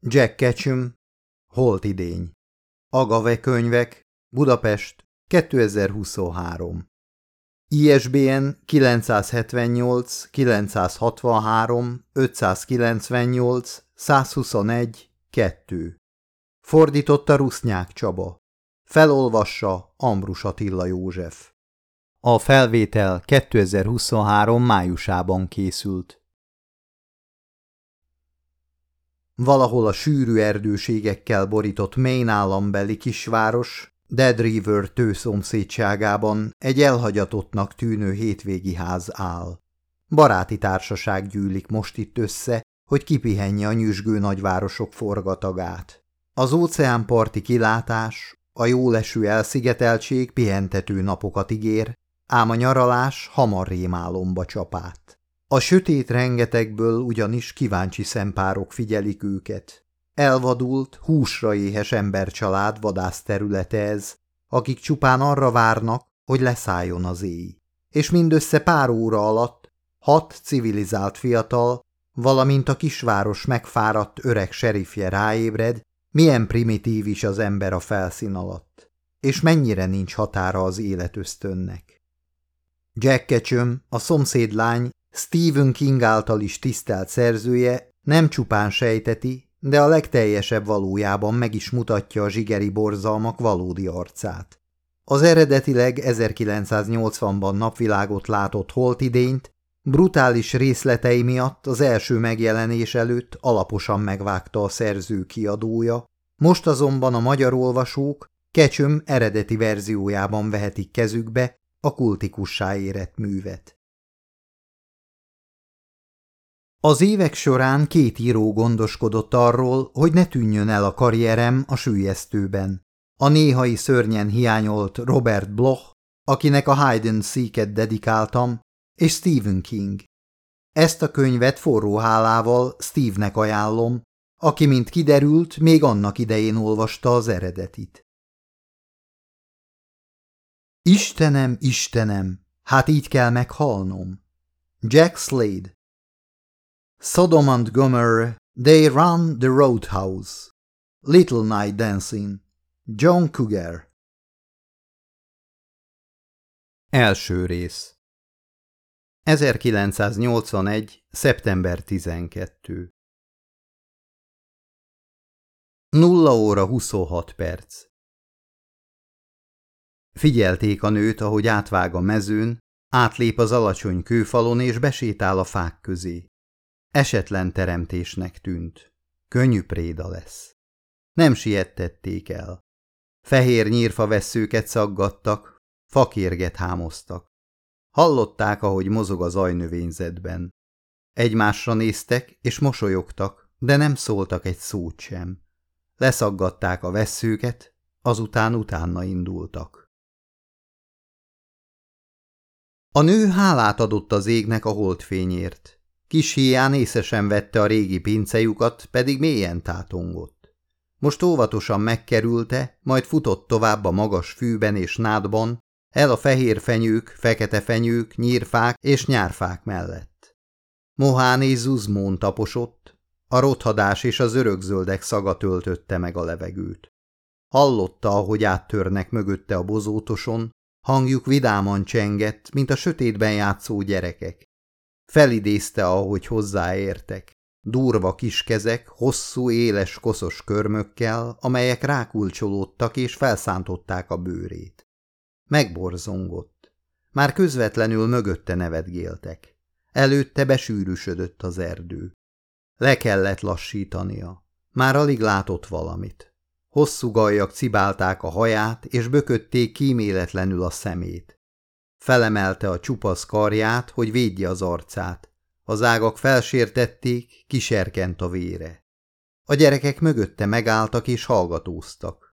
Jack Ketchum, Holt idény. Agave könyvek, Budapest, 2023. ISBN 978 963 598 121 2. Fordította Rusznyák Csaba. Felolvassa Ambrus Attila József. A felvétel 2023 májusában készült. Valahol a sűrű erdőségekkel borított Maine állambeli kisváros, Dead River tőszomszédságában egy elhagyatottnak tűnő hétvégi ház áll. Baráti társaság gyűlik most itt össze, hogy kipihenje a nyüzsgő nagyvárosok forgatagát. Az óceánparti kilátás, a jóleső elszigeteltség pihentető napokat ígér, ám a nyaralás hamar rémálomba csapát. A sötét rengetegből ugyanis kíváncsi szempárok figyelik őket. Elvadult, húsra éhes embercsalád vadász területe ez, akik csupán arra várnak, hogy leszálljon az éj. És mindössze pár óra alatt hat civilizált fiatal, valamint a kisváros megfáradt öreg serifje ráébred, milyen primitív is az ember a felszín alatt, és mennyire nincs határa az életösztönnek. Jack Ketchum, a szomszédlány, Stephen King által is tisztelt szerzője nem csupán sejteti, de a legteljesebb valójában meg is mutatja a zsigeri borzalmak valódi arcát. Az eredetileg 1980-ban napvilágot látott holtidényt brutális részletei miatt az első megjelenés előtt alaposan megvágta a szerző kiadója, most azonban a magyar olvasók Kecsöm eredeti verziójában vehetik kezükbe a kultikussá érett művet. Az évek során két író gondoskodott arról, hogy ne tűnjön el a karrierem a sűjesztőben. A néhai szörnyen hiányolt Robert Bloch, akinek a Hayden Seek-et dedikáltam, és Stephen King. Ezt a könyvet forró hálával Steve-nek ajánlom, aki, mint kiderült, még annak idején olvasta az eredetit. Istenem, Istenem, hát így kell meghalnom. Jack Slade Sodom and Gomorrah, They Run the Roadhouse. Little Night Dancing. John Cougar. Első rész 1981. szeptember 12. 0 óra 26 perc. Figyelték a nőt, ahogy átvág a mezőn, átlép az alacsony kőfalon és besétál a fák közé. Esetlen teremtésnek tűnt. Könnyű préda lesz. Nem siettették el. Fehér nyírfa veszőket szaggattak, fakérget hámoztak. Hallották, ahogy mozog az ajnövényzetben. Egymásra néztek és mosolyogtak, de nem szóltak egy szót sem. Leszaggatták a veszőket, azután utána indultak. A nő hálát adott az égnek a holdfényért. Kis hián észesen vette a régi pincejukat, pedig mélyen tátongott. Most óvatosan megkerülte, majd futott tovább a magas fűben és nádban, el a fehér fenyők, fekete fenyők, nyírfák és nyárfák mellett. Mohán és zuzmón taposott, a rothadás és az örökzöldek szaga töltötte meg a levegőt. Hallotta, ahogy áttörnek mögötte a bozótoson, hangjuk vidáman csengett, mint a sötétben játszó gyerekek. Felidézte, ahogy hozzáértek. Durva kis kezek, hosszú, éles, koszos körmökkel, amelyek rákulcsolódtak és felszántották a bőrét. Megborzongott. Már közvetlenül mögötte nevetgéltek. Előtte besűrűsödött az erdő. Le kellett lassítania. Már alig látott valamit. Hosszú gajak cibálták a haját, és bökötték kíméletlenül a szemét. Felemelte a csupasz karját, hogy védje az arcát. Az ágak felsértették, kiserkent a vére. A gyerekek mögötte megálltak és hallgatóztak.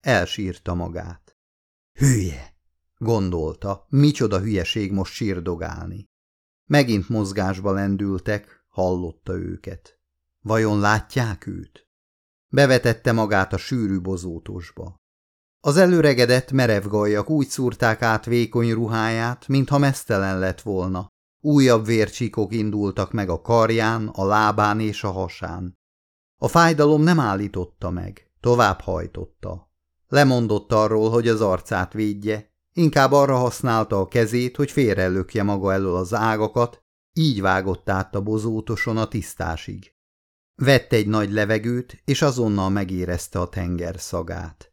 Elsírta magát. Hülye! gondolta, micsoda hülyeség most sírdogálni. Megint mozgásba lendültek, hallotta őket. Vajon látják őt? Bevetette magát a sűrű bozótosba. Az előregedett merev gajak úgy szúrták át vékony ruháját, mintha mesztelen lett volna. Újabb vércsíkok indultak meg a karján, a lábán és a hasán. A fájdalom nem állította meg, tovább hajtotta. Lemondott arról, hogy az arcát védje, inkább arra használta a kezét, hogy félrelökje maga elől az ágakat, így vágott át a bozótoson a tisztásig. Vett egy nagy levegőt, és azonnal megérezte a tenger szagát.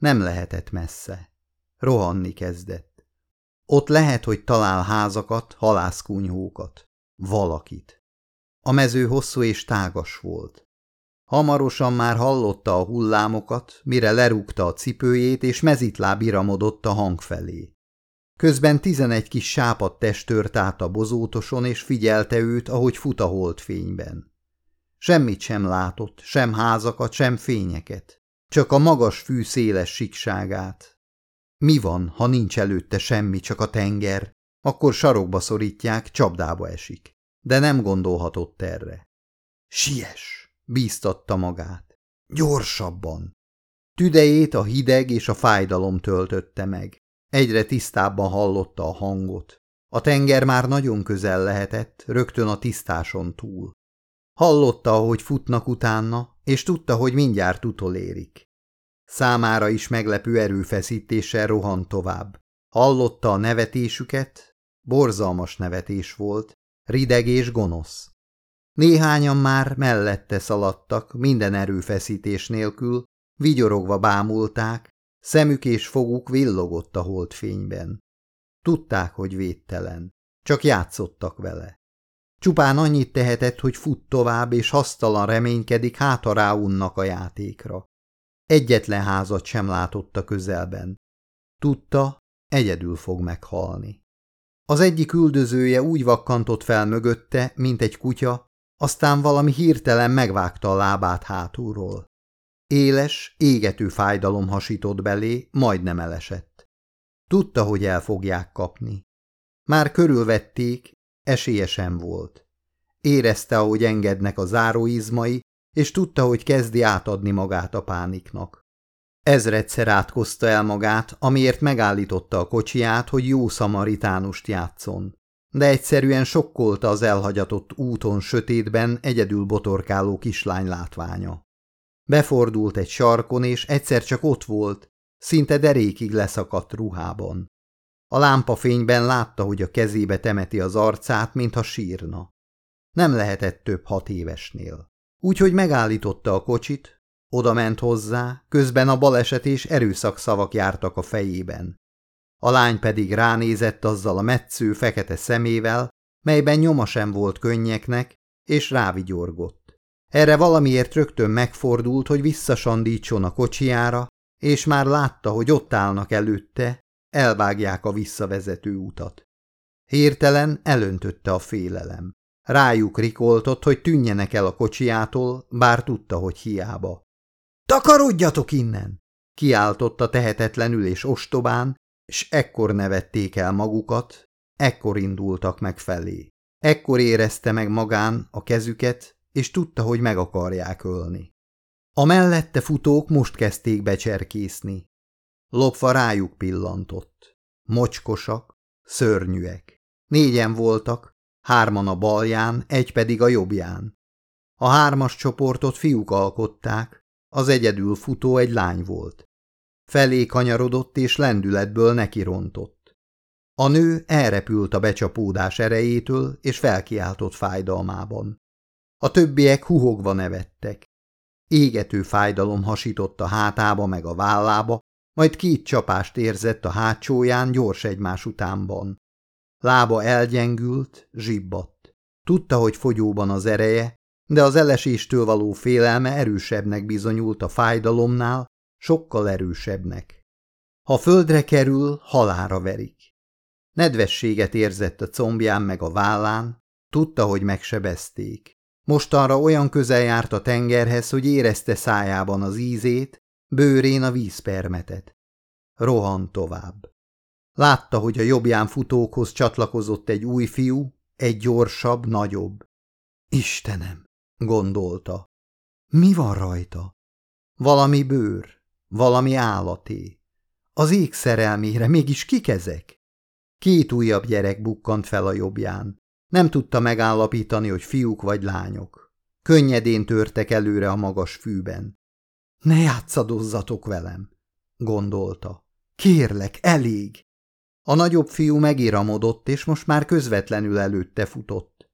Nem lehetett messze. Rohanni kezdett. Ott lehet, hogy talál házakat, halászkunyhókat. Valakit. A mező hosszú és tágas volt. Hamarosan már hallotta a hullámokat, mire lerúgta a cipőjét, és mezitláb iramodott a hang felé. Közben tizenegy kis sápat testört át a bozótoson, és figyelte őt, ahogy fut a holdfényben. Semmit sem látott, sem házakat, sem fényeket, csak a magas fű széles sikságát. Mi van, ha nincs előtte semmi, csak a tenger, akkor sarokba szorítják, csapdába esik. De nem gondolhatott erre. Siess! bíztatta magát. Gyorsabban! Tüdejét a hideg és a fájdalom töltötte meg. Egyre tisztábban hallotta a hangot. A tenger már nagyon közel lehetett, rögtön a tisztáson túl. Hallotta, ahogy futnak utána, és tudta, hogy mindjárt utolérik. Számára is meglepő erőfeszítéssel rohant tovább. Hallotta a nevetésüket, borzalmas nevetés volt, rideg és gonosz. Néhányan már mellette szaladtak, minden erőfeszítés nélkül, vigyorogva bámulták, szemük és foguk villogott a holdfényben. Tudták, hogy védtelen, csak játszottak vele. Csupán annyit tehetett, hogy fut tovább, és hasztalan reménykedik, háta ráunnak a játékra. Egyetlen házat sem látott a közelben. Tudta, egyedül fog meghalni. Az egyik üldözője úgy vakkantott fel mögötte, mint egy kutya, aztán valami hirtelen megvágta a lábát hátulról. Éles, égető fájdalom hasított belé, majdnem elesett. Tudta, hogy el fogják kapni. Már körülvették, esélye sem volt. Érezte, ahogy engednek a záróizmai, és tudta, hogy kezdi átadni magát a pániknak. Ezredszer átkozta el magát, amiért megállította a kocsiját, hogy jó szamaritánust játszon de egyszerűen sokkolta az elhagyatott úton sötétben egyedül botorkáló kislány látványa. Befordult egy sarkon, és egyszer csak ott volt, szinte derékig leszakadt ruhában. A lámpafényben látta, hogy a kezébe temeti az arcát, mintha sírna. Nem lehetett több hat évesnél. Úgyhogy megállította a kocsit, oda ment hozzá, közben a baleset és erőszakszavak jártak a fejében. A lány pedig ránézett azzal a metsző fekete szemével, melyben nyoma sem volt könnyeknek, és rávigyorgott. Erre valamiért rögtön megfordult, hogy visszasandítson a kocsijára, és már látta, hogy ott állnak előtte, elvágják a visszavezető utat. Hirtelen elöntötte a félelem. Rájuk rikoltott, hogy tűnjenek el a kocsiától, bár tudta, hogy hiába. – Takarodjatok innen! – kiáltotta tehetetlenül és ostobán, és ekkor nevették el magukat, ekkor indultak meg felé. Ekkor érezte meg magán a kezüket, és tudta, hogy meg akarják ölni. A mellette futók most kezdték becserkészni. Lopva rájuk pillantott. Mocskosak, szörnyűek. Négyen voltak, hárman a balján, egy pedig a jobbján. A hármas csoportot fiúk alkották, az egyedül futó egy lány volt. Felé kanyarodott és lendületből nekirontott. A nő elrepült a becsapódás erejétől, és felkiáltott fájdalmában. A többiek huhogva nevettek. Égető fájdalom hasított a hátába meg a vállába, majd két csapást érzett a hátsóján gyors egymás utánban. Lába elgyengült, zsibbadt. Tudta, hogy fogyóban az ereje, de az eleséstől való félelme erősebbnek bizonyult a fájdalomnál, sokkal erősebbnek. Ha földre kerül, halára verik. Nedvességet érzett a combján meg a vállán, tudta, hogy megsebezték. Mostanra olyan közel járt a tengerhez, hogy érezte szájában az ízét, bőrén a vízpermetet. Rohan tovább. Látta, hogy a jobbján futókhoz csatlakozott egy új fiú, egy gyorsabb, nagyobb. Istenem, gondolta. Mi van rajta? Valami bőr. Valami állaté. Az ég szerelmére mégis kik ezek? Két újabb gyerek bukkant fel a jobbján. Nem tudta megállapítani, hogy fiúk vagy lányok. Könnyedén törtek előre a magas fűben. Ne játszadozzatok velem, gondolta. Kérlek, elég! A nagyobb fiú megíramodott, és most már közvetlenül előtte futott.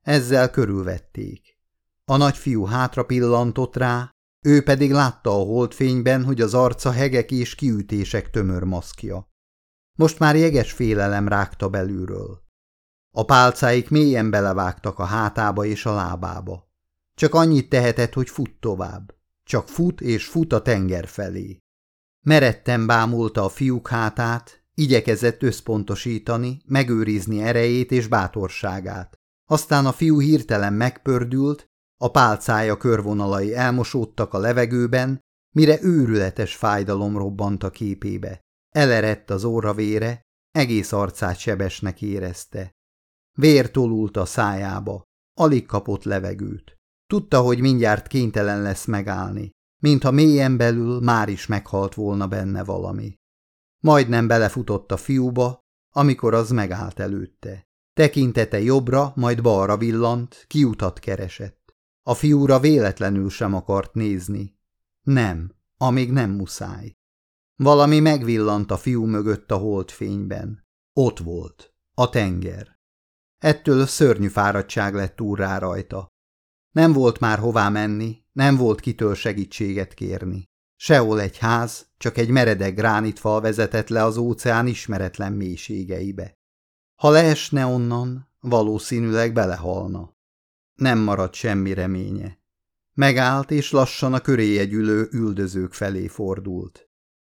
Ezzel körülvették. A nagyfiú hátra pillantott rá, ő pedig látta a holdfényben, hogy az arca hegek és kiütések tömör maszkja. Most már jeges félelem rágta belülről. A pálcáik mélyen belevágtak a hátába és a lábába. Csak annyit tehetett, hogy fut tovább. Csak fut és fut a tenger felé. Meretten bámulta a fiúk hátát, igyekezett összpontosítani, megőrizni erejét és bátorságát. Aztán a fiú hirtelen megpördült, a pálcája körvonalai elmosódtak a levegőben, mire őrületes fájdalom robbant a képébe. Elerett az óra vére, egész arcát sebesnek érezte. Vér tolult a szájába, alig kapott levegőt. Tudta, hogy mindjárt kénytelen lesz megállni, mintha mélyen belül már is meghalt volna benne valami. Majdnem belefutott a fiúba, amikor az megállt előtte. Tekintete jobbra, majd balra villant, kiutat keresett. A fiúra véletlenül sem akart nézni. Nem, amíg nem muszáj. Valami megvillant a fiú mögött a holdfényben. Ott volt, a tenger. Ettől szörnyű fáradtság lett úrrá rajta. Nem volt már hová menni, nem volt kitől segítséget kérni. Sehol egy ház, csak egy meredek gránitfal vezetett le az óceán ismeretlen mélységeibe. Ha leesne onnan, valószínűleg belehalna. Nem maradt semmi reménye. Megállt, és lassan a köréje gyűlő üldözők felé fordult.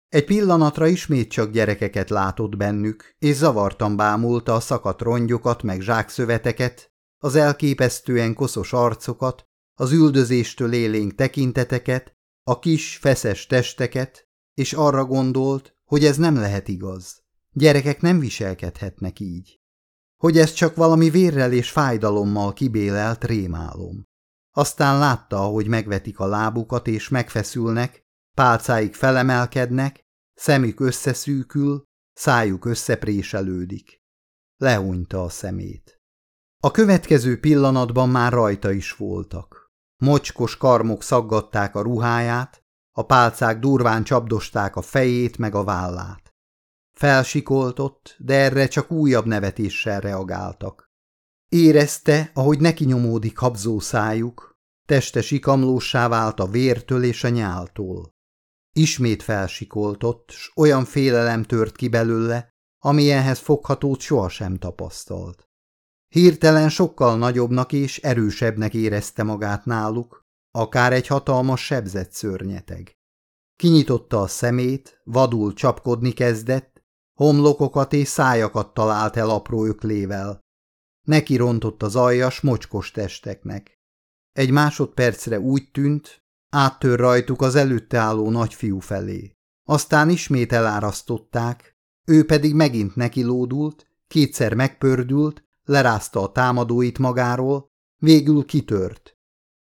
Egy pillanatra ismét csak gyerekeket látott bennük, és zavartan bámulta a szakadt rongyokat meg zsákszöveteket, az elképesztően koszos arcokat, az üldözéstől élénk tekinteteket, a kis, feszes testeket, és arra gondolt, hogy ez nem lehet igaz. Gyerekek nem viselkedhetnek így. Hogy ez csak valami vérrel és fájdalommal kibélelt rémálom. Aztán látta, ahogy megvetik a lábukat és megfeszülnek, pálcáik felemelkednek, szemük összeszűkül, szájuk összepréselődik. Lehúnyta a szemét. A következő pillanatban már rajta is voltak. Mocskos karmok szaggatták a ruháját, a pálcák durván csapdosták a fejét meg a vállát. Felsikoltott, de erre csak újabb nevetéssel reagáltak. Érezte, ahogy neki nyomódik habzó szájuk, teste sikamlósá vált a vértől és a nyáltól. Ismét felsikoltott, s olyan félelem tört ki belőle, amilyenhez foghatót sohasem tapasztalt. Hirtelen sokkal nagyobbnak és erősebbnek érezte magát náluk, akár egy hatalmas sebzett szörnyeteg. Kinyitotta a szemét, vadul csapkodni kezdett, homlokokat és szájakat talált el apró öklével. Neki rontott az aljas, mocskos testeknek. Egy másodpercre úgy tűnt, áttör rajtuk az előtte álló nagyfiú felé. Aztán ismét elárasztották, ő pedig megint nekilódult, kétszer megpördült, lerázta a támadóit magáról, végül kitört.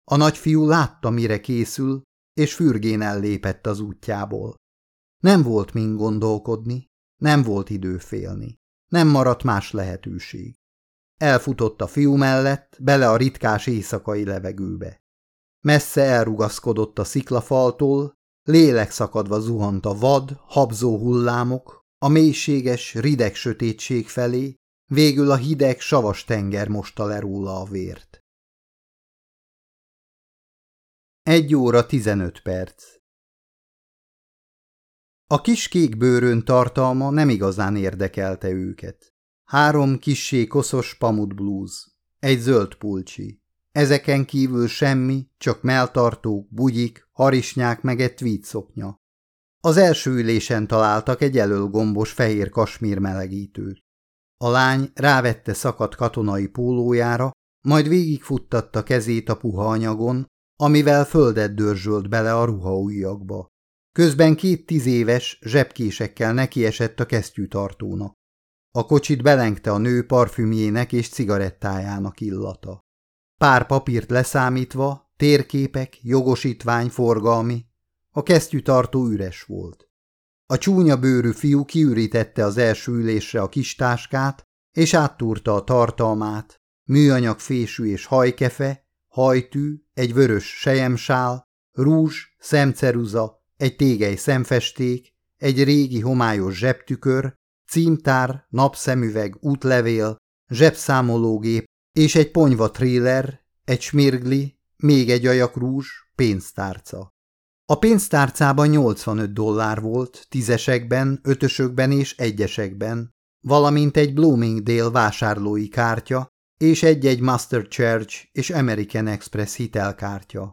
A nagyfiú látta, mire készül, és fürgén ellépett az útjából. Nem volt mind gondolkodni, nem volt idő félni, nem maradt más lehetőség. Elfutott a fiú mellett, bele a ritkás éjszakai levegőbe. Messze elrugaszkodott a sziklafaltól, lélek szakadva zuhant a vad, habzó hullámok, a mélységes, rideg sötétség felé, Végül a hideg, savas tenger mosta le róla a vért. Egy óra tizenöt perc A kis kék bőrön tartalma nem igazán érdekelte őket. Három kissé koszos pamutblúz, egy zöld pulcsi. Ezeken kívül semmi, csak melltartók, bugyik, harisnyák meg egy tweed. Az első ülésen találtak egy elölgombos fehér kasmír melegítőt. A lány rávette szakadt katonai pólójára, majd végigfuttatta kezét a puha anyagon, amivel földet dörzsölt bele a ruhaujjakba. Közben két tízéves zsebkésekkel nekiesett a kesztyűtartónak. A kocsit belengte a nő parfümjének és cigarettájának illata. Pár papírt leszámítva, térképek, jogosítvány, forgalmi, a kesztyűtartó üres volt. A csúnya bőrű fiú kiürítette az első ülésre a kis táskát, és áttúrta a tartalmát, műanyag fésű és hajkefe, hajtű, egy vörös sejemsál, rúzs, szemceruza, egy tégely szemfesték, egy régi homályos zsebtükör, címtár, napszemüveg, útlevél, zsebszámológép és egy ponyva tréler, egy smirgli, még egy ajakrúzs, pénztárca. A pénztárcában 85 dollár volt, tízesekben, ötösökben és egyesekben, valamint egy Bloomingdale vásárlói kártya és egy-egy Master Church és American Express hitelkártya.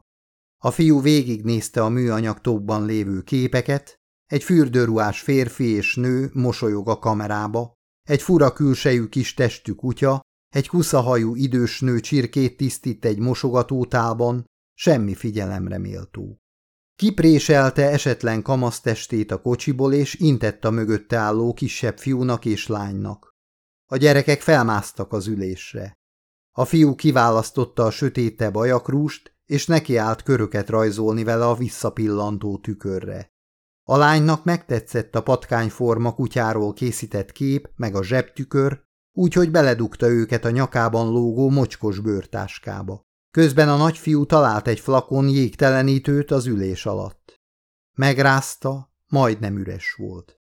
A fiú végignézte a műanyagtókban lévő képeket, egy fürdőruhás férfi és nő mosolyog a kamerába, egy fura külsejű kis testű kutya, egy kuszahajú idős nő csirkét tisztít egy mosogatótálban, semmi figyelemre méltó. Kipréselte esetlen kamasztestét a kocsiból, és intett a mögötte álló kisebb fiúnak és lánynak. A gyerekek felmásztak az ülésre. A fiú kiválasztotta a sötéte bajakrúst, és nekiállt köröket rajzolni vele a visszapillantó tükörre. A lánynak megtetszett a patkányforma kutyáról készített kép, meg a zsebtükör, úgyhogy beledugta őket a nyakában lógó mocskos bőrtáskába. Közben a nagyfiú talált egy flakon jégtelenítőt az ülés alatt. Megrázta, majdnem üres volt.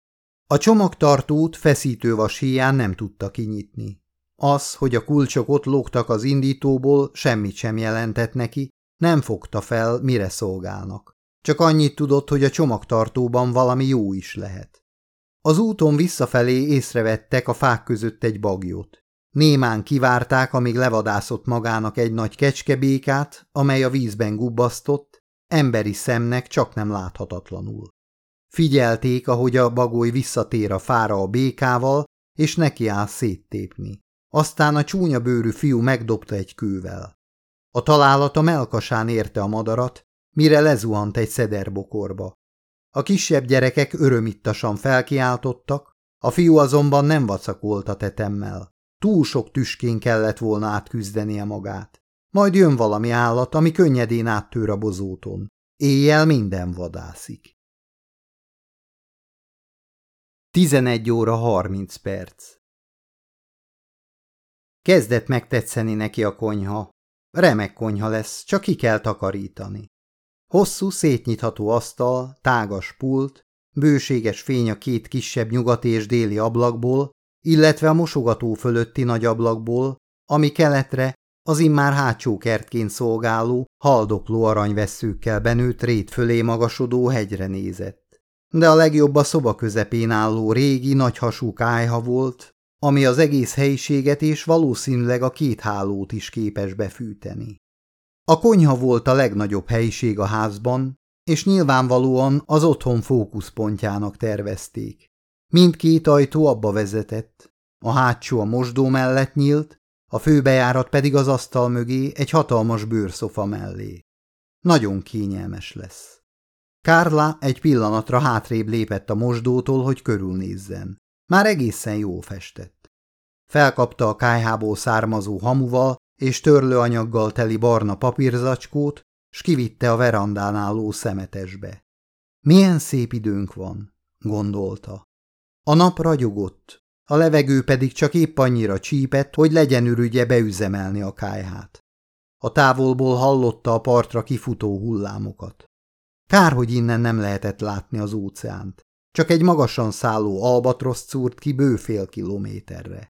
A csomagtartót feszítővas híján nem tudta kinyitni. Az, hogy a kulcsok ott lógtak az indítóból, semmit sem jelentett neki, nem fogta fel, mire szolgálnak. Csak annyit tudott, hogy a csomagtartóban valami jó is lehet. Az úton visszafelé észrevettek a fák között egy bagyot. Némán kivárták, amíg levadászott magának egy nagy kecskebékát, amely a vízben gubbasztott, emberi szemnek csak nem láthatatlanul. Figyelték, ahogy a bagoly visszatér a fára a békával, és neki áll széttépni. Aztán a csúnya bőrű fiú megdobta egy kővel. A találat a melkasán érte a madarat, mire lezuhant egy szederbokorba. A kisebb gyerekek örömittasan felkiáltottak, a fiú azonban nem vacakolt a tetemmel. Túl sok tüskén kellett volna átküzdenie magát. Majd jön valami állat, ami könnyedén áttör a bozóton. Éjjel minden vadászik. 11 óra 30 perc Kezdett megtetszeni neki a konyha. Remek konyha lesz, csak ki kell takarítani. Hosszú, szétnyitható asztal, tágas pult, bőséges fény a két kisebb nyugati és déli ablakból, illetve a mosogató fölötti nagy ablakból, ami keletre az immár hátsó kertként szolgáló, haldokló aranyvesszőkkel benőtt rét fölé magasodó hegyre nézett. De a legjobb a szoba közepén álló régi, nagyhasú kájha volt, ami az egész helyiséget és valószínűleg a két hálót is képes befűteni. A konyha volt a legnagyobb helyiség a házban, és nyilvánvalóan az otthon fókuszpontjának tervezték. Mindkét ajtó abba vezetett, a hátsó a mosdó mellett nyílt, a főbejárat pedig az asztal mögé egy hatalmas bőrszofa mellé. Nagyon kényelmes lesz. Kárla egy pillanatra hátrébb lépett a mosdótól, hogy körülnézzen. Már egészen jól festett. Felkapta a kájhából származó hamuval és törlőanyaggal teli barna papírzacskót, s kivitte a verandán álló szemetesbe. Milyen szép időnk van, gondolta. A nap ragyogott, a levegő pedig csak épp annyira csípett, hogy legyen ürügye beüzemelni a kájhát. A távolból hallotta a partra kifutó hullámokat. Kár, hogy innen nem lehetett látni az óceánt. Csak egy magasan szálló albatrosz szúrt ki bőfél kilométerre.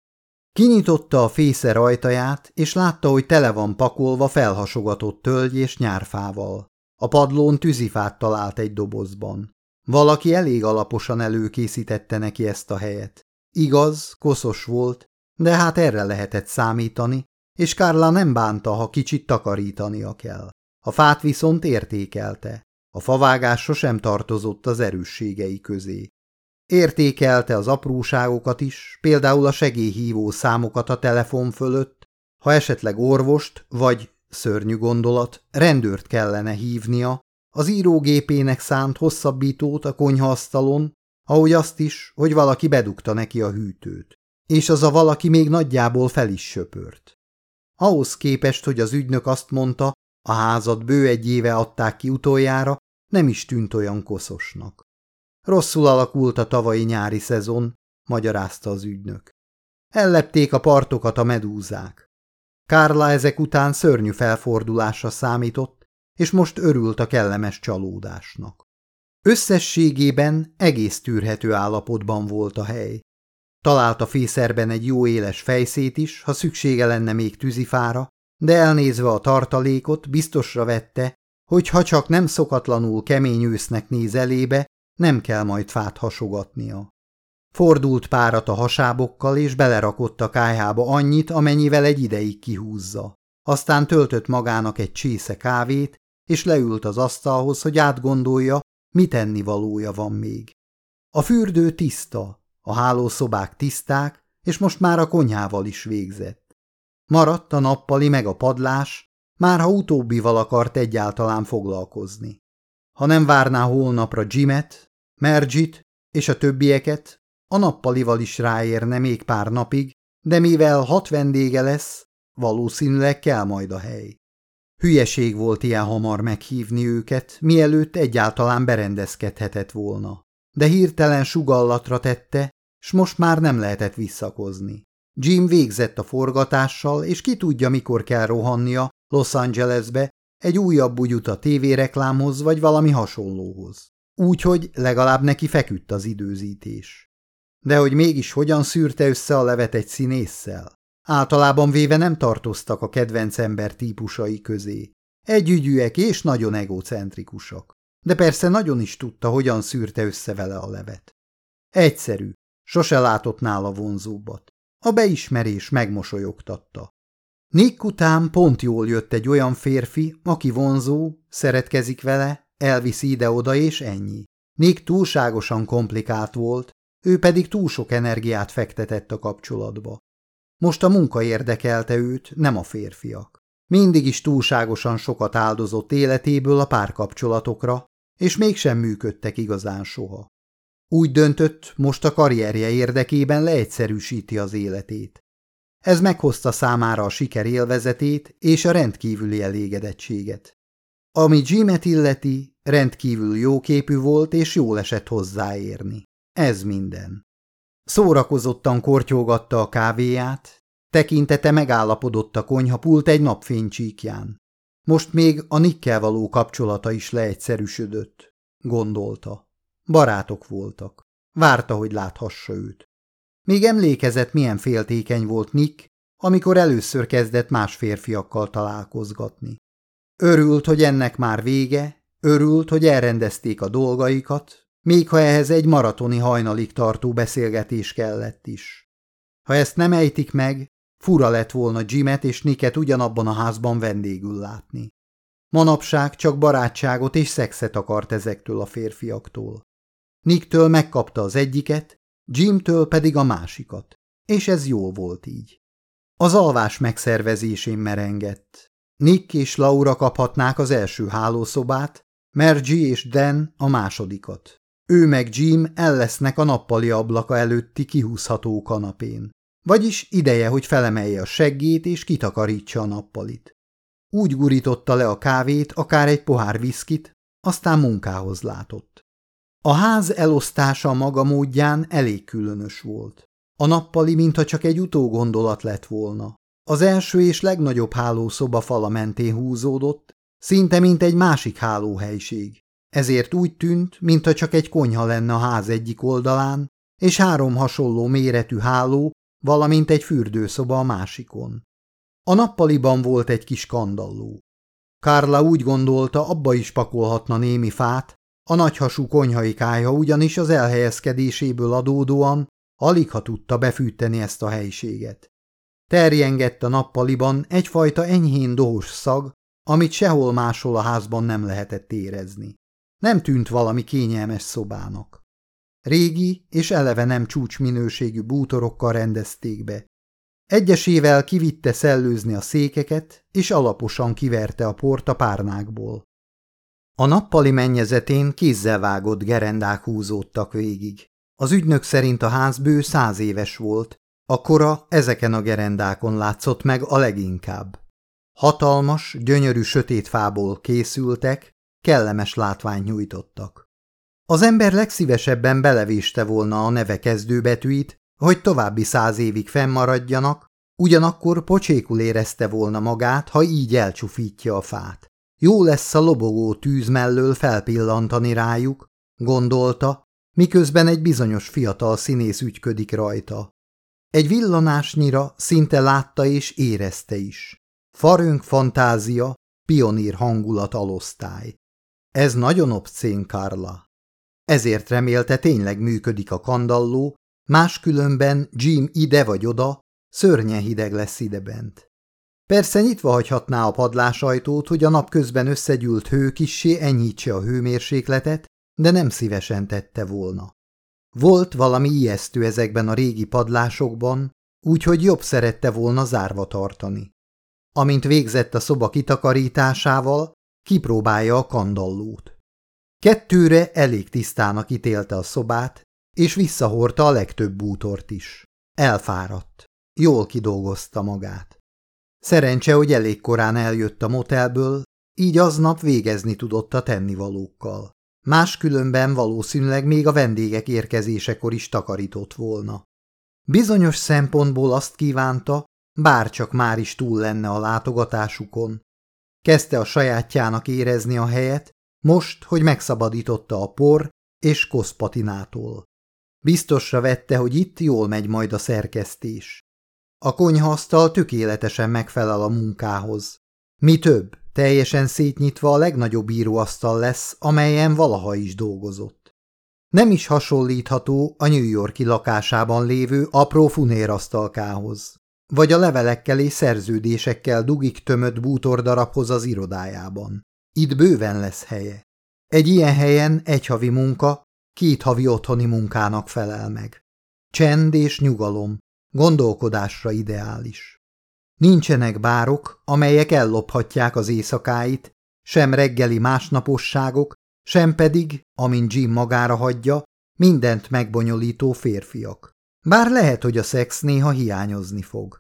Kinyitotta a fésze rajtaját, és látta, hogy tele van pakolva felhasogatott tölgy és nyárfával. A padlón tűzifát talált egy dobozban. Valaki elég alaposan előkészítette neki ezt a helyet. Igaz, koszos volt, de hát erre lehetett számítani, és Kárla nem bánta, ha kicsit takarítania kell. A fát viszont értékelte. A favágás sosem tartozott az erősségei közé. Értékelte az apróságokat is, például a segélyhívó számokat a telefon fölött, ha esetleg orvost vagy, szörnyű gondolat, rendőrt kellene hívnia, az írógépének szánt hosszabbítót a konyhaasztalon, ahogy azt is, hogy valaki bedugta neki a hűtőt. És az a valaki még nagyjából fel is söpört. Ahhoz képest, hogy az ügynök azt mondta, a házat bő egy éve adták ki utoljára, nem is tűnt olyan koszosnak. Rosszul alakult a tavalyi nyári szezon, magyarázta az ügynök. Ellepték a partokat a medúzák. Kárla ezek után szörnyű felfordulásra számított, és most örült a kellemes csalódásnak. Összességében egész tűrhető állapotban volt a hely. Talált a fészerben egy jó éles fejszét is, ha szüksége lenne még tűzifára, de elnézve a tartalékot biztosra vette, hogy ha csak nem szokatlanul kemény ősznek néz elébe, nem kell majd fát hasogatnia. Fordult párat a hasábokkal, és belerakott a kájhába annyit, amennyivel egy ideig kihúzza. Aztán töltött magának egy csésze kávét, és leült az asztalhoz, hogy átgondolja, mit ennivalója van még. A fürdő tiszta, a hálószobák tiszták, és most már a konyhával is végzett. Maradt a nappali meg a padlás, már ha utóbbival akart egyáltalán foglalkozni. Ha nem várná holnapra Jimet, Mergit és a többieket, a nappalival is ráérne még pár napig, de mivel hat vendége lesz, valószínűleg kell majd a hely. Hülyeség volt ilyen hamar meghívni őket, mielőtt egyáltalán berendezkedhetett volna. De hirtelen sugallatra tette, s most már nem lehetett visszakozni. Jim végzett a forgatással, és ki tudja, mikor kell rohannia Los Angelesbe egy újabb bugyut a tévéreklámhoz vagy valami hasonlóhoz. Úgyhogy legalább neki feküdt az időzítés. De hogy mégis hogyan szűrte össze a levet egy színésszel? Általában véve nem tartoztak a kedvenc ember típusai közé. Együgyűek és nagyon egocentrikusak. De persze nagyon is tudta, hogyan szűrte össze vele a levet. Egyszerű, sose látott nála vonzóbbat. A beismerés megmosolyogtatta. Nick után pont jól jött egy olyan férfi, aki vonzó, szeretkezik vele, elviszi ide-oda és ennyi. Nick túlságosan komplikált volt, ő pedig túl sok energiát fektetett a kapcsolatba. Most a munka érdekelte őt, nem a férfiak. Mindig is túlságosan sokat áldozott életéből a párkapcsolatokra, és mégsem működtek igazán soha. Úgy döntött, most a karrierje érdekében leegyszerűsíti az életét. Ez meghozta számára a siker élvezetét és a rendkívüli elégedettséget. Ami Jimet illeti, rendkívül jóképű volt és jól esett hozzáérni. Ez minden. Szórakozottan kortyolgatta a kávéját, tekintete megállapodott a konyhapult egy napfénycsíkján. Most még a nikkel való kapcsolata is leegyszerűsödött, gondolta. Barátok voltak. Várta, hogy láthassa őt. Még emlékezett, milyen féltékeny volt Nick, amikor először kezdett más férfiakkal találkozgatni. Örült, hogy ennek már vége, örült, hogy elrendezték a dolgaikat, még ha ehhez egy maratoni hajnalig tartó beszélgetés kellett is. Ha ezt nem ejtik meg, fura lett volna Jimet és Niket ugyanabban a házban vendégül látni. Manapság csak barátságot és szexet akart ezektől a férfiaktól. Nicktől megkapta az egyiket, Jimtől pedig a másikat, és ez jó volt így. Az alvás megszervezésén merengett. Nick és Laura kaphatnák az első hálószobát, Mergy és Dan a másodikat. Ő meg Jim el lesznek a nappali ablaka előtti kihúzható kanapén. Vagyis ideje, hogy felemelje a seggét és kitakarítsa a nappalit. Úgy gurította le a kávét, akár egy pohár viszkit, aztán munkához látott. A ház elosztása maga módján elég különös volt. A nappali, mintha csak egy utógondolat lett volna. Az első és legnagyobb hálószoba fala mentén húzódott, szinte mint egy másik hálóhelység. Ezért úgy tűnt, mintha csak egy konyha lenne a ház egyik oldalán, és három hasonló méretű háló, valamint egy fürdőszoba a másikon. A nappaliban volt egy kis kandalló. Kárla úgy gondolta, abba is pakolhatna némi fát, a nagyhasú konyhai kájha ugyanis az elhelyezkedéséből adódóan alig ha tudta befűteni ezt a helyiséget. Terjengett a nappaliban egyfajta enyhén dohos szag, amit sehol máshol a házban nem lehetett érezni. Nem tűnt valami kényelmes szobának. Régi és eleve nem csúcsminőségű bútorokkal rendezték be. Egyesével kivitte szellőzni a székeket, és alaposan kiverte a port a párnákból. A nappali mennyezetén kézzel vágott gerendák húzódtak végig. Az ügynök szerint a ház bő száz éves volt, a kora ezeken a gerendákon látszott meg a leginkább. Hatalmas, gyönyörű sötét fából készültek, kellemes látványt nyújtottak. Az ember legszívesebben belevéste volna a neve kezdőbetűit, hogy további száz évig fennmaradjanak, Ugyanakkor pocsékul érezte volna magát, ha így elcsufítja a fát. Jó lesz a lobogó tűz mellől felpillantani rájuk, gondolta, miközben egy bizonyos fiatal színész ügyködik rajta. Egy villanásnyira szinte látta és érezte is. Farönk fantázia, pionír hangulat alosztály. Ez nagyon obszén, Karla. Ezért remélte tényleg működik a kandalló, máskülönben Jim ide vagy oda, szörnyen hideg lesz idebent. Persze nyitva hagyhatná a padlásajtót, hogy a napközben összegyűlt hő kissé enyhítse a hőmérsékletet, de nem szívesen tette volna. Volt valami ijesztő ezekben a régi padlásokban, úgyhogy jobb szerette volna zárva tartani. Amint végzett a szoba kitakarításával, kipróbálja a kandallót. Kettőre elég tisztának ítélte a szobát, és visszahordta a legtöbb bútort is. Elfáradt. Jól kidolgozta magát. Szerencse, hogy elég korán eljött a motelből, így aznap végezni tudott a tennivalókkal. Máskülönben valószínűleg még a vendégek érkezésekor is takarított volna. Bizonyos szempontból azt kívánta, bárcsak már is túl lenne a látogatásukon. Kezdte a sajátjának érezni a helyet, most, hogy megszabadította a por és koszpatinától. Biztosra vette, hogy itt jól megy majd a szerkesztés. A konyhasztal tökéletesen megfelel a munkához. Mi több, teljesen szétnyitva a legnagyobb íróasztal lesz, amelyen valaha is dolgozott. Nem is hasonlítható a New Yorki lakásában lévő apró funérasztalkához, vagy a levelekkel és szerződésekkel dugik tömött bútordarabhoz az irodájában. Itt bőven lesz helye. Egy ilyen helyen egy havi munka, két havi otthoni munkának felel meg. Csend és nyugalom, gondolkodásra ideális. Nincsenek bárok, amelyek ellophatják az éjszakáit, sem reggeli másnaposságok, sem pedig, amint Jim magára hagyja, mindent megbonyolító férfiak. Bár lehet, hogy a szex néha hiányozni fog.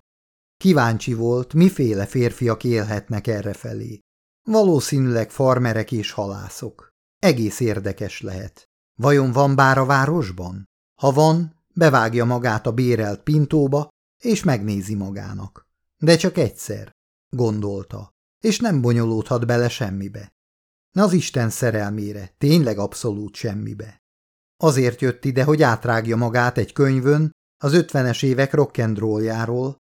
Kíváncsi volt, miféle férfiak élhetnek errefelé. Valószínűleg farmerek és halászok. Egész érdekes lehet. Vajon van bár a városban? Ha van, bevágja magát a bérelt pintóba, és megnézi magának. De csak egyszer, gondolta, és nem bonyolódhat bele semmibe. Az Isten szerelmére, tényleg abszolút semmibe. Azért jött ide, hogy átrágja magát egy könyvön az ötvenes évek rock'n'rolljáról.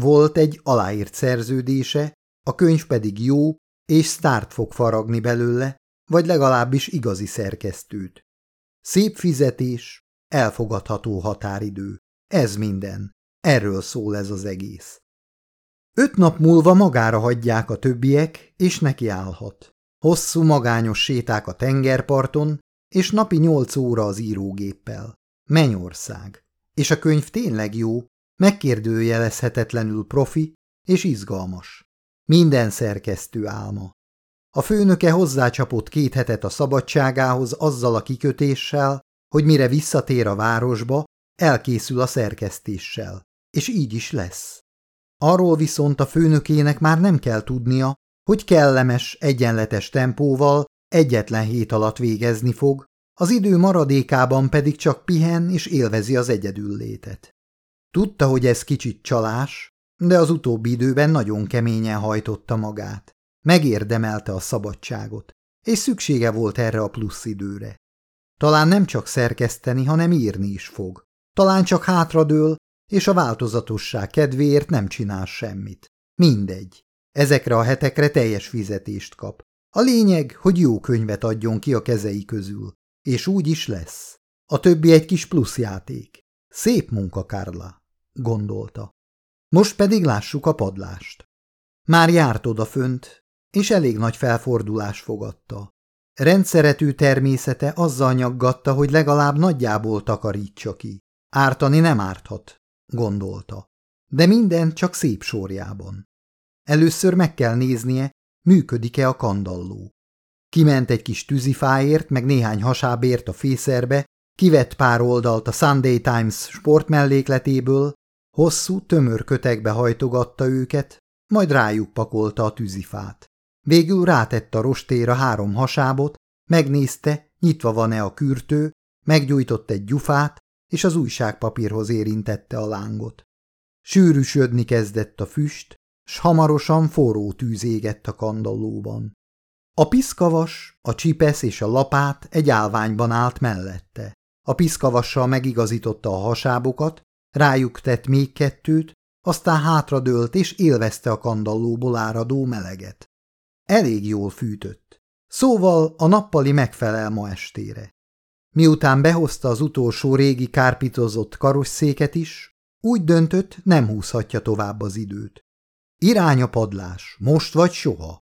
Volt egy aláírt szerződése, a könyv pedig jó, és sztárt fog faragni belőle, vagy legalábbis igazi szerkesztőt. Szép fizetés, elfogadható határidő. Ez minden. Erről szól ez az egész. Öt nap múlva magára hagyják a többiek, és neki állhat. Hosszú magányos séták a tengerparton, és napi nyolc óra az írógéppel. Mennyország. És a könyv tényleg jó, megkérdőjelezhetetlenül profi és izgalmas. Minden szerkesztő álma. A főnöke hozzácsapott két hetet a szabadságához azzal a kikötéssel, hogy mire visszatér a városba, elkészül a szerkesztéssel. És így is lesz. Arról viszont a főnökének már nem kell tudnia, hogy kellemes, egyenletes tempóval egyetlen hét alatt végezni fog, az idő maradékában pedig csak pihen és élvezi az egyedüllétet. Tudta, hogy ez kicsit csalás, de az utóbbi időben nagyon keményen hajtotta magát. Megérdemelte a szabadságot, és szüksége volt erre a plusz időre. Talán nem csak szerkeszteni, hanem írni is fog. Talán csak hátradől, és a változatosság kedvéért nem csinál semmit. Mindegy. Ezekre a hetekre teljes fizetést kap. A lényeg, hogy jó könyvet adjon ki a kezei közül. És úgy is lesz. A többi egy kis pluszjáték. Szép munka, Karla, gondolta. Most pedig lássuk a padlást. Már járt odafönt, és elég nagy felfordulás fogadta. Rendszeretű természete azzal nyaggatta, hogy legalább nagyjából takarítsa ki. Ártani nem árthat, gondolta. De minden csak szép sorjában. Először meg kell néznie, működik-e a kandalló. Kiment egy kis tűzifáért, meg néhány hasábért a fészerbe, kivett pár oldalt a Sunday Times sportmellékletéből, hosszú, tömör kötekbe hajtogatta őket, majd rájuk pakolta a tűzifát. Végül rátette a rostéra három hasábot, megnézte, nyitva van-e a kürtő, meggyújtott egy gyufát, és az újságpapírhoz érintette a lángot. Sűrűsödni kezdett a füst, s hamarosan forró tűz égett a kandallóban. A piszkavas, a csipesz és a lapát egy állványban állt mellette. A piszkavassal megigazította a hasábokat, rájuk tett még kettőt, aztán hátradőlt és élvezte a kandallóból áradó meleget. Elég jól fűtött. Szóval a nappali megfelel ma estére. Miután behozta az utolsó régi kárpitozott karosszéket is, úgy döntött, nem húzhatja tovább az időt. Irány a padlás, most vagy soha.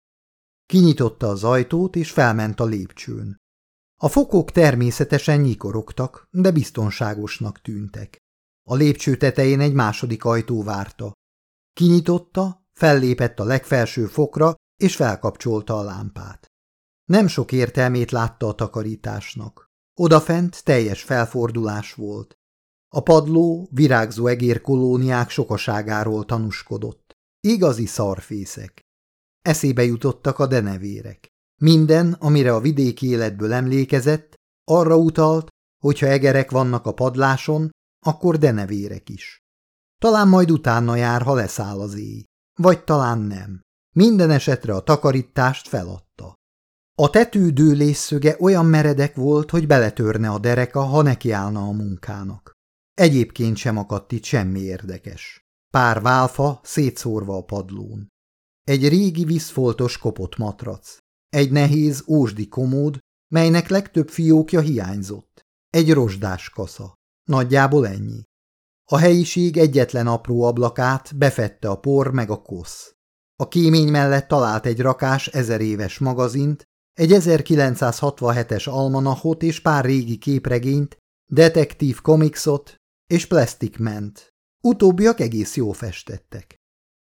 Kinyitotta az ajtót, és felment a lépcsőn. A fokok természetesen nyikorogtak, de biztonságosnak tűntek. A lépcső tetején egy második ajtó várta. Kinyitotta, fellépett a legfelső fokra, és felkapcsolta a lámpát. Nem sok értelmét látta a takarításnak. Odafent teljes felfordulás volt. A padló virágzó egérkolóniák sokaságáról tanúskodott. Igazi szarfészek. Eszébe jutottak a denevérek. Minden, amire a vidéki életből emlékezett, arra utalt, hogyha egerek vannak a padláson, akkor denevérek is. Talán majd utána jár, ha leszáll az éj. Vagy talán nem. Minden esetre a takarítást feladta. A tető dőlésszöge olyan meredek volt, hogy beletörne a dereka, ha nekiállna a munkának. Egyébként sem akadt itt semmi érdekes. Pár válfa szétszórva a padlón. Egy régi vízfoltos kopott matrac. Egy nehéz ósdi komód, melynek legtöbb fiókja hiányzott. Egy rozsdás kasza. Nagyjából ennyi. A helyiség egyetlen apró ablakát befette a por meg a kosz. A kémény mellett talált egy rakás ezer éves magazint, egy 1967-es almanachot és pár régi képregényt, detektív komikszot és plastic ment. Utóbbiak egész jó festettek.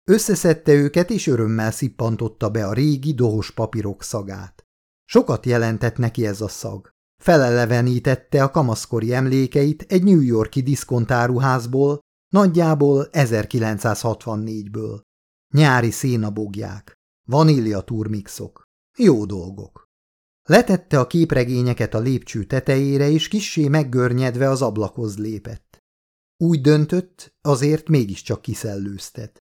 Összeszedte őket, és örömmel szippantotta be a régi dohos papírok szagát. Sokat jelentett neki ez a szag. Felelevenítette a kamaszkori emlékeit egy New Yorki diszkontáruházból, nagyjából 1964-ből. Nyári szénabogják, vanília turmixok, jó dolgok. Letette a képregényeket a lépcső tetejére, és kissé meggörnyedve az ablakhoz lépett. Úgy döntött, azért mégiscsak kiszellőztet.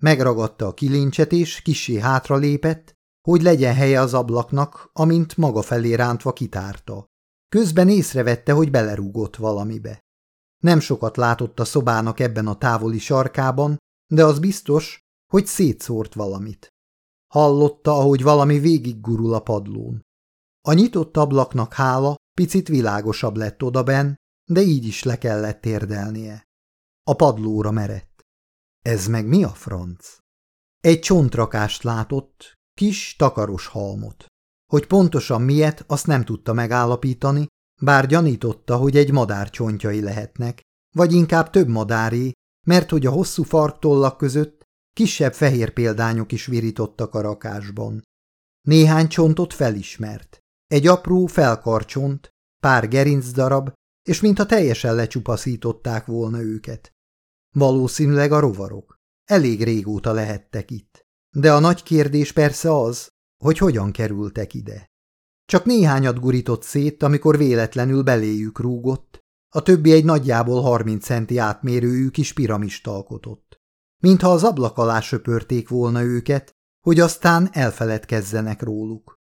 Megragadta a kilincset, és kissé hátralépett, hogy legyen helye az ablaknak, amint maga felé rántva kitárta. Közben észrevette, hogy belerúgott valamibe. Nem sokat látott a szobának ebben a távoli sarkában, de az biztos, hogy szétszórt valamit. Hallotta, ahogy valami végiggurul a padlón. A nyitott ablaknak hála picit világosabb lett odaben, de így is le kellett térdelnie. A padlóra merett. Ez meg mi a franc? Egy csontrakást látott, kis, takaros halmot. Hogy pontosan miért, azt nem tudta megállapítani, bár gyanította, hogy egy madár csontjai lehetnek, vagy inkább több madáré, mert hogy a hosszú farktollak között kisebb fehér példányok is virítottak a rakásban. Néhány csontot felismert. Egy apró felkarcsont, pár gerincdarab, és mintha teljesen lecsupaszították volna őket. Valószínűleg a rovarok. Elég régóta lehettek itt. De a nagy kérdés persze az, hogy hogyan kerültek ide. Csak néhányat gurított szét, amikor véletlenül beléjük rúgott, a többi egy nagyjából 30 centi átmérőjű kis piramist alkotott. Mintha az ablak alá söpörték volna őket, hogy aztán elfeledkezzenek róluk.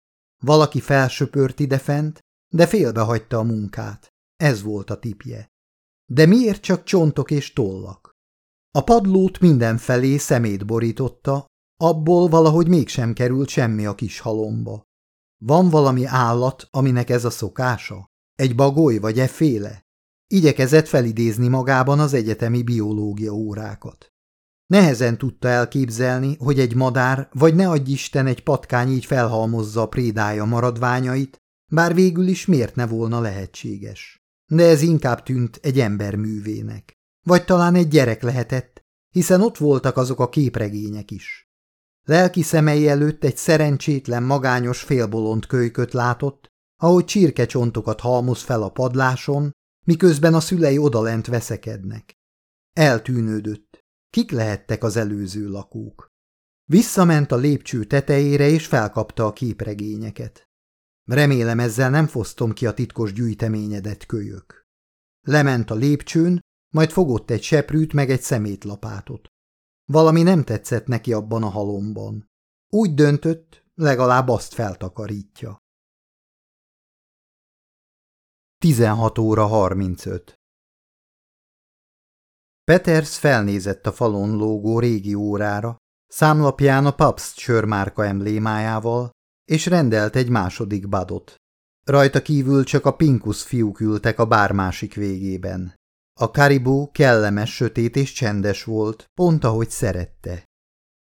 Valaki felsöpört idefent, de félbehagyta a munkát. Ez volt a tipje. De miért csak csontok és tollak? A padlót mindenfelé szemét borította, abból valahogy mégsem került semmi a kis halomba. Van valami állat, aminek ez a szokása? Egy bagoly vagy efféle? Igyekezett felidézni magában az egyetemi biológia órákat. Nehezen tudta elképzelni, hogy egy madár, vagy ne adj Isten egy patkány így felhalmozza a prédája maradványait, bár végül is miért ne volna lehetséges. De ez inkább tűnt egy ember művének. Vagy talán egy gyerek lehetett, hiszen ott voltak azok a képregények is. Lelki szemei előtt egy szerencsétlen, magányos félbolond kölyköt látott, ahogy csirkecsontokat halmoz fel a padláson, miközben a szülei odalent veszekednek. Eltűnődött. Kik lehettek az előző lakók? Visszament a lépcső tetejére, és felkapta a képregényeket. Remélem ezzel nem fosztom ki a titkos gyűjteményedet, kölyök. Lement a lépcsőn, majd fogott egy seprűt meg egy szemétlapátot. Valami nem tetszett neki abban a halomban. Úgy döntött, legalább azt feltakarítja. 16 óra 35 Peters felnézett a falon lógó régi órára, számlapján a Pabst sörmárka emblémájával, és rendelt egy második badot. Rajta kívül csak a Pinkus fiúk ültek a bár másik végében. A karibú kellemes, sötét és csendes volt, pont ahogy szerette.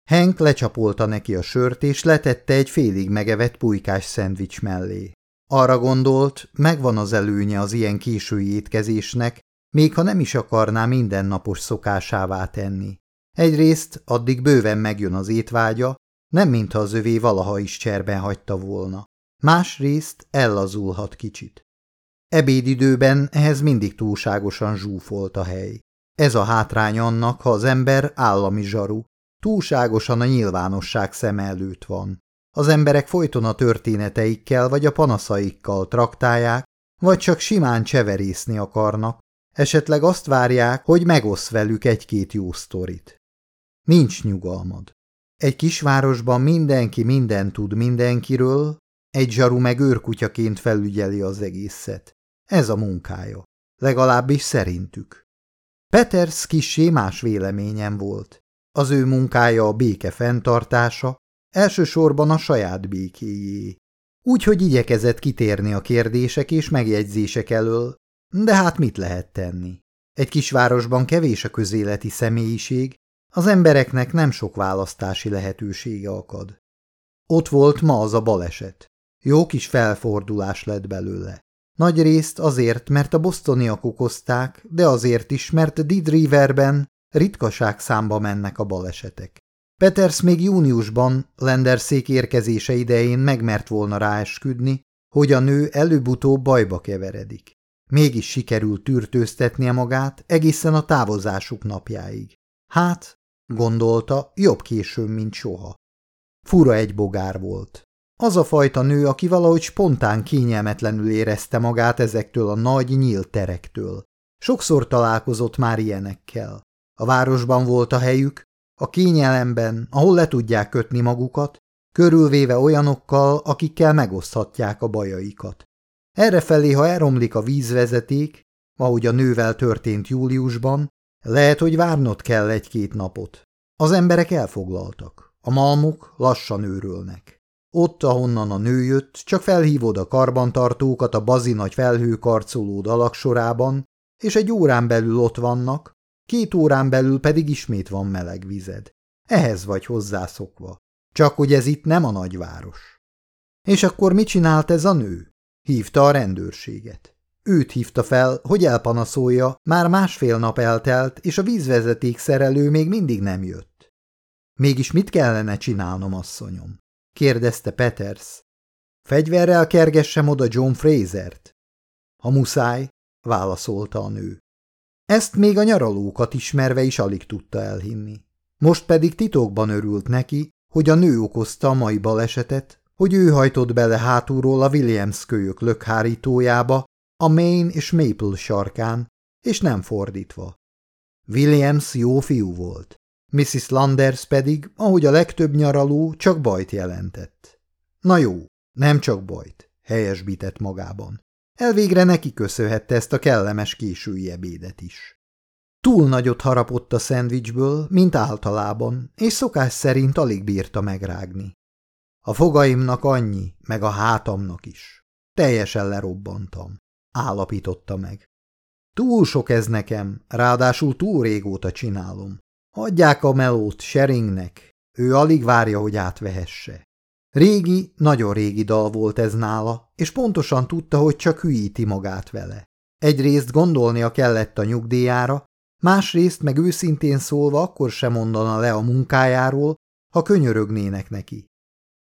Hank lecsapolta neki a sört, és letette egy félig megevett pulykás szendvics mellé. Arra gondolt, megvan az előnye az ilyen késői étkezésnek, még ha nem is akarná mindennapos szokásává tenni. Egyrészt addig bőven megjön az étvágya, nem mintha az övé valaha is cserben hagyta volna. Másrészt ellazulhat kicsit. Ebédidőben ehhez mindig túlságosan zsúfolt a hely. Ez a hátrány annak, ha az ember állami zsaru, túlságosan a nyilvánosság szem előtt van. Az emberek folyton a történeteikkel vagy a panaszaikkal traktálják, vagy csak simán cseverészni akarnak, esetleg azt várják, hogy megosz velük egy-két jó sztorit. Nincs nyugalmad. Egy kisvárosban mindenki minden tud mindenkiről, egy zsaru meg őrkutyaként felügyeli az egészet. Ez a munkája. Legalábbis szerintük. Peters kissé más véleményem volt. Az ő munkája a béke fenntartása, elsősorban a saját békéjé. Úgyhogy igyekezett kitérni a kérdések és megjegyzések elől, de hát mit lehet tenni? Egy kisvárosban kevés a közéleti személyiség, az embereknek nem sok választási lehetősége akad. Ott volt ma az a baleset. Jó kis felfordulás lett belőle. Nagy részt azért, mert a bosztoniak okozták, de azért is, mert Did Riverben ritkaság számba mennek a balesetek. Peters még júniusban Lenderszék érkezése idején megmert volna ráesküdni, hogy a nő előbb-utóbb bajba keveredik. Mégis sikerült tűrtőztetnie magát egészen a távozásuk napjáig. Hát, gondolta, jobb későn, mint soha. Fura egy bogár volt. Az a fajta nő, aki valahogy spontán kényelmetlenül érezte magát ezektől a nagy nyílt terektől. Sokszor találkozott már ilyenekkel. A városban volt a helyük, a kényelemben, ahol le tudják kötni magukat, körülvéve olyanokkal, akikkel megoszthatják a bajaikat. Errefelé, ha elromlik a vízvezeték, ahogy a nővel történt júliusban, lehet, hogy várnod kell egy-két napot. Az emberek elfoglaltak, a malmok lassan őrölnek. Ott, ahonnan a nő jött, csak felhívod a karbantartókat a bazi nagy felhőkarcoló dalak sorában, és egy órán belül ott vannak, két órán belül pedig ismét van meleg vized. Ehhez vagy hozzászokva. Csak hogy ez itt nem a nagyváros. És akkor mit csinált ez a nő? Hívta a rendőrséget. Őt hívta fel, hogy elpanaszolja, már másfél nap eltelt, és a vízvezeték szerelő még mindig nem jött. Mégis mit kellene csinálnom, asszonyom? Kérdezte Peters. Fegyverrel kergessem oda John Frazert? Ha muszáj, válaszolta a nő. Ezt még a nyaralókat ismerve is alig tudta elhinni. Most pedig titokban örült neki, hogy a nő okozta a mai balesetet, hogy ő hajtott bele hátulról a Williams kölyök lökhárítójába, a Main és Maple sarkán, és nem fordítva. Williams jó fiú volt. Mrs. Landers pedig, ahogy a legtöbb nyaraló, csak bajt jelentett. Na jó, nem csak bajt, helyesbített magában. Elvégre neki köszönhette ezt a kellemes késői ebédet is. Túl nagyot harapott a szendvicsből, mint általában, és szokás szerint alig bírta megrágni. A fogaimnak annyi, meg a hátamnak is. Teljesen lerobbantam, állapította meg. Túl sok ez nekem, ráadásul túl régóta csinálom. Adják a melót Sheringnek, ő alig várja, hogy átvehesse. Régi, nagyon régi dal volt ez nála, és pontosan tudta, hogy csak hülyíti magát vele. Egyrészt gondolnia kellett a nyugdíjára, másrészt meg őszintén szólva akkor sem mondana le a munkájáról, ha könyörögnének neki.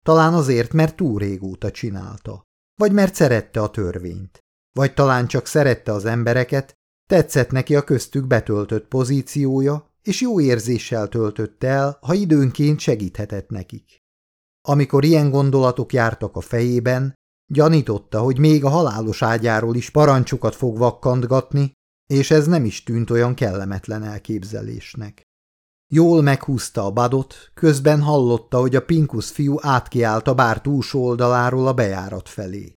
Talán azért, mert túl régóta csinálta, vagy mert szerette a törvényt, vagy talán csak szerette az embereket, tetszett neki a köztük betöltött pozíciója, és jó érzéssel töltött el, ha időnként segíthetett nekik. Amikor ilyen gondolatok jártak a fejében, gyanította, hogy még a halálos ágyáról is parancsokat fog vakkantgatni, és ez nem is tűnt olyan kellemetlen elképzelésnek. Jól meghúzta a badot, közben hallotta, hogy a Pinkus fiú átkiált a bár túlsó oldaláról a bejárat felé.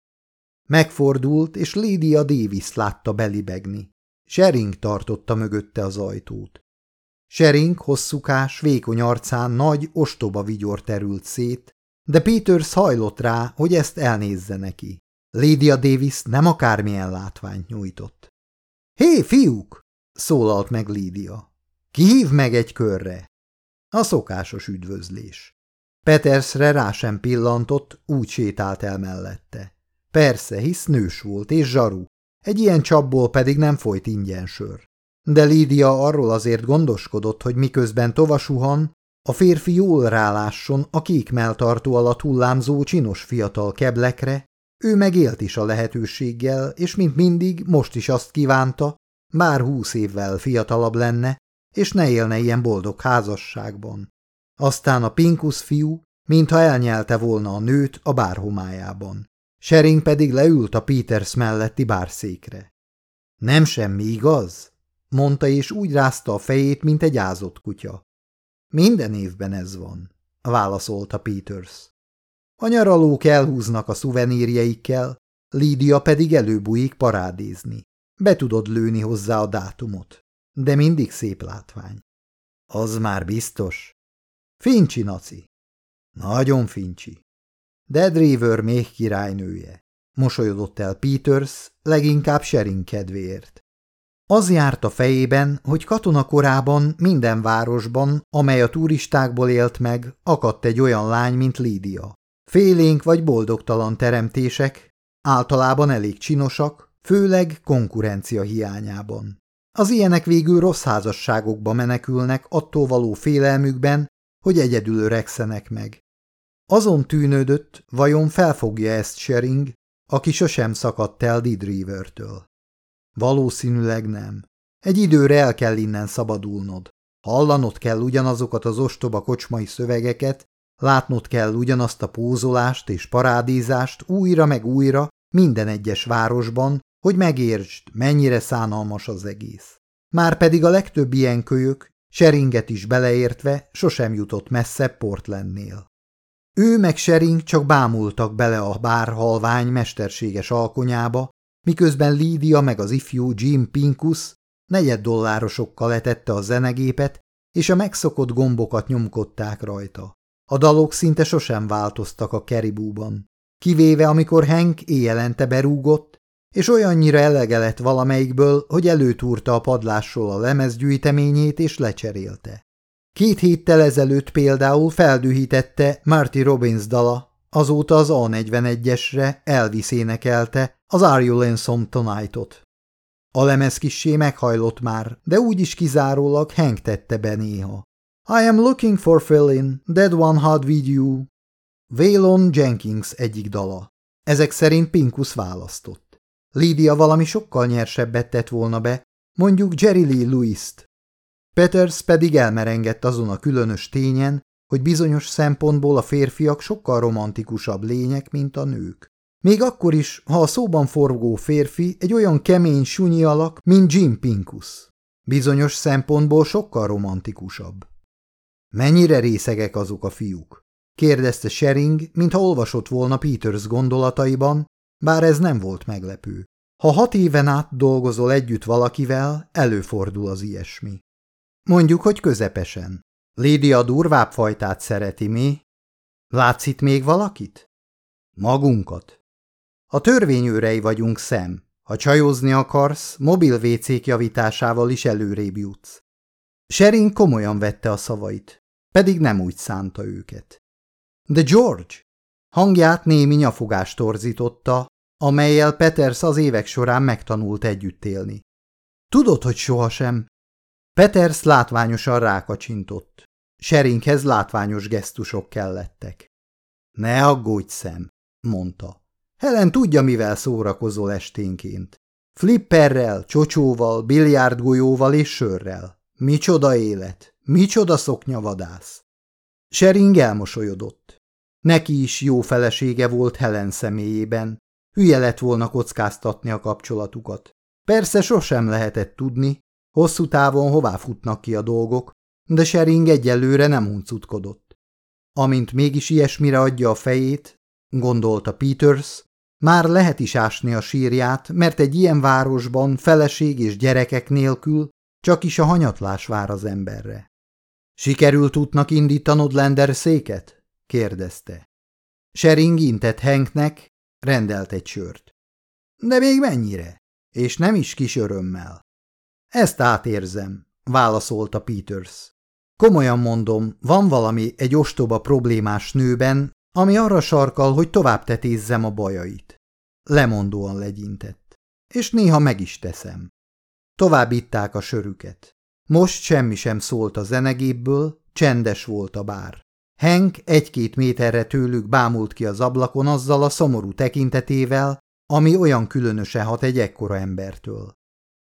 Megfordult, és Lydia Davis látta belibegni. Shering tartotta mögötte az ajtót. Shering hosszúkás, vékony arcán nagy, ostoba vigyor terült szét, de Peters hajlott rá, hogy ezt elnézze neki. Lydia Davis nem akármilyen látványt nyújtott. – Hé, fiúk! – szólalt meg Lydia. – Kihív meg egy körre! A szokásos üdvözlés. Petersre rá sem pillantott, úgy sétált el mellette. Persze, hisz nős volt és zsaru, egy ilyen csapból pedig nem folyt ingyen sör. De Lídia arról azért gondoskodott, hogy miközben tovasuhan, a férfi jól rálásson a kék melltartó alatt hullámzó csinos fiatal keblekre, ő megélt is a lehetőséggel, és mint mindig most is azt kívánta, bár húsz évvel fiatalabb lenne, és ne élne ilyen boldog házasságban. Aztán a Pinkus fiú, mintha elnyelte volna a nőt a bárhomájában. Sering pedig leült a Peters melletti bárszékre. Nem semmi, igaz? Mondta, és úgy rázta a fejét, mint egy ázott kutya. Minden évben ez van, válaszolta Peters. A nyaralók elhúznak a szuvenírjeikkel, Lídia pedig előbújik parádézni. Be tudod lőni hozzá a dátumot, de mindig szép látvány. Az már biztos. Fincsi, naci. Nagyon fincsi. Dead River még királynője. Mosolyodott el Peters, leginkább Sherin kedvéért. Az járt a fejében, hogy katonakorában minden városban, amely a turistákból élt meg, akadt egy olyan lány, mint Lídia. Félénk vagy boldogtalan teremtések, általában elég csinosak, főleg konkurencia hiányában. Az ilyenek végül rossz házasságokba menekülnek attól való félelmükben, hogy egyedül öregszenek meg. Azon tűnődött, vajon felfogja ezt Shering, aki sosem szakadt el Didrivertől. Valószínűleg nem. Egy időre el kell innen szabadulnod. Hallanod kell ugyanazokat az ostoba kocsmai szövegeket, látnod kell ugyanazt a pózolást és parádízást újra meg újra minden egyes városban, hogy megértsd, mennyire szánalmas az egész. Márpedig a legtöbb ilyen kölyök, Seringet is beleértve, sosem jutott messze Portlandnél. Ő meg Sering csak bámultak bele a bár halvány mesterséges alkonyába, miközben Lídia meg az ifjú Jim Pinkus negyed dollárosokkal letette a zenegépet, és a megszokott gombokat nyomkodták rajta. A dalok szinte sosem változtak a keribúban, kivéve amikor Hank éjjelente berúgott, és olyannyira elege lett valamelyikből, hogy előtúrta a padlásról a lemezgyűjteményét és lecserélte. Két héttel ezelőtt például feldühítette Marty Robbins dala, azóta az A41-esre Elvis énekelte az Are You Lonesome Tonight-ot. A lemez kissé meghajlott már, de úgyis kizárólag Hank tette be néha. I am looking for Philin, that one hard with you. Waylon Jenkins egyik dala. Ezek szerint Pinkus választott. Lídia valami sokkal nyersebbet tett volna be, mondjuk Jerry Lee Lewis-t. Peters pedig elmerengett azon a különös tényen, hogy bizonyos szempontból a férfiak sokkal romantikusabb lények, mint a nők. Még akkor is, ha a szóban forgó férfi egy olyan kemény sunyi alak, mint Jim Pinkus. Bizonyos szempontból sokkal romantikusabb. Mennyire részegek azok a fiúk? kérdezte Shering, mintha olvasott volna Peters gondolataiban, bár ez nem volt meglepő. Ha hat éven át dolgozol együtt valakivel, előfordul az ilyesmi. Mondjuk, hogy közepesen. Lídia durvább fajtát szereti, mi? Látsz itt még valakit? Magunkat. A törvényőrei vagyunk szem. Ha csajozni akarsz, mobil vécék javításával is előrébb jutsz. Sherin komolyan vette a szavait, pedig nem úgy szánta őket. De George! Hangját némi nyafogást torzította, amelyel Peters az évek során megtanult együtt élni. Tudod, hogy sohasem, Peters látványosan rákacsintott. Serinkhez látványos gesztusok kellettek. Ne aggódj, szem, mondta. Helen tudja, mivel szórakozol esténként. Flipperrel, csocsóval, biliárdgolyóval és sörrel. Micsoda élet, micsoda szoknyavadász. Sering elmosolyodott. Neki is jó felesége volt Helen személyében. Hülye lett volna kockáztatni a kapcsolatukat. Persze sosem lehetett tudni, hosszú távon hová futnak ki a dolgok, de Sering egyelőre nem huncutkodott. Amint mégis ilyesmire adja a fejét, gondolta Peters, már lehet is ásni a sírját, mert egy ilyen városban feleség és gyerekek nélkül csak is a hanyatlás vár az emberre. Sikerült útnak indítanod Lender széket? kérdezte. Sering intett Hanknek, rendelt egy sört. De még mennyire? És nem is kis örömmel. Ezt átérzem, válaszolta Peters. Komolyan mondom, van valami egy ostoba problémás nőben, ami arra sarkal, hogy tovább tetézzem a bajait. Lemondóan legyintett. És néha meg is teszem. Tovább itták a sörüket. Most semmi sem szólt a zenegépből, csendes volt a bár. Henk egy-két méterre tőlük bámult ki az ablakon azzal a szomorú tekintetével, ami olyan különösen hat egy ekkora embertől.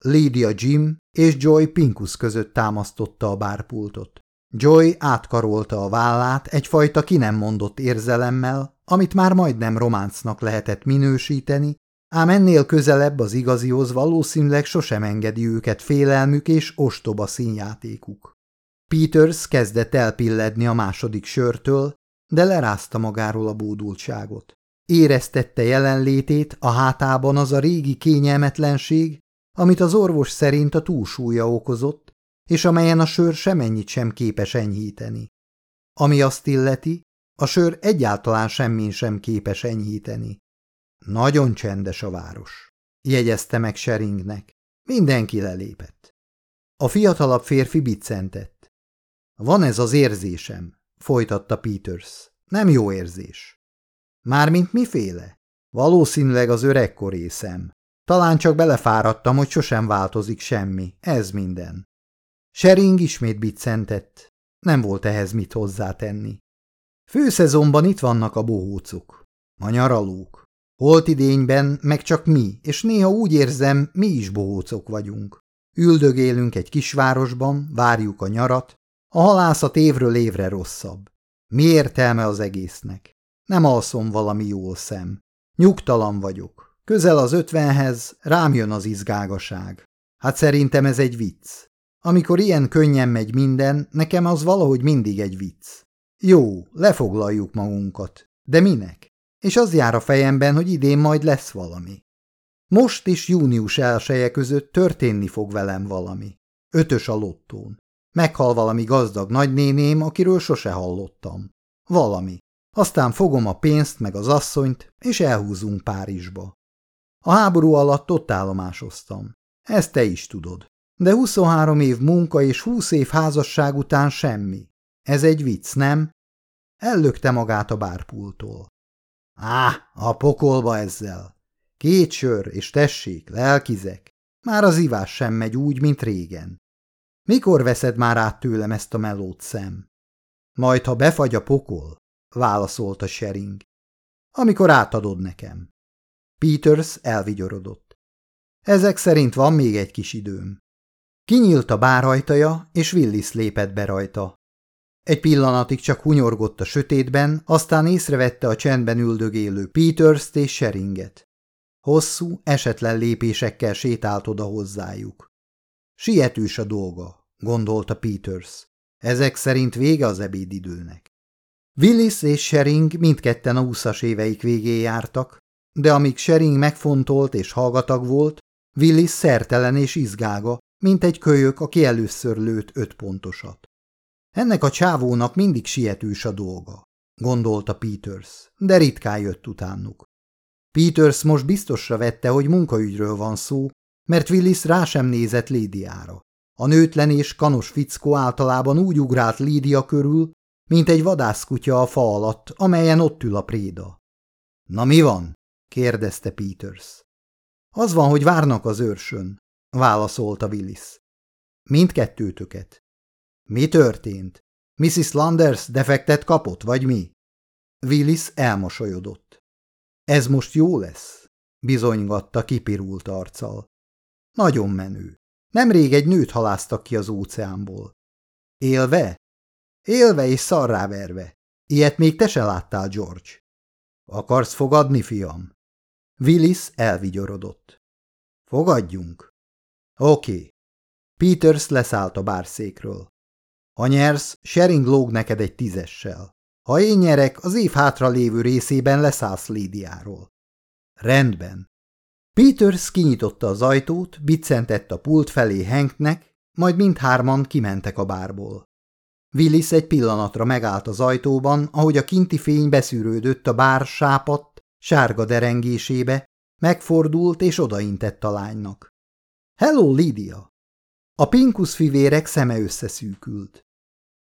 Lydia Jim és Joy Pinkus között támasztotta a bárpultot. Joy átkarolta a vállát egyfajta ki nem mondott érzelemmel, amit már majdnem románcnak lehetett minősíteni, ám ennél közelebb az igazihoz valószínűleg sosem engedi őket félelmük és ostoba színjátékuk. Peters kezdett elpilledni a második sörtől, de lerázta magáról a bódultságot. Éreztette jelenlétét a hátában az a régi kényelmetlenség, amit az orvos szerint a túlsúlya okozott, és amelyen a sör semennyit sem képes enyhíteni. Ami azt illeti, a sör egyáltalán semmin sem képes enyhíteni. Nagyon csendes a város, jegyezte meg Sheringnek. Mindenki lelépett. A fiatalabb férfi biccentett. Van ez az érzésem, folytatta Peters. Nem jó érzés. Mármint miféle? Valószínűleg az öregkorészem. Talán csak belefáradtam, hogy sosem változik semmi. Ez minden. Sering ismét biccentett. Nem volt ehhez mit hozzátenni. Főszezonban itt vannak a bohócok, a nyaralók. Holt idényben meg csak mi, és néha úgy érzem, mi is bohócok vagyunk. Üldögélünk egy kisvárosban, várjuk a nyarat, a halászat évről évre rosszabb. Mi értelme az egésznek? Nem alszom valami jól szem. Nyugtalan vagyok. Közel az ötvenhez rám jön az izgágaság. Hát szerintem ez egy vicc. Amikor ilyen könnyen megy minden, nekem az valahogy mindig egy vicc. Jó, lefoglaljuk magunkat. De minek? És az jár a fejemben, hogy idén majd lesz valami. Most is június elseje között történni fog velem valami. Ötös a lottón. Meghal valami gazdag nagynéném, akiről sose hallottam. Valami. Aztán fogom a pénzt meg az asszonyt, és elhúzunk Párizsba. A háború alatt ott állomásoztam. Ezt te is tudod. De 23 év munka és 20 év házasság után semmi. Ez egy vicc, nem? Ellökte magát a bárpultól. Á, a pokolba ezzel. Két sör, és tessék, lelkizek. Már az ivás sem megy úgy, mint régen. Mikor veszed már át tőlem ezt a melót szem? Majd, ha befagy a pokol, válaszolta Shering. Amikor átadod nekem. Peters elvigyorodott. Ezek szerint van még egy kis időm. Kinyílt a bárajtaja, és Willis lépett be rajta. Egy pillanatig csak hunyorgott a sötétben, aztán észrevette a csendben üldögélő Peters-t és Sheringet. Hosszú, esetlen lépésekkel sétált oda hozzájuk. Sietős a dolga, gondolta Peters. Ezek szerint vége az ebédidőnek. Willis és Shering mindketten a úszas éveik végén jártak, de amíg Shering megfontolt és hallgatag volt, Willis szertelen és izgága, mint egy kölyök, aki először lőtt öt pontosat. Ennek a csávónak mindig sietős a dolga, gondolta Peters, de ritkán jött utánuk. Peters most biztosra vette, hogy munkaügyről van szó, mert Willis rá sem nézett Lídiára. A nőtlen és kanos fickó általában úgy ugrált Lídia körül, mint egy vadászkutya a fa alatt, amelyen ott ül a préda. – Na mi van? – kérdezte Peters. – Az van, hogy várnak az őrsön – válaszolta Willis. – Mindkettőtöket. – Mi történt? Mrs. Landers defektet kapott, vagy mi? Willis elmosolyodott. – Ez most jó lesz? – bizonygatta kipirult arccal. – Nagyon menő. Nemrég egy nőt haláztak ki az óceánból. – Élve? Élve és szarráverve. Ilyet még te se láttál, George. Akarsz fogadni, fiam? Willis elvigyorodott. Fogadjunk. Oké. Peters leszállt a bárszékről. Ha nyersz, Shering lóg neked egy tízessel. Ha én nyerek, az év hátra lévő részében leszállsz Lídiáról. Rendben. Peters kinyitotta az ajtót, biccentett a pult felé Hanknek, majd mindhárman kimentek a bárból. Willis egy pillanatra megállt az ajtóban, ahogy a kinti fény beszűrődött a bár sápadt, sárga derengésébe, megfordult és odaintett a lánynak. – Hello, Lídia! A pinkusz fivérek szeme összeszűkült.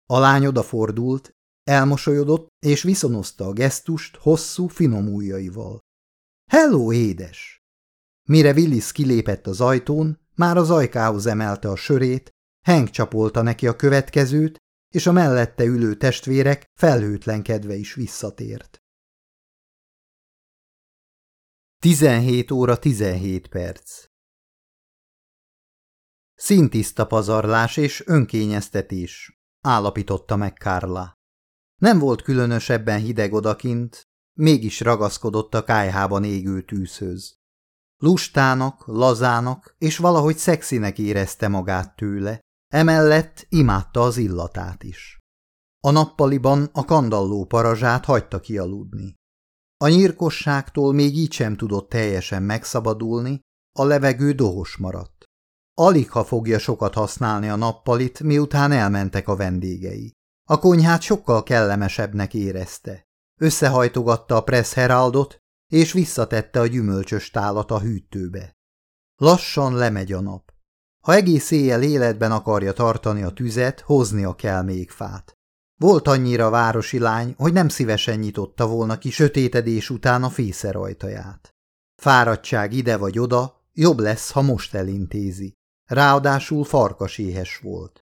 A lány odafordult, elmosolyodott és viszonozta a gesztust hosszú, finom ujjaival. – Hello, édes! Mire Willis kilépett az ajtón, már az ajkához emelte a sörét, Hank csapolta neki a következőt, és a mellette ülő testvérek felhőtlenkedve is visszatért. 17 óra 17 perc Szintiszta pazarlás és önkényeztetés, állapította meg Kárla. Nem volt különösebben hideg odakint, mégis ragaszkodott a kájhában égő tűzhöz. Lustának, lazának és valahogy szexinek érezte magát tőle, emellett imádta az illatát is. A nappaliban a kandalló parazsát hagyta kialudni. A nyírkosságtól még így sem tudott teljesen megszabadulni, a levegő dohos maradt. Alig ha fogja sokat használni a nappalit, miután elmentek a vendégei. A konyhát sokkal kellemesebbnek érezte. Összehajtogatta a Press Heraldot, és visszatette a gyümölcsös tálat a hűtőbe. Lassan lemegy a nap. Ha egész éjjel életben akarja tartani a tüzet, hoznia kell még fát. Volt annyira városi lány, hogy nem szívesen nyitotta volna ki sötétedés után a fészer ajtaját. Fáradtság ide vagy oda, jobb lesz, ha most elintézi. Ráadásul farkaséhes volt.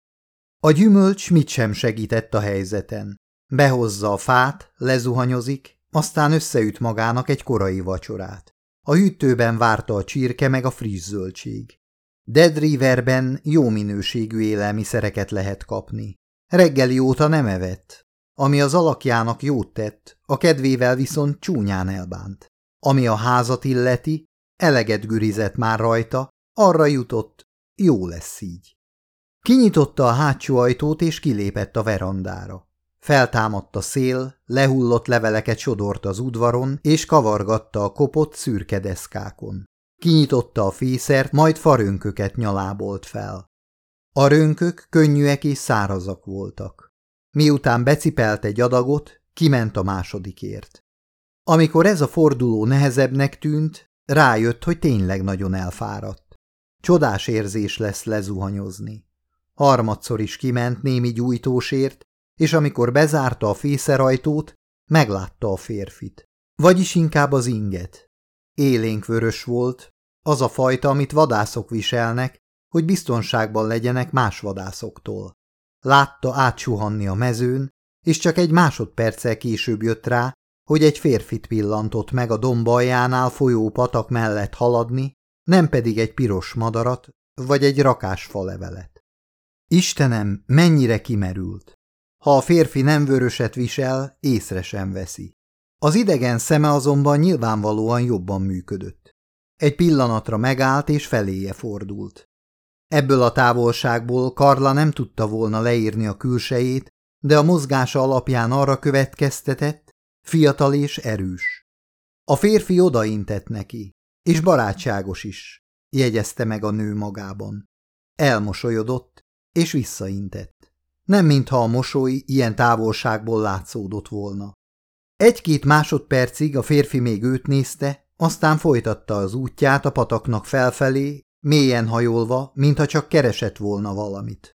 A gyümölcs mit sem segített a helyzeten. Behozza a fát, lezuhanyozik, aztán összeüt magának egy korai vacsorát. A hűtőben várta a csirke meg a friss zöldség. Dead Riverben jó minőségű élelmiszereket lehet kapni. Reggeli óta nem evett. Ami az alakjának jót tett, a kedvével viszont csúnyán elbánt. Ami a házat illeti, eleget gürizett már rajta, arra jutott, jó lesz így. Kinyitotta a hátsó ajtót és kilépett a verandára. Feltámadt a szél, lehullott leveleket sodort az udvaron, és kavargatta a kopott szürke deszkákon. Kinyitotta a fészert, majd farönköket nyalábolt fel. A rönkök könnyűek és szárazak voltak. Miután becipelt egy adagot, kiment a másodikért. Amikor ez a forduló nehezebbnek tűnt, rájött, hogy tényleg nagyon elfáradt. Csodás érzés lesz lezuhanyozni. Harmadszor is kiment némi gyújtósért, és amikor bezárta a fészerajtót, meglátta a férfit. Vagyis inkább az inget. Élénk vörös volt, az a fajta, amit vadászok viselnek, hogy biztonságban legyenek más vadászoktól. Látta átsuhanni a mezőn, és csak egy másodperccel később jött rá, hogy egy férfit pillantott meg a dombaljánál folyó patak mellett haladni, nem pedig egy piros madarat, vagy egy rakás falevelet. Istenem, mennyire kimerült! Ha a férfi nem vöröset visel, észre sem veszi. Az idegen szeme azonban nyilvánvalóan jobban működött. Egy pillanatra megállt és feléje fordult. Ebből a távolságból Karla nem tudta volna leírni a külsejét, de a mozgása alapján arra következtetett, fiatal és erős. A férfi odaintett neki, és barátságos is, jegyezte meg a nő magában. Elmosolyodott, és visszaintett. Nem mintha a mosoly ilyen távolságból látszódott volna. Egy-két másodpercig a férfi még őt nézte, aztán folytatta az útját a pataknak felfelé, mélyen hajolva, mintha csak keresett volna valamit.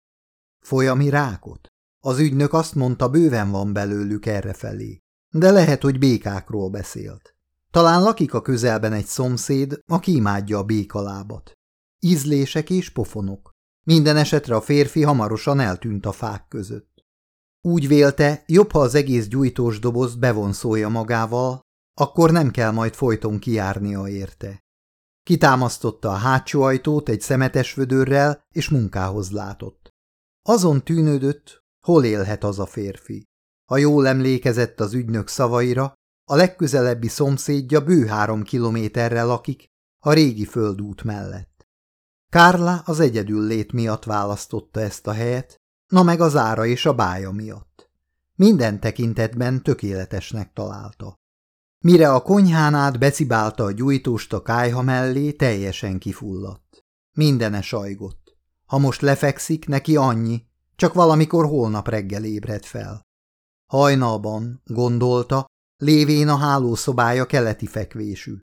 Folyami rákot? Az ügynök azt mondta, bőven van belőlük errefelé, de lehet, hogy békákról beszélt. Talán lakik a közelben egy szomszéd, aki imádja a békalábat. Ízlések és pofonok. Minden esetre a férfi hamarosan eltűnt a fák között. Úgy vélte, jobb, ha az egész gyújtós doboz bevonszolja magával, akkor nem kell majd folyton kiárnia érte. Kitámasztotta a hátsó ajtót egy szemetes vödörrel, és munkához látott. Azon tűnődött, hol élhet az a férfi. Ha jól emlékezett az ügynök szavaira, a legközelebbi szomszédja bő három kilométerre lakik, a régi földút mellett. Kárla az egyedül lét miatt választotta ezt a helyet, na meg az ára és a bája miatt. Minden tekintetben tökéletesnek találta. Mire a konyhán át becibálta a gyújtóst a kájha mellé, teljesen kifulladt. Mindene sajgott. Ha most lefekszik, neki annyi, csak valamikor holnap reggel ébred fel. Hajnalban, gondolta, lévén a hálószobája keleti fekvésű.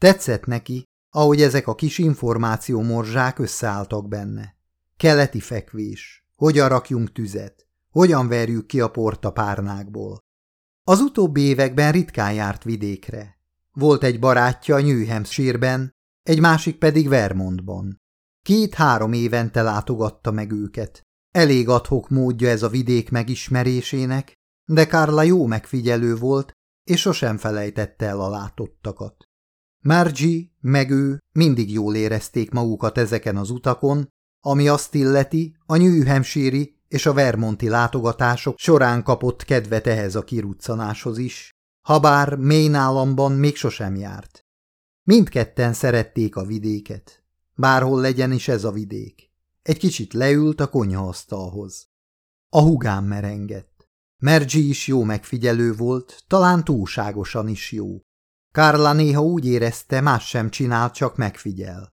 Tetszett neki, ahogy ezek a kis információ morzsák összeálltak benne. Keleti fekvés, hogyan rakjunk tüzet, hogyan verjük ki a port a párnákból. Az utóbbi években ritkán járt vidékre. Volt egy barátja New Hampshire-ben, egy másik pedig Vermontban. Két-három évente látogatta meg őket. Elég adhok módja ez a vidék megismerésének, de Carla jó megfigyelő volt, és sosem felejtette el a látottakat. Margie, meg ő mindig jól érezték magukat ezeken az utakon, ami azt illeti, a New és a Vermonti látogatások során kapott kedvet ehhez a kiruccanáshoz is, habár Maine államban még sosem járt. Mindketten szerették a vidéket, bárhol legyen is ez a vidék. Egy kicsit leült a konyhaasztalhoz. A hugám merengett. Mergyi is jó megfigyelő volt, talán túlságosan is jó. Kárla néha úgy érezte, más sem csinál, csak megfigyel.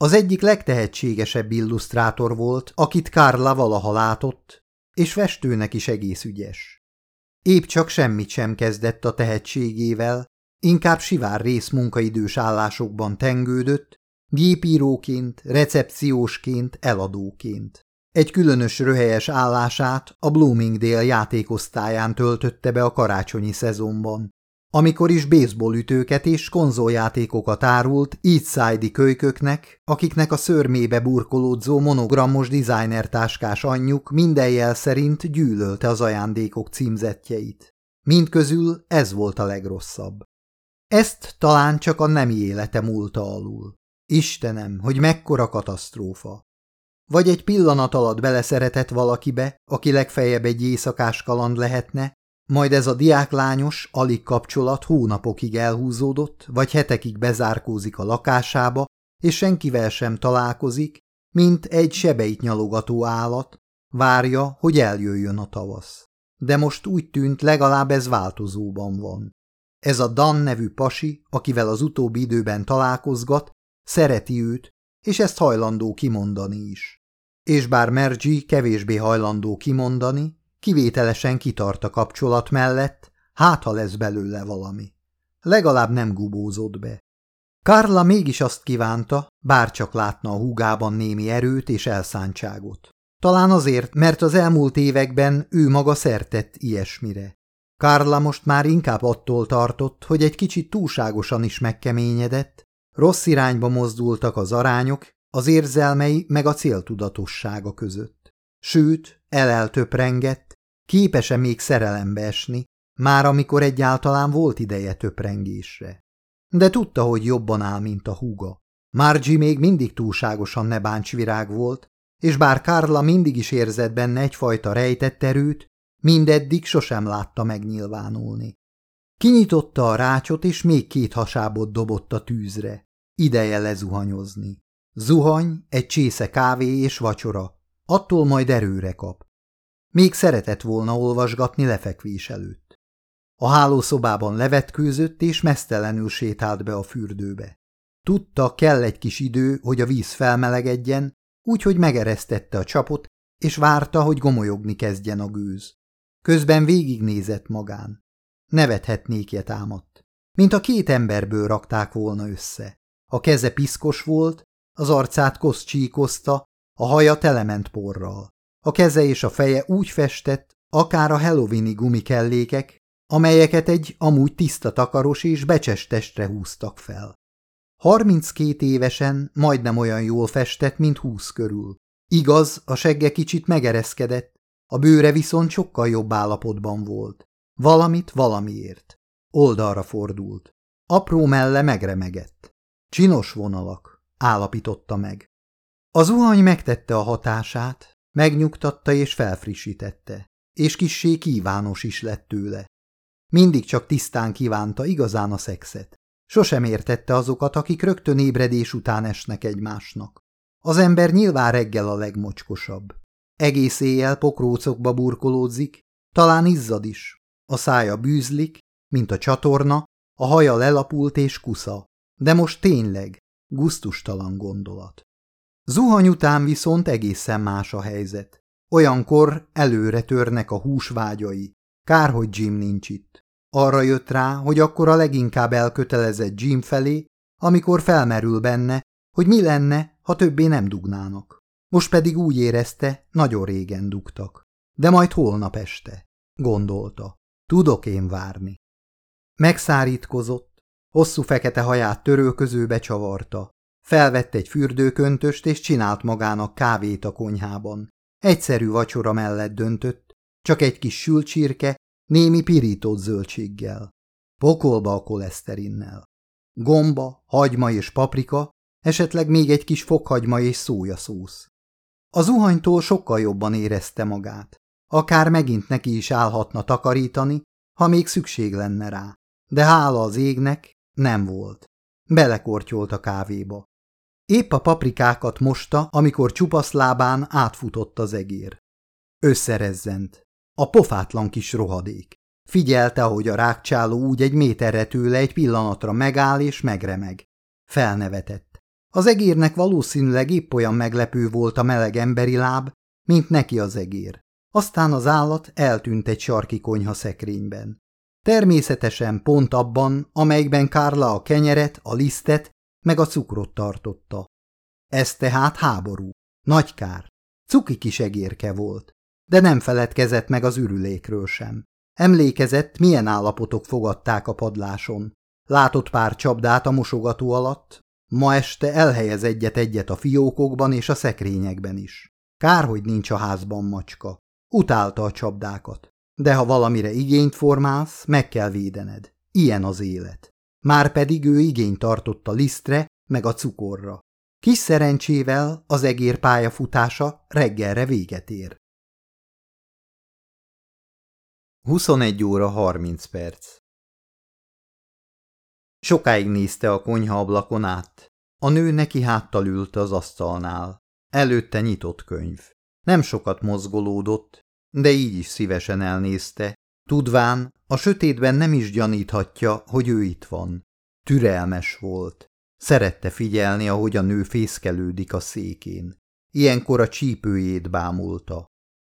Az egyik legtehetségesebb illusztrátor volt, akit Kárla valaha látott, és festőnek is egész ügyes. Épp csak semmit sem kezdett a tehetségével, inkább sivár rész munkaidős állásokban tengődött, gépíróként, recepciósként, eladóként. Egy különös röhelyes állását a Bloomingdale játékosztályán töltötte be a karácsonyi szezonban, amikor is baseballütőket és konzoljátékokat árult Eastside-i kölyköknek, akiknek a szörmébe burkolódzó monogramos táskás anyjuk minden jel szerint gyűlölte az ajándékok címzetjeit. Mindközül ez volt a legrosszabb. Ezt talán csak a nemi élete múlta alul. Istenem, hogy mekkora katasztrófa! Vagy egy pillanat alatt beleszeretett valakibe, aki legfeljebb egy éjszakás kaland lehetne, majd ez a diáklányos, alig kapcsolat hónapokig elhúzódott, vagy hetekig bezárkózik a lakásába, és senkivel sem találkozik, mint egy sebeit nyalogató állat, várja, hogy eljöjjön a tavasz. De most úgy tűnt, legalább ez változóban van. Ez a Dan nevű pasi, akivel az utóbbi időben találkozgat, szereti őt, és ezt hajlandó kimondani is. És bár Mergy kevésbé hajlandó kimondani, Kivételesen kitart a kapcsolat mellett, hát ha lesz belőle valami. Legalább nem gubózott be. Karla mégis azt kívánta, bárcsak látna a húgában némi erőt és elszántságot. Talán azért, mert az elmúlt években ő maga szertett ilyesmire. Karla most már inkább attól tartott, hogy egy kicsit túlságosan is megkeményedett, rossz irányba mozdultak az arányok, az érzelmei meg a céltudatossága között. Sőt, eleltöprengett, Képes-e még szerelembe esni, már amikor egyáltalán volt ideje töprengésre? De tudta, hogy jobban áll, mint a húga. Margie még mindig túlságosan nebáncsvirág volt, és bár Carla mindig is érzett benne egyfajta rejtett erőt, mindeddig sosem látta megnyilvánulni. Kinyitotta a rácsot, és még két hasábot dobott a tűzre. Ideje lezuhanyozni. Zuhany, egy csésze kávé és vacsora. Attól majd erőre kap. Még szeretett volna olvasgatni lefekvés előtt. A hálószobában levetkőzött és mesztelenül sétált be a fürdőbe. Tudta, kell egy kis idő, hogy a víz felmelegedjen, úgyhogy megeresztette a csapot, és várta, hogy gomolyogni kezdjen a gőz. Közben végignézett magán. Nevethetnékje támadt. Mint a két emberből rakták volna össze. A keze piszkos volt, az arcát kosz csíkozta, a haja telement porral. A keze és a feje úgy festett, akár a halloweeni gumikellékek, amelyeket egy amúgy tiszta takaros és becses testre húztak fel. Harminckét évesen majdnem olyan jól festett, mint húsz körül. Igaz, a segge kicsit megereszkedett, a bőre viszont sokkal jobb állapotban volt. Valamit valamiért. Oldalra fordult. Apró melle megremegett. Csinos vonalak, állapította meg. Az zuhany megtette a hatását, Megnyugtatta és felfrissítette, és kissé kívános is lett tőle. Mindig csak tisztán kívánta igazán a szexet. Sosem értette azokat, akik rögtön ébredés után esnek egymásnak. Az ember nyilván reggel a legmocskosabb. Egész éjjel pokrócokba burkolódzik, talán izzad is. A szája bűzlik, mint a csatorna, a haja lelapult és kusza. De most tényleg, guztustalan gondolat. Zuhany után viszont egészen más a helyzet. Olyankor előre törnek a húsvágyai. Kár, hogy Jim nincs itt. Arra jött rá, hogy akkor a leginkább elkötelezett Jim felé, amikor felmerül benne, hogy mi lenne, ha többé nem dugnának. Most pedig úgy érezte, nagyon régen dugtak. De majd holnap este, gondolta. Tudok én várni. Megszárítkozott, hosszú fekete haját törölközőbe csavarta. Felvett egy fürdőköntöst és csinált magának kávét a konyhában. Egyszerű vacsora mellett döntött, csak egy kis sült némi pirított zöldséggel. Pokolba a koleszterinnel. Gomba, hagyma és paprika, esetleg még egy kis fokhagyma és szójaszósz. A zuhanytól sokkal jobban érezte magát. Akár megint neki is állhatna takarítani, ha még szükség lenne rá. De hála az égnek nem volt. Belekortyolt a kávéba. Épp a paprikákat mosta, amikor csupasz lábán átfutott az egér. Összerezzent. A pofátlan kis rohadék. Figyelte, ahogy a rákcsáló úgy egy méterre tőle egy pillanatra megáll és megremeg. Felnevetett. Az egérnek valószínűleg épp olyan meglepő volt a meleg emberi láb, mint neki az egér. Aztán az állat eltűnt egy sarki konyha szekrényben. Természetesen pont abban, amelyikben Kárla a kenyeret, a lisztet meg a cukrot tartotta. Ez tehát háború. Nagy kár. Cuki kis egérke volt. De nem feledkezett meg az ürülékről sem. Emlékezett, milyen állapotok fogadták a padláson. Látott pár csapdát a mosogató alatt, ma este elhelyez egyet-egyet a fiókokban és a szekrényekben is. Kár, hogy nincs a házban macska. Utálta a csapdákat. De ha valamire igényt formálsz, meg kell védened. Ilyen az élet. Márpedig ő igényt tartott a lisztre, meg a cukorra. Kis szerencsével az egér pályafutása reggelre véget ér. 21 óra 30 perc Sokáig nézte a konyha ablakon át. A nő neki háttal ült az asztalnál. Előtte nyitott könyv. Nem sokat mozgolódott, de így is szívesen elnézte, tudván, a sötétben nem is gyaníthatja, hogy ő itt van. Türelmes volt. Szerette figyelni, ahogy a nő fészkelődik a székén. Ilyenkor a csípőjét bámulta.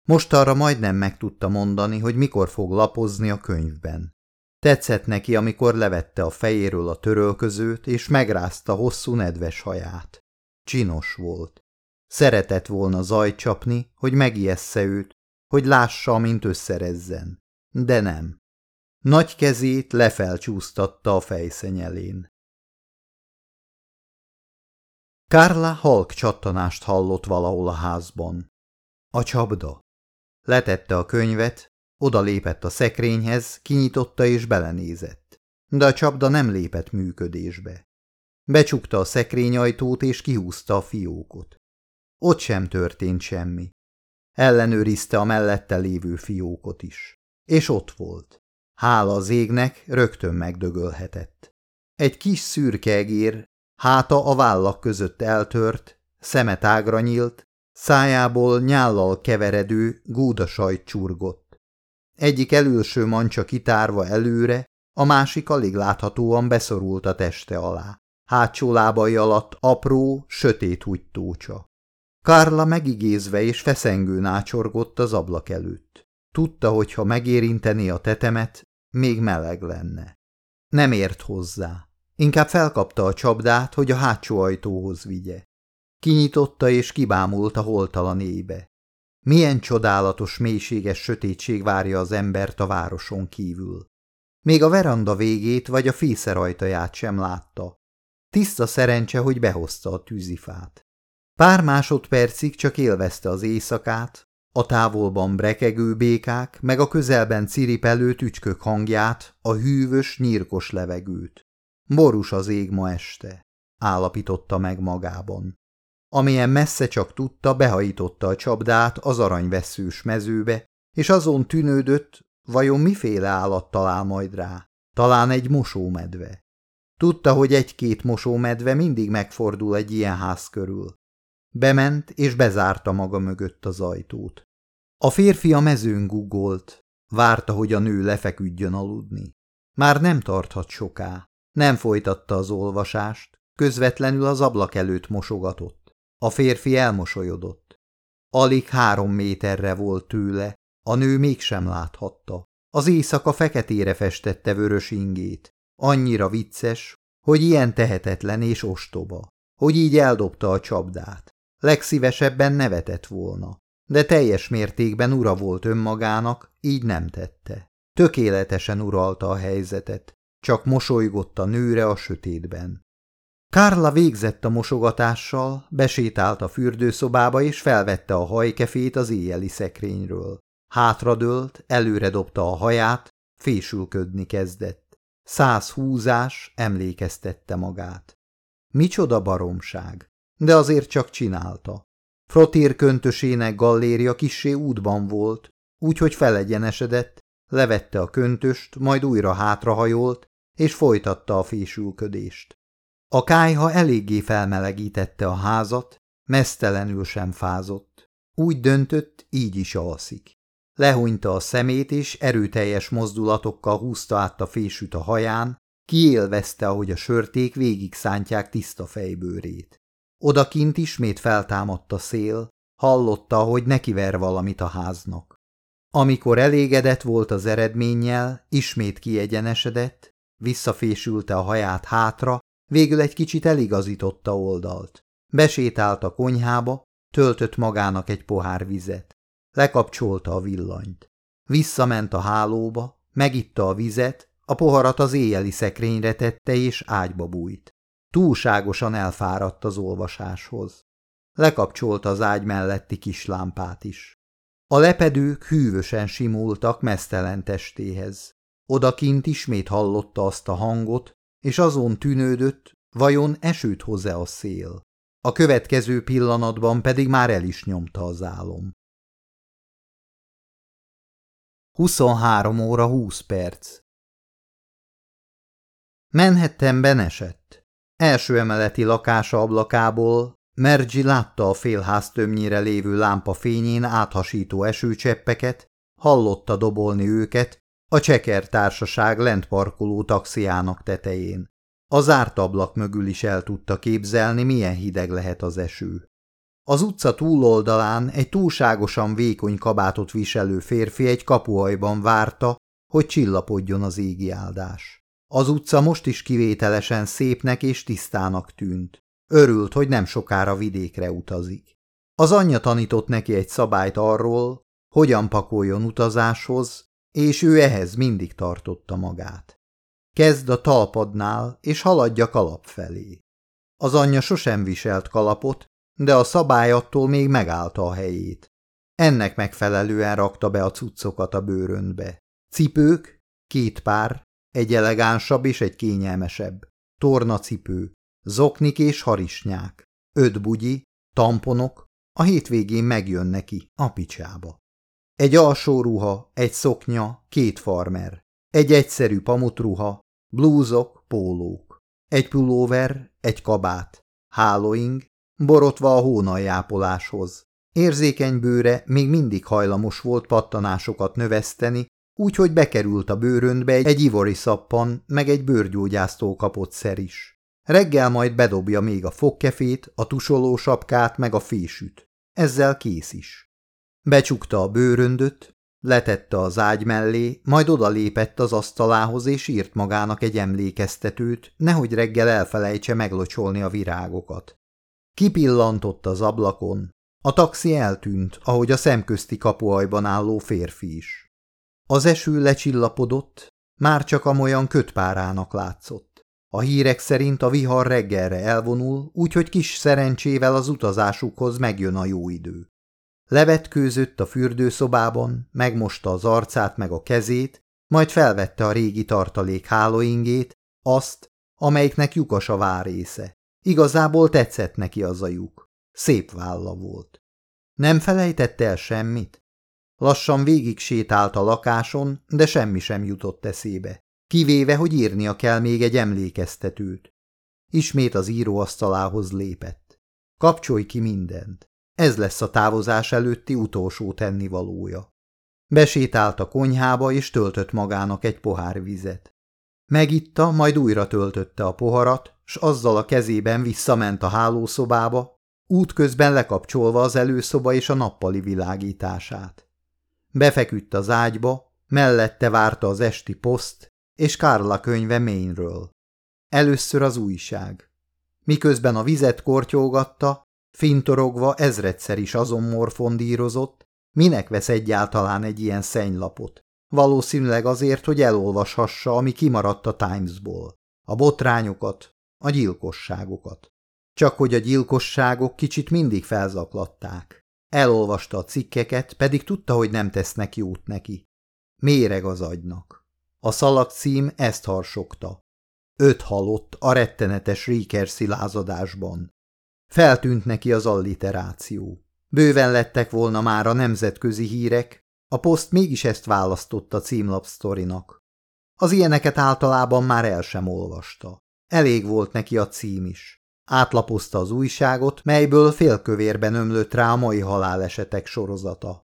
Most arra majdnem meg tudta mondani, hogy mikor fog lapozni a könyvben. Tetszett neki, amikor levette a fejéről a törölközőt, és megrázta hosszú nedves haját. Csinos volt. Szeretett volna zajt csapni, hogy megijessze őt, hogy lássa, mint összerezzen. De nem. Nagy kezét lefelcsúsztatta a fejszenyelén. Kárla halk csattanást hallott valahol a házban. A csapda. Letette a könyvet, odalépett a szekrényhez, kinyitotta és belenézett. De a csapda nem lépett működésbe. Becsukta a szekrényajtót és kihúzta a fiókot. Ott sem történt semmi. Ellenőrizte a mellette lévő fiókot is. És ott volt. Hála az égnek, rögtön megdögölhetett. Egy kis szürke egér, háta a vállak között eltört, szeme tágra nyílt, szájából nyállal keveredő gúdasajt csurgott. Egyik elülső mancsa kitárva előre, a másik alig láthatóan beszorult a teste alá. Hátsó lábai alatt apró, sötét húgytócsa. Kárla megigézve és feszengőn ácsorgott az ablak előtt. Tudta, hogy ha megérinteni a tetemet, még meleg lenne. Nem ért hozzá. Inkább felkapta a csapdát, hogy a hátsó ajtóhoz vigye. Kinyitotta és kibámult a holtalan ébe. Milyen csodálatos, mélységes sötétség várja az embert a városon kívül. Még a veranda végét vagy a fészer ajtaját sem látta. Tiszta szerencse, hogy behozta a tűzifát. Pár másodpercig csak élvezte az éjszakát, a távolban brekegő békák, meg a közelben ciripelő tücskök hangját, a hűvös, nyírkos levegőt. Borús az ég ma este, állapította meg magában. Amilyen messze csak tudta, behajította a csapdát az aranyveszős mezőbe, és azon tűnődött, vajon miféle állat talál majd rá. Talán egy mosómedve. Tudta, hogy egy-két mosómedve mindig megfordul egy ilyen ház körül. Bement és bezárta maga mögött az ajtót. A férfi a mezőn guggolt, várta, hogy a nő lefeküdjön aludni. Már nem tarthat soká, nem folytatta az olvasást, közvetlenül az ablak előtt mosogatott. A férfi elmosolyodott. Alig három méterre volt tőle, a nő mégsem láthatta. Az éjszaka feketére festette vörös ingét. Annyira vicces, hogy ilyen tehetetlen és ostoba, hogy így eldobta a csapdát. Legszívesebben nevetett volna, de teljes mértékben ura volt önmagának, így nem tette. Tökéletesen uralta a helyzetet, csak mosolygott a nőre a sötétben. Kárla végzett a mosogatással, besétált a fürdőszobába és felvette a hajkefét az éjjeli szekrényről. Hátradőlt, előre dobta a haját, fésülködni kezdett. Száz húzás emlékeztette magát. Micsoda baromság, de azért csak csinálta. Frotér köntösének galléria kissé útban volt, úgyhogy felegyenesedett, levette a köntöst, majd újra hátrahajolt, és folytatta a fésülködést. A kájha eléggé felmelegítette a házat, mesztelenül sem fázott. Úgy döntött, így is alszik. Lehúnyta a szemét, és erőteljes mozdulatokkal húzta át a fésűt a haján, kiélvezte, ahogy a sörték végig szántják tiszta fejbőrét. Odakint ismét feltámadt a szél, hallotta, hogy nekiver valamit a háznak. Amikor elégedett volt az eredménnyel, ismét kiegyenesedett, visszafésülte a haját hátra, végül egy kicsit eligazította oldalt. Besétált a konyhába, töltött magának egy pohár vizet. Lekapcsolta a villanyt. Visszament a hálóba, megitta a vizet, a poharat az éjjeli szekrényre tette és ágyba bújt. Túlságosan elfáradt az olvasáshoz. Lekapcsolta az ágy melletti kis lámpát is. A lepedők hűvösen simultak mesztelen testéhez. Odakint ismét hallotta azt a hangot, és azon tűnődött, vajon esőt hoz-e a szél. A következő pillanatban pedig már el is nyomta az álom. 23 óra 20 perc Manhattanben esett. Első emeleti lakása ablakából Mergy látta a félház tömnyire lévő lámpa fényén áthasító esőcseppeket, hallotta dobolni őket a cseker társaság lent parkoló taxiának tetején. A zárt ablak mögül is el tudta képzelni, milyen hideg lehet az eső. Az utca túloldalán egy túlságosan vékony kabátot viselő férfi egy kapuajban várta, hogy csillapodjon az égi áldás. Az utca most is kivételesen szépnek és tisztának tűnt. Örült, hogy nem sokára vidékre utazik. Az anyja tanított neki egy szabályt arról, hogyan pakoljon utazáshoz, és ő ehhez mindig tartotta magát. Kezd a talpadnál, és haladja kalap felé. Az anyja sosem viselt kalapot, de a szabály attól még megállta a helyét. Ennek megfelelően rakta be a cuccokat a bőröndbe. Cipők, két pár, egy elegánsabb és egy kényelmesebb, tornacipő, zoknik és harisnyák, öt bugyi, tamponok, a hétvégén megjön neki a picsába. Egy alsó ruha, egy szoknya, két farmer, egy egyszerű pamutruha, blúzok, pólók, egy pulóver, egy kabát, hálóing, borotva a hónaljápoláshoz. Érzékeny bőre még mindig hajlamos volt pattanásokat növeszteni, úgyhogy bekerült a bőröndbe egy ivori szappan, meg egy bőrgyógyásztó kapott szer is. Reggel majd bedobja még a fogkefét, a tusoló sapkát, meg a fésűt. Ezzel kész is. Becsukta a bőröndöt, letette az ágy mellé, majd odalépett az asztalához és írt magának egy emlékeztetőt, nehogy reggel elfelejtse meglocsolni a virágokat. Kipillantott az ablakon. A taxi eltűnt, ahogy a szemközti kapuajban álló férfi is. Az eső lecsillapodott, már csak amolyan kötpárának látszott. A hírek szerint a vihar reggelre elvonul, úgyhogy kis szerencsével az utazásukhoz megjön a jó idő. Levetkőzött a fürdőszobában, megmosta az arcát meg a kezét, majd felvette a régi tartalék hálóingét, azt, amelyiknek lyukas a várésze. Igazából tetszett neki az a lyuk. Szép válla volt. Nem felejtette el semmit? Lassan végig sétált a lakáson, de semmi sem jutott eszébe. Kivéve, hogy írnia kell még egy emlékeztetőt. Ismét az íróasztalához lépett. Kapcsolj ki mindent. Ez lesz a távozás előtti utolsó tennivalója. Besétált a konyhába, és töltött magának egy pohár vizet. Megitta, majd újra töltötte a poharat, s azzal a kezében visszament a hálószobába, útközben lekapcsolva az előszoba és a nappali világítását. Befeküdt az ágyba, mellette várta az esti poszt és Kárla könyve Mainről. Először az újság. Miközben a vizet kortyolgatta, fintorogva ezredszer is azon morfondírozott, minek vesz egyáltalán egy ilyen szennylapot. Valószínűleg azért, hogy elolvashassa, ami kimaradt a Timesból. A botrányokat, a gyilkosságokat. Csak hogy a gyilkosságok kicsit mindig felzaklatták. Elolvasta a cikkeket, pedig tudta, hogy nem tesznek jót neki. Méreg az agynak. A szalag cím ezt harsogta. Öt halott a rettenetes Ríkerszi lázadásban. Feltűnt neki az alliteráció. Bőven lettek volna már a nemzetközi hírek, a poszt mégis ezt választotta címlapsztorinak. Az ilyeneket általában már el sem olvasta. Elég volt neki a cím is. Átlapozta az újságot, melyből félkövérben ömlött rá a mai halálesetek sorozata.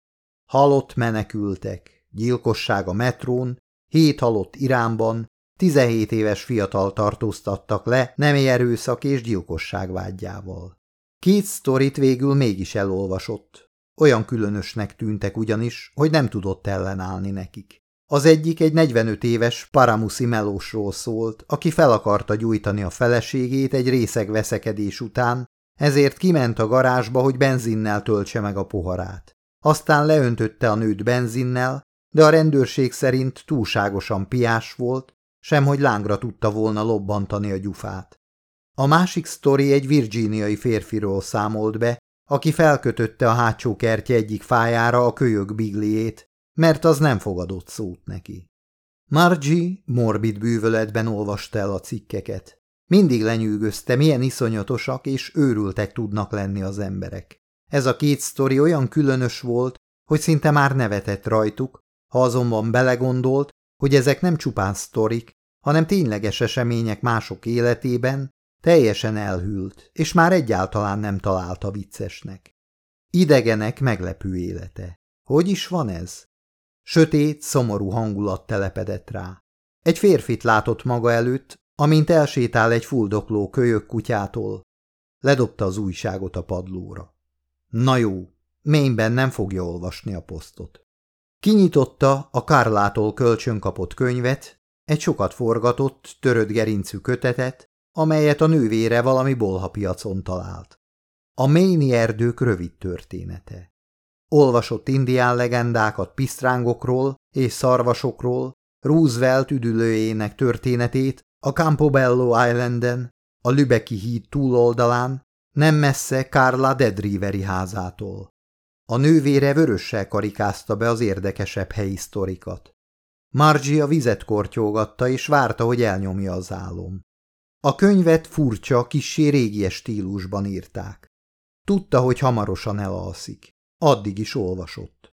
Halott menekültek, gyilkosság a metrón, hét halott Iránban, 17 éves fiatal tartóztattak le nemi erőszak és gyilkosság vágyával. Két sztorit végül mégis elolvasott. Olyan különösnek tűntek ugyanis, hogy nem tudott ellenállni nekik. Az egyik egy 45 éves paramuszi melósról szólt, aki fel akarta gyújtani a feleségét egy részeg veszekedés után, ezért kiment a garázsba, hogy benzinnel töltse meg a poharát. Aztán leöntötte a nőt benzinnel, de a rendőrség szerint túlságosan piás volt, semhogy lángra tudta volna lobbantani a gyufát. A másik sztori egy virginiai férfiról számolt be, aki felkötötte a hátsó kertje egyik fájára a kölyök bigliét, mert az nem fogadott szót neki. Margie morbid bűvöletben olvasta el a cikkeket. Mindig lenyűgözte, milyen iszonyatosak és őrültek tudnak lenni az emberek. Ez a két sztori olyan különös volt, hogy szinte már nevetett rajtuk, ha azonban belegondolt, hogy ezek nem csupán sztorik, hanem tényleges események mások életében, teljesen elhűlt, és már egyáltalán nem találta viccesnek. Idegenek meglepő élete. Hogy is van ez? Sötét, szomorú hangulat telepedett rá. Egy férfit látott maga előtt, amint elsétál egy fuldokló kölyök kutyától. Ledobta az újságot a padlóra. Na jó, ményben nem fogja olvasni a posztot. Kinyitotta a Kárlától kölcsönkapott könyvet, egy sokat forgatott, törött gerincű kötetet, amelyet a nővére valami bolhapiacon talált. A Méni erdők rövid története. Olvasott indián legendákat pisztrángokról és szarvasokról, Roosevelt üdülőjének történetét a Campobello Islanden, a Lübeki híd túloldalán, nem messze Carla Dedriveri házától. A nővére vörössel karikázta be az érdekesebb helyi sztorikat. Margie a vizet kortyolgatta, és várta, hogy elnyomja az álom. A könyvet furcsa, kissé régies stílusban írták. Tudta, hogy hamarosan elalszik. Addig is olvasott.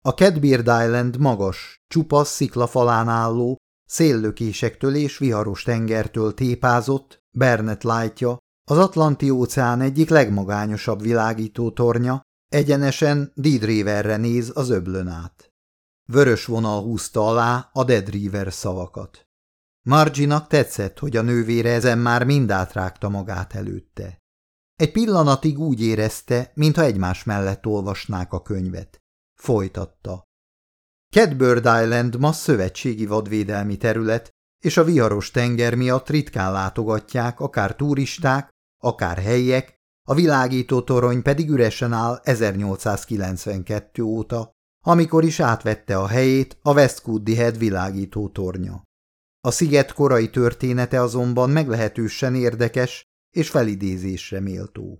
A Cadbeard Island magas, csupasz sziklafalán álló, széllökésektől és viharos tengertől tépázott, Bernet látja, az Atlanti-óceán egyik legmagányosabb világító tornya, egyenesen Dead Riverre néz az öblön át. Vörös vonal húzta alá a Dead River szavakat. Marginak tetszett, hogy a nővére ezen már mind átrágta magát előtte. Egy pillanatig úgy érezte, mintha egymás mellett olvasnák a könyvet. Folytatta. Catbird Island ma szövetségi vadvédelmi terület, és a viharos tenger miatt ritkán látogatják akár turisták, akár helyiek, a világító torony pedig üresen áll 1892 óta, amikor is átvette a helyét a Westcoodi Head világító tornya. A sziget korai története azonban meglehetősen érdekes és felidézésre méltó.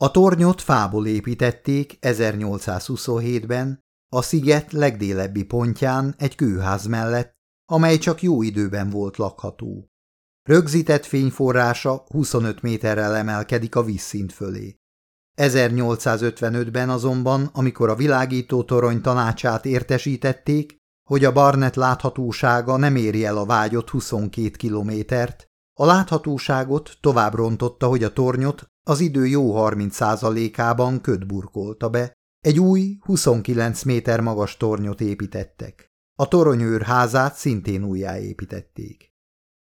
A tornyot fából építették 1827-ben, a sziget legdélebbi pontján egy kőház mellett, amely csak jó időben volt lakható. Rögzített fényforrása 25 méterrel emelkedik a vízszint fölé. 1855-ben azonban, amikor a világító torony tanácsát értesítették, hogy a Barnett láthatósága nem éri el a vágyott 22 kilométert, a láthatóságot tovább rontotta, hogy a tornyot az idő jó 30 százalékában köd burkolta be, egy új, 29 méter magas tornyot építettek. A toronyőr házát szintén újjáépítették.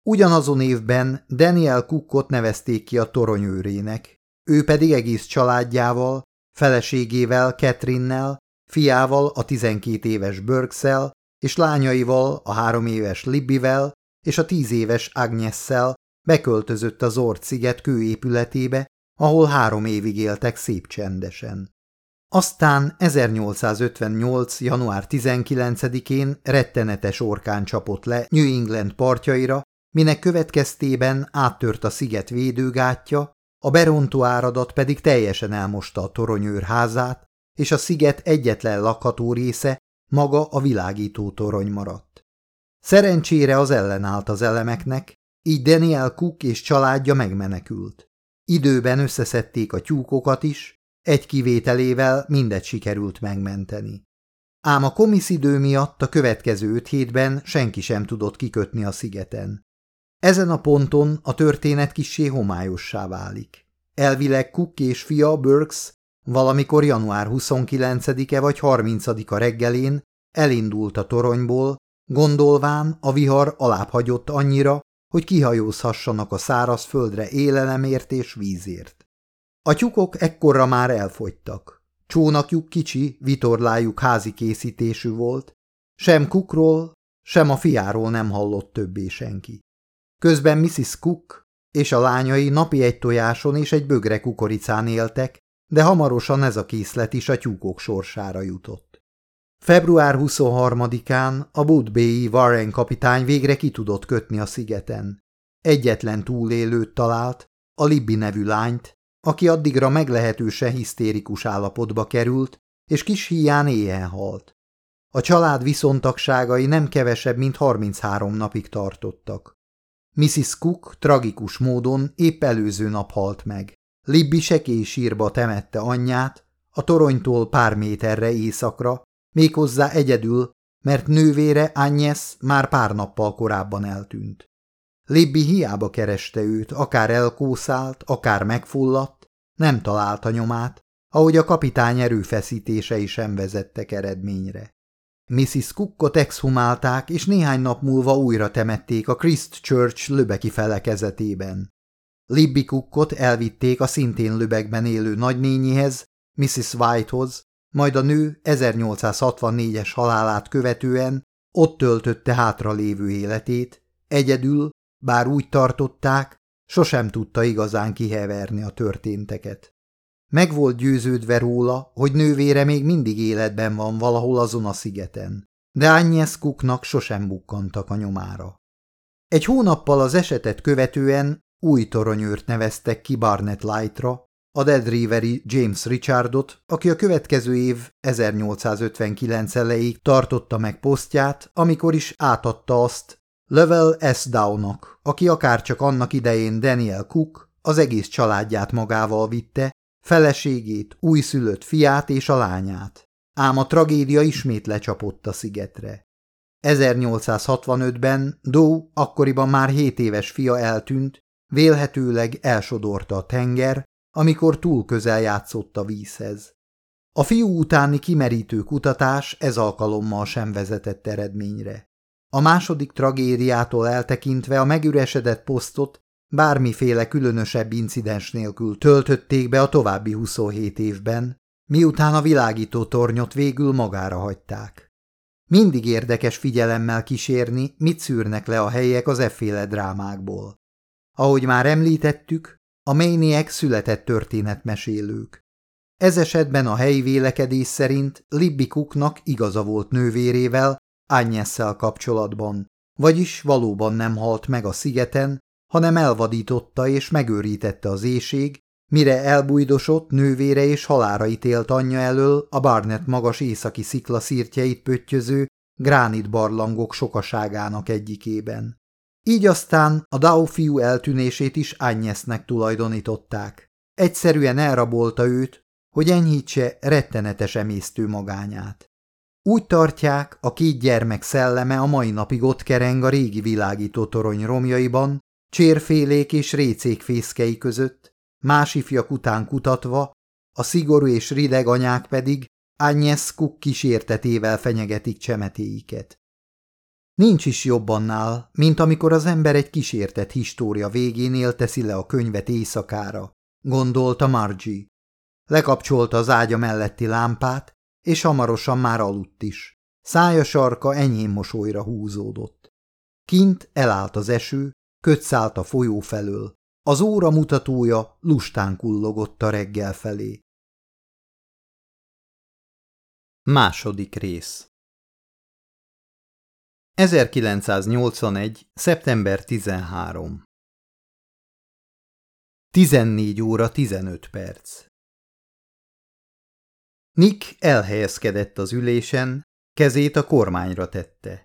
Ugyanazon évben Daniel Cookot nevezték ki a toronyőrének, ő pedig egész családjával, feleségével, Catherinnel, fiával, a 12 éves Burksel, és lányaival, a három éves Libbivel és a tíz éves Agnessel beköltözött az Ort sziget kőépületébe, ahol három évig éltek szép csendesen. Aztán 1858. január 19-én rettenetes orkán csapott le New England partjaira, minek következtében áttört a sziget védőgátja, a berontó áradat pedig teljesen elmosta a toronyőr házát, és a sziget egyetlen lakható része maga a világító torony maradt. Szerencsére az ellenállt az elemeknek, így Daniel Cook és családja megmenekült. Időben összeszedték a tyúkokat is, egy kivételével mindet sikerült megmenteni. Ám a komiszidő miatt a következő öt hétben senki sem tudott kikötni a szigeten. Ezen a ponton a történet kissé homályossá válik. Elvileg Cook és fia Burks valamikor január 29-e vagy 30-a reggelén elindult a toronyból, gondolván a vihar alábbhagyott annyira, hogy kihajózhassanak a száraz földre élelemért és vízért. A tyukok ekkorra már elfogytak. Csónakjuk kicsi, vitorlájuk házi készítésű volt, sem Cookról, sem a fiáról nem hallott többé senki. Közben Mrs. Cook és a lányai napi egy tojáson és egy bögre kukoricán éltek, de hamarosan ez a készlet is a tyúkok sorsára jutott. Február 23-án a Budbéi Warren kapitány végre ki tudott kötni a szigeten. Egyetlen túlélőt talált, a Libby nevű lányt, aki addigra meglehetősen hisztérikus állapotba került, és kis híján éhen halt. A család viszontagságai nem kevesebb, mint 33 napig tartottak. Mrs. Cook tragikus módon épp előző nap halt meg. Libby sekély sírba temette anyját, a toronytól pár méterre északra, méghozzá egyedül, mert nővére Agnes már pár nappal korábban eltűnt. Libby hiába kereste őt, akár elkószált, akár megfulladt, nem találta nyomát, ahogy a kapitány erőfeszítései sem vezettek eredményre. Mrs. Cookot exhumálták, és néhány nap múlva újra temették a Christchurch löbeki felekezetében. Libby Cookot elvitték a szintén löbekben élő nagynényihez, Mrs. Whitehoz, majd a nő 1864-es halálát követően ott töltötte hátra lévő életét, egyedül, bár úgy tartották, sosem tudta igazán kiheverni a történteket. Meg volt győződve róla, hogy nővére még mindig életben van valahol azon a szigeten, de Agnes Cooknak sosem bukkantak a nyomára. Egy hónappal az esetet követően új toronyőrt neveztek ki Barnett Lightra, a Dead Riveri James Richardot, aki a következő év 1859 elejéig tartotta meg posztját, amikor is átadta azt Level S. Downnak, aki akárcsak annak idején Daniel Cook az egész családját magával vitte, feleségét, újszülött fiát és a lányát. Ám a tragédia ismét lecsapott a szigetre. 1865-ben Doe akkoriban már 7 éves fia eltűnt, vélhetőleg elsodorta a tenger, amikor túl közel játszott a vízhez. A fiú utáni kimerítő kutatás ez alkalommal sem vezetett eredményre. A második tragédiától eltekintve a megüresedett posztot bármiféle különösebb incidens nélkül töltötték be a további 27 évben, miután a világító tornyot végül magára hagyták. Mindig érdekes figyelemmel kísérni, mit szűrnek le a helyek az efféle drámákból. Ahogy már említettük, a Maniac született történetmesélők. Ez esetben a helyi vélekedés szerint Libby Cooknak igaza volt nővérével, Ányesszel kapcsolatban, vagyis valóban nem halt meg a szigeten, hanem elvadította és megőrítette az éjség, mire elbújdosott nővére és halára ítélt anyja elől a Barnett magas északi sziklaszírtjeit pöttyöző gránit barlangok sokaságának egyikében. Így aztán a Dao fiú eltűnését is Agnesnek tulajdonították. Egyszerűen elrabolta őt, hogy enyhítse rettenetes emésztő magányát. Úgy tartják, a két gyermek szelleme a mai napig ott kereng a régi világító torony romjaiban, csérfélék és récék fészkei között, más ifjak után kutatva, a szigorú és rideg anyák pedig Agnescu kísértetével fenyegetik csemetéiket. Nincs is jobb annál, mint amikor az ember egy kísértett história végénél teszi le a könyvet éjszakára, gondolta Margie. Lekapcsolta az ágya melletti lámpát, és hamarosan már aludt is. Szája sarka enyhén mosolyra húzódott. Kint elállt az eső, kötszállt a folyó felől. Az óra mutatója lustán kullogott a reggel felé. Második rész 1981. szeptember 13 14 óra 15 perc Nick elhelyezkedett az ülésen, kezét a kormányra tette.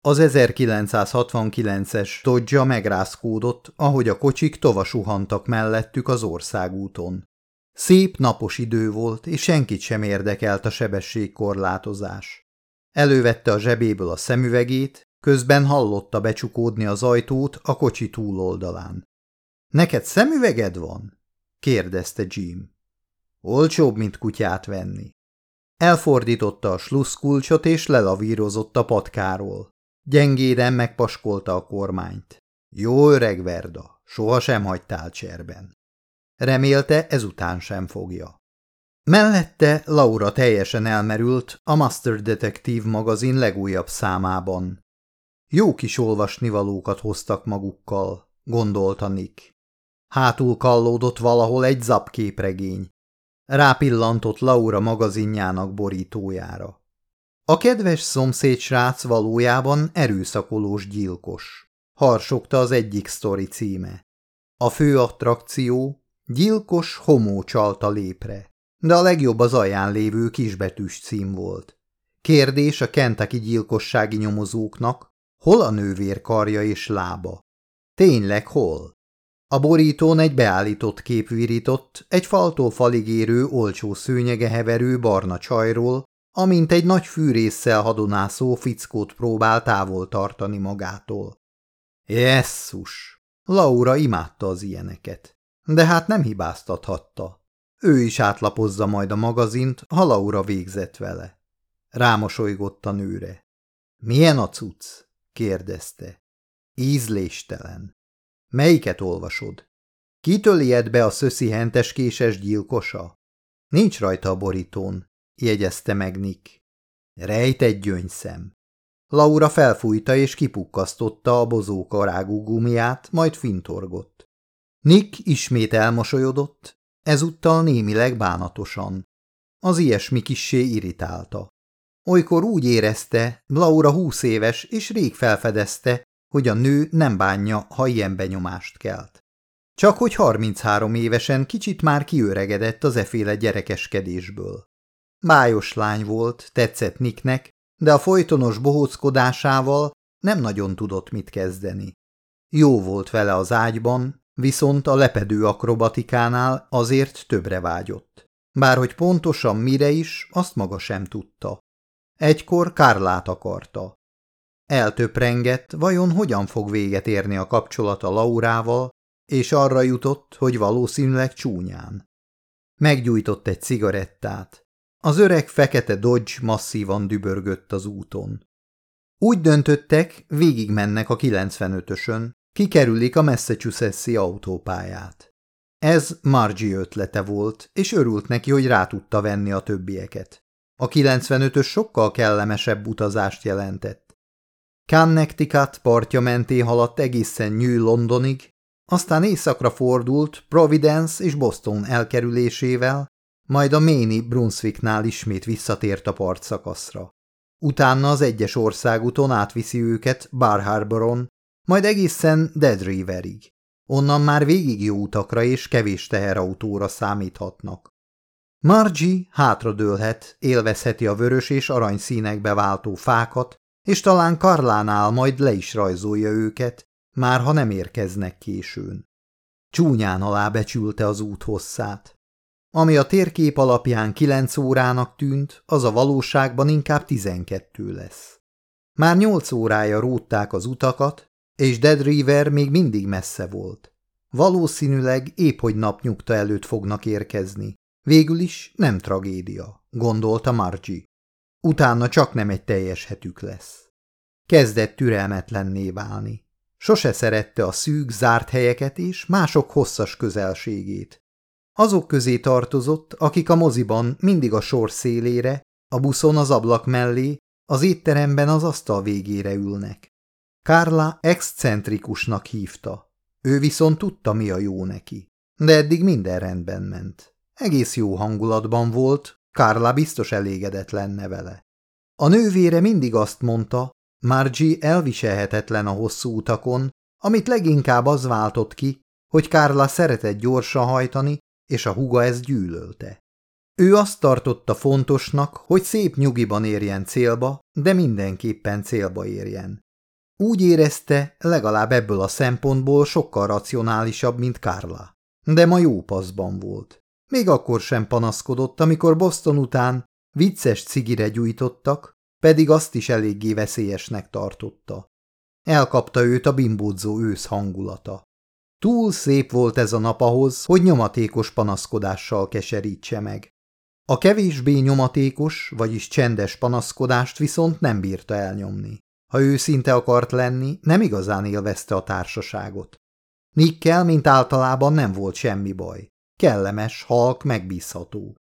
Az 1969-es Dodge megrázkódott, ahogy a kocsik tovasuhantak mellettük az országúton. Szép napos idő volt, és senkit sem érdekelt a sebességkorlátozás. Elővette a zsebéből a szemüvegét, közben hallotta becsukódni az ajtót a kocsi túloldalán. – Neked szemüveged van? – kérdezte Jim. – Olcsóbb, mint kutyát venni. Elfordította a sluszkulcsot és lelavírozott a patkáról. Gyengéden megpaskolta a kormányt. Jó öreg Verda, sohasem hagytál cserben. Remélte ezután sem fogja. Mellette Laura teljesen elmerült a Master Detective magazin legújabb számában. Jó kis olvasnivalókat hoztak magukkal, gondolta Nick. Hátul kallódott valahol egy zapképregény. Rápillantott Laura magazinjának borítójára. A kedves szomszéd srác valójában erőszakolós gyilkos. Harsogta az egyik sztori címe. A fő attrakció gyilkos homó csalta lépre de a legjobb az alján lévő kisbetűs cím volt. Kérdés a Kentucky gyilkossági nyomozóknak, hol a nővér karja és lába? Tényleg hol? A borítón egy beállított kép virított, egy faltól falig érő, olcsó szőnyege heverő barna csajról, amint egy nagy fűrészsel hadonászó fickót próbál távol tartani magától. Jesszus! Laura imádta az ilyeneket, de hát nem hibáztathatta. Ő is átlapozza majd a magazint, ha végzett vele. Rámosolygott a nőre. Milyen a cucc? kérdezte. Ízléstelen. Melyiket olvasod? Kitől ijed be a szöszi henteskéses gyilkosa? Nincs rajta a borítón, jegyezte meg Nick. Rejt egy gyöngyszem. Laura felfújta és kipukkasztotta a bozóka rágú gumiát, majd fintorgott. Nick ismét elmosolyodott, ezúttal némileg bánatosan. Az ilyesmi kissé irritálta. Olykor úgy érezte, Laura húsz éves, és rég felfedezte, hogy a nő nem bánja, ha ilyen benyomást kelt. Csak hogy 33 évesen kicsit már kiöregedett az eféle gyerekeskedésből. Bájos lány volt, tetszett Nicknek, de a folytonos bohóckodásával nem nagyon tudott mit kezdeni. Jó volt vele az ágyban, viszont a lepedő akrobatikánál azért többre vágyott. Bárhogy pontosan mire is, azt maga sem tudta. Egykor Kárlát akarta. Eltöprengett, vajon hogyan fog véget érni a kapcsolata Laurával, és arra jutott, hogy valószínűleg csúnyán. Meggyújtott egy cigarettát. Az öreg fekete Dodge masszívan dübörgött az úton. Úgy döntöttek, végigmennek a 95-ösön, Kikerülik a Massachusetts-i autópályát. Ez Margie ötlete volt, és örült neki, hogy rá tudta venni a többieket. A 95-ös sokkal kellemesebb utazást jelentett. Connecticut partja menté haladt egészen New Londonig, aztán északra fordult Providence és Boston elkerülésével, majd a Maine Brunswicknál ismét visszatért a partszakaszra. Utána az egyes országúton átviszi őket Bar Harboron, majd egészen Dead Riverig. Onnan már végig jó utakra és kevés teherautóra számíthatnak. Margie hátradőlhet, élvezheti a vörös és arany színekbe váltó fákat, és talán Karlánál majd le is rajzolja őket, már ha nem érkeznek későn. Csúnyán alábecsülte az út hosszát. Ami a térkép alapján kilenc órának tűnt, az a valóságban inkább tizenkettő lesz. Már nyolc órája rótták az utakat, és Dead River még mindig messze volt. Valószínűleg épp hogy napnyugta előtt fognak érkezni. Végül is nem tragédia, gondolta Margie. Utána csak nem egy teljes hetük lesz. Kezdett türelmetlenné válni. Sose szerette a szűk, zárt helyeket és mások hosszas közelségét. Azok közé tartozott, akik a moziban mindig a sor szélére, a buszon az ablak mellé, az étteremben az asztal végére ülnek. Kárla excentrikusnak hívta. Ő viszont tudta, mi a jó neki. De eddig minden rendben ment. Egész jó hangulatban volt, Kárla biztos elégedett lenne vele. A nővére mindig azt mondta, Margie elviselhetetlen a hosszú utakon, amit leginkább az váltott ki, hogy Kárla szeretett gyorsan hajtani, és a huga ezt gyűlölte. Ő azt tartotta fontosnak, hogy szép nyugiban érjen célba, de mindenképpen célba érjen. Úgy érezte, legalább ebből a szempontból sokkal racionálisabb, mint Kárla. De ma jó paszban volt. Még akkor sem panaszkodott, amikor Boston után vicces cigire gyújtottak, pedig azt is eléggé veszélyesnek tartotta. Elkapta őt a bimbódzó ősz hangulata. Túl szép volt ez a nap ahhoz, hogy nyomatékos panaszkodással keserítse meg. A kevésbé nyomatékos, vagyis csendes panaszkodást viszont nem bírta elnyomni. Ha őszinte akart lenni, nem igazán élvezte a társaságot. Nikkel, mint általában nem volt semmi baj. Kellemes, halk, megbízható.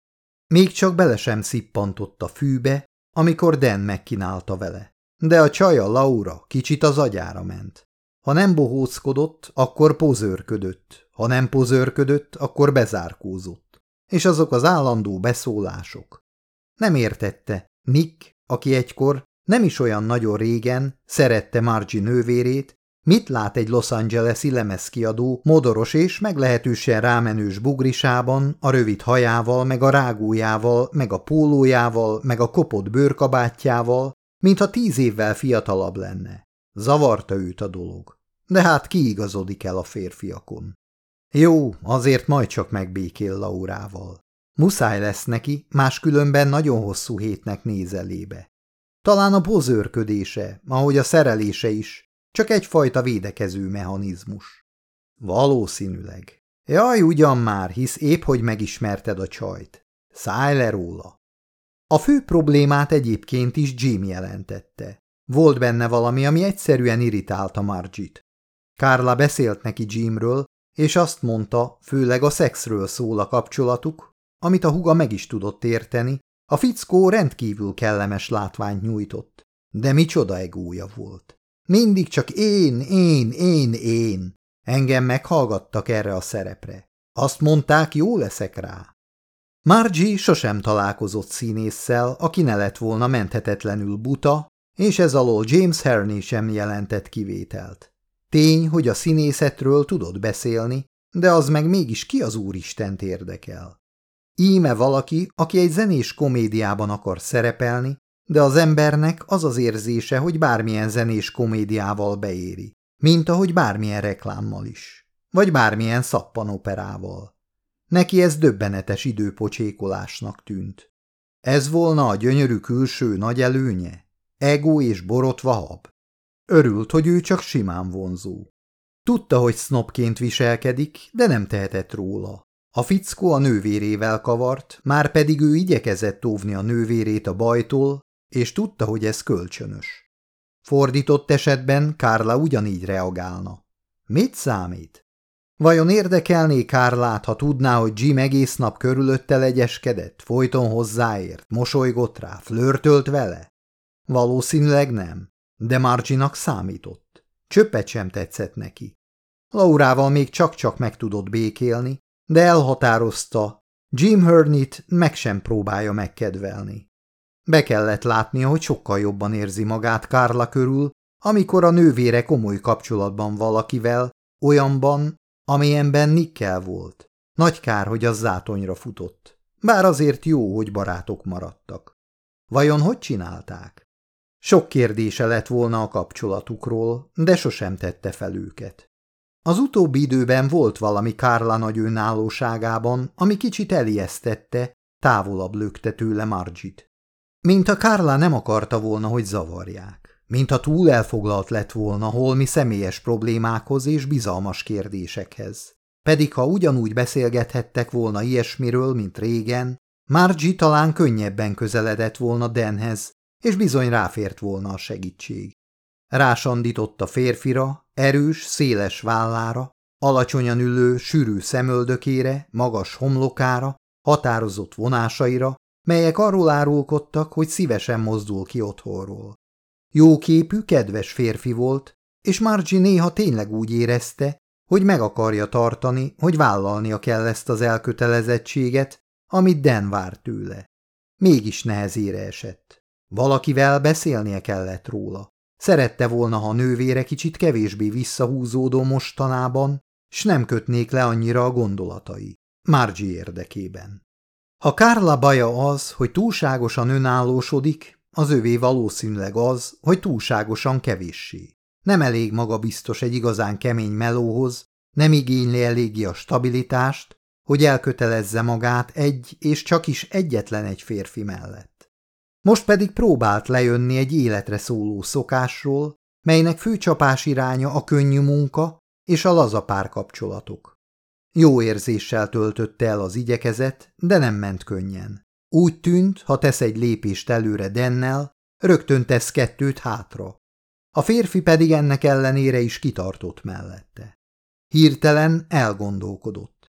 Még csak bele sem szippantott a fűbe, amikor Dan megkínálta vele. De a csaja Laura kicsit az agyára ment. Ha nem bohóckodott, akkor pozőrködött, ha nem pozőrködött, akkor bezárkózott. És azok az állandó beszólások. Nem értette, Nick, aki egykor nem is olyan nagyon régen szerette Margie nővérét, mit lát egy Los Angeles-i lemezkiadó modoros és meglehetősen rámenős bugrisában, a rövid hajával, meg a rágójával, meg a pólójával, meg a kopott bőrkabátjával, mintha tíz évvel fiatalabb lenne. Zavarta őt a dolog. De hát kiigazodik el a férfiakon. Jó, azért majd csak megbékél Laurával. Muszáj lesz neki, máskülönben nagyon hosszú hétnek néz elébe. Talán a pozőrködése, ahogy a szerelése is, csak egyfajta védekező mechanizmus. Valószínűleg. Jaj, ugyan már, hisz épp, hogy megismerted a csajt. Szállj le róla. A fő problémát egyébként is Jim jelentette. Volt benne valami, ami egyszerűen irritálta Margit. Kárla beszélt neki Jimről, és azt mondta, főleg a szexről szól a kapcsolatuk, amit a huga meg is tudott érteni, a fickó rendkívül kellemes látványt nyújtott, de micsoda egója volt. Mindig csak én, én, én, én. Engem meghallgattak erre a szerepre. Azt mondták, jó leszek rá. Margie sosem találkozott színésszel, aki ne lett volna menthetetlenül buta, és ez alól James Herney sem jelentett kivételt. Tény, hogy a színészetről tudott beszélni, de az meg mégis ki az úristent érdekel. Íme valaki, aki egy zenés komédiában akar szerepelni, de az embernek az az érzése, hogy bármilyen zenés komédiával beéri, mint ahogy bármilyen reklámmal is, vagy bármilyen szappanoperával. Neki ez döbbenetes időpocsékolásnak tűnt. Ez volna a gyönyörű külső nagy előnye? Ego és borotva hab? Örült, hogy ő csak simán vonzó. Tudta, hogy sznopként viselkedik, de nem tehetett róla. A fickó a nővérével kavart, már pedig ő igyekezett óvni a nővérét a bajtól, és tudta, hogy ez kölcsönös. Fordított esetben Kárla ugyanígy reagálna. Mit számít? Vajon érdekelné Kárlát, ha tudná, hogy Jim egész nap körülötte legyeskedett, folyton hozzáért, mosolygott rá, flörtölt vele? Valószínűleg nem, de Marginak számított. Csöppet sem tetszett neki. Laurával még csak-csak meg tudott békélni, de elhatározta, Jim Hurnit meg sem próbálja megkedvelni. Be kellett látnia, hogy sokkal jobban érzi magát Kárla körül, amikor a nővére komoly kapcsolatban valakivel, olyanban, amilyenben Nikkel volt. Nagy kár, hogy az zátonyra futott. Bár azért jó, hogy barátok maradtak. Vajon hogy csinálták? Sok kérdése lett volna a kapcsolatukról, de sosem tette fel őket. Az utóbbi időben volt valami Kárla nagy önállóságában, ami kicsit elijesztette, távolabb lökte tőle Margit. Mint a Kárla nem akarta volna, hogy zavarják. Mintha túl elfoglalt lett volna holmi személyes problémákhoz és bizalmas kérdésekhez. pedig ha ugyanúgy beszélgethettek volna ilyesmiről, mint régen, Margie talán könnyebben közeledett volna Denhez, és bizony ráfért volna a segítség. Rásandított a férfira, erős, széles vállára, alacsonyan ülő, sűrű szemöldökére, magas homlokára, határozott vonásaira, melyek arról árulkodtak, hogy szívesen mozdul ki otthonról. Jóképű, kedves férfi volt, és Margie néha tényleg úgy érezte, hogy meg akarja tartani, hogy vállalnia kell ezt az elkötelezettséget, amit Den vár tőle. Mégis nehezére esett. Valakivel beszélnie kellett róla. Szerette volna, ha nővére kicsit kevésbé visszahúzódó mostanában, s nem kötnék le annyira a gondolatai. Margie érdekében. Ha Kárla baja az, hogy túlságosan önállósodik, az övé valószínűleg az, hogy túlságosan kevéssé. Nem elég magabiztos egy igazán kemény melóhoz, nem igényli eléggé a stabilitást, hogy elkötelezze magát egy és csak is egyetlen egy férfi mellett. Most pedig próbált lejönni egy életre szóló szokásról, melynek főcsapás iránya a könnyű munka és a laza párkapcsolatok. Jó érzéssel töltötte el az igyekezet, de nem ment könnyen. Úgy tűnt, ha tesz egy lépést előre Dennel, rögtön tesz kettőt hátra. A férfi pedig ennek ellenére is kitartott mellette. Hirtelen elgondolkodott.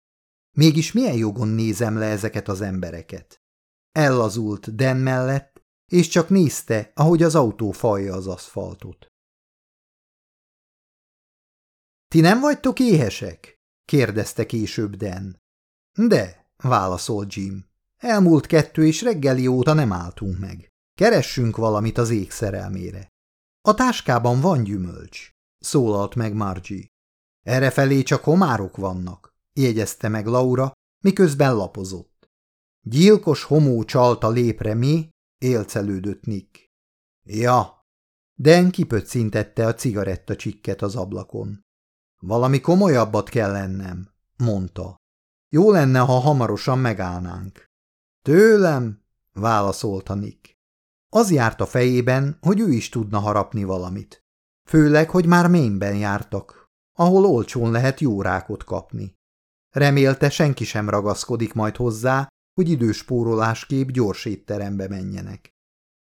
Mégis milyen jogon nézem le ezeket az embereket? Ellazult Den mellett, és csak nézte, ahogy az autó falja az aszfaltot. Ti nem vagytok éhesek? kérdezte később Den. De, válaszolt Jim. Elmúlt kettő és reggeli óta nem álltunk meg. Keressünk valamit az ég szerelmére. A táskában van gyümölcs, szólalt meg Margie. Errefelé csak homárok vannak, jegyezte meg Laura, miközben lapozott. Gyilkos homó csalta lépre mi, élcelődött Nick. Ja, Den kipöccintette a cigaretta csikket az ablakon. Valami komolyabbat kell lennem, mondta. Jó lenne, ha hamarosan megállnánk. Tőlem, válaszolta Nick. Az járt a fejében, hogy ő is tudna harapni valamit. Főleg, hogy már ményben jártak, ahol olcsón lehet jó rákot kapni. Remélte, senki sem ragaszkodik majd hozzá, hogy időspórolásképp gyors étterembe menjenek.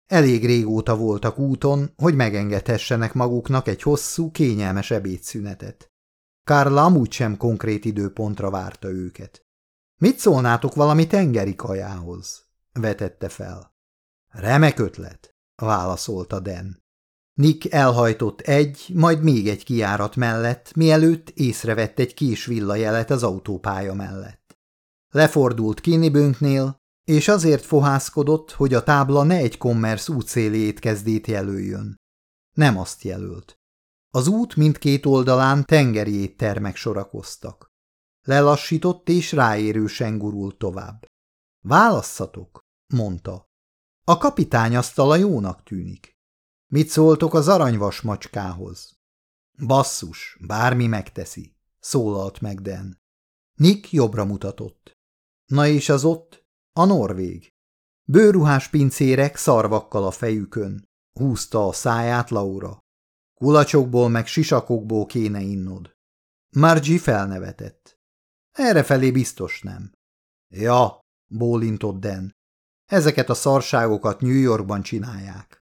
Elég régóta voltak úton, hogy megengedhessenek maguknak egy hosszú, kényelmes ebédszünetet. Kárla amúgy sem konkrét időpontra várta őket. Mit szólnátok valami tengeri kajához? vetette fel. Remek ötlet, válaszolta Den. Nick elhajtott egy, majd még egy kiárat mellett, mielőtt észrevett egy kis villajelet az autópálya mellett. Lefordult Kinnibönknél, és azért fohászkodott, hogy a tábla ne egy kommersz útszéli étkezdét jelöljön. Nem azt jelölt. Az út mindkét oldalán tengeri éttermek sorakoztak. Lelassított és ráérősen gurult tovább. Válasszatok, mondta. A kapitány asztala jónak tűnik. Mit szóltok az aranyvas macskához? Basszus, bármi megteszi, szólalt meg Den. Nick jobbra mutatott. Na és az ott? A norvég. Bőruhás pincérek szarvakkal a fejükön. Húzta a száját Laura. Kulacsokból meg sisakokból kéne innod. Margie felnevetett. Errefelé biztos nem. Ja, bólintott Den. Ezeket a szarságokat New Yorkban csinálják.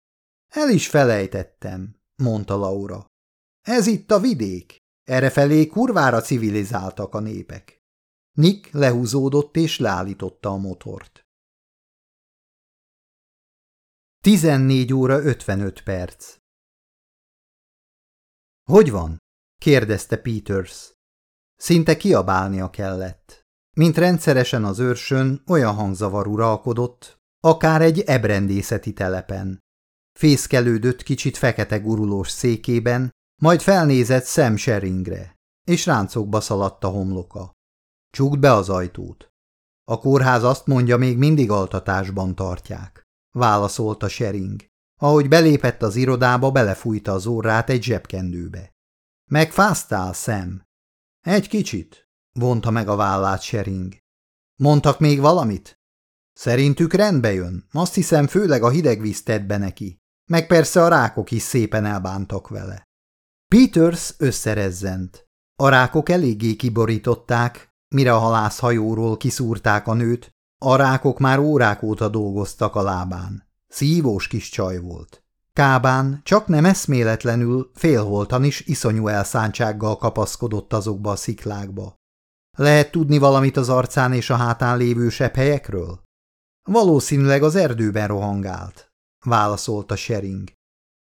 El is felejtettem, mondta Laura. Ez itt a vidék. Errefelé kurvára civilizáltak a népek. Nick lehúzódott és leállította a motort. 14 óra 55 perc Hogy van? kérdezte Peters. Szinte kiabálnia kellett. Mint rendszeresen az őrsön olyan hangzavar uralkodott, akár egy ebrendészeti telepen. Fészkelődött kicsit fekete gurulós székében, majd felnézett Sam Sheringre, és ráncokba szaladt a homloka. Csukd be az ajtót. A kórház azt mondja, még mindig altatásban tartják, válaszolta Shering. Ahogy belépett az irodába, belefújta az órát egy zsebkendőbe. Megfáztál, Sam? Egy kicsit, vonta meg a vállát Shering. Mondtak még valamit? Szerintük rendbe jön, azt hiszem főleg a hideg víz tett be neki, meg persze a rákok is szépen elbántak vele. Peters összerezzent. A rákok eléggé kiborították, mire a halászhajóról kiszúrták a nőt, a rákok már órák óta dolgoztak a lábán. Szívós kis csaj volt. Kábán csak nem eszméletlenül, félholtan is iszonyú elszántsággal kapaszkodott azokba a sziklákba. Lehet tudni valamit az arcán és a hátán lévő helyekről? Valószínűleg az erdőben rohangált, válaszolta Shering.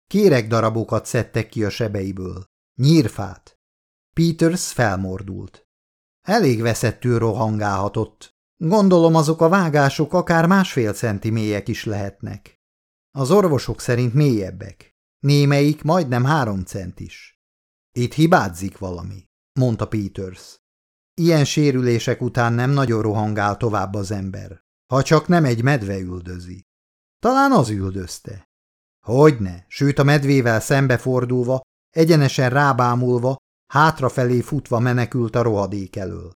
Kérek darabokat szedtek ki a sebeiből. Nyírfát. Peters felmordult. Elég veszettül rohangálhatott. Gondolom azok a vágások akár másfél centi mélyek is lehetnek. Az orvosok szerint mélyebbek. Némelyik majdnem három centis. Itt hibázik valami, mondta Peters. Ilyen sérülések után nem nagyon rohangál tovább az ember, ha csak nem egy medve üldözi. Talán az üldözte. Hogyne, sőt a medvével szembefordulva, egyenesen rábámulva, hátrafelé futva menekült a rohadék elől.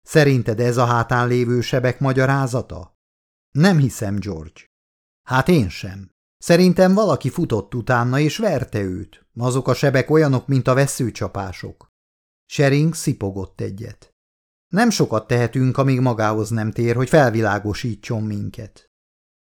Szerinted ez a hátán lévő sebek magyarázata? Nem hiszem, George. Hát én sem. Szerintem valaki futott utána és verte őt. Azok a sebek olyanok, mint a veszőcsapások. Shering szipogott egyet. Nem sokat tehetünk, amíg magához nem tér, hogy felvilágosítson minket.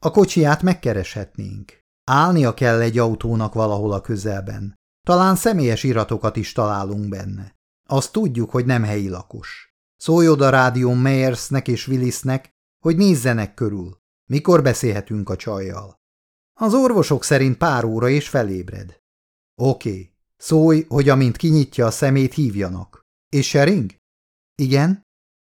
A kocsiját megkereshetnénk. Állnia kell egy autónak valahol a közelben. Talán személyes iratokat is találunk benne. Azt tudjuk, hogy nem helyi lakos. Szólj oda rádión Meyersnek és Willisnek, hogy nézzenek körül. Mikor beszélhetünk a csajjal? Az orvosok szerint pár óra és felébred. Oké, szólj, hogy amint kinyitja a szemét, hívjanak. És Shering? Igen?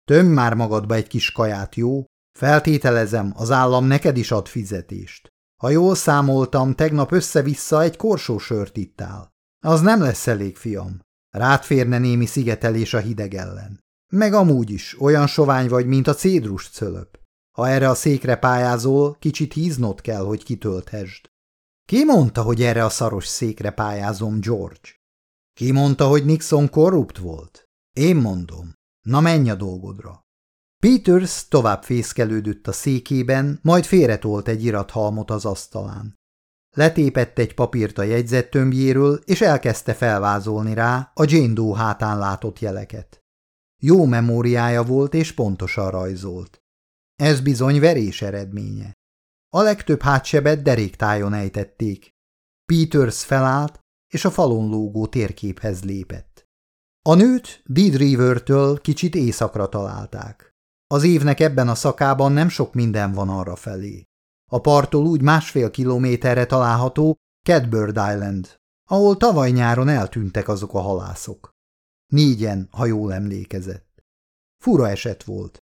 Töm már magadba egy kis kaját, jó? Feltételezem, az állam neked is ad fizetést. Ha jól számoltam, tegnap össze-vissza egy korsó sört ittál. Az nem lesz elég, fiam. Rád férne némi szigetelés a hideg ellen. Meg amúgy is, olyan sovány vagy, mint a cédrus cölöp. Ha erre a székre pályázol, kicsit híznod kell, hogy kitölthesd. Ki mondta, hogy erre a szaros székre pályázom, George? Ki mondta, hogy Nixon korrupt volt? Én mondom. Na menj a dolgodra. Peters tovább fészkelődött a székében, majd félretolt egy irathalmot az asztalán. Letépett egy papírt a jegyzettömbjéről, és elkezdte felvázolni rá a Jane Doe hátán látott jeleket. Jó memóriája volt, és pontosan rajzolt. Ez bizony verés eredménye. A legtöbb hátsebet deréktájon ejtették. Peters felállt, és a falon lógó térképhez lépett. A nőt Dead River-től kicsit északra találták. Az évnek ebben a szakában nem sok minden van arra felé. A parttól úgy másfél kilométerre található Catbird Island, ahol tavaly nyáron eltűntek azok a halászok. Négyen, ha jól emlékezett. Fura eset volt.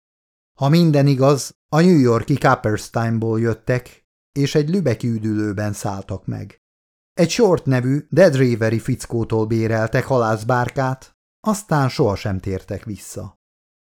Ha minden igaz, a New Yorki Coppersteinból jöttek, és egy lübeki üdülőben szálltak meg. Egy short nevű Dead Riveri fickótól béreltek halászbárkát, aztán sohasem tértek vissza.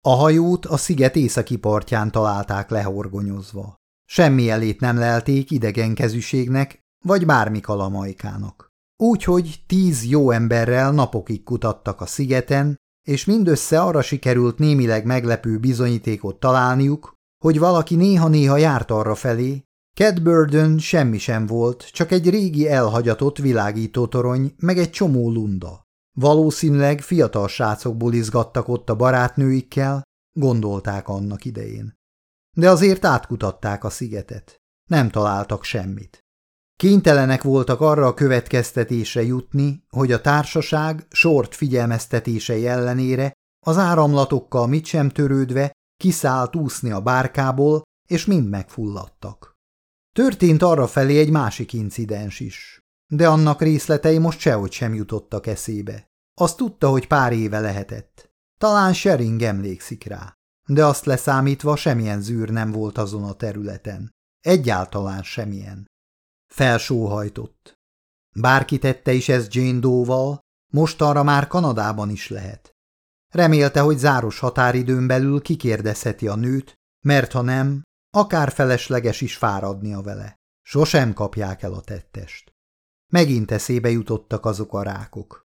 A hajót a sziget északi partján találták lehorgonyozva. Semmi elét nem lelték idegenkezűségnek, vagy bármi kalamajkának. Úgyhogy tíz jó emberrel napokig kutattak a szigeten, és mindössze arra sikerült némileg meglepő bizonyítékot találniuk, hogy valaki néha-néha járt arra felé, Catburdön semmi sem volt, csak egy régi elhagyatott világítótorony, meg egy csomó lunda. Valószínűleg fiatal srácokból izgattak ott a barátnőikkel, gondolták annak idején. De azért átkutatták a szigetet. Nem találtak semmit. Kénytelenek voltak arra a következtetésre jutni, hogy a társaság sort figyelmeztetései ellenére az áramlatokkal mit sem törődve kiszállt úszni a bárkából, és mind megfulladtak. Történt arra felé egy másik incidens is, de annak részletei most sehogy sem jutottak eszébe. Azt tudta, hogy pár éve lehetett. Talán Shering emlékszik rá, de azt leszámítva semmilyen zűr nem volt azon a területen. Egyáltalán semmilyen. Felsóhajtott. Bárki tette is ezt Jane Doe-val, most arra már Kanadában is lehet. Remélte, hogy záros határidőn belül kikérdezheti a nőt, mert ha nem, akár felesleges is fáradnia vele. Sosem kapják el a tettest. Megint eszébe jutottak azok a rákok.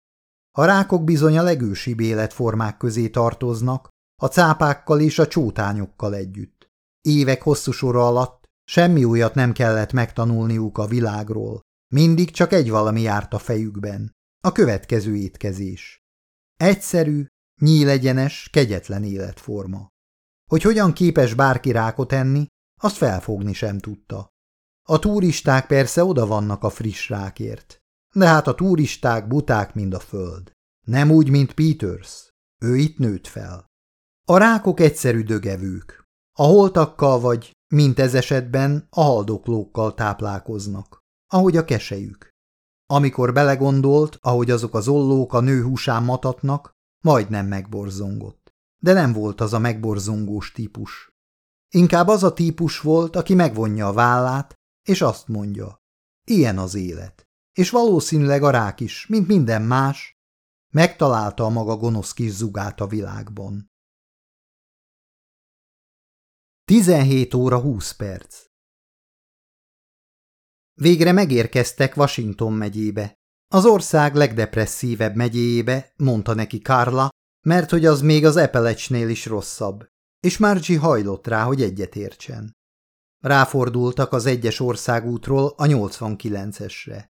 A rákok bizony a legősibb életformák közé tartoznak, a cápákkal és a csótányokkal együtt. Évek hosszú sora alatt semmi újat nem kellett megtanulniuk a világról, mindig csak egy valami járt a fejükben, a következő étkezés. Egyszerű, nyílegyenes, kegyetlen életforma. Hogy hogyan képes bárki rákot enni, azt felfogni sem tudta. A turisták persze oda vannak a friss rákért. De hát a turisták buták, mind a föld. Nem úgy, mint Peters. Ő itt nőtt fel. A rákok egyszerű dögevők. A holtakkal vagy, mint ez esetben, a haldoklókkal táplálkoznak, ahogy a kesejük. Amikor belegondolt, ahogy azok az ollók a nő húsán matatnak, majdnem megborzongott. De nem volt az a megborzongós típus. Inkább az a típus volt, aki megvonja a vállát, és azt mondja, ilyen az élet. És valószínűleg a rák is, mint minden más, megtalálta a maga gonosz kis zugát a világban. 17 óra 20 perc Végre megérkeztek Washington megyébe. Az ország legdepresszívebb megyéjébe, mondta neki Carla, mert hogy az még az Epelecsnél is rosszabb, és Margie hajlott rá, hogy egyetértsen. Ráfordultak az egyes országútról a 89-esre.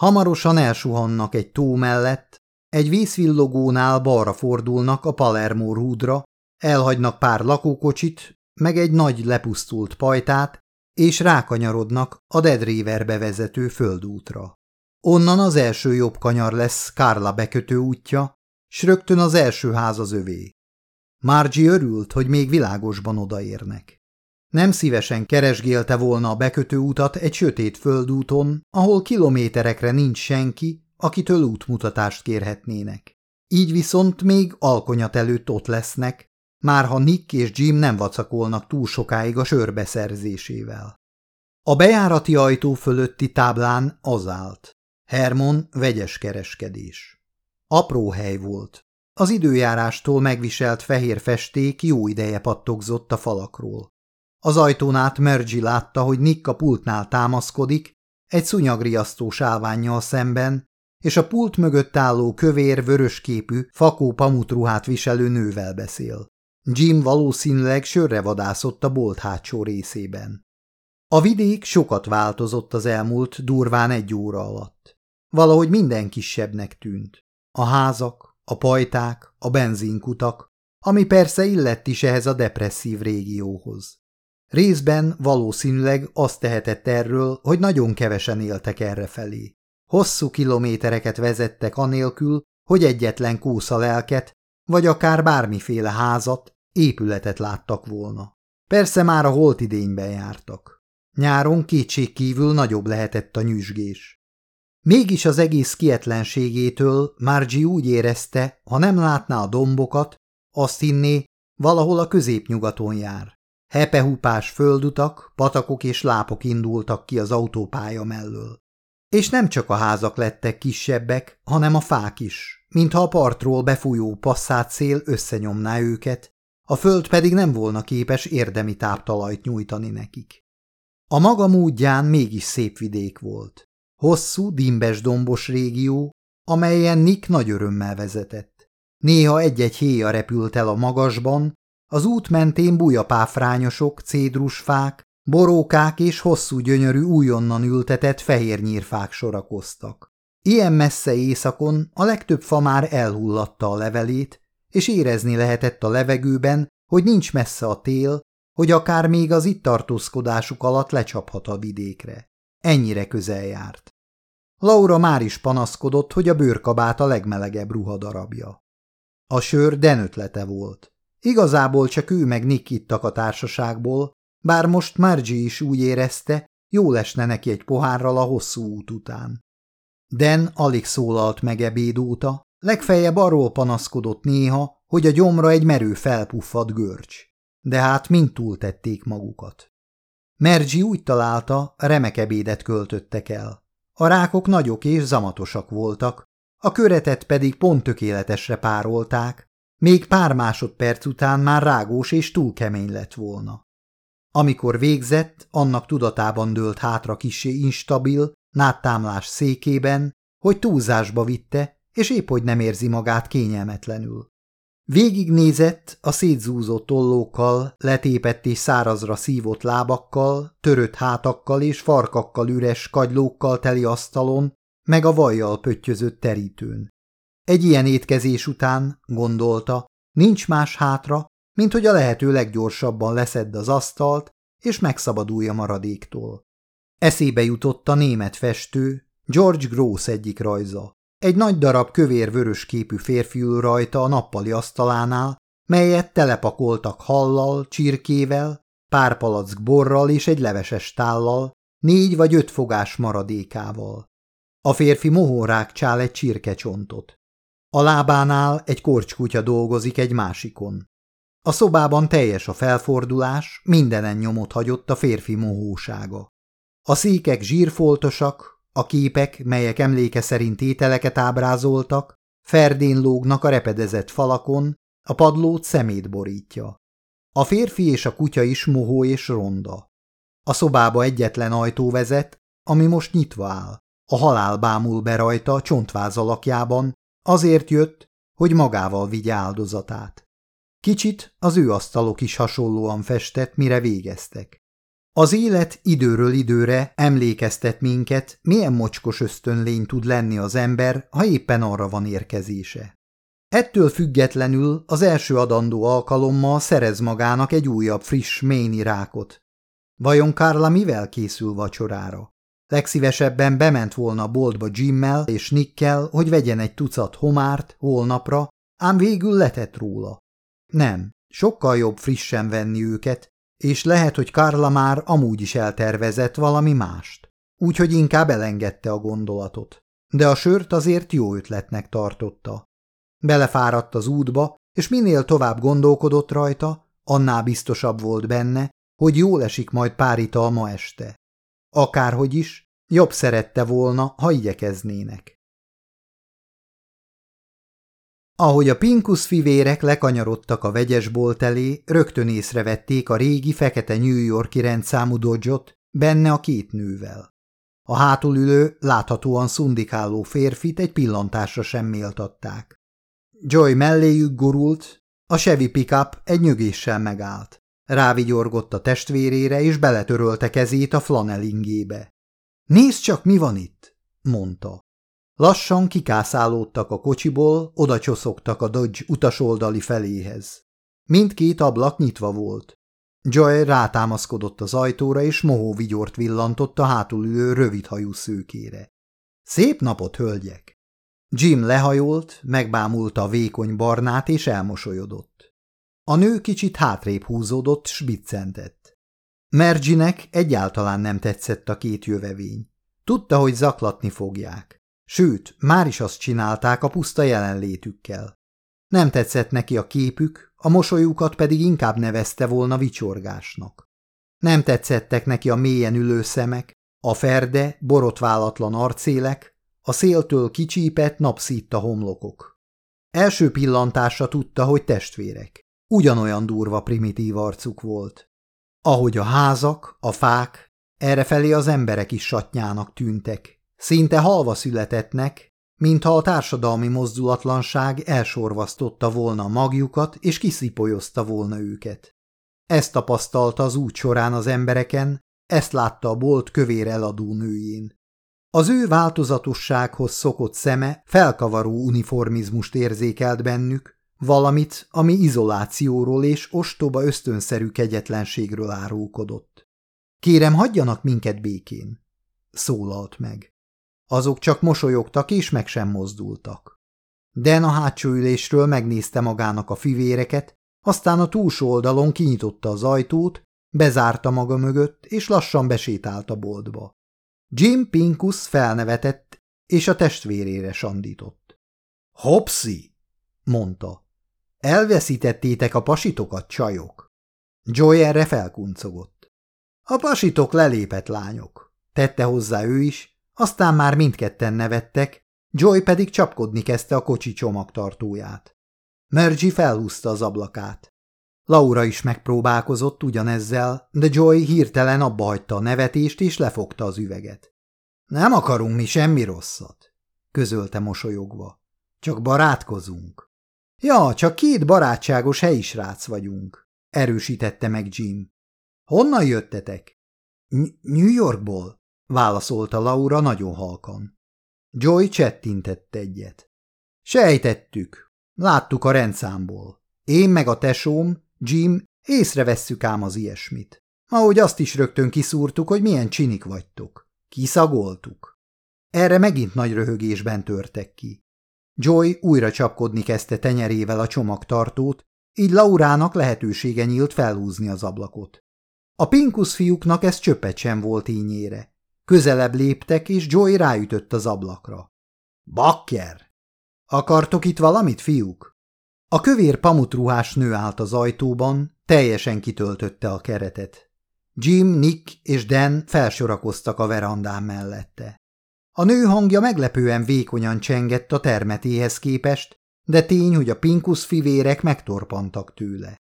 Hamarosan elsuhannak egy tó mellett, egy vízvillogónál balra fordulnak a Palermo rúdra, elhagynak pár lakókocsit, meg egy nagy lepusztult pajtát, és rákanyarodnak a Dead Riverbe földútra. Onnan az első jobb kanyar lesz Kárla bekötő útja, s rögtön az első ház az övé. Margie örült, hogy még világosban odaérnek. Nem szívesen keresgélte volna a bekötő utat egy sötét földúton, ahol kilométerekre nincs senki, akitől útmutatást kérhetnének. Így viszont még alkonyat előtt ott lesznek, már ha Nick és Jim nem vacakolnak túl sokáig a sörbeszerzésével. A bejárati ajtó fölötti táblán az állt. Hermon vegyes kereskedés. Apró hely volt. Az időjárástól megviselt fehér festék jó ideje pattogzott a falakról. Az ajtón át Mergy látta, hogy Nick a pultnál támaszkodik, egy szúnyagriasztó sáványjal szemben, és a pult mögött álló kövér vörösképű, fakó pamutruhát viselő nővel beszél. Jim valószínűleg sörre vadászott a bolt hátsó részében. A vidék sokat változott az elmúlt durván egy óra alatt. Valahogy minden kisebbnek tűnt. A házak, a pajták, a benzinkutak, ami persze illett is ehhez a depresszív régióhoz. Részben valószínűleg azt tehetett erről, hogy nagyon kevesen éltek errefelé. Hosszú kilométereket vezettek anélkül, hogy egyetlen kósza lelket, vagy akár bármiféle házat, épületet láttak volna. Persze már a holtidényben jártak. Nyáron kétség kívül nagyobb lehetett a nyüzsgés. Mégis az egész kietlenségétől Margie úgy érezte, ha nem látná a dombokat, azt hinné, valahol a középnyugaton jár. Hepehupás földutak, patakok és lápok indultak ki az autópálya mellől. És nem csak a házak lettek kisebbek, hanem a fák is, mintha a partról befújó passzát szél összenyomná őket, a föld pedig nem volna képes érdemi táptalajt nyújtani nekik. A maga módján mégis szép vidék volt. Hosszú, dimbes dombos régió, amelyen Nick nagy örömmel vezetett. Néha egy-egy héja repült el a magasban, az út mentén bujapáfrányosok, cédrusfák, borókák és hosszú gyönyörű újonnan ültetett fehér nyírfák sorakoztak. Ilyen messze éjszakon a legtöbb fa már elhullatta a levelét, és érezni lehetett a levegőben, hogy nincs messze a tél, hogy akár még az itt tartózkodásuk alatt lecsaphat a vidékre. Ennyire közel járt. Laura már is panaszkodott, hogy a bőrkabát a legmelegebb ruhadarabja. A sör denötlete volt. Igazából csak ő meg Nick ittak a társaságból, bár most Margie is úgy érezte, jó lesne neki egy pohárral a hosszú út után. Den alig szólalt meg ebéd óta, legfeljebb arról panaszkodott néha, hogy a gyomra egy merő felpuffadt görcs. De hát mind túltették magukat. Mergyi úgy találta, remek ebédet költöttek el. A rákok nagyok és zamatosak voltak, a köretet pedig pont tökéletesre párolták, még pár másodperc után már rágós és túl kemény lett volna. Amikor végzett, annak tudatában dőlt hátra kisé instabil, náttámlás székében, hogy túlzásba vitte, és épp hogy nem érzi magát kényelmetlenül. Végignézett a szétzúzott tollókkal, letépett és szárazra szívott lábakkal, törött hátakkal és farkakkal üres kagylókkal teli asztalon, meg a vajjal pöttyözött terítőn. Egy ilyen étkezés után, gondolta, nincs más hátra, mint hogy a lehető leggyorsabban leszedd az asztalt, és megszabadulj a maradéktól. Eszébe jutott a német festő, George Gross egyik rajza. Egy nagy darab kövér-vörös képű férfi ül rajta a nappali asztalánál, melyet telepakoltak hallal, csirkével, pár palack borral és egy leveses tállal, négy vagy öt fogás maradékával. A férfi mohórák csál egy csirkecsontot. A lábánál egy korcskutya dolgozik egy másikon. A szobában teljes a felfordulás, mindenen nyomot hagyott a férfi mohósága. A székek zsírfoltosak, a képek, melyek emléke szerint ételeket ábrázoltak, ferdén lógnak a repedezett falakon, a padlót szemét borítja. A férfi és a kutya is mohó és ronda. A szobába egyetlen ajtó vezet, ami most nyitva áll. A halál bámul be rajta a csontváz alakjában, azért jött, hogy magával vigye áldozatát. Kicsit az ő asztalok is hasonlóan festett, mire végeztek. Az élet időről időre emlékeztet minket, milyen mocskos ösztönlény tud lenni az ember, ha éppen arra van érkezése. Ettől függetlenül az első adandó alkalommal szerez magának egy újabb friss méni rákot. Vajon Carla mivel készül vacsorára? Legszívesebben bement volna boltba Jimmel és Nickkel, hogy vegyen egy tucat homárt holnapra, ám végül letett róla. Nem, sokkal jobb frissen venni őket, és lehet, hogy Karla már amúgy is eltervezett valami mást, úgyhogy inkább elengedte a gondolatot. De a sört azért jó ötletnek tartotta. Belefáradt az útba, és minél tovább gondolkodott rajta, annál biztosabb volt benne, hogy jól esik majd pár ital ma este. Akárhogy is, jobb szerette volna, ha igyekeznének. Ahogy a Pinkus fivérek lekanyarodtak a vegyesbolt elé, rögtön észrevették a régi fekete New Yorki rendszámú dodge benne a két nővel. A hátulülő, láthatóan szundikáló férfit egy pillantásra sem méltatták. Joy melléjük gurult, a Chevy pickup egy nyögéssel megállt. Rávigyorgott a testvérére, és beletörölte kezét a flanelingébe. – Nézd csak, mi van itt! – mondta. Lassan kikászálódtak a kocsiból, oda csoszogtak a Dodge utasoldali feléhez. Mindkét ablak nyitva volt. Joy rátámaszkodott az ajtóra, és mohó vigyort villantott a hátulülő rövidhajú szőkére. Szép napot, hölgyek! Jim lehajolt, megbámulta a vékony barnát, és elmosolyodott. A nő kicsit hátrébb húzódott, s biccentett. Merginek egyáltalán nem tetszett a két jövevény. Tudta, hogy zaklatni fogják. Sőt, már is azt csinálták a puszta jelenlétükkel. Nem tetszett neki a képük, a mosolyukat pedig inkább nevezte volna vicsorgásnak. Nem tetszettek neki a mélyen ülő szemek, a ferde, borotválatlan arcélek, a széltől kicsípett napszítta homlokok. Első pillantásra tudta, hogy testvérek. Ugyanolyan durva primitív arcuk volt. Ahogy a házak, a fák, errefelé az emberek is satnyának tűntek, Szinte halva születetnek, mintha a társadalmi mozdulatlanság elsorvasztotta volna magjukat és kiszipolyozta volna őket. Ezt tapasztalta az út során az embereken, ezt látta a bolt kövér eladó nőjén. Az ő változatossághoz szokott szeme felkavaró uniformizmust érzékelt bennük, valamit, ami izolációról és ostoba ösztönszerű kegyetlenségről árulkodott. Kérem, hagyjanak minket békén, szólalt meg. Azok csak mosolyogtak és meg sem mozdultak. Den a hátsó ülésről megnézte magának a fivéreket, aztán a túlsó oldalon kinyitotta az ajtót, bezárta maga mögött, és lassan besétált a boltba. Jim Pinkus felnevetett, és a testvérére sandított. – Hopszi! – mondta. – Elveszítettétek a pasitokat, csajok? Joy erre felkuncogott. – A pasitok lelépett lányok – tette hozzá ő is, aztán már mindketten nevettek, Joy pedig csapkodni kezdte a kocsi csomagtartóját. Mergy felhúzta az ablakát. Laura is megpróbálkozott ugyanezzel, de Joy hirtelen abba hagyta a nevetést és lefogta az üveget. Nem akarunk mi semmi rosszat, közölte mosolyogva. Csak barátkozunk. Ja, csak két barátságos helyisrác vagyunk, erősítette meg Jim. Honnan jöttetek? New Yorkból, válaszolta Laura nagyon halkan. Joy csettintett egyet. Sejtettük. Láttuk a rendszámból. Én meg a tesóm, Jim, észrevesszük ám az ilyesmit. Ahogy azt is rögtön kiszúrtuk, hogy milyen csinik vagytok. Kiszagoltuk. Erre megint nagy röhögésben törtek ki. Joy újra csapkodni kezdte tenyerével a csomagtartót, így Laurának lehetősége nyílt felhúzni az ablakot. A Pinkus fiúknak ez csöpet sem volt ínyére. Közelebb léptek, és Joy ráütött az ablakra. Bakker! Akartok itt valamit, fiúk? A kövér pamutruhás nő állt az ajtóban, teljesen kitöltötte a keretet. Jim, Nick és Dan felsorakoztak a verandán mellette. A nő hangja meglepően vékonyan csengett a termetéhez képest, de tény, hogy a pinkusz fivérek megtorpantak tőle.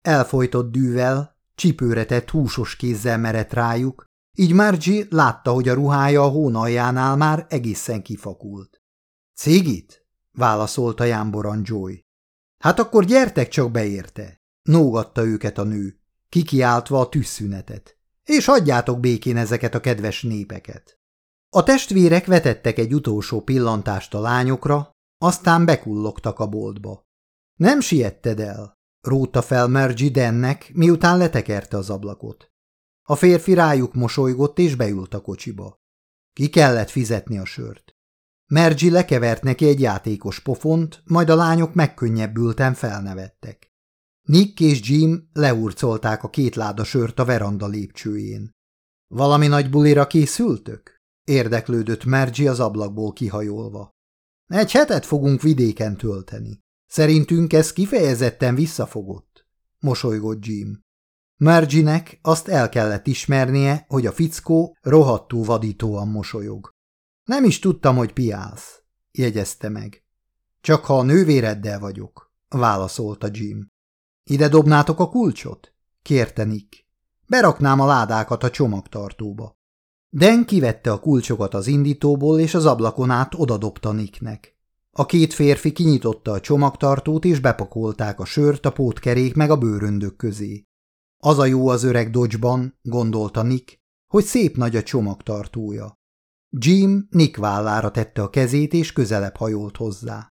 Elfolytott dűvel, csipőre tett húsos kézzel merett rájuk, így Margie látta, hogy a ruhája a hónaljánál már egészen kifakult. – Cigit? – válaszolta jámboran Joy. – Hát akkor gyertek csak beérte! – nógatta őket a nő, kikiáltva a tűzszünetet. – És hagyjátok békén ezeket a kedves népeket! A testvérek vetettek egy utolsó pillantást a lányokra, aztán bekullogtak a boltba. Nem sietted el, róta fel Mergy Dennek, miután letekerte az ablakot. A férfi rájuk mosolygott és beült a kocsiba. Ki kellett fizetni a sört. Mergy lekevert neki egy játékos pofont, majd a lányok megkönnyebbülten felnevettek. Nick és Jim leurcolták a két láda sört a veranda lépcsőjén. Valami nagy bulira készültök? Érdeklődött Mergy az ablakból kihajolva. Egy hetet fogunk vidéken tölteni. Szerintünk ez kifejezetten visszafogott, mosolygott Jim. Mergynek azt el kellett ismernie, hogy a fickó rohadtú vadítóan mosolyog. Nem is tudtam, hogy piálsz, jegyezte meg. Csak ha a nővéreddel vagyok, válaszolta Jim. Ide dobnátok a kulcsot? kérte Nick. Beraknám a ládákat a csomagtartóba. Den kivette a kulcsokat az indítóból, és az ablakon át odadobta Nicknek. A két férfi kinyitotta a csomagtartót, és bepakolták a sört, a pótkerék meg a bőröndök közé. Az a jó az öreg Dodge-ban, gondolta Nick, hogy szép nagy a csomagtartója. Jim Nick vállára tette a kezét, és közelebb hajolt hozzá.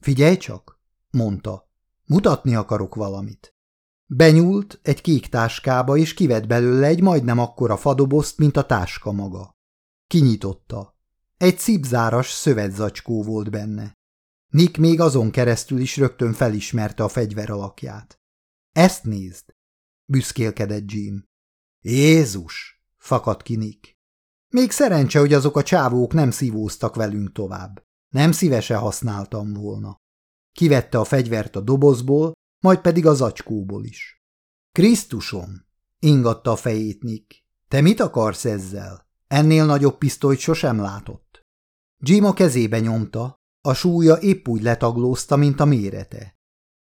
Figyelj csak, mondta, mutatni akarok valamit. Benyúlt egy kék táskába, és kivett belőle egy majdnem akkora fadobozt, mint a táska maga. Kinyitotta. Egy cipzáras szövetzacskó volt benne. Nick még azon keresztül is rögtön felismerte a fegyver alakját. Ezt nézd! Büszkélkedett Jim. Jézus! fakadt ki. Még szerencse, hogy azok a csávók nem szívóztak velünk tovább. Nem szívesen használtam volna. Kivette a fegyvert a dobozból, majd pedig az acskóból is. Krisztusom! ingatta a fejét Nick. Te mit akarsz ezzel? Ennél nagyobb pisztolyt sosem látott. Jim a kezébe nyomta, a súlya épp úgy letaglózta, mint a mérete.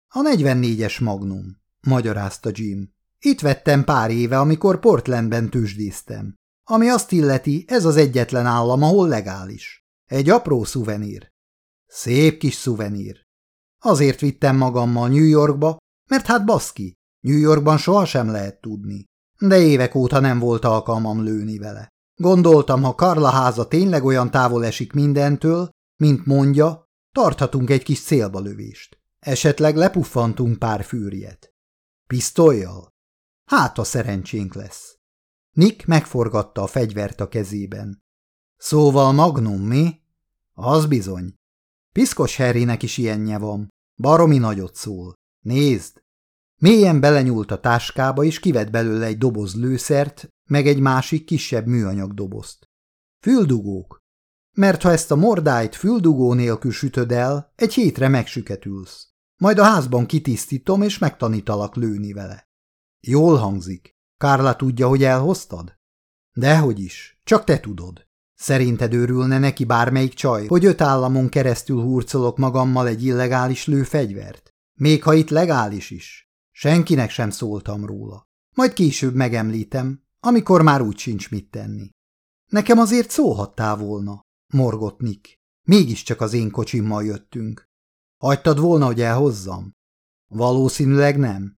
A 44-es magnum, magyarázta Jim. Itt vettem pár éve, amikor Portlandben tőzsdéztem. Ami azt illeti, ez az egyetlen állam, ahol legális. Egy apró szuvenír. Szép kis szuvenír. Azért vittem magammal New Yorkba, mert hát baszki, New Yorkban sohasem lehet tudni. De évek óta nem volt alkalmam lőni vele. Gondoltam, ha Karla háza tényleg olyan távol esik mindentől, mint mondja, tarthatunk egy kis célbalövést. Esetleg lepuffantunk pár fűrjet. Pisztolyjal? Hát a szerencsénk lesz. Nick megforgatta a fegyvert a kezében. Szóval magnum, mi? Az bizony. Piszkos Harrynek is ilyenje van. Baromi nagyot szól. Nézd! Mélyen belenyúlt a táskába, és kivett belőle egy doboz lőszert, meg egy másik kisebb műanyag dobozt. Füldugók. Mert ha ezt a mordájt füldugó nélkül sütöd el, egy hétre megsüketülsz. Majd a házban kitisztítom, és megtanítalak lőni vele. Jól hangzik. Kárla tudja, hogy elhoztad? Dehogy is, csak te tudod. Szerinted őrülne neki bármelyik csaj, hogy öt államon keresztül hurcolok magammal egy illegális lőfegyvert? Még ha itt legális is. Senkinek sem szóltam róla. Majd később megemlítem, amikor már úgy sincs mit tenni. Nekem azért szólhattál volna, morgott Nick. Mégiscsak az én kocsimmal jöttünk. Hagytad volna, hogy elhozzam? Valószínűleg nem.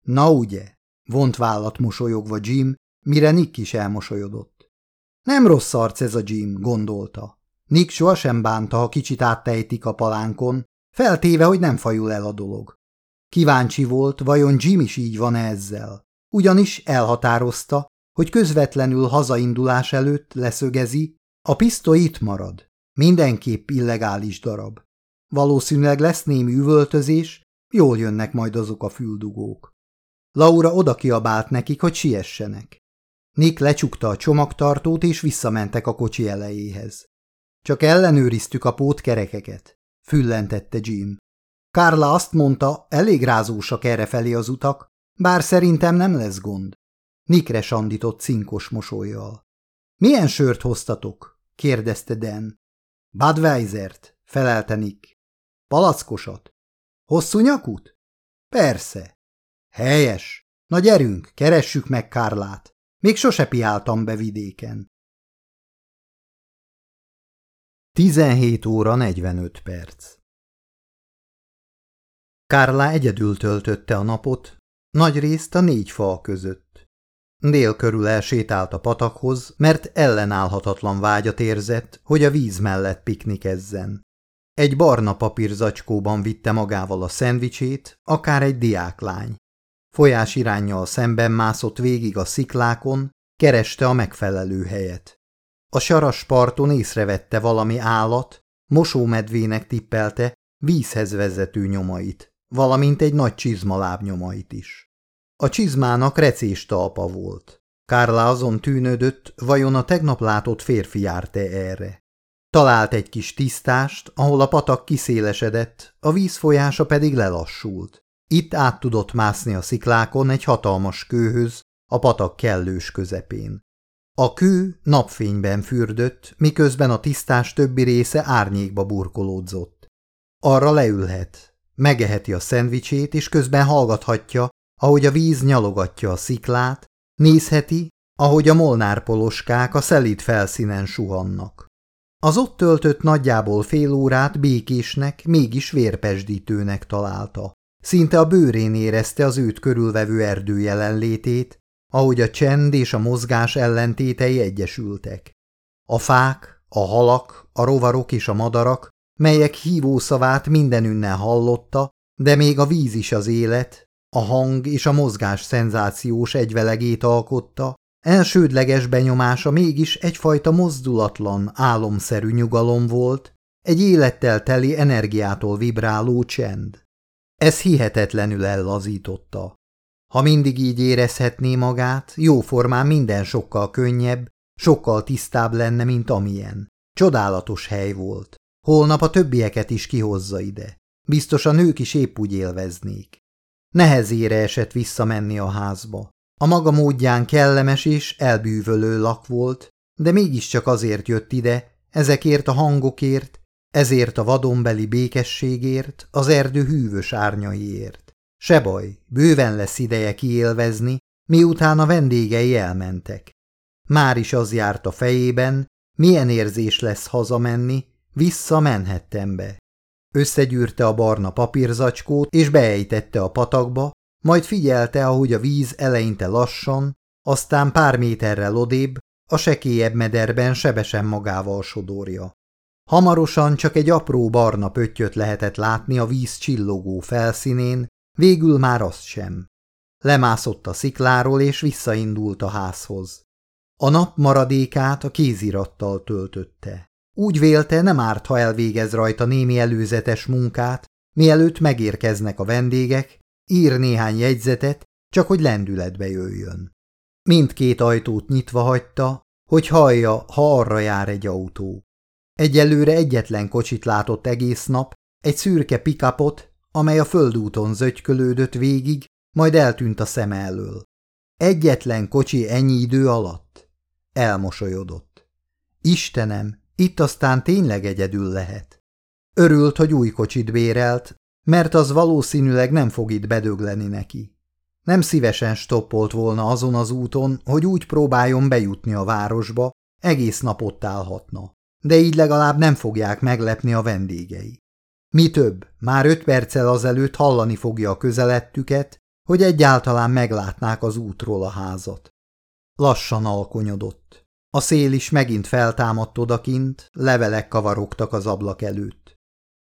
Na ugye, vont vállat mosolyogva Jim, mire Nick is elmosolyodott. Nem rossz arc ez a Jim, gondolta. Nick sohasem bánta, ha kicsit áttejtik a palánkon, feltéve, hogy nem fajul el a dolog. Kíváncsi volt, vajon Jim is így van -e ezzel. Ugyanis elhatározta, hogy közvetlenül hazaindulás előtt leszögezi, a pisztoly itt marad. Mindenképp illegális darab. Valószínűleg lesz némi üvöltözés, jól jönnek majd azok a füldugók. Laura oda kiabált nekik, hogy siessenek. Nick lecsukta a csomagtartót, és visszamentek a kocsi elejéhez. Csak ellenőriztük a pótkerekeket, füllentette Jim. Carla azt mondta, elég rázósak errefelé az utak, bár szerintem nem lesz gond. Nikre sandított cinkos mosolyjal. Milyen sört hoztatok? kérdezte Dan. Budweisert, felelte Nick. Palackosat. Hosszú nyakút? Persze. Helyes. Na gyerünk, keressük meg Kárlát. Még sose piáltam be vidéken. 17 óra 45 perc Kárlá egyedül töltötte a napot, nagy részt a négy fal között. Dél körül elsétált a patakhoz, mert ellenállhatatlan vágyat érzett, hogy a víz mellett piknikezzen. Egy barna papírzacskóban vitte magával a szendvicsét, akár egy diáklány. Folyás irányjal szemben mászott végig a sziklákon, kereste a megfelelő helyet. A saras parton észrevette valami állat, mosómedvének tippelte vízhez vezető nyomait, valamint egy nagy csizma lábnyomait is. A csizmának recés talpa volt. Kárla azon tűnődött, vajon a tegnap látott férfi járt-e erre. Talált egy kis tisztást, ahol a patak kiszélesedett, a víz folyása pedig lelassult. Itt át tudott mászni a sziklákon egy hatalmas kőhöz, a patak kellős közepén. A kő napfényben fürdött, miközben a tisztás többi része árnyékba burkolódzott. Arra leülhet, megeheti a szendvicsét, és közben hallgathatja, ahogy a víz nyalogatja a sziklát, nézheti, ahogy a molnárpoloskák a szelíd felszínen suhannak. Az ott töltött nagyjából fél órát békésnek, mégis vérpesdítőnek találta. Szinte a bőrén érezte az őt körülvevő erdő jelenlétét, ahogy a csend és a mozgás ellentétei egyesültek. A fák, a halak, a rovarok és a madarak, melyek hívószavát mindenünnen hallotta, de még a víz is az élet, a hang és a mozgás szenzációs egyvelegét alkotta, elsődleges benyomása mégis egyfajta mozdulatlan, álomszerű nyugalom volt, egy élettel teli energiától vibráló csend. Ez hihetetlenül ellazította. Ha mindig így érezhetné magát, jóformán minden sokkal könnyebb, sokkal tisztább lenne, mint amilyen. Csodálatos hely volt. Holnap a többieket is kihozza ide. Biztos a nők is épp úgy élveznék. Nehezére esett visszamenni a házba. A maga módján kellemes és elbűvölő lak volt, de mégiscsak azért jött ide, ezekért a hangokért, ezért a vadonbeli békességért, az erdő hűvös árnyaiért. Se baj, bőven lesz ideje kiélvezni, miután a vendégei elmentek. Már is az járt a fejében, milyen érzés lesz hazamenni, vissza be. Összegyűrte a barna papírzacskót, és beejtette a patakba, majd figyelte, ahogy a víz eleinte lassan, aztán pár méterrel odébb, a sekélyebb mederben sebesen magával sodorja. Hamarosan csak egy apró barna pöttyöt lehetett látni a víz csillogó felszínén, végül már azt sem. Lemászott a szikláról és visszaindult a házhoz. A nap maradékát a kézirattal töltötte. Úgy vélte, nem árt, ha elvégez rajta némi előzetes munkát, mielőtt megérkeznek a vendégek, ír néhány jegyzetet, csak hogy lendületbe jöjjön. Mindkét ajtót nyitva hagyta, hogy hallja, ha arra jár egy autó. Egyelőre egyetlen kocsit látott egész nap, egy szürke pikapot, amely a földúton zögykölődött végig, majd eltűnt a szem elől. Egyetlen kocsi ennyi idő alatt? Elmosolyodott. Istenem, itt aztán tényleg egyedül lehet. Örült, hogy új kocsit bérelt, mert az valószínűleg nem fog itt bedögleni neki. Nem szívesen stoppolt volna azon az úton, hogy úgy próbáljon bejutni a városba, egész nap ott állhatna. De így legalább nem fogják meglepni a vendégei. Mi több, már öt perccel azelőtt hallani fogja a közelettüket, hogy egyáltalán meglátnák az útról a házat. Lassan alkonyodott. A szél is megint feltámadt odakint, levelek kavarogtak az ablak előtt.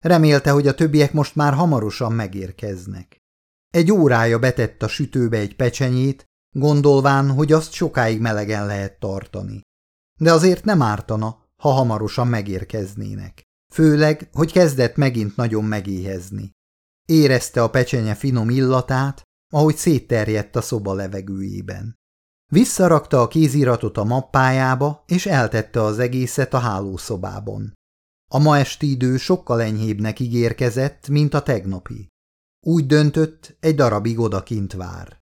Remélte, hogy a többiek most már hamarosan megérkeznek. Egy órája betett a sütőbe egy pecsenyét, gondolván, hogy azt sokáig melegen lehet tartani. De azért nem ártana, ha hamarosan megérkeznének. Főleg, hogy kezdett megint nagyon megéhezni. Érezte a pecsenye finom illatát, ahogy szétterjedt a szoba levegőjében. Visszarakta a kéziratot a mappájába, és eltette az egészet a hálószobában. A ma esti idő sokkal enyhébbnek ígérkezett, mint a tegnapi. Úgy döntött, egy darabig odakint vár.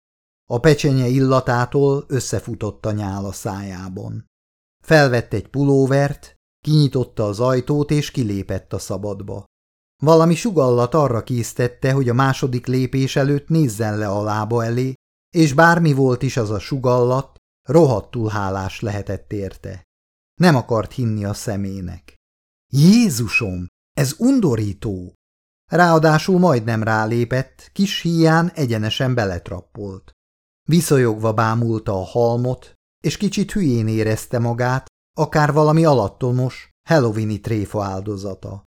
A pecsenye illatától összefutott a nyál szájában. Felvett egy pulóvert, kinyitotta az ajtót és kilépett a szabadba. Valami sugallat arra késztette, hogy a második lépés előtt nézzen le a lába elé, és bármi volt is az a sugallat, rohadtul hálás lehetett érte. Nem akart hinni a szemének. Jézusom, ez undorító! Ráadásul majdnem rálépett, kis híján egyenesen beletrappolt. Viszonyogva bámulta a halmot, és kicsit hülyén érezte magát, akár valami alattomos, halloweeni tréfa áldozata.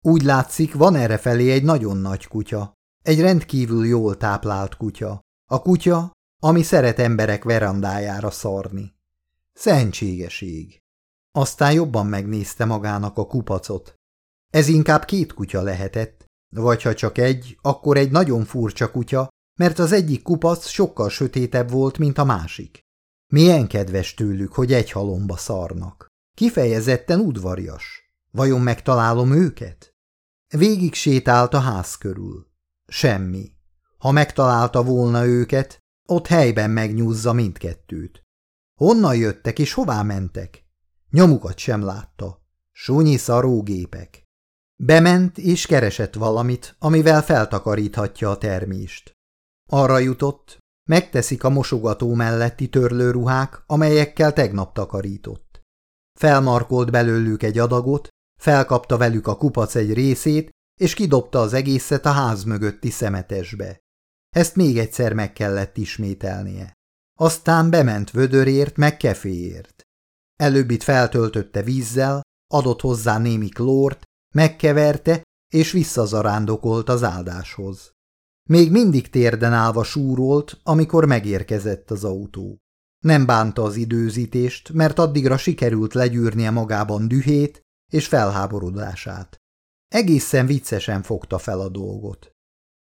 Úgy látszik, van errefelé egy nagyon nagy kutya, egy rendkívül jól táplált kutya, a kutya, ami szeret emberek verandájára szarni. Szentségeség. Aztán jobban megnézte magának a kupacot. Ez inkább két kutya lehetett, vagy ha csak egy, akkor egy nagyon furcsa kutya, mert az egyik kupac sokkal sötétebb volt, mint a másik. Milyen kedves tőlük, hogy egy halomba szarnak. Kifejezetten udvarias. Vajon megtalálom őket? Végig sétált a ház körül. Semmi. Ha megtalálta volna őket, ott helyben megnyúzza mindkettőt. Honnan jöttek és hová mentek? Nyomukat sem látta. Súnyi szarógépek. Bement és keresett valamit, amivel feltakaríthatja a termést. Arra jutott, megteszik a mosogató melletti törlőruhák, amelyekkel tegnap takarított. Felmarkolt belőlük egy adagot, felkapta velük a kupac egy részét, és kidobta az egészet a ház mögötti szemetesbe. Ezt még egyszer meg kellett ismételnie. Aztán bement vödörért meg keféért. Előbb feltöltötte vízzel, adott hozzá némi klórt, megkeverte, és visszazarándokolt az áldáshoz. Még mindig térden állva súrolt, amikor megérkezett az autó. Nem bánta az időzítést, mert addigra sikerült legyűrnie magában dühét és felháborodását. Egészen viccesen fogta fel a dolgot.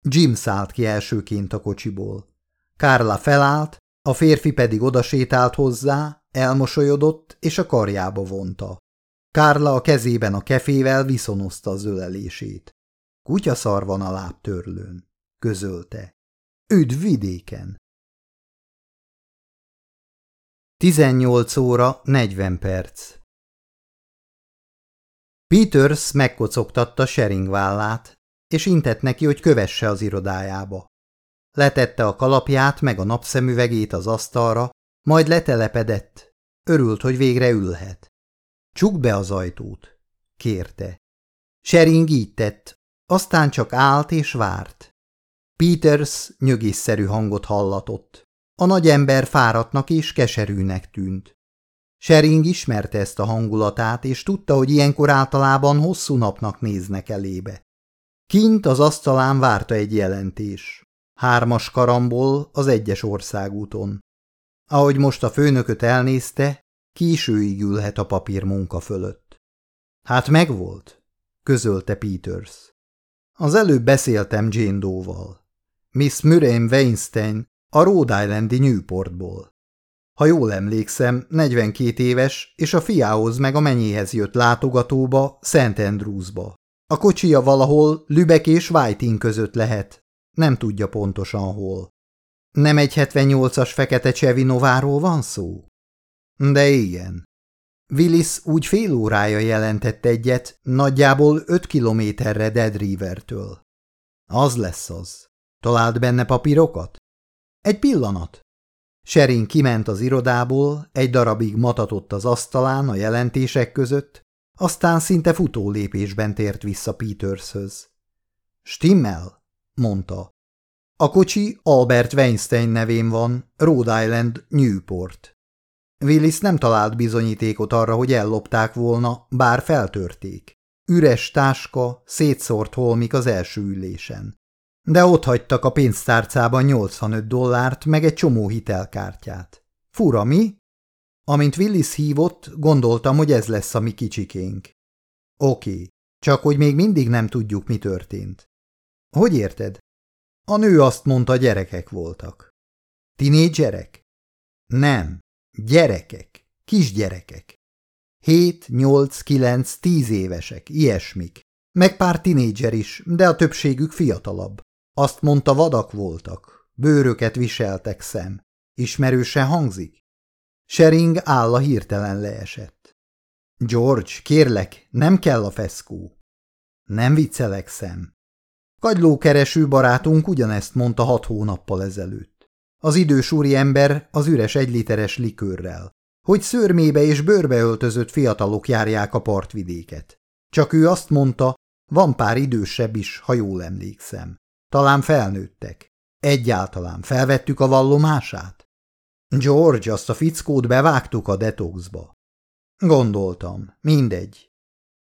Jim szállt ki elsőként a kocsiból. Kárla felállt, a férfi pedig odasétált hozzá, elmosolyodott és a karjába vonta. Kárla a kezében a kefével viszonozta az ölelését. Kutyaszar van a lábtörlőn, közölte. Üdv vidéken! 18 óra 40 perc Peters megkocogtatta Shering vállát, és intett neki, hogy kövesse az irodájába. Letette a kalapját meg a napszemüvegét az asztalra, majd letelepedett. Örült, hogy végre ülhet. Csukd be az ajtót, kérte. Shering így tett, aztán csak állt és várt. Peters nyögésszerű hangot hallatott. A nagy ember fáradtnak és keserűnek tűnt. Shering ismerte ezt a hangulatát, és tudta, hogy ilyenkor általában hosszú napnak néznek elébe. Kint az asztalán várta egy jelentés. Hármas karambol az egyes országúton. Ahogy most a főnököt elnézte, későig ülhet a papír munka fölött. Hát megvolt, közölte Peters. Az előbb beszéltem Jane Doe-val. Miss Murray Weinstein a Rhode Islandi Newportból. Ha jól emlékszem, 42 éves, és a fiához meg a menyéhez jött látogatóba, St. Andrewsba. A kocsija valahol Lübeck és Whiting között lehet. Nem tudja pontosan hol. Nem egy 78-as fekete Csevinováról van szó? De igen. Willis úgy fél órája jelentett egyet, nagyjából 5 kilométerre Dead River-től. Az lesz az. Talált benne papírokat? Egy pillanat. Sherin kiment az irodából, egy darabig matatott az asztalán a jelentések között, aztán szinte futó lépésben tért vissza Petershöz. Stimmel, mondta. A kocsi Albert Weinstein nevén van, Rhode Island, Newport. Willis nem talált bizonyítékot arra, hogy ellopták volna, bár feltörték. Üres táska, szétszórt holmik az első ülésen. De ott hagytak a pénztárcában 85 dollárt, meg egy csomó hitelkártyát. Fura, mi? Amint Willis hívott, gondoltam, hogy ez lesz a mi kicsikénk. Oké, csak hogy még mindig nem tudjuk, mi történt. Hogy érted? A nő azt mondta, gyerekek voltak. Tinédzserek? Nem, gyerekek, kisgyerekek. Hét, nyolc, kilenc, tíz évesek, ilyesmik. Meg pár tinédzser is, de a többségük fiatalabb. Azt mondta, vadak voltak, bőröket viseltek szem. Ismerősen hangzik? Shering álla hirtelen leesett. George, kérlek, nem kell a feszkó. Nem viccelek szem. Kagylókereső barátunk ugyanezt mondta hat hónappal ezelőtt. Az idős ember az üres egyliteres likőrrel, hogy szörmébe és bőrbe öltözött fiatalok járják a partvidéket. Csak ő azt mondta, van pár idősebb is, ha jól emlékszem. Talán felnőttek. Egyáltalán felvettük a vallomását? George, azt a fickót bevágtuk a detoxba. Gondoltam, mindegy.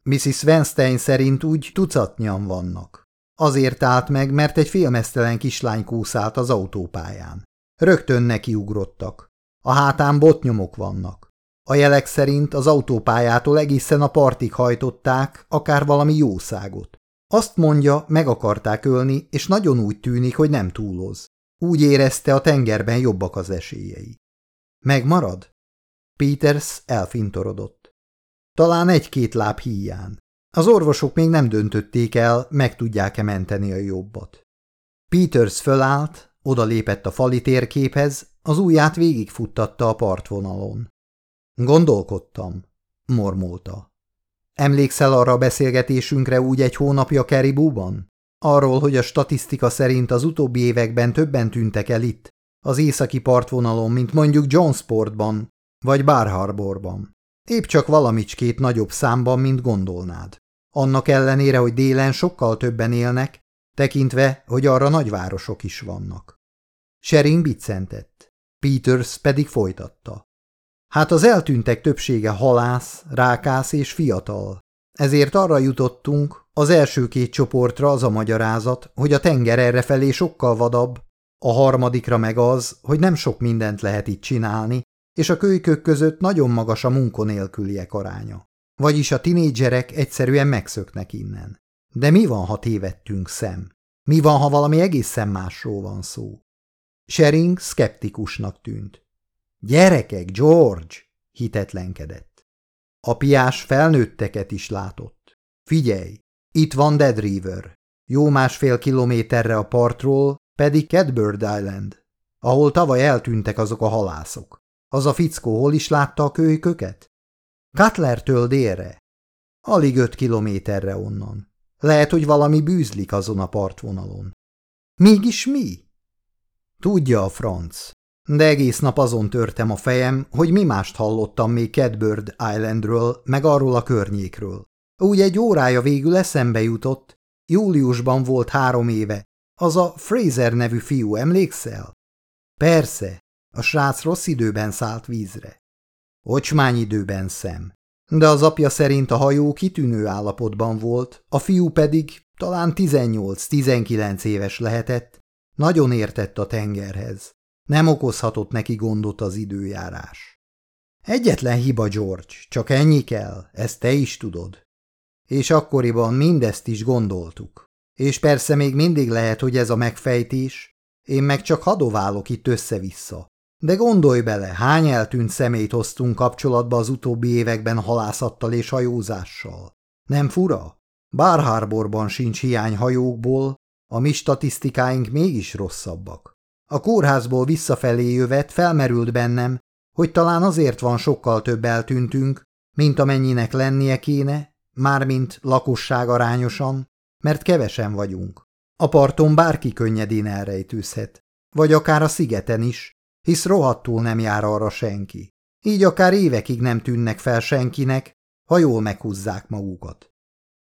Mrs. Wenstein szerint úgy tucatnyian vannak. Azért állt meg, mert egy félmeztelen kislány kúszált az autópályán. Rögtön nekiugrottak. A hátán botnyomok vannak. A jelek szerint az autópályától egészen a partig hajtották, akár valami jószágot. Azt mondja, meg akarták ölni, és nagyon úgy tűnik, hogy nem túloz. Úgy érezte, a tengerben jobbak az esélyei. Megmarad? Peters elfintorodott. Talán egy-két láb híján. Az orvosok még nem döntötték el, meg tudják-e menteni a jobbat. Peters fölállt, oda lépett a fali térképhez, az ujját végigfuttatta a partvonalon. Gondolkodtam, mormolta. Emlékszel arra a beszélgetésünkre úgy egy hónapja Keribúban? Arról, hogy a statisztika szerint az utóbbi években többen tűntek el itt, az északi partvonalon, mint mondjuk Johnsportban vagy Bar Harborban. Épp csak valamicskét nagyobb számban, mint gondolnád. Annak ellenére, hogy délen sokkal többen élnek, tekintve, hogy arra nagyvárosok is vannak. Shering biccentett, Peters pedig folytatta. Hát az eltűntek többsége halász, rákász és fiatal. Ezért arra jutottunk, az első két csoportra az a magyarázat, hogy a tenger errefelé sokkal vadabb, a harmadikra meg az, hogy nem sok mindent lehet itt csinálni, és a kölykök között nagyon magas a munkonélküliek aránya. Vagyis a tinédzserek egyszerűen megszöknek innen. De mi van, ha tévedtünk szem? Mi van, ha valami egészen másról van szó? Shering szkeptikusnak tűnt. Gyerekek, George! hitetlenkedett. A piás felnőtteket is látott. Figyelj, itt van Dead River, jó másfél kilométerre a partról pedig Catbird Island, ahol tavaly eltűntek azok a halászok. Az a fickó hol is látta a kölyköket? Cutlertől délre. Alig öt kilométerre onnan. Lehet, hogy valami bűzlik azon a partvonalon. Mégis mi? Tudja a franc. De egész nap azon törtem a fejem, hogy mi mást hallottam még Catbird Islandről, meg arról a környékről. Úgy egy órája végül eszembe jutott. Júliusban volt három éve. Az a Fraser nevű fiú, emlékszel? Persze, a srác rossz időben szállt vízre. Ocsmány időben szem. De az apja szerint a hajó kitűnő állapotban volt, a fiú pedig talán 18-19 éves lehetett, nagyon értett a tengerhez. Nem okozhatott neki gondot az időjárás. Egyetlen hiba, George, csak ennyi kell, ezt te is tudod. És akkoriban mindezt is gondoltuk. És persze még mindig lehet, hogy ez a megfejtés, én meg csak hadoválok itt össze-vissza. De gondolj bele, hány eltűnt szemét hoztunk kapcsolatba az utóbbi években halászattal és hajózással. Nem fura? Bár Harborban sincs hiány hajókból, a mi statisztikáink mégis rosszabbak. A kórházból visszafelé jövet felmerült bennem, hogy talán azért van sokkal több eltűntünk, mint amennyinek lennie kéne, mármint lakosság arányosan, mert kevesen vagyunk. A parton bárki könnyedén elrejtőzhet, vagy akár a szigeten is, hisz rohadtul nem jár arra senki. Így akár évekig nem tűnnek fel senkinek, ha jól meghúzzák magukat.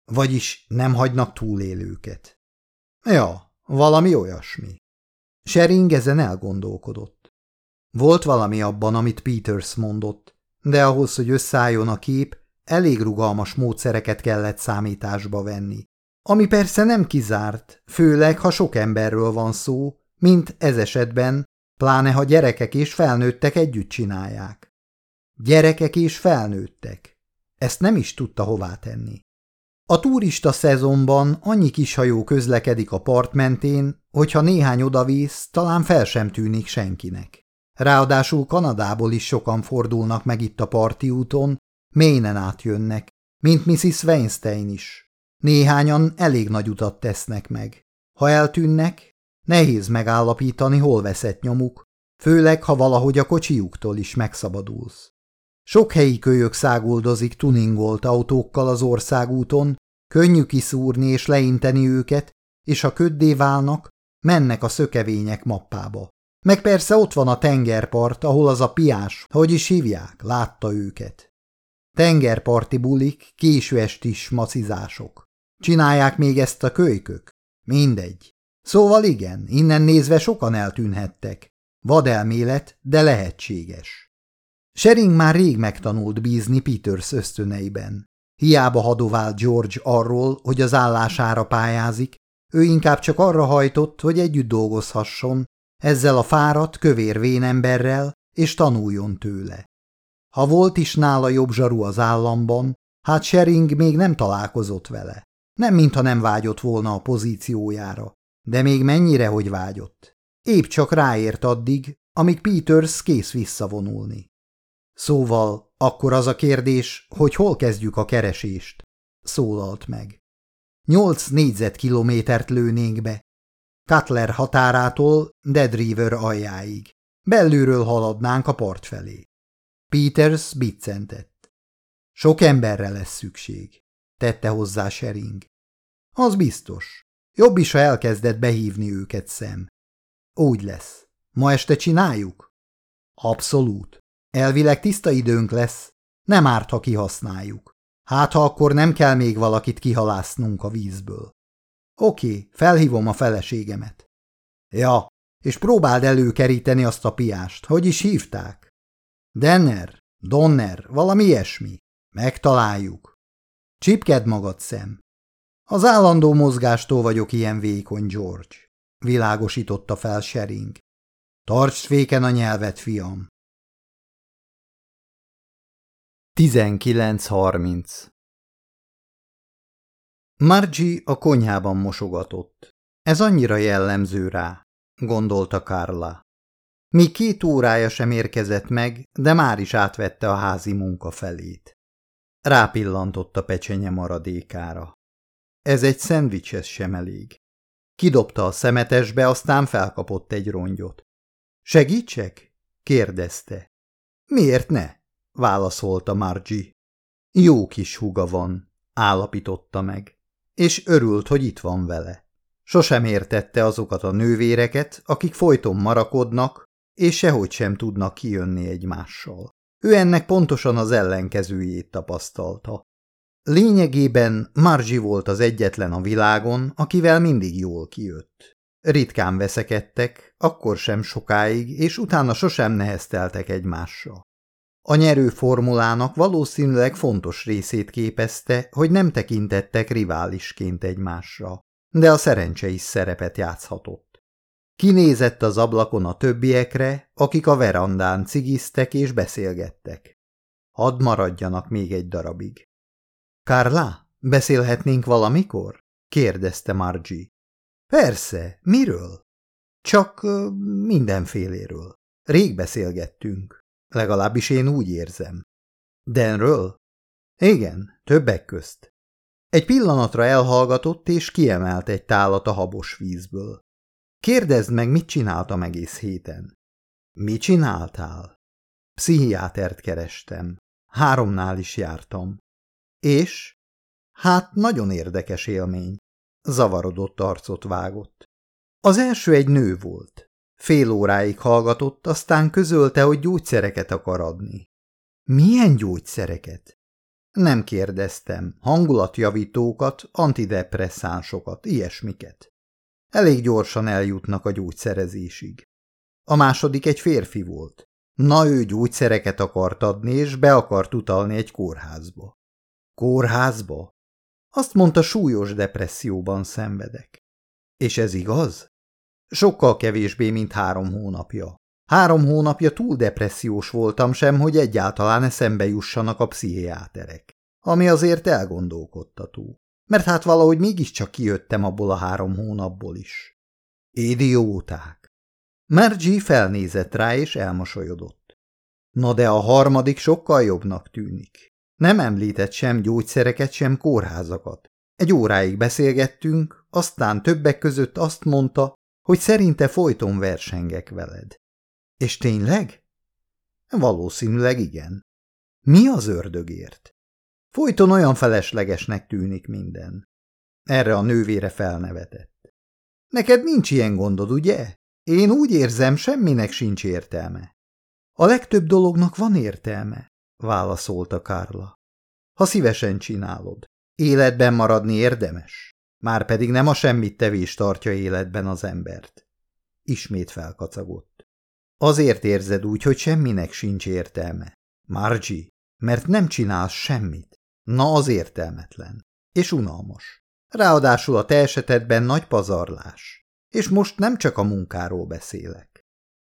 Vagyis nem hagynak túlélőket. Ja, valami olyasmi. Sering ezen elgondolkodott. Volt valami abban, amit Peters mondott, de ahhoz, hogy összeálljon a kép, elég rugalmas módszereket kellett számításba venni. Ami persze nem kizárt, főleg ha sok emberről van szó, mint ez esetben, pláne ha gyerekek és felnőttek együtt csinálják. Gyerekek és felnőttek. Ezt nem is tudta hová tenni. A turista szezonban annyi kis hajó közlekedik a part mentén, hogyha néhány odavész, talán fel sem tűnik senkinek. Ráadásul Kanadából is sokan fordulnak meg itt a parti úton, ménen átjönnek, mint Mrs. Weinstein is. Néhányan elég nagy utat tesznek meg. Ha eltűnnek, nehéz megállapítani, hol veszett nyomuk, főleg, ha valahogy a kocsijuktól is megszabadulsz. Sok helyi kölyök száguldozik tuningolt autókkal az országúton, könnyű kiszúrni és leinteni őket, és ha köddé válnak, mennek a szökevények mappába. Meg persze ott van a tengerpart, ahol az a piás, hogy is hívják, látta őket. Tengerparti bulik, késő estis macizások. Csinálják még ezt a kölykök? Mindegy. Szóval igen, innen nézve sokan eltűnhettek. Vadelmélet, de lehetséges. Shering már rég megtanult bízni Peters ösztöneiben. Hiába hadovált George arról, hogy az állására pályázik, ő inkább csak arra hajtott, hogy együtt dolgozhasson, ezzel a fáradt, kövér vénemberrel, és tanuljon tőle. Ha volt is nála jobb zsaru az államban, hát Shering még nem találkozott vele. Nem mintha nem vágyott volna a pozíciójára, de még mennyire, hogy vágyott. Épp csak ráért addig, amíg Peters kész visszavonulni. Szóval akkor az a kérdés, hogy hol kezdjük a keresést, szólalt meg. Nyolc négyzetkilométert lőnénk be. Cutler határától Dead River aljáig. Belülről haladnánk a part felé. Peters biccentett. Sok emberre lesz szükség, tette hozzá Shering. Az biztos. Jobb is, ha elkezdett behívni őket szem. Úgy lesz. Ma este csináljuk? Abszolút. Elvileg tiszta időnk lesz, nem árt, ha kihasználjuk. Hát, ha akkor nem kell még valakit kihalásznunk a vízből. Oké, felhívom a feleségemet. Ja, és próbáld előkeríteni azt a piást. Hogy is hívták? Denner, Donner, valami ilyesmi. Megtaláljuk. Csipked magad szem. Az állandó mozgástól vagyok ilyen vékony, George. Világosította fel Shering. Tartsd féken a nyelvet, fiam. 19.30 Margie a konyhában mosogatott. Ez annyira jellemző rá, gondolta Carla. Mi két órája sem érkezett meg, de már is átvette a házi munka felét. Rápillantott a pecsenye maradékára. Ez egy szendvicshez sem elég. Kidobta a szemetesbe, aztán felkapott egy rongyot. Segítsek? kérdezte. Miért ne? Válaszolta Margie. Jó kis húga van, állapította meg, és örült, hogy itt van vele. Sosem értette azokat a nővéreket, akik folyton marakodnak, és sehogy sem tudnak kijönni egymással. Ő ennek pontosan az ellenkezőjét tapasztalta. Lényegében Margie volt az egyetlen a világon, akivel mindig jól kijött. Ritkán veszekedtek, akkor sem sokáig, és utána sosem nehezteltek egymással. A nyerő formulának valószínűleg fontos részét képezte, hogy nem tekintettek riválisként egymásra, de a szerencse is szerepet játszhatott. Kinézett az ablakon a többiekre, akik a verandán cigiztek és beszélgettek. Hadd maradjanak még egy darabig. Kárlá, beszélhetnénk valamikor? kérdezte Margie. Persze, miről? Csak mindenféléről. Rég beszélgettünk. Legalábbis én úgy érzem. Denről? Igen, többek közt. Egy pillanatra elhallgatott, és kiemelt egy tálat a habos vízből. Kérdezd meg, mit csináltam egész héten. Mi csináltál? Pszichiátert kerestem. Háromnál is jártam. És? Hát nagyon érdekes élmény. Zavarodott arcot vágott. Az első egy nő volt. Fél óráig hallgatott, aztán közölte, hogy gyógyszereket akar adni. Milyen gyógyszereket? Nem kérdeztem. Hangulatjavítókat, antidepresszánsokat, ilyesmiket. Elég gyorsan eljutnak a gyógyszerezésig. A második egy férfi volt. Na, ő gyógyszereket akart adni, és be akart utalni egy kórházba. Kórházba? Azt mondta, súlyos depresszióban szenvedek. És ez igaz? Sokkal kevésbé, mint három hónapja. Három hónapja túl depressziós voltam sem, hogy egyáltalán eszembe jussanak a pszichiáterek. Ami azért elgondolkodtató. Mert hát valahogy mégiscsak kijöttem abból a három hónapból is. Idióták! Mergy felnézett rá és elmosolyodott. Na de a harmadik sokkal jobbnak tűnik. Nem említett sem gyógyszereket, sem kórházakat. Egy óráig beszélgettünk, aztán többek között azt mondta, hogy szerinte folyton versengek veled. És tényleg? Valószínűleg igen. Mi az ördögért? Folyton olyan feleslegesnek tűnik minden. Erre a nővére felnevetett. Neked nincs ilyen gondod, ugye? Én úgy érzem, semminek sincs értelme. A legtöbb dolognak van értelme, válaszolta Kárla. Ha szívesen csinálod. Életben maradni érdemes. Márpedig nem a semmit tevés tartja életben az embert. Ismét felkacagott. Azért érzed úgy, hogy semminek sincs értelme. Margie, mert nem csinálsz semmit. Na az értelmetlen. És unalmas. Ráadásul a te esetedben nagy pazarlás. És most nem csak a munkáról beszélek.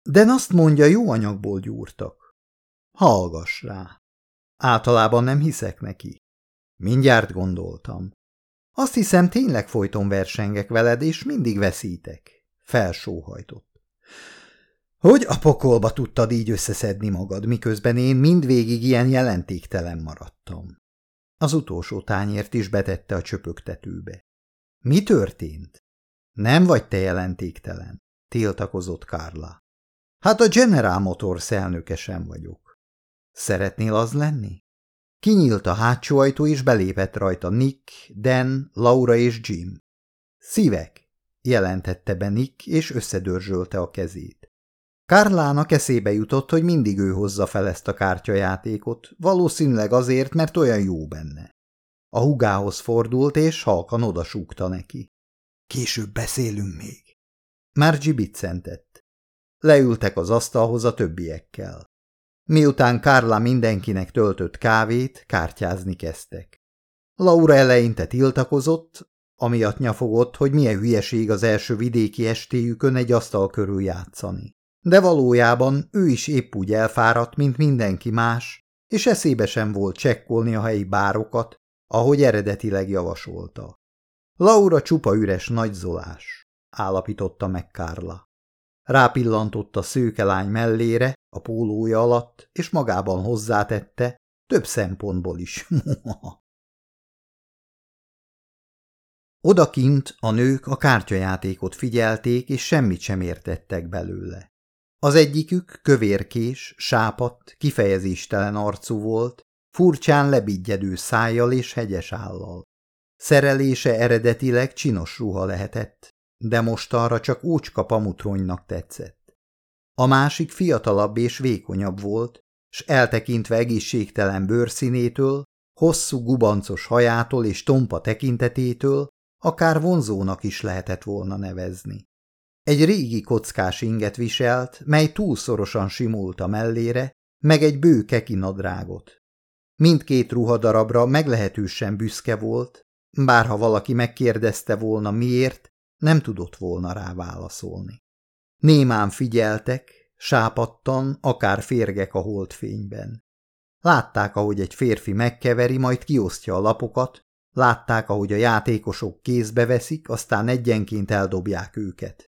De azt mondja, jó anyagból gyúrtak. Hallgass rá. Általában nem hiszek neki. Mindjárt gondoltam. Azt hiszem, tényleg folyton versengek veled, és mindig veszítek. Felsóhajtott. Hogy a pokolba tudtad így összeszedni magad, miközben én mindvégig ilyen jelentéktelen maradtam? Az utolsó tányért is betette a csöpögtetőbe. Mi történt? Nem vagy te jelentéktelen, tiltakozott Kárla. Hát a General Motors elnöke sem vagyok. Szeretnél az lenni? Kinyílt a hátsó ajtó, és belépett rajta Nick, Dan, Laura és Jim. Szívek, jelentette be Nick, és összedörzsölte a kezét. Kárlának eszébe jutott, hogy mindig ő hozza fel ezt a kártyajátékot, valószínűleg azért, mert olyan jó benne. A hugához fordult, és halkan odasúgta neki. Később beszélünk még. Margie biccentett. Leültek az asztalhoz a többiekkel. Miután Kárla mindenkinek töltött kávét, kártyázni kezdtek. Laura eleinte tiltakozott, amiatt nyafogott, hogy milyen hülyeség az első vidéki estéjükön egy asztal körül játszani. De valójában ő is épp úgy elfáradt, mint mindenki más, és eszébe sem volt csekkolni a helyi bárokat, ahogy eredetileg javasolta. Laura csupa üres nagyzolás, állapította meg Kárla. Rápillantott a szőkelány mellére, a pólója alatt, és magában hozzátette, több szempontból is. Odakint a nők a kártyajátékot figyelték, és semmit sem értettek belőle. Az egyikük kövérkés, sápadt, kifejezéstelen arcú volt, furcsán lebigyedő szájjal és hegyes állal. Szerelése eredetileg csinos ruha lehetett, de most arra csak úcska pamutronynak tetszett. A másik fiatalabb és vékonyabb volt, s eltekintve egészségtelen bőrszínétől, hosszú gubancos hajától és tompa tekintetétől, akár vonzónak is lehetett volna nevezni. Egy régi kockás inget viselt, mely túlszorosan a mellére, meg egy bő keki nadrágot. Mindkét ruhadarabra meglehetősen büszke volt, bár ha valaki megkérdezte volna miért, nem tudott volna rá válaszolni. Némán figyeltek, sápadtan, akár férgek a holdfényben. Látták, ahogy egy férfi megkeveri, majd kiosztja a lapokat, látták, ahogy a játékosok kézbe veszik, aztán egyenként eldobják őket.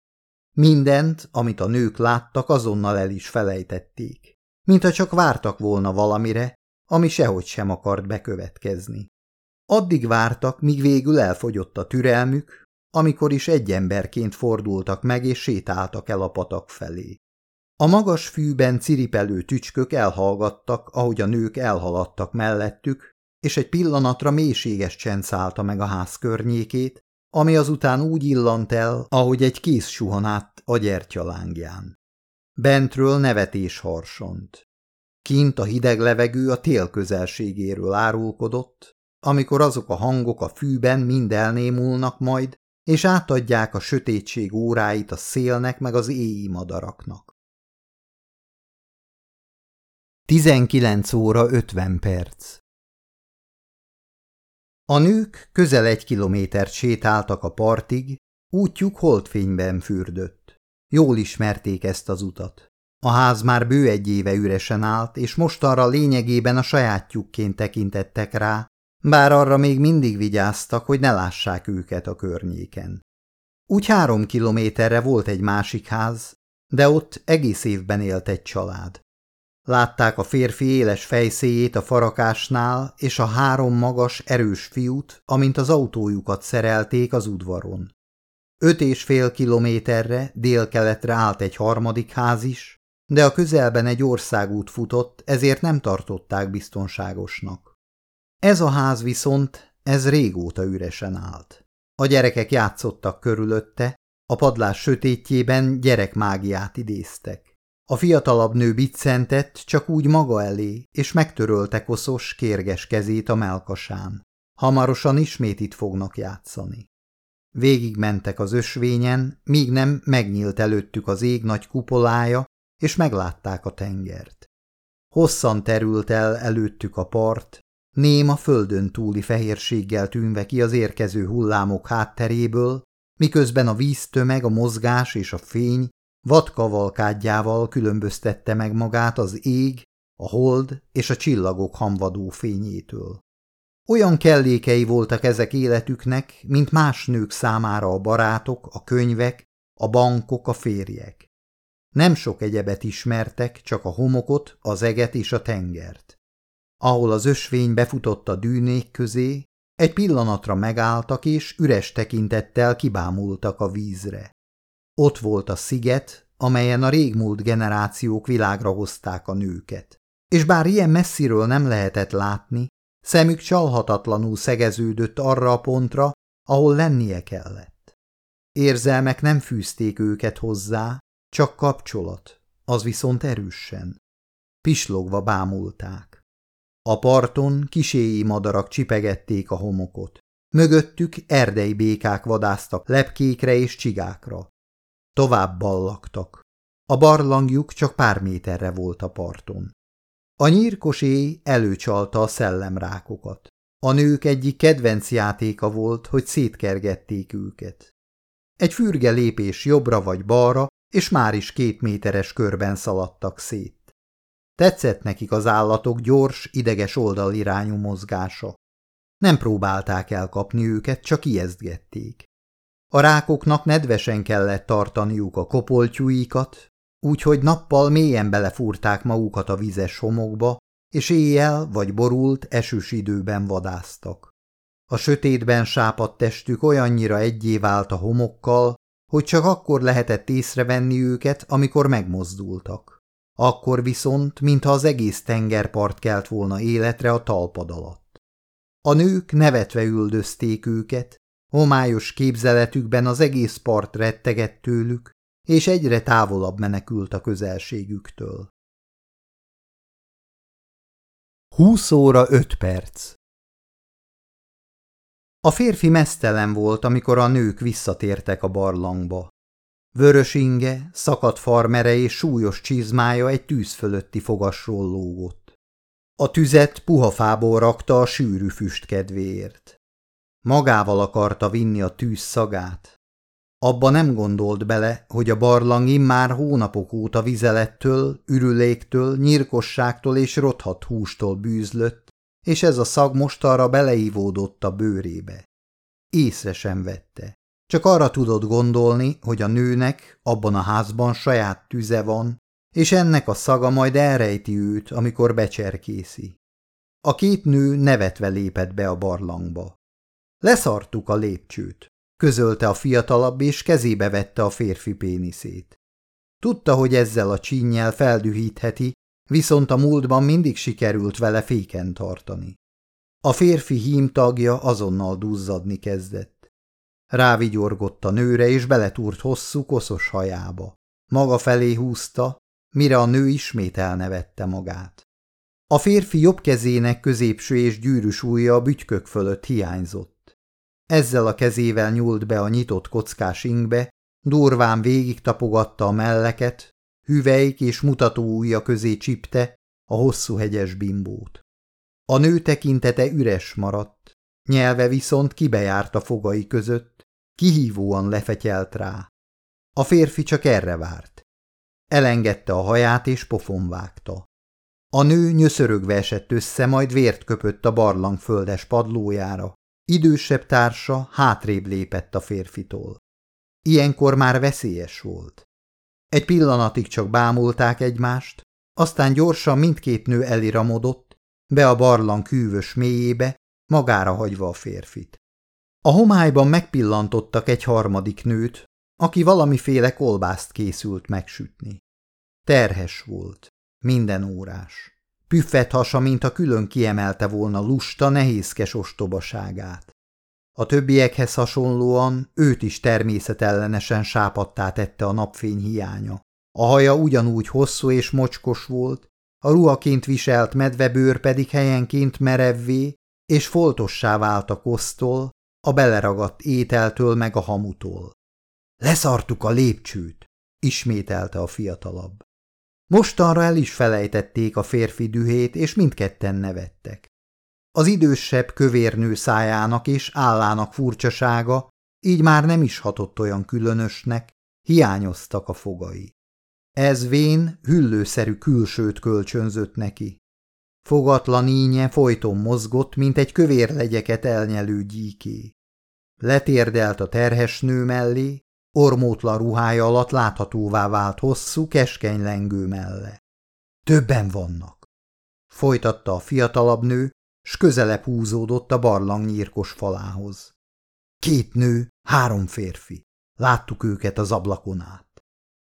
Mindent, amit a nők láttak, azonnal el is felejtették, mintha csak vártak volna valamire, ami sehogy sem akart bekövetkezni. Addig vártak, míg végül elfogyott a türelmük, amikor is egy emberként fordultak meg és sétáltak el a patak felé. A magas fűben ciripelő tücskök elhallgattak, ahogy a nők elhaladtak mellettük, és egy pillanatra mélységes csend szállta meg a ház környékét, ami azután úgy illant el, ahogy egy kész suhan át a gyertyalángján. Bentről nevetés harsont. Kint a hideg levegő a tél közelségéről árulkodott, amikor azok a hangok a fűben mind elnémulnak majd, és átadják a sötétség óráit a szélnek meg az éji madaraknak. 19 óra 50 perc A nők közel egy kilométert sétáltak a partig, útjuk holdfényben fürdött. Jól ismerték ezt az utat. A ház már bő egy éve üresen állt, és mostanra lényegében a sajátjukként tekintettek rá, bár arra még mindig vigyáztak, hogy ne lássák őket a környéken. Úgy három kilométerre volt egy másik ház, de ott egész évben élt egy család. Látták a férfi éles fejszéjét a farakásnál, és a három magas, erős fiút, amint az autójukat szerelték az udvaron. Öt és fél kilométerre délkeletre állt egy harmadik ház is, de a közelben egy országút futott, ezért nem tartották biztonságosnak. Ez a ház viszont, ez régóta üresen állt. A gyerekek játszottak körülötte, a padlás sötétjében gyerekmágiát idéztek. A fiatalabb nő biccentett csak úgy maga elé, és megtörölte koszos, kérges kezét a melkasán. Hamarosan ismét itt fognak játszani. Végig mentek az ösvényen, míg nem megnyílt előttük az ég nagy kupolája, és meglátták a tengert. Hosszan terült el előttük a part, néma földön túli fehérséggel tűnve ki az érkező hullámok hátteréből, miközben a víztömeg, a mozgás és a fény vadkavalkádjával különböztette meg magát az ég, a hold és a csillagok hamvadó fényétől. Olyan kellékei voltak ezek életüknek, mint más nők számára a barátok, a könyvek, a bankok, a férjek. Nem sok egyebet ismertek, csak a homokot, az eget és a tengert. Ahol az ösvény befutott a dűnék közé, egy pillanatra megálltak és üres tekintettel kibámultak a vízre. Ott volt a sziget, amelyen a régmúlt generációk világra hozták a nőket. És bár ilyen messziről nem lehetett látni, szemük csalhatatlanul szegeződött arra a pontra, ahol lennie kellett. Érzelmek nem fűzték őket hozzá, csak kapcsolat, az viszont erősen. Pislogva bámulták. A parton kiséi madarak csipegették a homokot. Mögöttük erdei békák vadáztak lepkékre és csigákra. Tovább ballaktak. A barlangjuk csak pár méterre volt a parton. A nyírkos éj előcsalta a szellemrákokat. A nők egyik kedvenc játéka volt, hogy szétkergették őket. Egy fürge lépés jobbra vagy balra, és már is két méteres körben szaladtak szét. Tetszett nekik az állatok gyors, ideges oldalirányú mozgása. Nem próbálták elkapni őket, csak ijesztgették. A rákoknak nedvesen kellett tartaniuk a kopoltyúikat, úgyhogy nappal mélyen belefúrták magukat a vizes homokba, és éjjel vagy borult, esős időben vadáztak. A sötétben sápadt testük olyannyira egyé vált a homokkal, hogy csak akkor lehetett észrevenni őket, amikor megmozdultak. Akkor viszont, mintha az egész tengerpart kelt volna életre a talpad alatt. A nők nevetve üldözték őket, homályos képzeletükben az egész part rettegett tőlük, és egyre távolabb menekült a közelségüktől. 20 óra 5 perc A férfi mesztelen volt, amikor a nők visszatértek a barlangba. Vörös inge, szakadt farmere és súlyos csizmája egy tűz fölötti fogasról lógott. A tüzet puha fából rakta a sűrű füst kedvéért. Magával akarta vinni a tűz szagát. Abba nem gondolt bele, hogy a barlang immár hónapok óta vizelettől, ürüléktől, nyírkosságtól és rothat hústól bűzlött, és ez a szag most arra beleívódott a bőrébe. Észre sem vette. Csak arra tudott gondolni, hogy a nőnek abban a házban saját tüze van, és ennek a szaga majd elrejti őt, amikor becserkészi. A két nő nevetve lépett be a barlangba. Leszartuk a lépcsőt, közölte a fiatalabb, és kezébe vette a férfi péniszét. Tudta, hogy ezzel a csínnyel feldühítheti, viszont a múltban mindig sikerült vele féken tartani. A férfi hím tagja azonnal duzzadni kezdett. Rávigyorgott a nőre, és beletúrt hosszú, koszos hajába. Maga felé húzta, mire a nő ismét elnevette magát. A férfi jobb kezének középső és gyűrűs ujja a bütykök fölött hiányzott. Ezzel a kezével nyúlt be a nyitott kockás ingbe, durván végig tapogatta a melleket, hüvelyk és mutató ujja közé csipte, a hosszú hegyes bimbót. A nő tekintete üres maradt, nyelve viszont kibejárt a fogai között, kihívóan lefetyelt rá. A férfi csak erre várt. Elengedte a haját és pofon vágta. A nő nyöszörögve esett össze, majd vért köpött a barlang földes padlójára. Idősebb társa hátrébb lépett a férfitól. Ilyenkor már veszélyes volt. Egy pillanatig csak bámulták egymást, aztán gyorsan mindkét nő eliramodott, be a barlang kűvös mélyébe, magára hagyva a férfit. A homályban megpillantottak egy harmadik nőt, aki valamiféle kolbászt készült megsütni. Terhes volt, minden órás. Püffet hasa, mint a külön kiemelte volna lusta, nehézkes ostobaságát. A többiekhez hasonlóan őt is természetellenesen sápadtá tette a napfény hiánya. A haja ugyanúgy hosszú és mocskos volt, a ruhaként viselt medvebőr pedig helyenként merevvé és foltossá vált a kosztól, a beleragadt ételtől meg a hamutól. Leszartuk a lépcsőt, ismételte a fiatalabb. Mostanra el is felejtették a férfi dühét, és mindketten nevettek. Az idősebb kövérnő szájának és állának furcsasága így már nem is hatott olyan különösnek, hiányoztak a fogai. Ez vén, hüllőszerű külsőt kölcsönzött neki. Fogatlan ínye folyton mozgott, mint egy kövér legyeket elnyelő gyíké. Letérdelt a terhes nő mellé, ormótlan ruhája alatt láthatóvá vált hosszú, keskeny lengő melle. Többen vannak. Folytatta a fiatalabb nő, s közelebb húzódott a barlang nyírkos falához. Két nő, három férfi. Láttuk őket az ablakon át.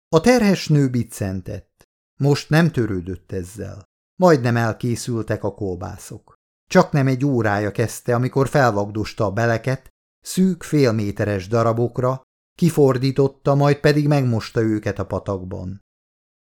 A terhes nő biccentett. Most nem törődött ezzel. Majdnem elkészültek a kolbászok. Csak nem egy órája kezdte, amikor felvagdosta a beleket, szűk félméteres darabokra, kifordította, majd pedig megmosta őket a patakban.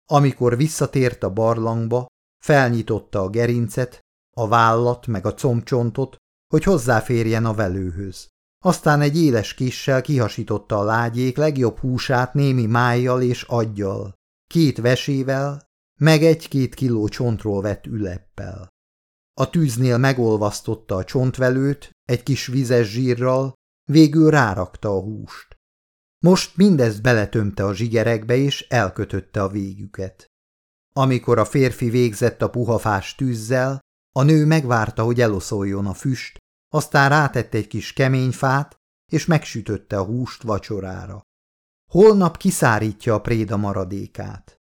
Amikor visszatért a barlangba, felnyitotta a gerincet, a vállat meg a combcsontot, hogy hozzáférjen a velőhöz. Aztán egy éles kissel kihasította a lágyék legjobb húsát némi májjal és aggyal, két vesével, meg egy-két kiló csontról vett üleppel. A tűznél megolvasztotta a csontvelőt egy kis vizes zsírral, végül rárakta a húst. Most mindezt beletömte a zsigerekbe és elkötötte a végüket. Amikor a férfi végzett a puhafás tűzzel, a nő megvárta, hogy eloszoljon a füst, aztán rátett egy kis kemény fát, és megsütötte a húst vacsorára. Holnap kiszárítja a préda maradékát.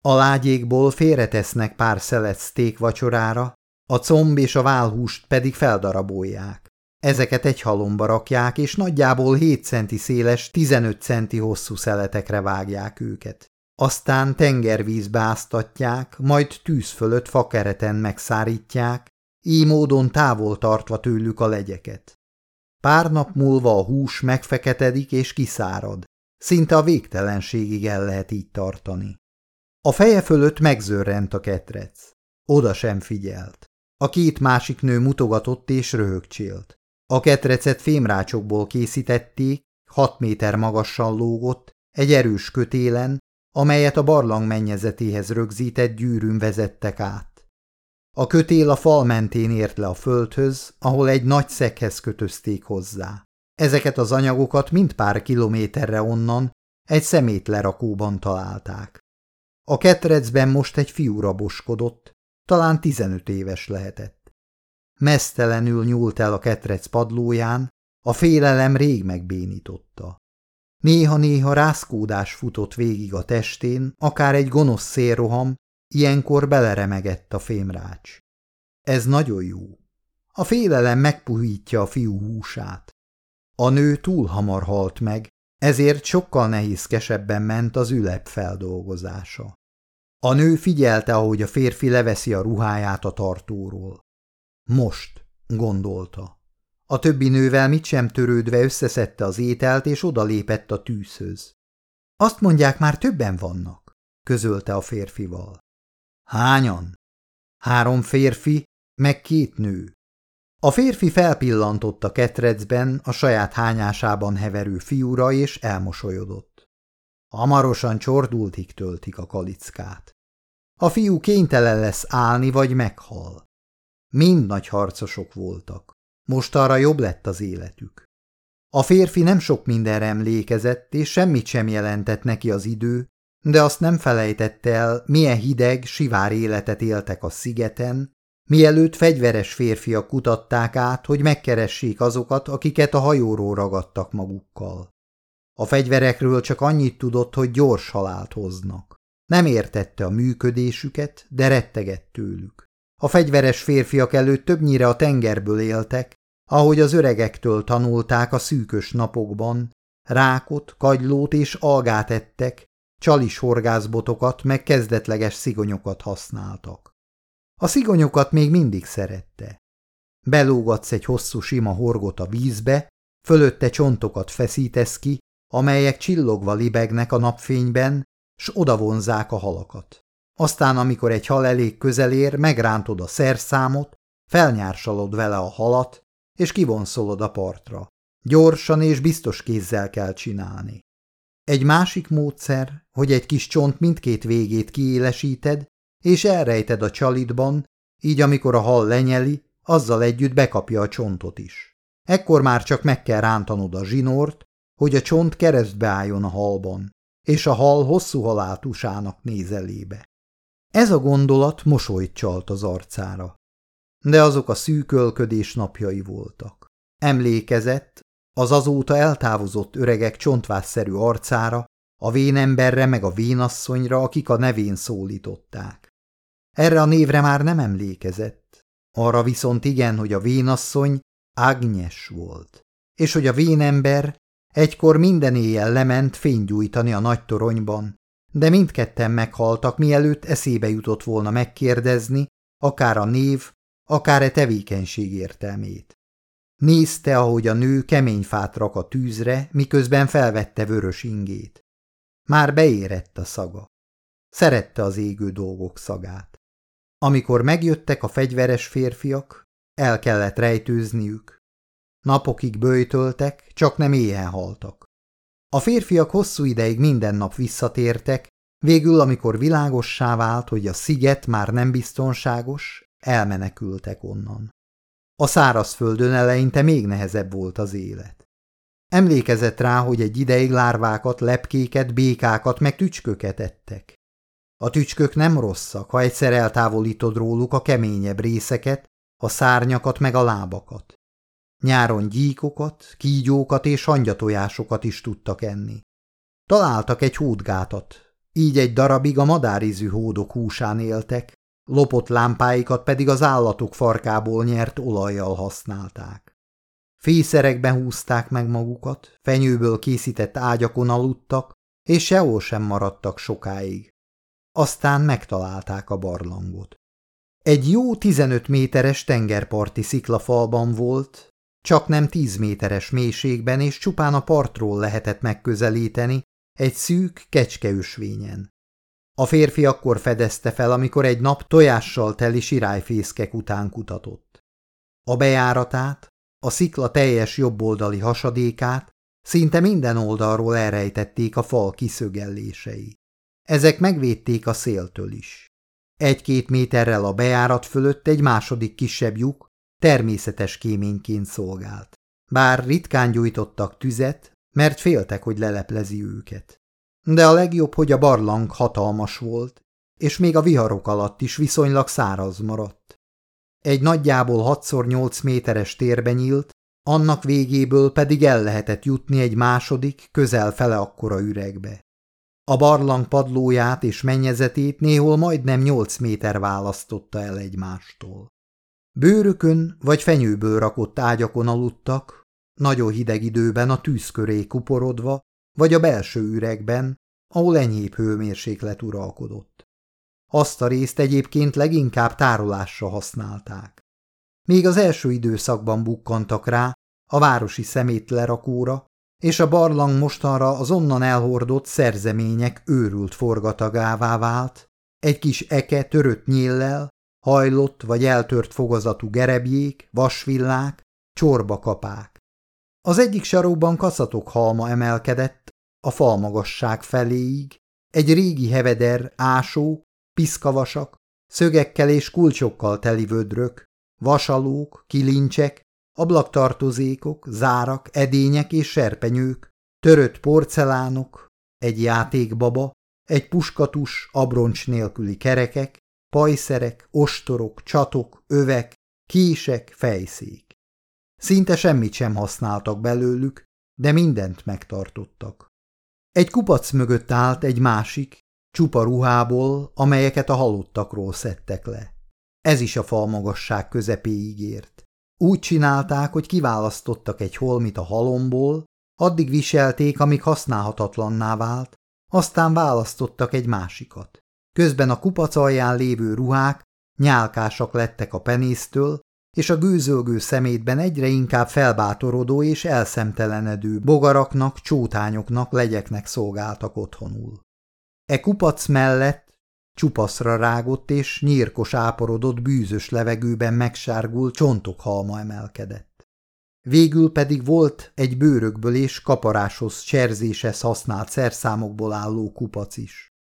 A lágyékból félretesznek pár szelet szték vacsorára, a comb és a válhúst pedig feldarabolják. Ezeket egy halomba rakják, és nagyjából 7 centi széles, 15 centi hosszú szeletekre vágják őket. Aztán tengervízbe áztatják, majd tűz fölött fakereten megszárítják, így módon távol tartva tőlük a legyeket. Pár nap múlva a hús megfeketedik és kiszárad, szinte a végtelenségig el lehet így tartani. A feje fölött megzörrent a ketrec. Oda sem figyelt. A két másik nő mutogatott és röhögcsélt. A ketrecet fémrácsokból készítették, hat méter magasan lógott, egy erős kötélen, amelyet a barlang mennyezetéhez rögzített gyűrűn vezettek át. A kötél a fal mentén ért le a földhöz, ahol egy nagy szekhez kötözték hozzá. Ezeket az anyagokat mind pár kilométerre onnan egy szemétlerakóban találták. A ketrecben most egy fiú raboskodott, talán tizenöt éves lehetett. Mesztelenül nyúlt el a ketrec padlóján, a félelem rég megbénította. Néha-néha rászkódás futott végig a testén, akár egy gonosz szélroham, ilyenkor beleremegett a fémrács. Ez nagyon jó. A félelem megpuhítja a fiú húsát. A nő túl hamar halt meg, ezért sokkal nehézkesebben ment az ülep feldolgozása. A nő figyelte, ahogy a férfi leveszi a ruháját a tartóról. Most, gondolta. A többi nővel mit sem törődve összeszedte az ételt, és odalépett a tűzhöz. Azt mondják, már többen vannak, közölte a férfival. Hányan? Három férfi, meg két nő. A férfi felpillantott a ketrecben a saját hányásában heverő fiúra, és elmosolyodott. Hamarosan csordultig töltik a kalickát. A fiú kénytelen lesz állni, vagy meghal. Mind nagy harcosok voltak. Most arra jobb lett az életük. A férfi nem sok mindenre emlékezett, és semmit sem jelentett neki az idő, de azt nem felejtette el, milyen hideg, sivár életet éltek a szigeten, mielőtt fegyveres férfiak kutatták át, hogy megkeressék azokat, akiket a hajóról ragadtak magukkal. A fegyverekről csak annyit tudott, hogy gyors halált hoznak. Nem értette a működésüket, de rettegett tőlük. A fegyveres férfiak előtt többnyire a tengerből éltek, ahogy az öregektől tanulták a szűkös napokban, rákot, kagylót és algát ettek, csalis horgászbotokat meg kezdetleges szigonyokat használtak. A szigonyokat még mindig szerette. Belógatsz egy hosszú sima horgot a vízbe, fölötte csontokat feszítesz ki, amelyek csillogva libegnek a napfényben, s odavonzák a halakat. Aztán, amikor egy hal elég közel ér, megrántod a szerszámot, felnyársalod vele a halat, és kivonszolod a partra. Gyorsan és biztos kézzel kell csinálni. Egy másik módszer, hogy egy kis csont mindkét végét kiélesíted, és elrejted a csalitban, így amikor a hal lenyeli, azzal együtt bekapja a csontot is. Ekkor már csak meg kell rántanod a zsinort, hogy a csont keresztbe álljon a halban, és a hal hosszú haláltusának néz elébe. Ez a gondolat mosolyt csalt az arcára. De azok a szűkölködés napjai voltak. Emlékezett az azóta eltávozott öregek csontvásszerű arcára, a vénemberre meg a vénasszonyra, akik a nevén szólították. Erre a névre már nem emlékezett, arra viszont igen, hogy a vénasszony Ágnyes volt, és hogy a vénember egykor minden éjjel lement fénygyújtani a nagy toronyban, de mindketten meghaltak, mielőtt eszébe jutott volna megkérdezni, akár a név, akár e tevékenység értelmét. Nézte, ahogy a nő kemény fát rak a tűzre, miközben felvette vörös ingét. Már beérett a szaga. Szerette az égő dolgok szagát. Amikor megjöttek a fegyveres férfiak, el kellett rejtőzniük. Napokig böjtöltek, csak nem éhen haltak. A férfiak hosszú ideig minden nap visszatértek, végül, amikor világossá vált, hogy a sziget már nem biztonságos, elmenekültek onnan. A szárazföldön eleinte még nehezebb volt az élet. Emlékezett rá, hogy egy ideig lárvákat, lepkéket, békákat meg tücsköket ettek. A tücskök nem rosszak, ha egyszer eltávolítod róluk a keményebb részeket, a szárnyakat meg a lábakat. Nyáron gyíkokat, kígyókat és hangyatojásokat is tudtak enni. Találtak egy hódgátat, így egy darabig a madárizű hódok húsán éltek, lopott lámpáikat pedig az állatok farkából nyert olajjal használták. Fészerekben húzták meg magukat, fenyőből készített ágyakon aludtak, és sehol sem maradtak sokáig. Aztán megtalálták a barlangot. Egy jó 15 méteres tengerparti sziklafalban volt, csak nem 10 méteres mélységben, és csupán a partról lehetett megközelíteni, egy szűk kecskeösvényen. A férfi akkor fedezte fel, amikor egy nap tojással teli sirályfészkek után kutatott. A bejáratát, a szikla teljes jobboldali hasadékát szinte minden oldalról elrejtették a fal kiszögellései. Ezek megvédték a széltől is. Egy-két méterrel a bejárat fölött egy második kisebb lyuk természetes kéményként szolgált. Bár ritkán gyújtottak tüzet, mert féltek, hogy leleplezi őket. De a legjobb, hogy a barlang hatalmas volt, és még a viharok alatt is viszonylag száraz maradt. Egy nagyjából 6x8 méteres térbe nyílt, annak végéből pedig el lehetett jutni egy második, közel fele akkora üregbe. A barlang padlóját és mennyezetét néhol majdnem 8 méter választotta el egymástól. Bőrökön vagy fenyőből rakott ágyakon aludtak, nagyon hideg időben a tűz köré kuporodva, vagy a belső üregben, ahol enyhébb hőmérséklet uralkodott. Azt a részt egyébként leginkább tárolásra használták. Még az első időszakban bukkantak rá a városi szemétlerakóra, és a barlang mostanra az onnan elhordott szerzemények őrült forgatagává vált, egy kis eke törött nyéllel, hajlott vagy eltört fogazatú gerebjék, vasvillák, csorbakapák. Az egyik sarokban kaszatok halma emelkedett a falmagasság feléig, egy régi heveder ásó, piszkavasak, szögekkel és kulcsokkal teli vödrök, vasalók, kilincsek, ablaktartozékok, zárak, edények és serpenyők, törött porcelánok, egy játékbaba, egy puskatus, abroncs nélküli kerekek, pajszerek, ostorok, csatok, övek, kések, fejszék. Szinte semmit sem használtak belőlük, de mindent megtartottak. Egy kupac mögött állt egy másik, csupa ruhából, amelyeket a halottakról szedtek le. Ez is a falmagasság közepéig ért. Úgy csinálták, hogy kiválasztottak egy holmit a halomból, addig viselték, amíg használhatatlanná vált, aztán választottak egy másikat. Közben a kupac alján lévő ruhák nyálkásak lettek a penésztől, és a gőzölgő szemétben egyre inkább felbátorodó és elszemtelenedő bogaraknak, csótányoknak, legyeknek szolgáltak otthonul. E kupac mellett csupaszra rágott és nyírkos áporodott bűzös levegőben megsárgult csontok halma emelkedett. Végül pedig volt egy bőrökből és kaparáshoz cserzéshez használt szerszámokból álló kupac is.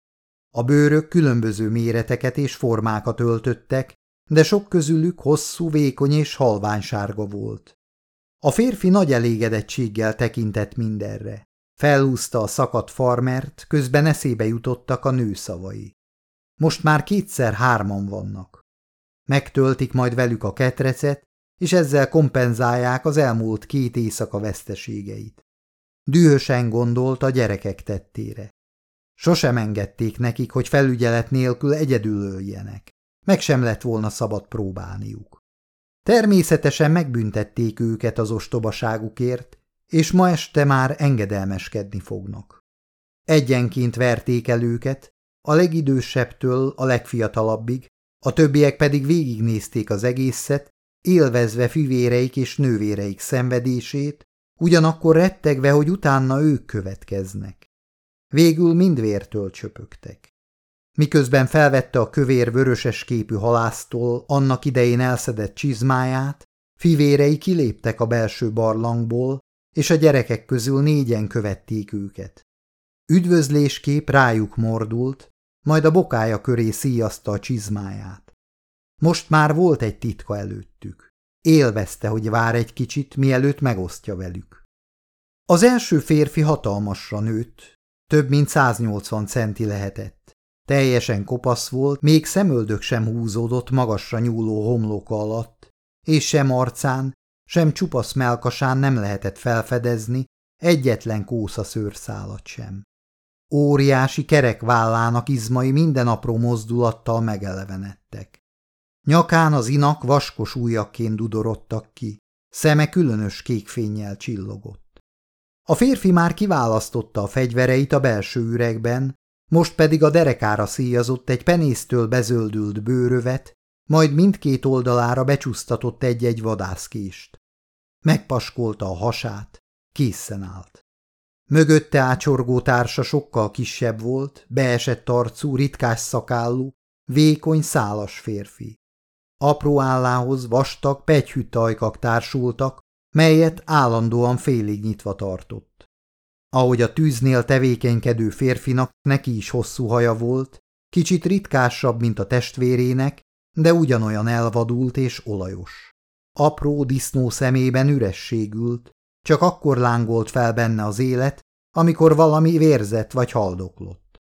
A bőrök különböző méreteket és formákat öltöttek, de sok közülük hosszú, vékony és halványsárga volt. A férfi nagy elégedettséggel tekintett mindenre. Felúzta a szakadt farmert, közben eszébe jutottak a nő szavai. Most már kétszer hárman vannak. Megtöltik majd velük a ketrecet, és ezzel kompenzálják az elmúlt két éjszaka veszteségeit. Dühösen gondolt a gyerekek tettére. Sosem engedték nekik, hogy felügyelet nélkül egyedül öljenek. Meg sem lett volna szabad próbálniuk. Természetesen megbüntették őket az ostobaságukért, és ma este már engedelmeskedni fognak. Egyenként verték el őket, a legidősebbtől a legfiatalabbig, a többiek pedig végignézték az egészet, élvezve fivéreik és nővéreik szenvedését, ugyanakkor rettegve, hogy utána ők következnek. Végül mind vértől csöpögtek. Miközben felvette a kövér vöröses képű halásztól annak idején elszedett csizmáját, fivérei kiléptek a belső barlangból, és a gyerekek közül négyen követték őket. Üdvözléskép rájuk mordult, majd a bokája köré szíjazta a csizmáját. Most már volt egy titka előttük. Élvezte, hogy vár egy kicsit, mielőtt megosztja velük. Az első férfi hatalmasra nőtt, több mint 180 centi lehetett. Teljesen kopasz volt, még szemöldök sem húzódott magasra nyúló homloka alatt, és sem arcán, sem csupasz melkasán nem lehetett felfedezni egyetlen kósza szőrszálat sem. Óriási kerek vállának izmai minden apró mozdulattal megelevenedtek. Nyakán az inak vaskos ujjakként dudorodtak ki, szeme különös kékfénnyel csillogott. A férfi már kiválasztotta a fegyvereit a belső üregben, most pedig a derekára szíjazott egy penésztől bezöldült bőrövet, majd mindkét oldalára becsúsztatott egy-egy vadászkést. Megpaskolta a hasát, készen állt. Mögötte ácsorgó társa sokkal kisebb volt, beesett arcú, ritkás szakállú, vékony, szálas férfi. Apró állához vastag, pegyhű tajkak társultak, melyet állandóan félig nyitva tartott. Ahogy a tűznél tevékenykedő férfinak neki is hosszú haja volt, kicsit ritkásabb, mint a testvérének, de ugyanolyan elvadult és olajos. Apró disznó szemében üresség ült, csak akkor lángolt fel benne az élet, amikor valami vérzett vagy haldoklott.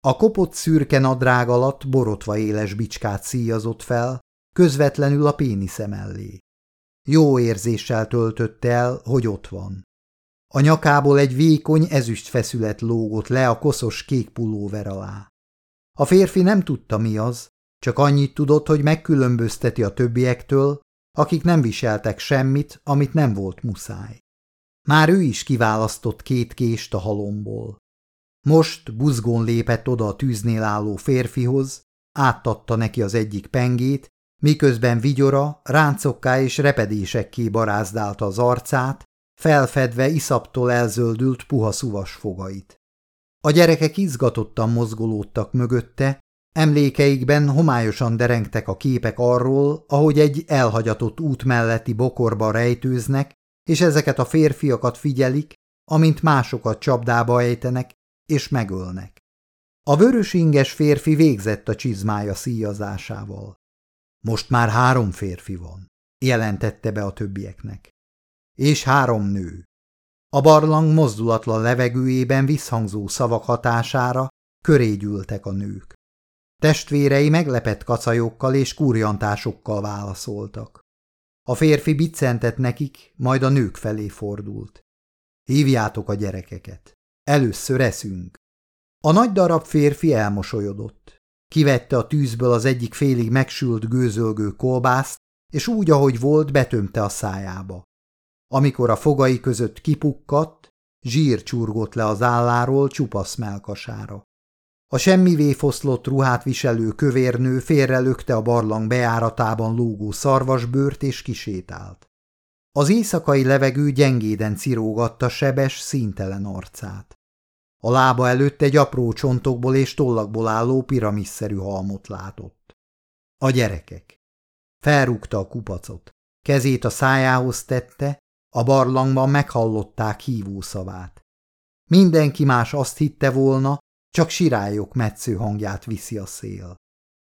A kopott szürke nadrág alatt borotva éles bicskát szíjazott fel, közvetlenül a pénisze mellé. Jó érzéssel töltötte el, hogy ott van. A nyakából egy vékony ezüst feszület lógott le a koszos kék pulóver alá. A férfi nem tudta mi az, csak annyit tudott, hogy megkülönbözteti a többiektől, akik nem viseltek semmit, amit nem volt muszáj. Már ő is kiválasztott két kést a halomból. Most buzgón lépett oda a tűznél álló férfihoz, áttatta neki az egyik pengét, miközben vigyora, ráncokká és repedésekké barázdálta az arcát, felfedve iszaptól elzöldült puha szuvas fogait. A gyerekek izgatottan mozgolódtak mögötte, emlékeikben homályosan derengtek a képek arról, ahogy egy elhagyatott út melletti bokorba rejtőznek, és ezeket a férfiakat figyelik, amint másokat csapdába ejtenek és megölnek. A vörös inges férfi végzett a csizmája szíjazásával. Most már három férfi van, jelentette be a többieknek. És három nő. A barlang mozdulatlan levegőjében visszhangzó szavak hatására köré gyűltek a nők. Testvérei meglepett kacajokkal és kurjantásokkal válaszoltak. A férfi biccentett nekik, majd a nők felé fordult. Hívjátok a gyerekeket. Először eszünk. A nagy darab férfi elmosolyodott. Kivette a tűzből az egyik félig megsült gőzölgő kolbászt, és úgy, ahogy volt, betömte a szájába. Amikor a fogai között kipukkadt, zsír csurgott le az álláról csupasz melkasára. A semmivé foszlott ruhát viselő kövérnő félrelökte a barlang bejáratában lógó szarvasbőrt és kisétált. Az éjszakai levegő gyengéden cirógatta sebes, színtelen arcát. A lába előtt egy apró csontokból és tollakból álló piramisszerű halmot látott. A gyerekek. Felrúgta a kupacot. Kezét a szájához tette, a barlangban meghallották hívó szavát. Mindenki más azt hitte volna, csak sirályok metsző hangját viszi a szél.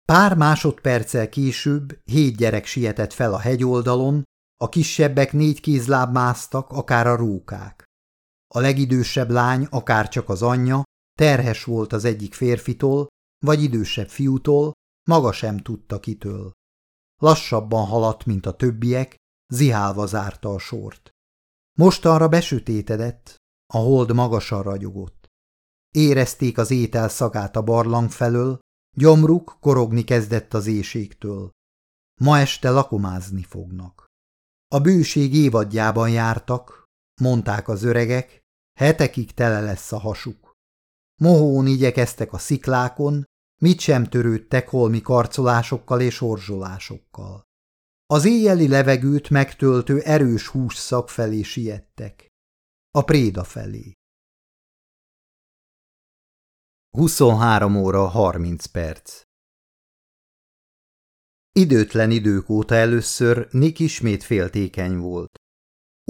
Pár másodperccel később hét gyerek sietett fel a hegyoldalon, a kisebbek négy kézláb másztak, akár a rókák. A legidősebb lány, akár csak az anyja, terhes volt az egyik férfitól, vagy idősebb fiútól, maga sem tudta kitől. Lassabban haladt, mint a többiek, zihálva zárta a sort. Mostanra besötétedett, a hold magasan ragyogott. Érezték az étel szagát a barlang felől, gyomruk korogni kezdett az éjségtől. Ma este lakomázni fognak. A bőség évadjában jártak, mondták az öregek, hetekig tele lesz a hasuk. Mohón igyekeztek a sziklákon, mit sem törődtek holmi karcolásokkal és orzsolásokkal. Az éjjeli levegőt megtöltő erős hússzak felé siettek. A préda felé. 23 óra 30 perc Időtlen idők óta először Nick ismét féltékeny volt.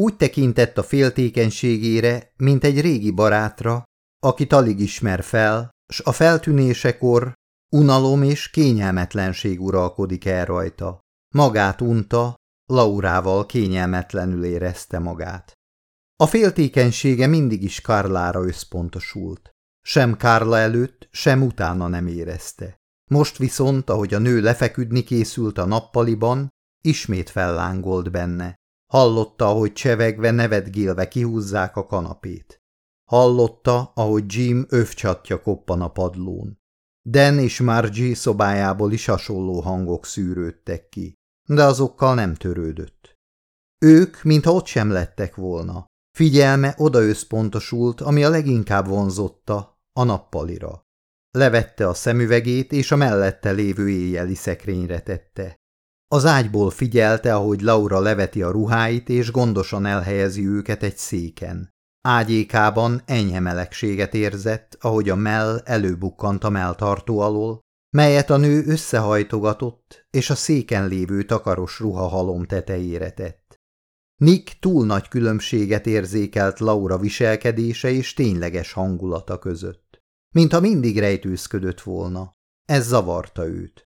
Úgy tekintett a féltékenységére, mint egy régi barátra, akit alig ismer fel, s a feltűnésekor unalom és kényelmetlenség uralkodik el rajta. Magát unta, Laurával kényelmetlenül érezte magát. A féltékenysége mindig is Karlára összpontosult. Sem Kárla előtt, sem utána nem érezte. Most viszont, ahogy a nő lefeküdni készült a nappaliban, ismét fellángolt benne. Hallotta, ahogy csevegve, nevetgélve kihúzzák a kanapét. Hallotta, ahogy Jim övcsatja koppan a padlón. Den és Margie szobájából is hasonló hangok szűrődtek ki, de azokkal nem törődött. Ők, mintha ott sem lettek volna. Figyelme oda összpontosult, ami a leginkább vonzotta, a nappalira. Levette a szemüvegét, és a mellette lévő éjjeli szekrényre tette. Az ágyból figyelte, ahogy Laura leveti a ruháit, és gondosan elhelyezi őket egy széken. Ágyékában enyhe melegséget érzett, ahogy a mell előbukkant a melltartó alól, melyet a nő összehajtogatott, és a széken lévő takaros ruha halom tetejére tett. Nick túl nagy különbséget érzékelt Laura viselkedése és tényleges hangulata között. Mintha mindig rejtőzködött volna. Ez zavarta őt.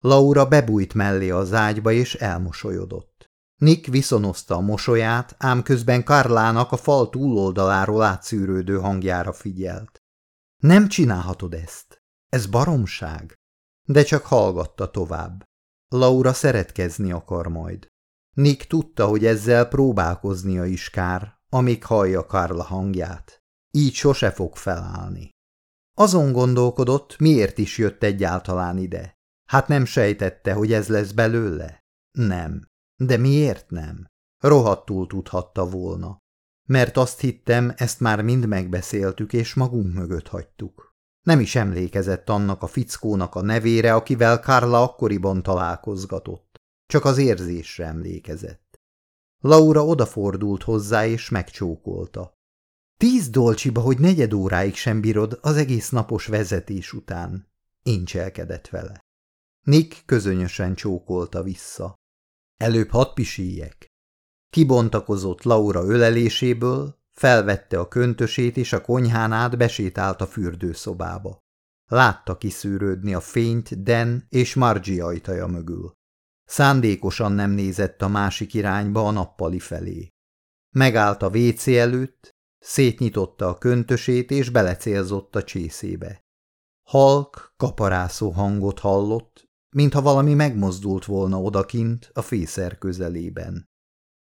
Laura bebújt mellé az ágyba és elmosolyodott. Nick viszonozta a mosolyát, ám közben Karlának a fal túloldaláról átszűrődő hangjára figyelt. Nem csinálhatod ezt. Ez baromság. De csak hallgatta tovább. Laura szeretkezni akar majd. Nick tudta, hogy ezzel próbálkoznia is kár, amíg hallja Karla hangját. Így sose fog felállni. Azon gondolkodott, miért is jött egyáltalán ide. Hát nem sejtette, hogy ez lesz belőle? Nem. De miért nem? Rohadtul tudhatta volna. Mert azt hittem, ezt már mind megbeszéltük, és magunk mögött hagytuk. Nem is emlékezett annak a fickónak a nevére, akivel Karla akkoriban találkozgatott. Csak az érzésre emlékezett. Laura odafordult hozzá, és megcsókolta. Tíz dolcsiba, hogy negyed óráig sem bírod az egész napos vezetés után. Incselkedett vele. Nick közönösen csókolta vissza. Előbb hat pisíjek. Kibontakozott Laura öleléséből, felvette a köntösét és a konyhán át besétált a fürdőszobába. Látta kiszűrődni a fényt Den és Margie ajtaja mögül. Szándékosan nem nézett a másik irányba a nappali felé. Megállt a WC előtt, szétnyitotta a köntösét és belecélzott a csészébe. Halk, kaparászó hangot hallott, mintha valami megmozdult volna odakint a fészer közelében.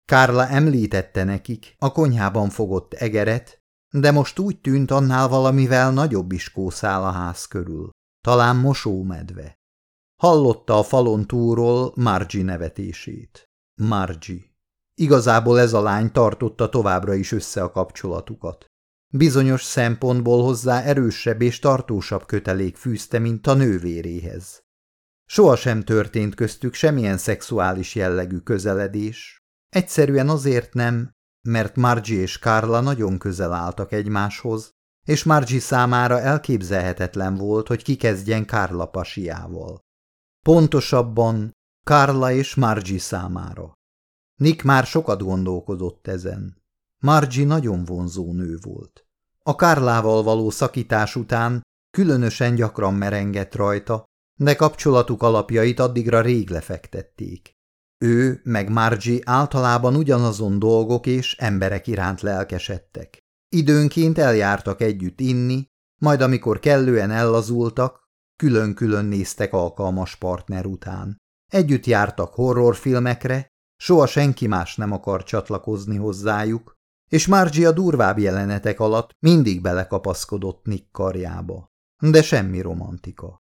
Kárla említette nekik a konyhában fogott egeret, de most úgy tűnt annál valamivel nagyobb is kószál a ház körül, talán mosómedve. Hallotta a falon túlról Margie nevetését. Margie. Igazából ez a lány tartotta továbbra is össze a kapcsolatukat. Bizonyos szempontból hozzá erősebb és tartósabb kötelék fűzte, mint a nővéréhez. Sohasem történt köztük semmilyen szexuális jellegű közeledés. Egyszerűen azért nem, mert Margie és Carla nagyon közel álltak egymáshoz, és Margie számára elképzelhetetlen volt, hogy kikezdjen Carla pasiával. Pontosabban Carla és Margie számára. Nick már sokat gondolkodott ezen. Margie nagyon vonzó nő volt. A Kárlával való szakítás után különösen gyakran merengett rajta, de kapcsolatuk alapjait addigra rég lefektették. Ő meg Margie általában ugyanazon dolgok és emberek iránt lelkesedtek. Időnként eljártak együtt inni, majd amikor kellően ellazultak, külön-külön néztek alkalmas partner után. Együtt jártak horrorfilmekre, soha senki más nem akar csatlakozni hozzájuk, és Margie a durvább jelenetek alatt mindig belekapaszkodott Nick karjába. De semmi romantika.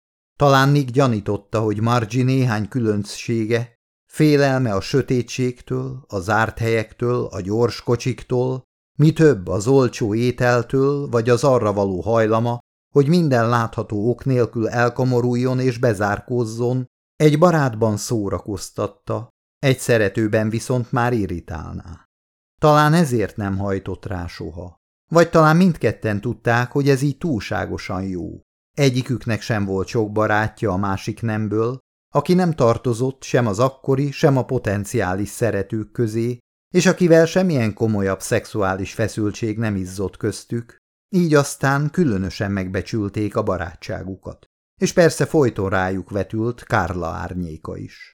Talán Nick gyanította, hogy Margie néhány különbsége, félelme a sötétségtől, a zárt helyektől, a gyors kocsiktól, mi több az olcsó ételtől, vagy az arra való hajlama, hogy minden látható ok nélkül elkomoruljon és bezárkózzon, egy barátban szórakoztatta, egy szeretőben viszont már irritálná. Talán ezért nem hajtott rá soha. Vagy talán mindketten tudták, hogy ez így túlságosan jó. Egyiküknek sem volt sok barátja a másik nemből, aki nem tartozott sem az akkori, sem a potenciális szeretők közé, és akivel semmilyen komolyabb szexuális feszültség nem izzott köztük, így aztán különösen megbecsülték a barátságukat. És persze folyton rájuk vetült Kárla árnyéka is.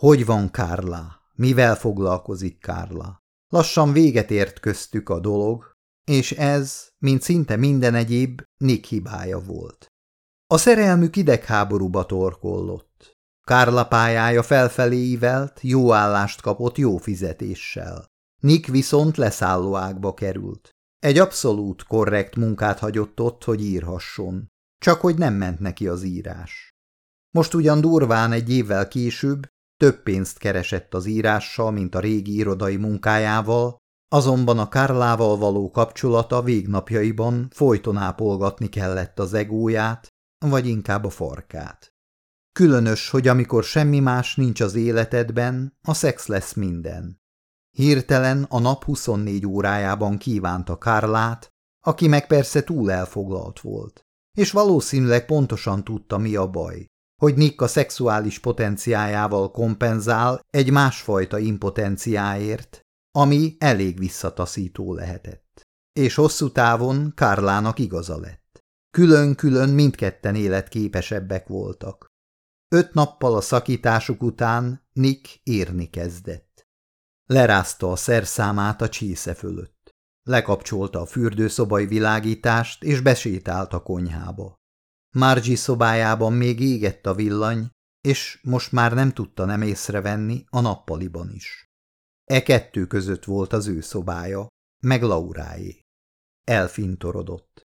Hogy van Kárla? Mivel foglalkozik Kárla? Lassan véget ért köztük a dolog, és ez, mint szinte minden egyéb, Nick hibája volt. A szerelmük idegháborúba torkollott. Kárla pályája felfelé ívelt, jó állást kapott jó fizetéssel. Nick viszont leszállóákba került. Egy abszolút korrekt munkát hagyott ott, hogy írhasson. Csak hogy nem ment neki az írás. Most ugyan durván egy évvel később több pénzt keresett az írással, mint a régi irodai munkájával, azonban a Kárlával való kapcsolata végnapjaiban folyton ápolgatni kellett az egóját, vagy inkább a farkát. Különös, hogy amikor semmi más nincs az életedben, a szex lesz minden. Hirtelen a nap 24 órájában kívánta Kárlát, aki meg persze túl elfoglalt volt, és valószínűleg pontosan tudta, mi a baj hogy Nick a szexuális potenciájával kompenzál egy másfajta impotenciáért, ami elég visszataszító lehetett. És hosszú távon Kárlának igaza lett. Külön-külön mindketten életképesebbek voltak. Öt nappal a szakításuk után Nick írni kezdett. Lerázta a szerszámát a csésze fölött. Lekapcsolta a fürdőszobai világítást, és besétált a konyhába. Margie szobájában még égett a villany, és most már nem tudta nem észrevenni a nappaliban is. E kettő között volt az ő szobája, meg Lauráé. Elfintorodott.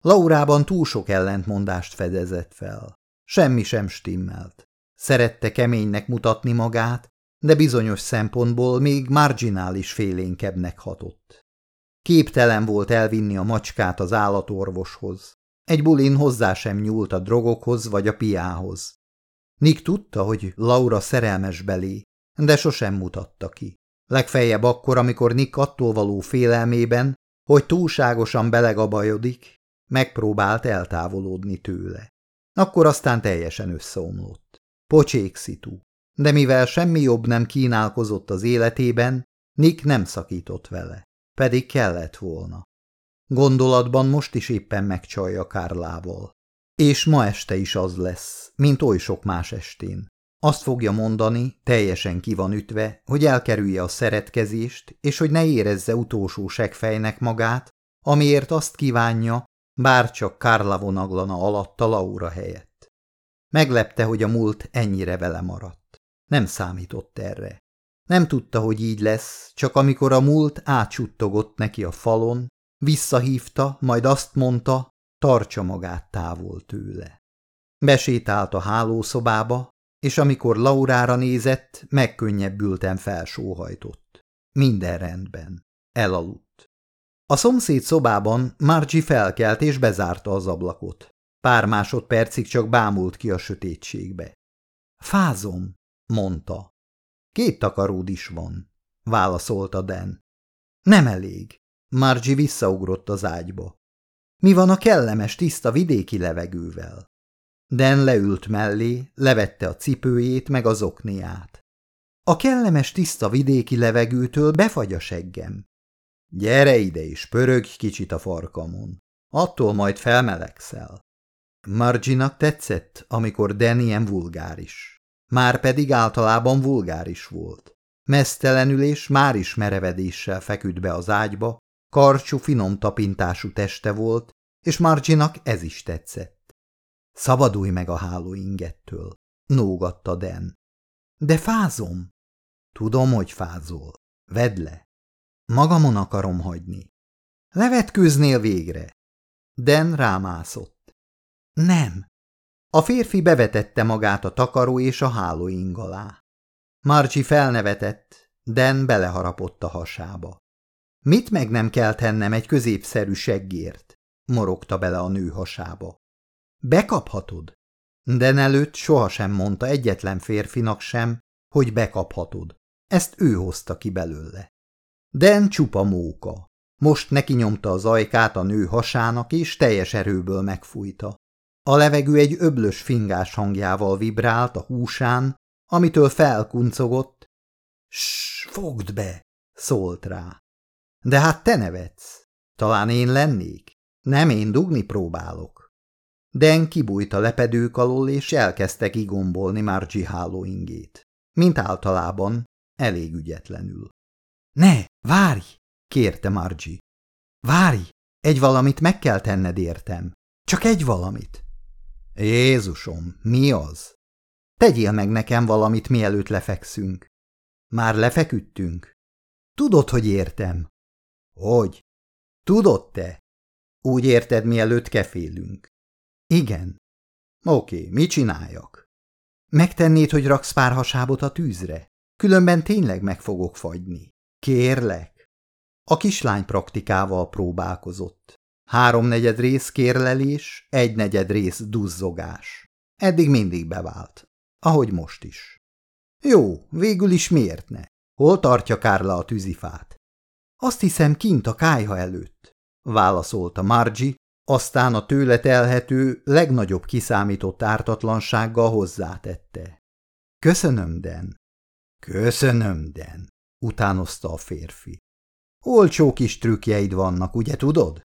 Laurában túl sok ellentmondást fedezett fel. Semmi sem stimmelt. Szerette keménynek mutatni magát, de bizonyos szempontból még marginális félénkebbnek hatott. Képtelen volt elvinni a macskát az állatorvoshoz. Egy bulin hozzá sem nyúlt a drogokhoz vagy a piához. Nick tudta, hogy Laura szerelmes belé, de sosem mutatta ki. Legfeljebb akkor, amikor Nick attól való félelmében, hogy túlságosan belegabajodik, megpróbált eltávolodni tőle. Akkor aztán teljesen összeomlott. Pocsékszitu. De mivel semmi jobb nem kínálkozott az életében, Nick nem szakított vele. Pedig kellett volna. Gondolatban most is éppen megcsalja Kárlával. És ma este is az lesz, mint oly sok más estén. Azt fogja mondani, teljesen ki van ütve, hogy elkerülje a szeretkezést, és hogy ne érezze utolsó segfejnek magát, amiért azt kívánja, bár csak Kárla vonaglana alatt Laura helyett. Meglepte, hogy a múlt ennyire vele maradt. Nem számított erre. Nem tudta, hogy így lesz, csak amikor a múlt átsuttogott neki a falon, visszahívta, majd azt mondta, tartsa magát távol tőle. Besétált a hálószobába, és amikor Laurára nézett, megkönnyebbülten felsóhajtott. Minden rendben. Elaludt. A szomszéd szobában Margie felkelt és bezárta az ablakot. Pár másodpercig csak bámult ki a sötétségbe. Fázom, mondta. Két takaród is van, válaszolta Den. Nem elég. Margie visszaugrott az ágyba. Mi van a kellemes, tiszta vidéki levegővel? Den leült mellé, levette a cipőjét meg az okniát. A kellemes, tiszta vidéki levegőtől befagy a seggem. Gyere ide és pörögj kicsit a farkamon. Attól majd felmelegszel. Marginak tetszett, amikor Den ilyen vulgáris. Már pedig általában vulgáris volt. Mesztelenül és már is merevedéssel feküdt be az ágyba, karcsú, finom tapintású teste volt, és Marginak ez is tetszett. Szabadulj meg a hálóingettől, nógatta Den. De fázom. Tudom, hogy fázol. Vedd le. Magamon akarom hagyni. Levetkőznél végre. Den rámászott. Nem. A férfi bevetette magát a takaró és a hálóing alá. Marci felnevetett, Den beleharapott a hasába. Mit meg nem kell tennem egy középszerű seggért? morogta bele a nő hasába. Bekaphatod? Den előtt sohasem mondta egyetlen férfinak sem, hogy bekaphatod. Ezt ő hozta ki belőle. Den csupa móka. Most neki nyomta az ajkát a nő hasának, és teljes erőből megfújta. A levegő egy öblös fingás hangjával vibrált a húsán, amitől felkuncogott. – Ss, fogd be! – szólt rá. – De hát te nevetsz. Talán én lennék? Nem, én dugni próbálok. Den kibújt a lepedők alól, és elkezdtek igombolni Margie hálóingét. Mint általában, elég ügyetlenül. – Ne, várj! – kérte Margie. – Várj! Egy valamit meg kell tenned értem. Csak egy valamit. Jézusom, mi az? Tegyél meg nekem valamit, mielőtt lefekszünk. Már lefeküdtünk? Tudod, hogy értem? Hogy? Tudod te? Úgy érted, mielőtt kefélünk. Igen. Oké, mit csináljak? Megtennéd, hogy raksz pár hasábot a tűzre? Különben tényleg meg fogok fagyni. Kérlek. A kislány praktikával próbálkozott. Háromnegyed rész kérlelés, egynegyed rész duzzogás. Eddig mindig bevált. Ahogy most is. Jó, végül is miért ne? Hol tartja Kárla a tűzifát? Azt hiszem kint a kájha előtt, válaszolta Margie, aztán a tőle telhető, legnagyobb kiszámított ártatlansággal hozzátette. Köszönöm, Den. Köszönöm, Den, utánozta a férfi. Olcsó kis trükkjeid vannak, ugye tudod?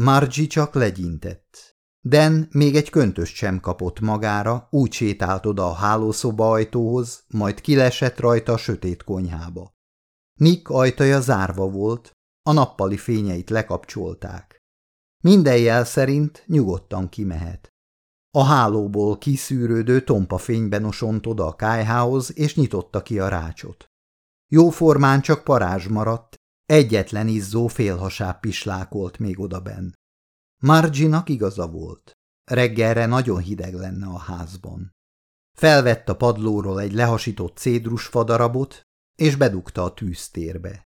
Margie csak legyintett. Den még egy köntöst sem kapott magára, úgy sétált oda a hálószoba ajtóhoz, majd kilesett rajta a sötét konyhába. Nick ajtaja zárva volt, a nappali fényeit lekapcsolták. Minden jel szerint nyugodtan kimehet. A hálóból kiszűrődő tompa fényben osont oda a kájhához, és nyitotta ki a rácsot. Jóformán csak parázs maradt, Egyetlen izzó félhasább pislákolt még odaben. Marginak igaza volt. Reggelre nagyon hideg lenne a házban. Felvett a padlóról egy lehasított cédrus fadarabot, és bedugta a tűztérbe.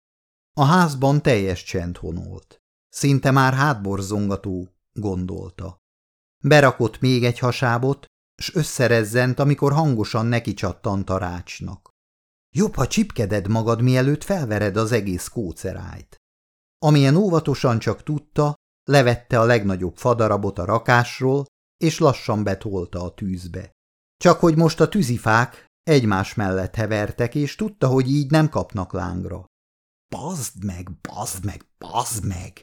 A házban teljes csend honolt. Szinte már hátborzongató, gondolta. Berakott még egy hasábot, s összerezzent, amikor hangosan neki csattant a rácsnak. Jobb, ha csipkeded magad, mielőtt felvered az egész kócerájt. Amilyen óvatosan csak tudta, levette a legnagyobb fadarabot a rakásról, és lassan betolta a tűzbe. Csak hogy most a tűzifák egymás mellett hevertek, és tudta, hogy így nem kapnak lángra. Bazd meg, bazd meg, bazd meg!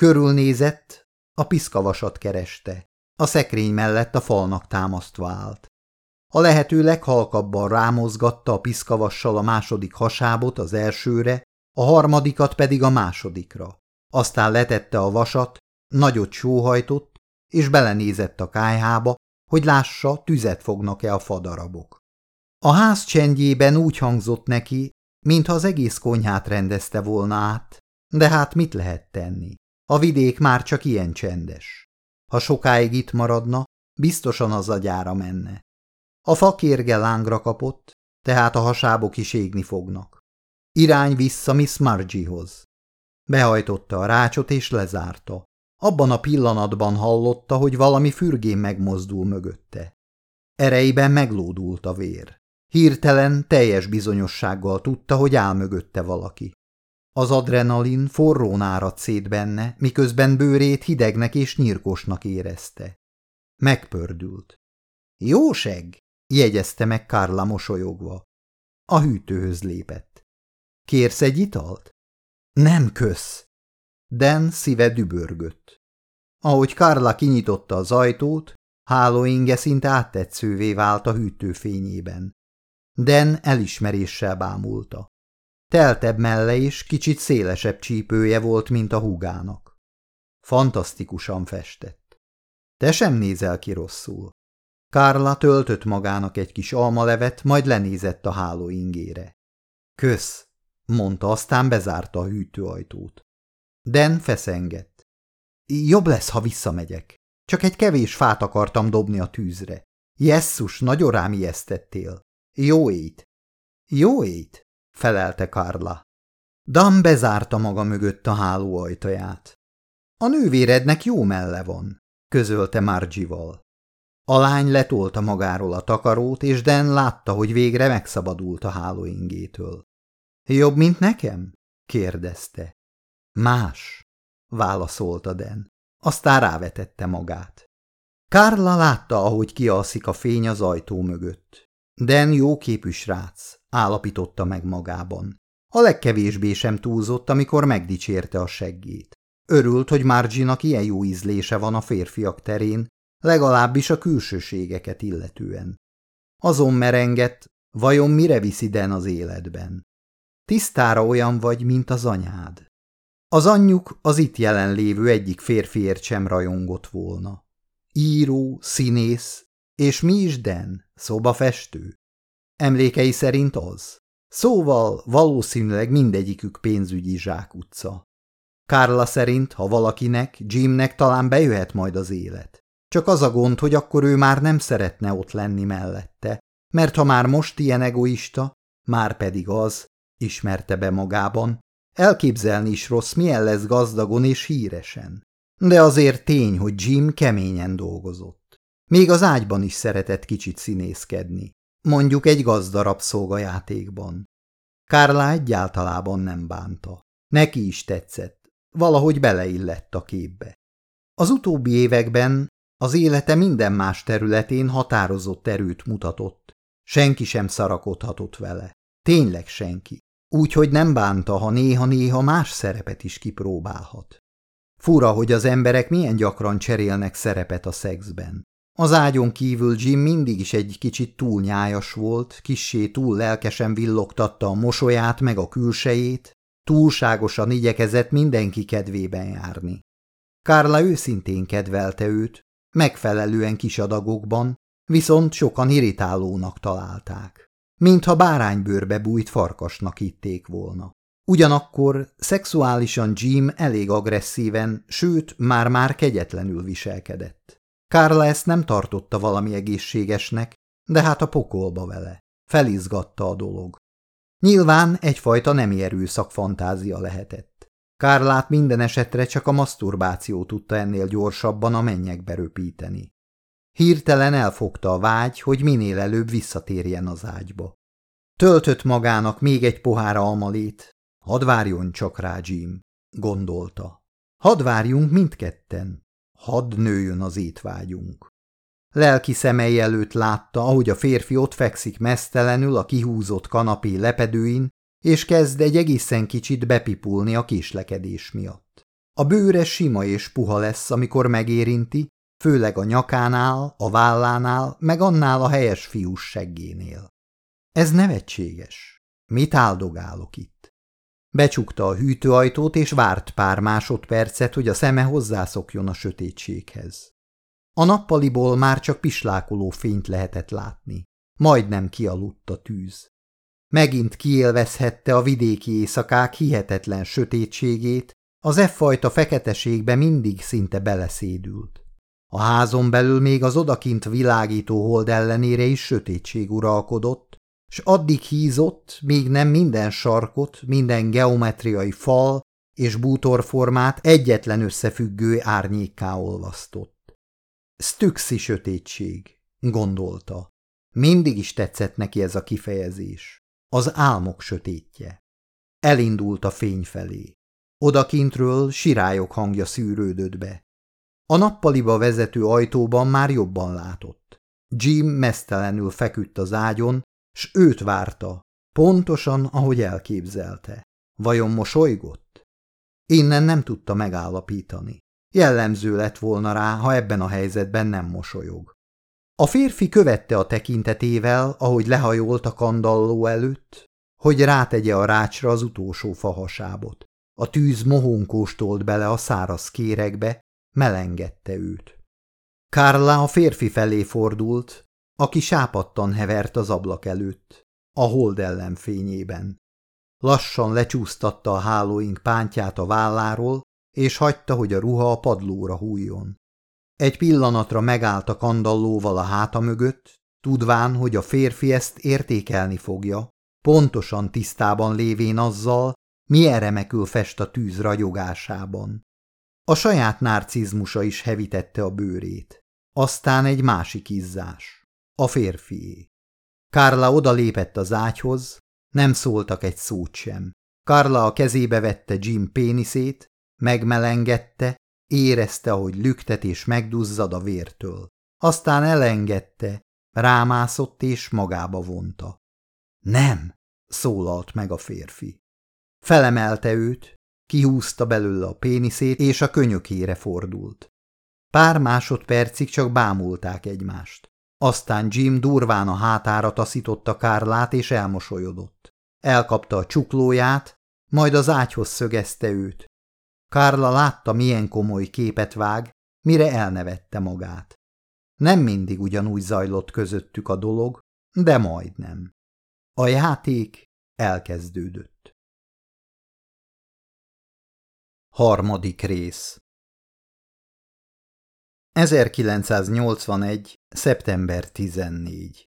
Körülnézett, a piszkavasat kereste. a szekrény mellett a falnak támasztva állt. A lehető leghalkabban rámozgatta a piszkavassal a második hasábot az elsőre, a harmadikat pedig a másodikra. Aztán letette a vasat, nagyot sóhajtott, és belenézett a kájhába, hogy lássa, tüzet fognak-e a fadarabok. A ház csendjében úgy hangzott neki, mintha az egész konyhát rendezte volna át, de hát mit lehet tenni? A vidék már csak ilyen csendes. Ha sokáig itt maradna, biztosan az agyára menne. A fakérge lángra kapott, tehát a hasábok is égni fognak. Irány vissza Miss Margiehoz. Behajtotta a rácsot és lezárta. Abban a pillanatban hallotta, hogy valami fürgén megmozdul mögötte. Ereiben meglódult a vér. Hirtelen, teljes bizonyossággal tudta, hogy áll mögötte valaki. Az adrenalin forrón áradt szét benne, miközben bőrét hidegnek és nyírkosnak érezte. Megpördült. Jóseg! jegyezte meg Kárla mosolyogva. A hűtőhöz lépett. Kérsz egy italt? Nem kösz. Den szíve dübörgött. Ahogy Kárla kinyitotta az ajtót, hálóinge szinte áttetszővé vált a hűtőfényében. Den elismeréssel bámulta. Teltebb melle és kicsit szélesebb csípője volt, mint a húgának. Fantasztikusan festett. Te sem nézel ki rosszul. Kárla töltött magának egy kis almalevet, majd lenézett a hálóingére. Kösz, mondta, aztán bezárta a hűtőajtót. Den feszengett. Jobb lesz, ha visszamegyek. Csak egy kevés fát akartam dobni a tűzre. Jesszus, nagyon rám ijesztettél. Jó ét! Jó ét! Felelte Karla. Dan bezárta maga mögött a háló ajtaját. A nővérednek jó melle van, közölte Margival. A lány letolta magáról a takarót, és Den látta, hogy végre megszabadult a hálóingétől. Jobb, mint nekem? kérdezte. Más, válaszolta Den. Aztán rávetette magát. Kárla látta, ahogy kialszik a fény az ajtó mögött. Den jó képű srác, állapította meg magában. A legkevésbé sem túlzott, amikor megdicsérte a seggét. Örült, hogy Marginak ilyen jó ízlése van a férfiak terén, legalábbis a külsőségeket illetően. Azon merengett, vajon mire viszi Den az életben? Tisztára olyan vagy, mint az anyád. Az anyjuk az itt jelenlévő egyik férfiért sem rajongott volna. Író, színész, és mi is Den, szobafestő. Emlékei szerint az. Szóval valószínűleg mindegyikük pénzügyi zsákutca. Kárla szerint, ha valakinek, Jimnek talán bejöhet majd az élet. Csak az a gond, hogy akkor ő már nem szeretne ott lenni mellette, mert ha már most ilyen egoista, már pedig az, ismerte be magában, elképzelni is rossz, milyen lesz gazdagon és híresen. De azért tény, hogy Jim keményen dolgozott. Még az ágyban is szeretett kicsit színészkedni. Mondjuk egy gazdarab szolgajátékban. Kárlá egyáltalában nem bánta. Neki is tetszett. Valahogy beleillett a képbe. Az utóbbi években az élete minden más területén határozott erőt mutatott. Senki sem szarakodhatott vele. Tényleg senki. Úgyhogy nem bánta, ha néha-néha más szerepet is kipróbálhat. Fura, hogy az emberek milyen gyakran cserélnek szerepet a szexben. Az ágyon kívül Jim mindig is egy kicsit túl nyájas volt, kissé túl lelkesen villogtatta a mosolyát meg a külsejét, túlságosan igyekezett mindenki kedvében járni. Kárla őszintén kedvelte őt, megfelelően kis adagokban, viszont sokan irritálónak találták. Mintha báránybőrbe bújt farkasnak hitték volna. Ugyanakkor szexuálisan Jim elég agresszíven, sőt, már-már kegyetlenül viselkedett. Kárla ezt nem tartotta valami egészségesnek, de hát a pokolba vele. Felizgatta a dolog. Nyilván egyfajta nemi erőszak fantázia lehetett. Kárlát minden esetre csak a maszturbáció tudta ennél gyorsabban a mennyekbe röpíteni. Hirtelen elfogta a vágy, hogy minél előbb visszatérjen az ágyba. Töltött magának még egy pohár almalét. Hadd várjon csak rá, Jim, gondolta. Hadd várjunk mindketten. Hadd nőjön az étvágyunk. Lelki szemei előtt látta, ahogy a férfi ott fekszik mesztelenül a kihúzott kanapé lepedőin, és kezd egy egészen kicsit bepipulni a késlekedés miatt. A bőre sima és puha lesz, amikor megérinti, főleg a nyakánál, a vállánál, meg annál a helyes fiús seggénél. Ez nevetséges. Mit áldogálok itt? Becsukta a hűtőajtót, és várt pár másodpercet, hogy a szeme hozzászokjon a sötétséghez. A nappaliból már csak pislákoló fényt lehetett látni. Majdnem kialudt a tűz. Megint kiélvezhette a vidéki éjszakák hihetetlen sötétségét, az e fajta feketeségbe mindig szinte beleszédült. A házon belül még az odakint világító hold ellenére is sötétség uralkodott, s addig hízott, míg nem minden sarkot, minden geometriai fal és bútorformát egyetlen összefüggő árnyékká olvasztott. Stüxi sötétség, gondolta. Mindig is tetszett neki ez a kifejezés. Az álmok sötétje. Elindult a fény felé. Odakintről sirályok hangja szűrődött be. A nappaliba vezető ajtóban már jobban látott. Jim mesztelenül feküdt az ágyon, s őt várta, pontosan, ahogy elképzelte. Vajon mosolygott? Innen nem tudta megállapítani. Jellemző lett volna rá, ha ebben a helyzetben nem mosolyog. A férfi követte a tekintetével, ahogy lehajolt a kandalló előtt, hogy rátegye a rácsra az utolsó fahasábot. A tűz mohónkóstolt bele a száraz kéregbe, melengedte őt. Kárla a férfi felé fordult, aki sápattan hevert az ablak előtt, a hold ellenfényében. Lassan lecsúsztatta a hálóink pántját a válláról, és hagyta, hogy a ruha a padlóra hújjon. Egy pillanatra megállt a kandallóval a háta mögött, tudván, hogy a férfi ezt értékelni fogja, pontosan tisztában lévén azzal, milyen remekül fest a tűz ragyogásában. A saját narcizmusa is hevitette a bőrét. Aztán egy másik izzás. A férfié. Kárla odalépett az ágyhoz, nem szóltak egy szót sem. Karla a kezébe vette Jim péniszét, megmelengedte, érezte, hogy lüktet és megduzzad a vértől. Aztán elengedte, rámászott és magába vonta. Nem, szólalt meg a férfi. Felemelte őt, kihúzta belőle a péniszét, és a könyökére fordult. Pár másodpercig csak bámulták egymást. Aztán Jim durván a hátára taszította Kárlát, és elmosolyodott. Elkapta a csuklóját, majd az ágyhoz szögezte őt. Kárla látta, milyen komoly képet vág, mire elnevette magát. Nem mindig ugyanúgy zajlott közöttük a dolog, de majdnem. A játék elkezdődött. Harmadik rész 1981. szeptember 14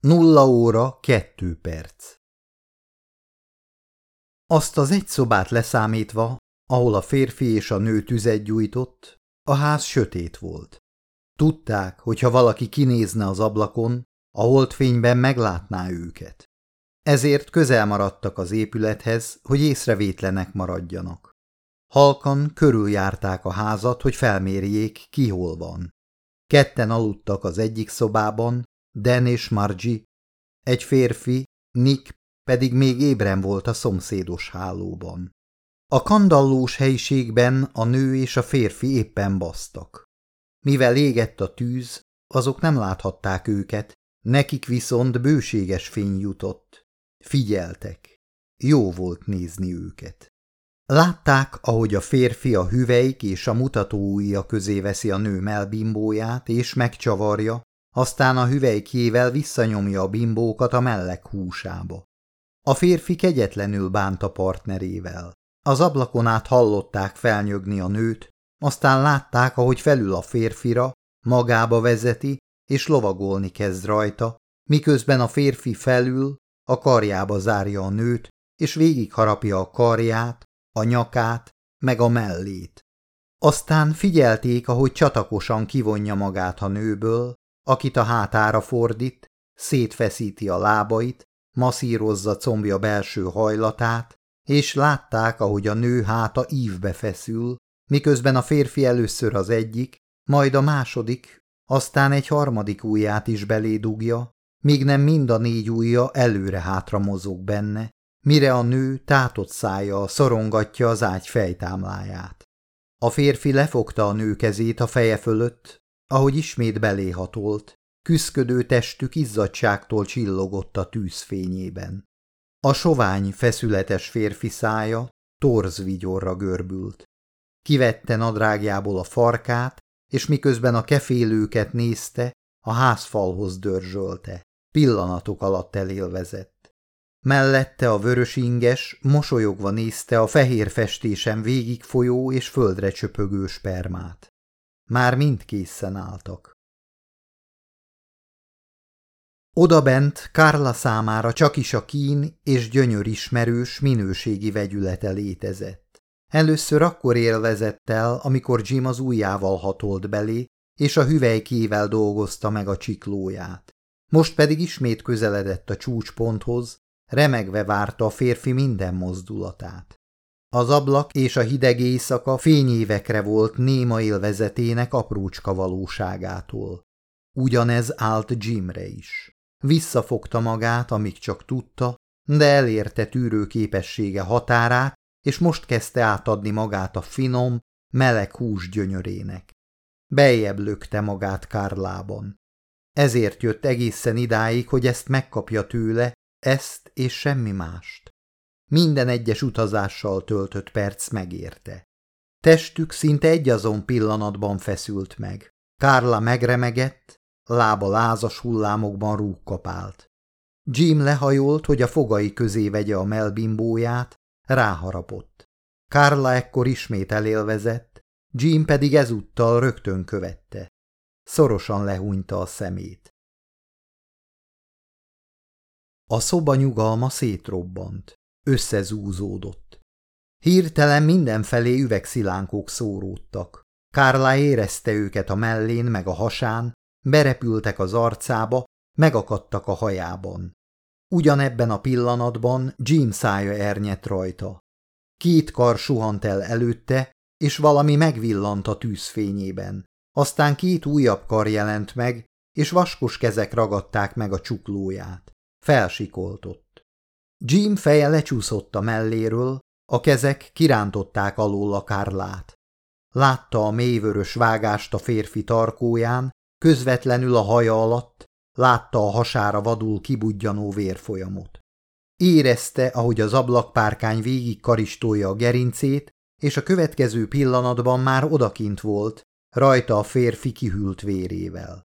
Nulla óra, kettő perc Azt az egy szobát leszámítva, ahol a férfi és a nő tüzet gyújtott, a ház sötét volt. Tudták, hogy ha valaki kinézne az ablakon, a holdfényben meglátná őket. Ezért közel maradtak az épülethez, hogy észrevétlenek maradjanak. Halkan körüljárták a házat, hogy felmérjék, ki hol van. Ketten aludtak az egyik szobában, Dan és Margie, egy férfi, Nick pedig még ébren volt a szomszédos hálóban. A kandallós helyiségben a nő és a férfi éppen basztak. Mivel égett a tűz, azok nem láthatták őket, nekik viszont bőséges fény jutott. Figyeltek. Jó volt nézni őket. Látták, ahogy a férfi a hüveik és a mutatóujja közé veszi a nő melbimbóját és megcsavarja, aztán a hüvelykjével visszanyomja a bimbókat a mellek húsába. A férfi kegyetlenül bánt a partnerével. Az ablakon át hallották felnyögni a nőt, aztán látták, ahogy felül a férfira, magába vezeti, és lovagolni kezd rajta, miközben a férfi felül, a karjába zárja a nőt, és végigharapja a karját, a nyakát, meg a mellét. Aztán figyelték, ahogy csatakosan kivonja magát a nőből, akit a hátára fordít, szétfeszíti a lábait, masszírozza combja belső hajlatát, és látták, ahogy a nő háta ívbe feszül, miközben a férfi először az egyik, majd a második, aztán egy harmadik ujját is belédugja, míg nem mind a négy ujja előre-hátra mozog benne, mire a nő tátott szája szorongatja az ágy fejtámláját. A férfi lefogta a nő kezét a feje fölött, ahogy ismét beléhatolt, küszködő testük izzadságtól csillogott a tűzfényében. A sovány, feszületes férfi szája torz vigyorra görbült. Kivette nadrágjából a farkát, és miközben a kefélőket nézte, a házfalhoz dörzsölte. Pillanatok alatt elélvezett. Mellette a vörös inges mosolyogva nézte a fehér festésen végig folyó és földre csöpögő spermát. Már mind készen álltak. Oda bent Kárla számára csak is a kín és gyönyör ismerős minőségi vegyülete létezett. Először akkor élvezett el, amikor Jim az ujjával hatolt belé, és a hüvelykével dolgozta meg a csiklóját. Most pedig ismét közeledett a csúcsponthoz, remegve várta a férfi minden mozdulatát. Az ablak és a hideg éjszaka fényévekre volt néma élvezetének aprócska valóságától. Ugyanez állt Jimre is. Visszafogta magát, amíg csak tudta, de elérte tűrő képessége határát, és most kezdte átadni magát a finom, meleg hús gyönyörének. Beljebb lökte magát Kárlában. Ezért jött egészen idáig, hogy ezt megkapja tőle, ezt és semmi mást. Minden egyes utazással töltött perc megérte. Testük szinte egyazon pillanatban feszült meg. Kárla megremegett, lába lázas hullámokban rúgkapált. Jim lehajolt, hogy a fogai közé vegye a melbimbóját, ráharapott. Kárla ekkor ismét elélvezett, Jim pedig ezúttal rögtön követte. Szorosan lehúnyta a szemét. A szoba nyugalma szétrobbant, összezúzódott. Hirtelen mindenfelé üvegszilánkok szóródtak. Kárlá érezte őket a mellén meg a hasán, berepültek az arcába, megakadtak a hajában. Ugyanebben a pillanatban Jim szája ernyett rajta. Két kar suhant el előtte, és valami megvillant a tűzfényében. Aztán két újabb kar jelent meg, és vaskos kezek ragadták meg a csuklóját. Felsikoltott. Jim feje lecsúszott a melléről, a kezek kirántották alól a kárlát. Látta a mélyvörös vágást a férfi tarkóján, közvetlenül a haja alatt, látta a hasára vadul kibudjanó vérfolyamot. Érezte, ahogy az ablakpárkány végig karistolja a gerincét, és a következő pillanatban már odakint volt, rajta a férfi kihűlt vérével.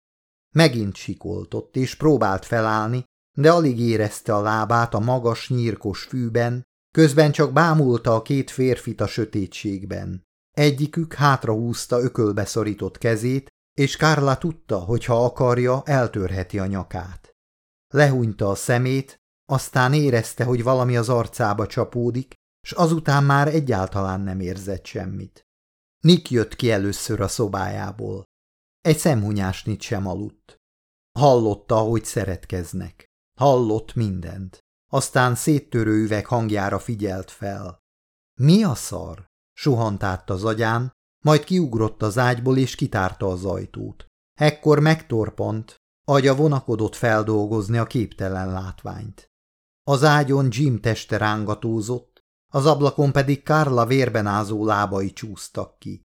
Megint sikoltott, és próbált felállni, de alig érezte a lábát a magas, nyírkos fűben, közben csak bámulta a két férfit a sötétségben. Egyikük hátrahúzta ökölbe szorított kezét, és Kárla tudta, hogy ha akarja, eltörheti a nyakát. Lehúnyta a szemét, aztán érezte, hogy valami az arcába csapódik, s azután már egyáltalán nem érzett semmit. Nick jött ki először a szobájából. Egy szemhunyásnit sem aludt. Hallotta, hogy szeretkeznek. Hallott mindent. Aztán széttörő üveg hangjára figyelt fel. Mi a szar? Suhant át az agyán, majd kiugrott az ágyból és kitárta az ajtót. Ekkor megtorpant, agya vonakodott feldolgozni a képtelen látványt. Az ágyon Jim teste rángatózott, az ablakon pedig Carla vérben ázó lábai csúsztak ki.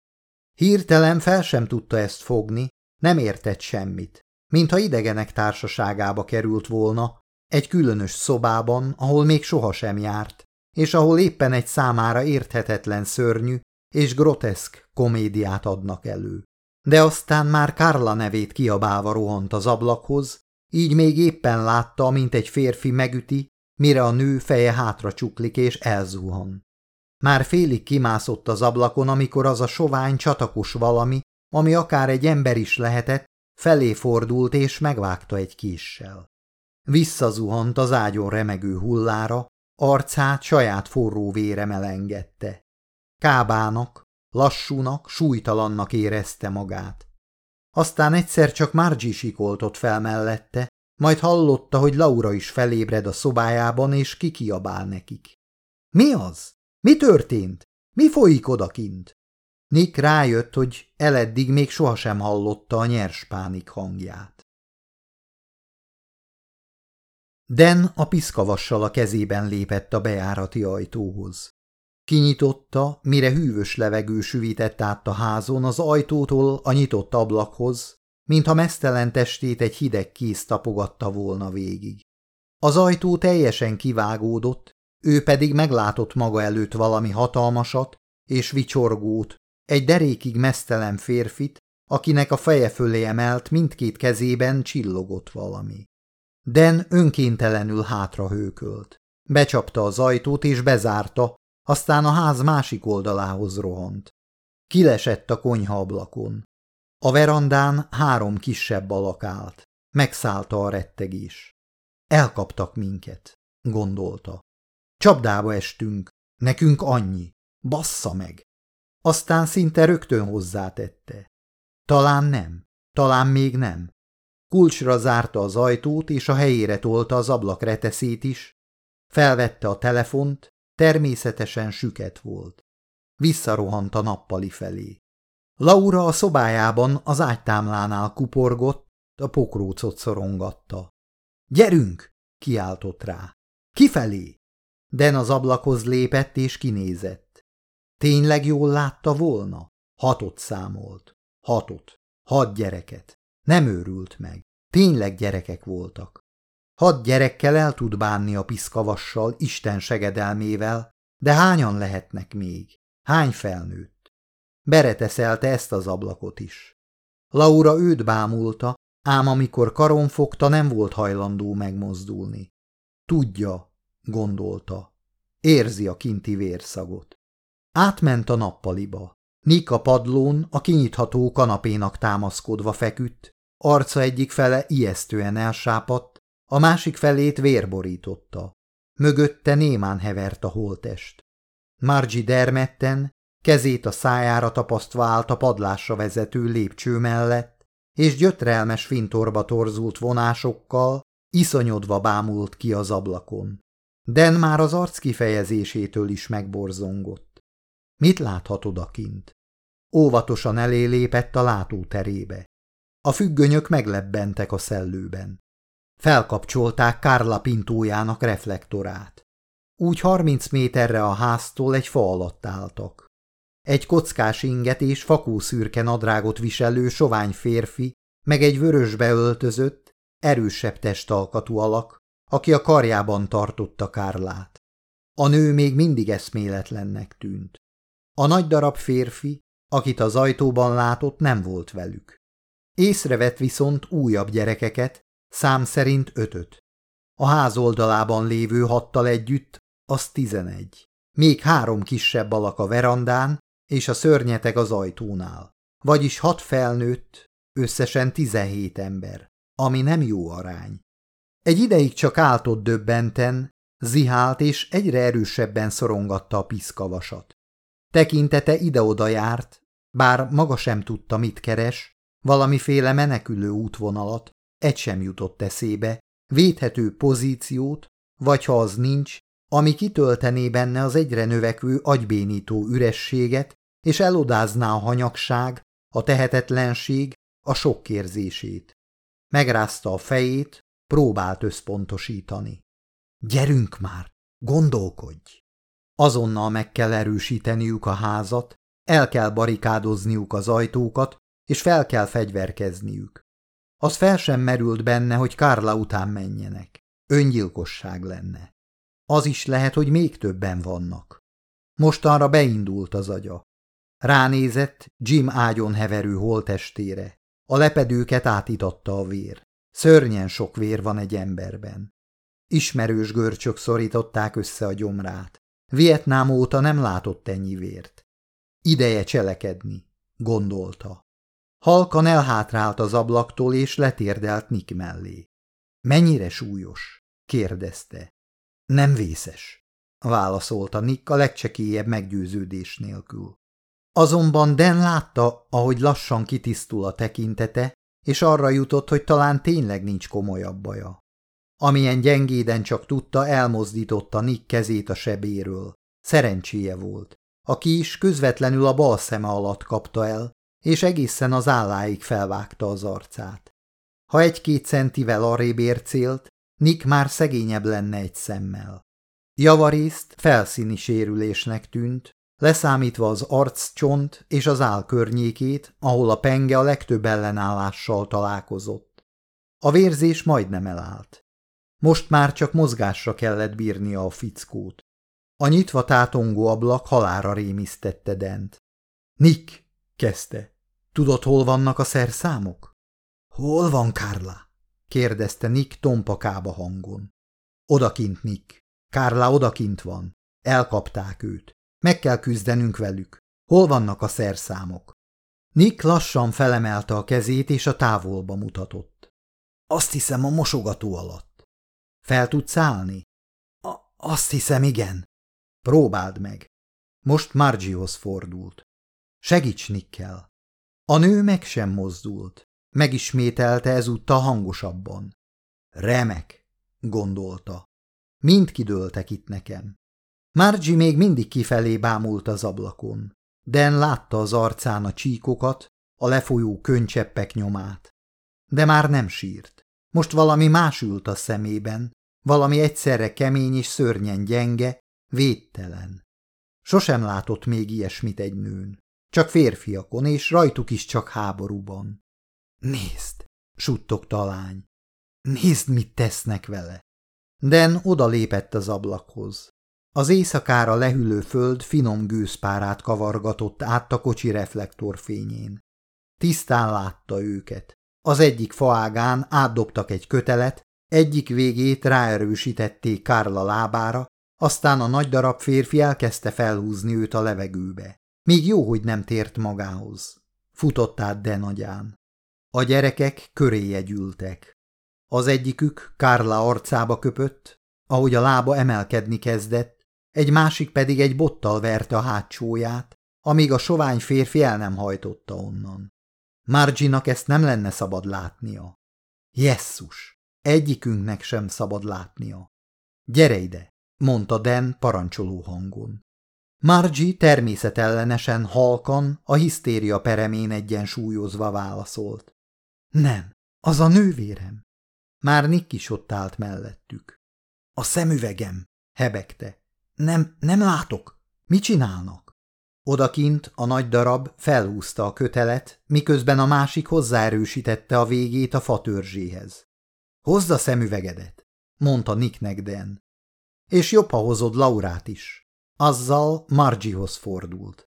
Hirtelen fel sem tudta ezt fogni, nem értett semmit, mintha idegenek társaságába került volna, egy különös szobában, ahol még sohasem járt, és ahol éppen egy számára érthetetlen szörnyű és groteszk komédiát adnak elő. De aztán már Carla nevét kiabálva rohant az ablakhoz, így még éppen látta, mint egy férfi megüti, mire a nő feje hátra csuklik és elzuhan. Már félig kimászott az ablakon, amikor az a sovány csatakos valami, ami akár egy ember is lehetett, felé fordult és megvágta egy késsel. Visszazuhant az ágyon remegő hullára, arcát saját forró vére melengette. Kábának, lassúnak, súlytalannak érezte magát. Aztán egyszer csak Margie sikoltott fel mellette, majd hallotta, hogy Laura is felébred a szobájában, és kikiabál nekik. Mi az? Mi történt? Mi folyik odakint? Nick rájött, hogy eleddig még sohasem hallotta a nyers pánik hangját. Den a piszkavassal a kezében lépett a bejárati ajtóhoz. Kinyitotta, mire hűvös levegő süvített át a házon az ajtótól a nyitott ablakhoz, mintha mesztelen testét egy hideg kéz tapogatta volna végig. Az ajtó teljesen kivágódott, ő pedig meglátott maga előtt valami hatalmasat és vicsorgót, egy derékig mesztelen férfit, akinek a feje fölé emelt mindkét kezében csillogott valami. Den önkéntelenül hátra hőkölt. Becsapta az ajtót és bezárta, aztán a ház másik oldalához rohant. Kilesett a konyha ablakon. A verandán három kisebb alak állt. Megszállta a rettegés. Elkaptak minket, gondolta. Csapdába estünk, nekünk annyi, bassza meg. Aztán szinte rögtön hozzátette. Talán nem, talán még nem. Kulcsra zárta az ajtót, és a helyére tolta az ablak reteszét is. Felvette a telefont, természetesen süket volt. Visszarohant a nappali felé. Laura a szobájában az ágytámlánál kuporgott, a pokrócot szorongatta. – Gyerünk! – kiáltott rá. – Kifelé! Den az ablakhoz lépett és kinézett. Tényleg jól látta volna? Hatot számolt. Hatot. Hat gyereket. Nem őrült meg. Tényleg gyerekek voltak. Hat gyerekkel el tud bánni a piszkavassal, Isten segedelmével, de hányan lehetnek még? Hány felnőtt? Bereteszelte ezt az ablakot is. Laura őt bámulta, ám amikor karon fogta, nem volt hajlandó megmozdulni. Tudja, gondolta. Érzi a kinti vérszagot. Átment a nappaliba. Nika padlón a kinyitható kanapénak támaszkodva feküdt, arca egyik fele ijesztően elsápadt, a másik felét vérborította. Mögötte némán hevert a holtest. Margi dermetten, kezét a szájára tapasztva állt a padlásra vezető lépcső mellett, és gyötrelmes fintorba torzult vonásokkal, iszonyodva bámult ki az ablakon. Den már az arc kifejezésétől is megborzongott. Mit láthat odakint? Óvatosan elé lépett a látóterébe. A függönyök meglebbentek a szellőben. Felkapcsolták Kárla pintójának reflektorát. Úgy harminc méterre a háztól egy fa alatt álltak. Egy kockás inget és fakószürke nadrágot viselő sovány férfi, meg egy vörösbe öltözött, erősebb testalkatú alak, aki a karjában tartotta Kárlát. A nő még mindig eszméletlennek tűnt. A nagy darab férfi, akit az ajtóban látott, nem volt velük. Észrevett viszont újabb gyerekeket, szám szerint ötöt. A ház oldalában lévő hattal együtt az tizenegy. Még három kisebb alak a verandán, és a szörnyeteg az ajtónál. Vagyis hat felnőtt, összesen tizenhét ember, ami nem jó arány. Egy ideig csak áltott döbbenten, zihált és egyre erősebben szorongatta a piszkavasat. Tekintete ide-oda járt, bár maga sem tudta, mit keres, valamiféle menekülő útvonalat, egy sem jutott eszébe, védhető pozíciót, vagy ha az nincs, ami kitöltené benne az egyre növekvő agybénító ürességet, és elodázná a hanyagság, a tehetetlenség, a sokkérzését. Megrázta a fejét, próbált összpontosítani. Gyerünk már, gondolkodj! Azonnal meg kell erősíteniük a házat, el kell barikádozniuk az ajtókat, és fel kell fegyverkezniük. Az fel sem merült benne, hogy Kárla után menjenek. Öngyilkosság lenne. Az is lehet, hogy még többen vannak. Mostanra beindult az agya. Ránézett Jim ágyon heverő holtestére. A lepedőket átitatta a vér. Szörnyen sok vér van egy emberben. Ismerős görcsök szorították össze a gyomrát. Vietnám óta nem látott ennyi vért. Ideje cselekedni, gondolta. Halkan elhátrált az ablaktól, és letérdelt Nick mellé. Mennyire súlyos? kérdezte. Nem vészes, válaszolta Nick a legcsekélyebb meggyőződés nélkül. Azonban Den látta, ahogy lassan kitisztul a tekintete, és arra jutott, hogy talán tényleg nincs komolyabb baja. Amilyen gyengéden csak tudta, elmozdította Nick kezét a sebéről. Szerencséje volt. A kis közvetlenül a bal szeme alatt kapta el, és egészen az álláig felvágta az arcát. Ha egy-két centivel arrébb ércélt, Nick már szegényebb lenne egy szemmel. Javarészt felszíni sérülésnek tűnt, leszámítva az arccsont és az áll környékét, ahol a penge a legtöbb ellenállással találkozott. A vérzés majdnem elállt. Most már csak mozgásra kellett bírnia a fickót. A nyitva tátongó ablak halára rémisztette Dent. Nick, kezdte. Tudod, hol vannak a szerszámok? Hol van Kárla? kérdezte Nick tompakába hangon. Odakint, Nick. Kárla odakint van. Elkapták őt. Meg kell küzdenünk velük. Hol vannak a szerszámok? Nick lassan felemelte a kezét, és a távolba mutatott. Azt hiszem a mosogató alatt. Fel tudsz állni? A azt hiszem, igen. Próbáld meg. Most Margiehoz fordult. Segíts Nickkel. A nő meg sem mozdult. Megismételte ezúttal hangosabban. Remek, gondolta. Mind kidőltek itt nekem. Margie még mindig kifelé bámult az ablakon. Den látta az arcán a csíkokat, a lefolyó könycseppek nyomát. De már nem sírt. Most valami más ült a szemében, valami egyszerre kemény és szörnyen gyenge, védtelen. Sosem látott még ilyesmit egy nőn. Csak férfiakon, és rajtuk is csak háborúban. Nézd, suttogta a lány. Nézd, mit tesznek vele. Den odalépett az ablakhoz. Az éjszakára lehűlő föld finom gőzpárát kavargatott át a kocsi reflektorfényén. Tisztán látta őket. Az egyik faágán átdobtak egy kötelet, egyik végét ráerősítették Kárla lábára, aztán a nagy darab férfi elkezdte felhúzni őt a levegőbe. Még jó, hogy nem tért magához. Futott át Den agyán. A gyerekek köréje gyűltek. Az egyikük Kárla arcába köpött, ahogy a lába emelkedni kezdett, egy másik pedig egy bottal verte a hátsóját, amíg a sovány férfi el nem hajtotta onnan. Marginak ezt nem lenne szabad látnia. Jesszus, egyikünknek sem szabad látnia. Gyere ide, mondta Den parancsoló hangon. Margie természetellenesen halkan, a hisztéria peremén egyensúlyozva válaszolt. Nem, az a nővérem. Már Nick is ott állt mellettük. A szemüvegem, hebegte. Nem, nem látok. Mit csinálnak? Odakint a nagy darab felhúzta a kötelet, miközben a másik hozzáerősítette a végét a fatörzséhez. A szemüvegedet, mondta Nicknek Den. És jobb, ha hozod Laurát is. Azzal Margiehoz fordult.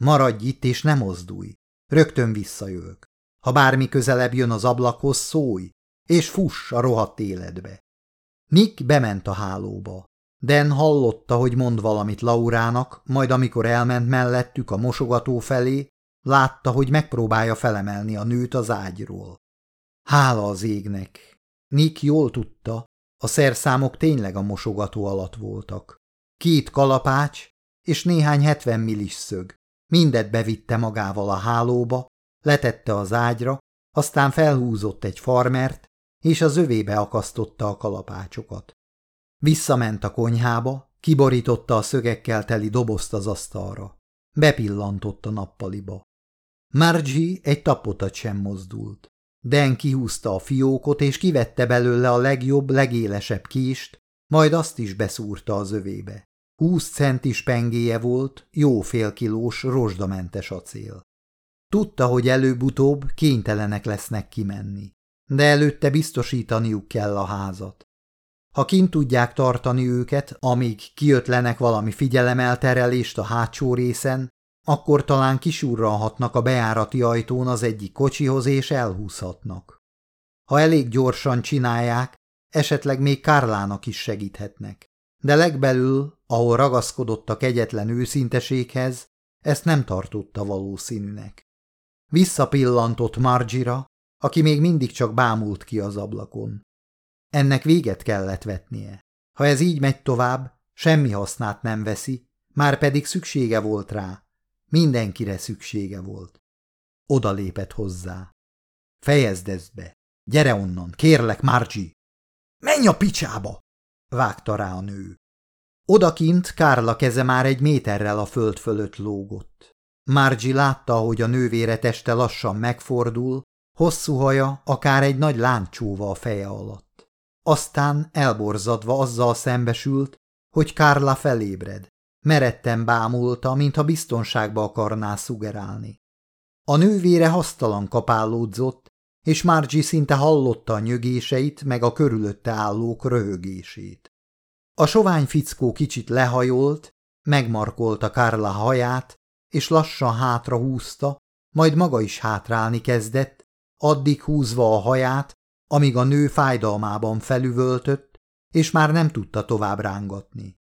Maradj itt és nem mozdulj. Rögtön visszajövök. Ha bármi közelebb jön az ablakhoz, szólj, és fuss a rohadt életbe. Nick bement a hálóba. Den hallotta, hogy mond valamit Laurának, majd amikor elment mellettük a mosogató felé, látta, hogy megpróbálja felemelni a nőt az ágyról. Hála az égnek! Nick jól tudta, a szerszámok tényleg a mosogató alatt voltak. Két kalapács és néhány hetven millis szög. Mindet bevitte magával a hálóba, letette az ágyra, aztán felhúzott egy farmert, és az övébe akasztotta a kalapácsokat. Visszament a konyhába, kiborította a szögekkel teli dobozt az asztalra. Bepillantott a nappaliba. Margie egy tapotat sem mozdult. Den kihúzta a fiókot, és kivette belőle a legjobb, legélesebb kést, majd azt is beszúrta az övébe. Húsz centis pengéje volt, jó félkilós, rozsdamentes acél. Tudta, hogy előbb-utóbb kénytelenek lesznek kimenni, de előtte biztosítaniuk kell a házat. Ha kint tudják tartani őket, amíg kiötlenek valami figyelemelterelést a hátsó részen, akkor talán kisurranhatnak a bejárati ajtón az egyik kocsihoz és elhúzhatnak. Ha elég gyorsan csinálják, esetleg még Kárlának is segíthetnek. De legbelül, ahol ragaszkodott a kegyetlen őszinteséghez, ezt nem tartotta valószínűnek. Visszapillantott Margira, aki még mindig csak bámult ki az ablakon. Ennek véget kellett vetnie. Ha ez így megy tovább, semmi hasznát nem veszi, már pedig szüksége volt rá. Mindenkire szüksége volt. Oda lépett hozzá. Fejezd ezt be. Gyere onnan, kérlek, Margie! Menj a picsába! vágta rá a nő. Odakint Kárla keze már egy méterrel a föld fölött lógott. Margie látta, hogy a nővére teste lassan megfordul, hosszú haja akár egy nagy lánccsóva a feje alatt. Aztán elborzadva azzal szembesült, hogy Kárla felébred. Meretten bámulta, mintha biztonságba akarná szugerálni. A nővére hasztalan kapálódzott, és Margie szinte hallotta a nyögéseit, meg a körülötte állók röhögését. A sovány fickó kicsit lehajolt, megmarkolta Kárla haját, és lassan hátra húzta, majd maga is hátrálni kezdett, addig húzva a haját, amíg a nő fájdalmában felüvöltött, és már nem tudta tovább rángatni.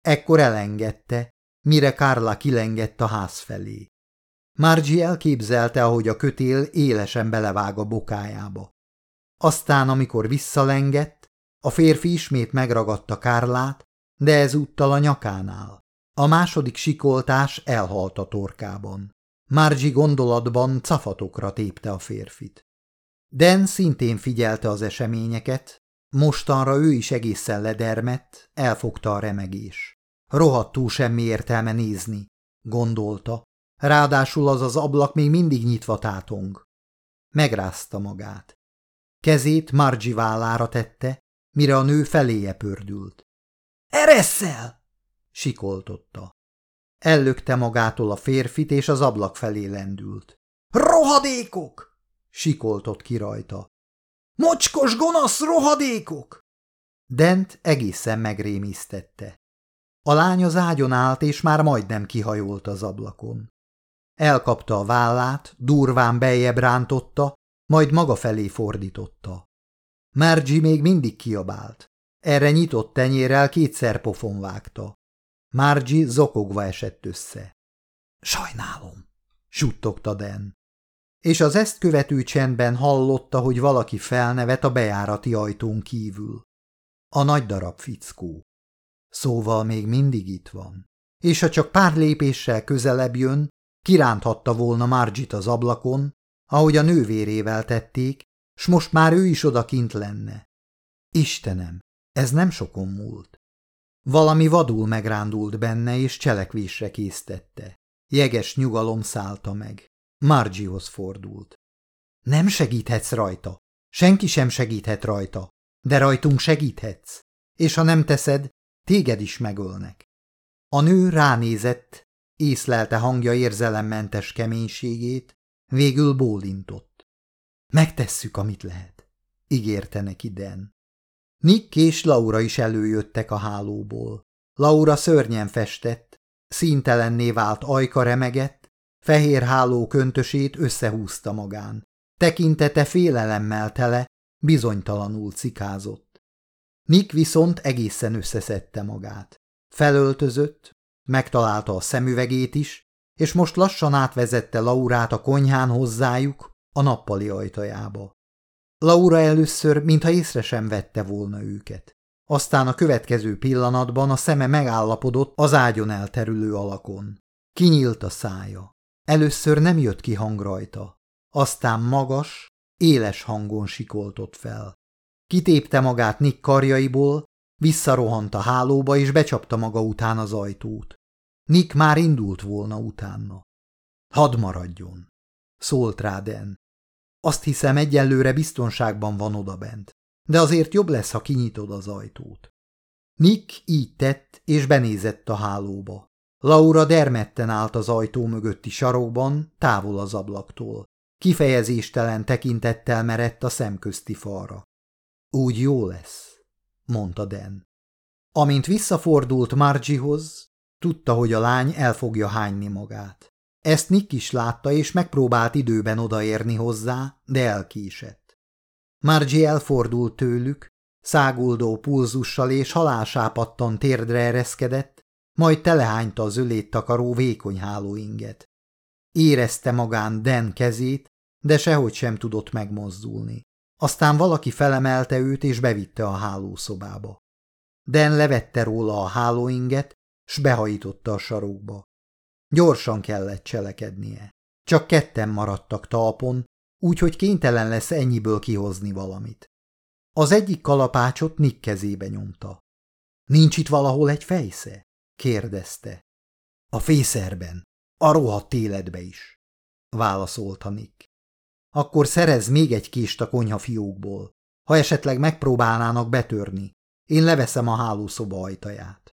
Ekkor elengedte, mire Kárla kilengett a ház felé. Margie elképzelte, ahogy a kötél élesen belevág a bokájába. Aztán, amikor visszalengett, a férfi ismét megragadta Kárlát, de ezúttal a nyakánál. A második sikoltás elhalt a torkában. Margie gondolatban cafatokra tépte a férfit. Den szintén figyelte az eseményeket, mostanra ő is egészen ledermett, elfogta a remegés. Rohadtul semmi értelme nézni, gondolta, ráadásul az az ablak még mindig nyitva tátong. Megrázta magát. Kezét Margie vállára tette, mire a nő feléje pördült. – Ereszel! – sikoltotta. Ellökte magától a férfit, és az ablak felé lendült. – Rohadékok! – sikoltott ki rajta. – Mocskos, gonosz rohadékok! Dent egészen megrémisztette. A lány az ágyon állt, és már majdnem kihajolt az ablakon. Elkapta a vállát, durván bejebb rántotta, majd maga felé fordította. Margie még mindig kiabált. Erre nyitott tenyérrel kétszer pofon vágta. Margie zokogva esett össze. Sajnálom, suttogta Den. És az ezt követő csendben hallotta, hogy valaki felnevet a bejárati ajtón kívül. A nagy darab fickó. Szóval még mindig itt van. És ha csak pár lépéssel közelebb jön, kiránthatta volna Margit az ablakon, ahogy a nővérével tették, s most már ő is odakint lenne. Istenem, ez nem sokon múlt. Valami vadul megrándult benne, és cselekvésre késztette. Jeges nyugalom szállta meg. Margiehoz fordult. Nem segíthetsz rajta. Senki sem segíthet rajta. De rajtunk segíthetsz. És ha nem teszed, téged is megölnek. A nő ránézett, észlelte hangja érzelemmentes keménységét, végül bólintott. Megtesszük, amit lehet, ígérte neki Den. Nick és Laura is előjöttek a hálóból. Laura szörnyen festett, színtelenné vált ajka remegett, fehér háló köntösét összehúzta magán. Tekintete félelemmel tele, bizonytalanul cikázott. Nick viszont egészen összeszedte magát. Felöltözött, megtalálta a szemüvegét is, és most lassan átvezette Laurát a konyhán hozzájuk, a nappali ajtajába. Laura először, mintha észre sem vette volna őket. Aztán a következő pillanatban a szeme megállapodott az ágyon elterülő alakon. Kinyílt a szája. Először nem jött ki hang rajta. Aztán magas, éles hangon sikoltott fel. Kitépte magát Nick karjaiból, visszarohant a hálóba és becsapta maga után az ajtót. Nick már indult volna utána. Hadd maradjon, szólt rá Den. Azt hiszem, egyelőre biztonságban van odabent, de azért jobb lesz, ha kinyitod az ajtót. Nick így tett, és benézett a hálóba. Laura dermedten állt az ajtó mögötti sarokban, távol az ablaktól. Kifejezéstelen tekintettel merett a szemközti falra. Úgy jó lesz, mondta Den. Amint visszafordult Margiehoz, tudta, hogy a lány el fogja hányni magát. Ezt Nick is látta, és megpróbált időben odaérni hozzá, de elkésett. Margie elfordult tőlük, száguldó pulzussal és halálsápattan térdre ereszkedett, majd telehányta az ölét takaró vékony hálóinget. Érezte magán Den kezét, de sehogy sem tudott megmozdulni. Aztán valaki felemelte őt és bevitte a hálószobába. Den levette róla a hálóinget, s behajította a sarokba. Gyorsan kellett cselekednie. Csak ketten maradtak talpon, úgyhogy kénytelen lesz ennyiből kihozni valamit. Az egyik kalapácsot Nick kezébe nyomta. – Nincs itt valahol egy fejsze? – kérdezte. – A fészerben, a rohadt életbe is – válaszolta Nick. – Akkor szerez még egy kést a konyha fiókból. Ha esetleg megpróbálnának betörni, én leveszem a hálószoba ajtaját.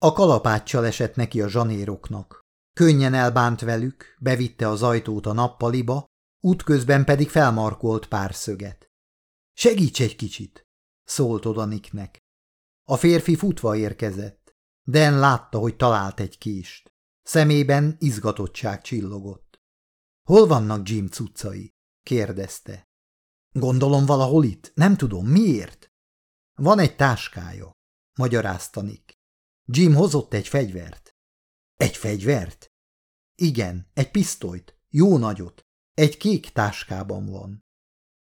A kalapáccsal esett neki a zsanéroknak. Könnyen elbánt velük, bevitte az ajtót a nappaliba, útközben pedig felmarkolt pár szöget. – Segíts egy kicsit! – szólt oda Nicknek. A férfi futva érkezett. Den látta, hogy talált egy kést. Szemében izgatottság csillogott. – Hol vannak Jim cuccai? – kérdezte. – Gondolom valahol itt. Nem tudom, miért? – Van egy táskája – magyarázta Nick. Jim hozott egy fegyvert. – Egy fegyvert? – Igen, egy pisztolyt. Jó nagyot. Egy kék táskában van.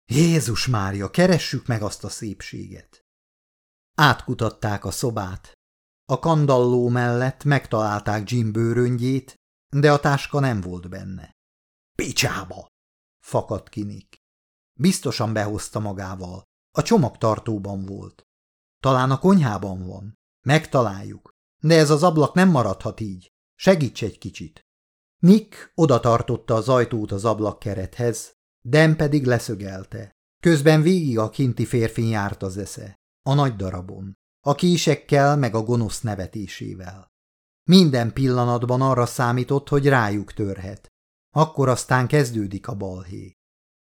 Jézus Mária, keressük meg azt a szépséget! Átkutatták a szobát. A kandalló mellett megtalálták Jim bőröngyét, de a táska nem volt benne. Picsába! fakadt ki Nick. Biztosan behozta magával. A csomagtartóban volt. Talán a konyhában van. Megtaláljuk. De ez az ablak nem maradhat így. Segíts egy kicsit. Nick oda tartotta az ajtót az ablakkerethez, Den pedig leszögelte. Közben végig a kinti férfi járt az esze, a nagy darabon, a késekkel meg a gonosz nevetésével. Minden pillanatban arra számított, hogy rájuk törhet. Akkor aztán kezdődik a balhé.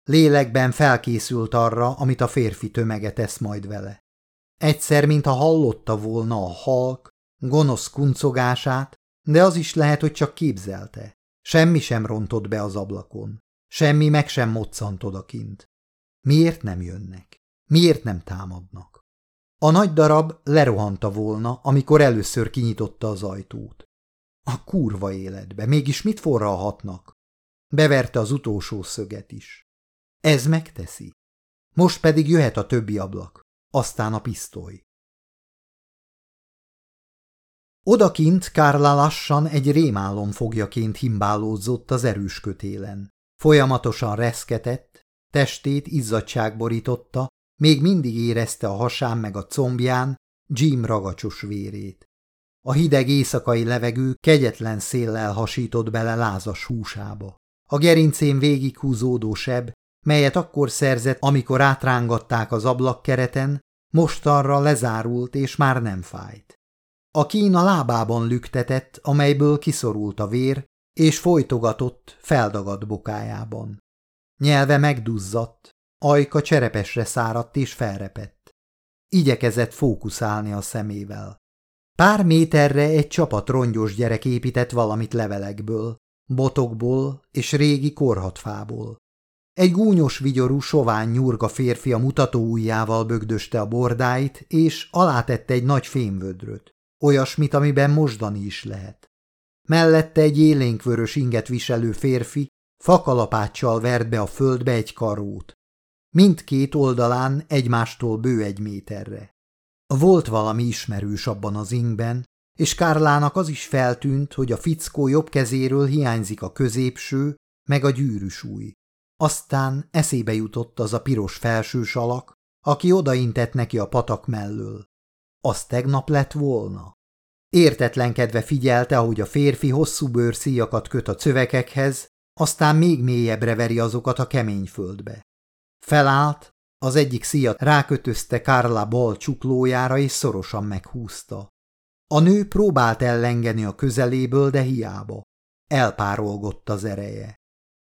Lélekben felkészült arra, amit a férfi tömege tesz majd vele. Egyszer, mintha hallotta volna a halk, gonosz kuncogását, de az is lehet, hogy csak képzelte. Semmi sem rontott be az ablakon. Semmi meg sem moccant odakint. Miért nem jönnek? Miért nem támadnak? A nagy darab lerohanta volna, amikor először kinyitotta az ajtót. A kurva életbe, mégis mit forralhatnak? Beverte az utolsó szöget is. Ez megteszi. Most pedig jöhet a többi ablak, aztán a pisztoly. Odakint Kárla lassan egy rémálom fogjaként himbálódzott az erős kötélen. Folyamatosan reszketett, testét izzadság borította, még mindig érezte a hasán meg a combján Jim ragacsos vérét. A hideg éjszakai levegő kegyetlen széllel hasított bele lázas húsába. A gerincén végighúzódó seb, melyet akkor szerzett, amikor átrángatták az ablakkereten, mostanra lezárult és már nem fájt. A kín a lábában lüktetett, amelyből kiszorult a vér, és folytogatott, feldagadt bokájában. Nyelve megduzzadt, ajka cserepesre száradt és felrepett. Igyekezett fókuszálni a szemével. Pár méterre egy csapat rongyos gyerek épített valamit levelekből, botokból és régi korhatfából. Egy gúnyos vigyorú, sovány nyurga férfi a mutató ujjával bögdöste a bordáit, és alátette egy nagy fémvödröt, olyasmit, amiben mosdani is lehet. Mellette egy élénkvörös inget viselő férfi fakalapáccsal vert be a földbe egy karót. Mindkét oldalán egymástól bő egy méterre. Volt valami ismerős abban az ingben, és Kárlának az is feltűnt, hogy a fickó jobb kezéről hiányzik a középső, meg a gyűrűs új. Aztán eszébe jutott az a piros felsős alak, aki odaintett neki a patak mellől. Az tegnap lett volna? Értetlenkedve figyelte, ahogy a férfi hosszú bőrszíjakat köt a cövekekhez, aztán még mélyebbre veri azokat a kemény földbe. Felállt, az egyik szíjat rákötözte Kárla bal csuklójára és szorosan meghúzta. A nő próbált ellengeni a közeléből, de hiába. Elpárolgott az ereje.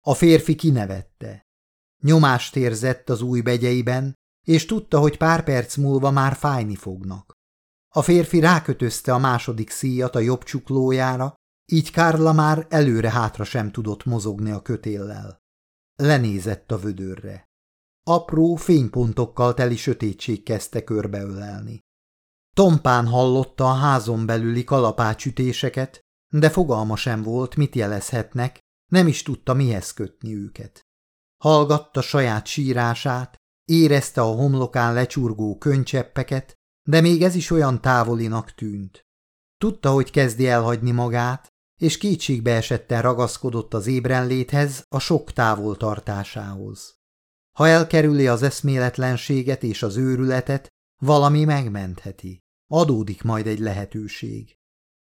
A férfi kinevette. Nyomást érzett az új begyeiben, és tudta, hogy pár perc múlva már fájni fognak. A férfi rákötözte a második szíjat a jobb csuklójára, így Kárla már előre-hátra sem tudott mozogni a kötéllel. Lenézett a vödörre. Apró fénypontokkal teli sötétség kezdte körbeölelni. Tompán hallotta a házon belüli kalapácsütéseket, de fogalma sem volt, mit jelezhetnek, nem is tudta mihez kötni őket. Hallgatta saját sírását, érezte a homlokán lecsurgó könycseppeket, de még ez is olyan távolinak tűnt. Tudta, hogy kezdi elhagyni magát, és kétségbe esetten ragaszkodott az ébrenléthez, a sok távoltartásához. Ha elkerüli az eszméletlenséget és az őrületet, valami megmentheti. Adódik majd egy lehetőség.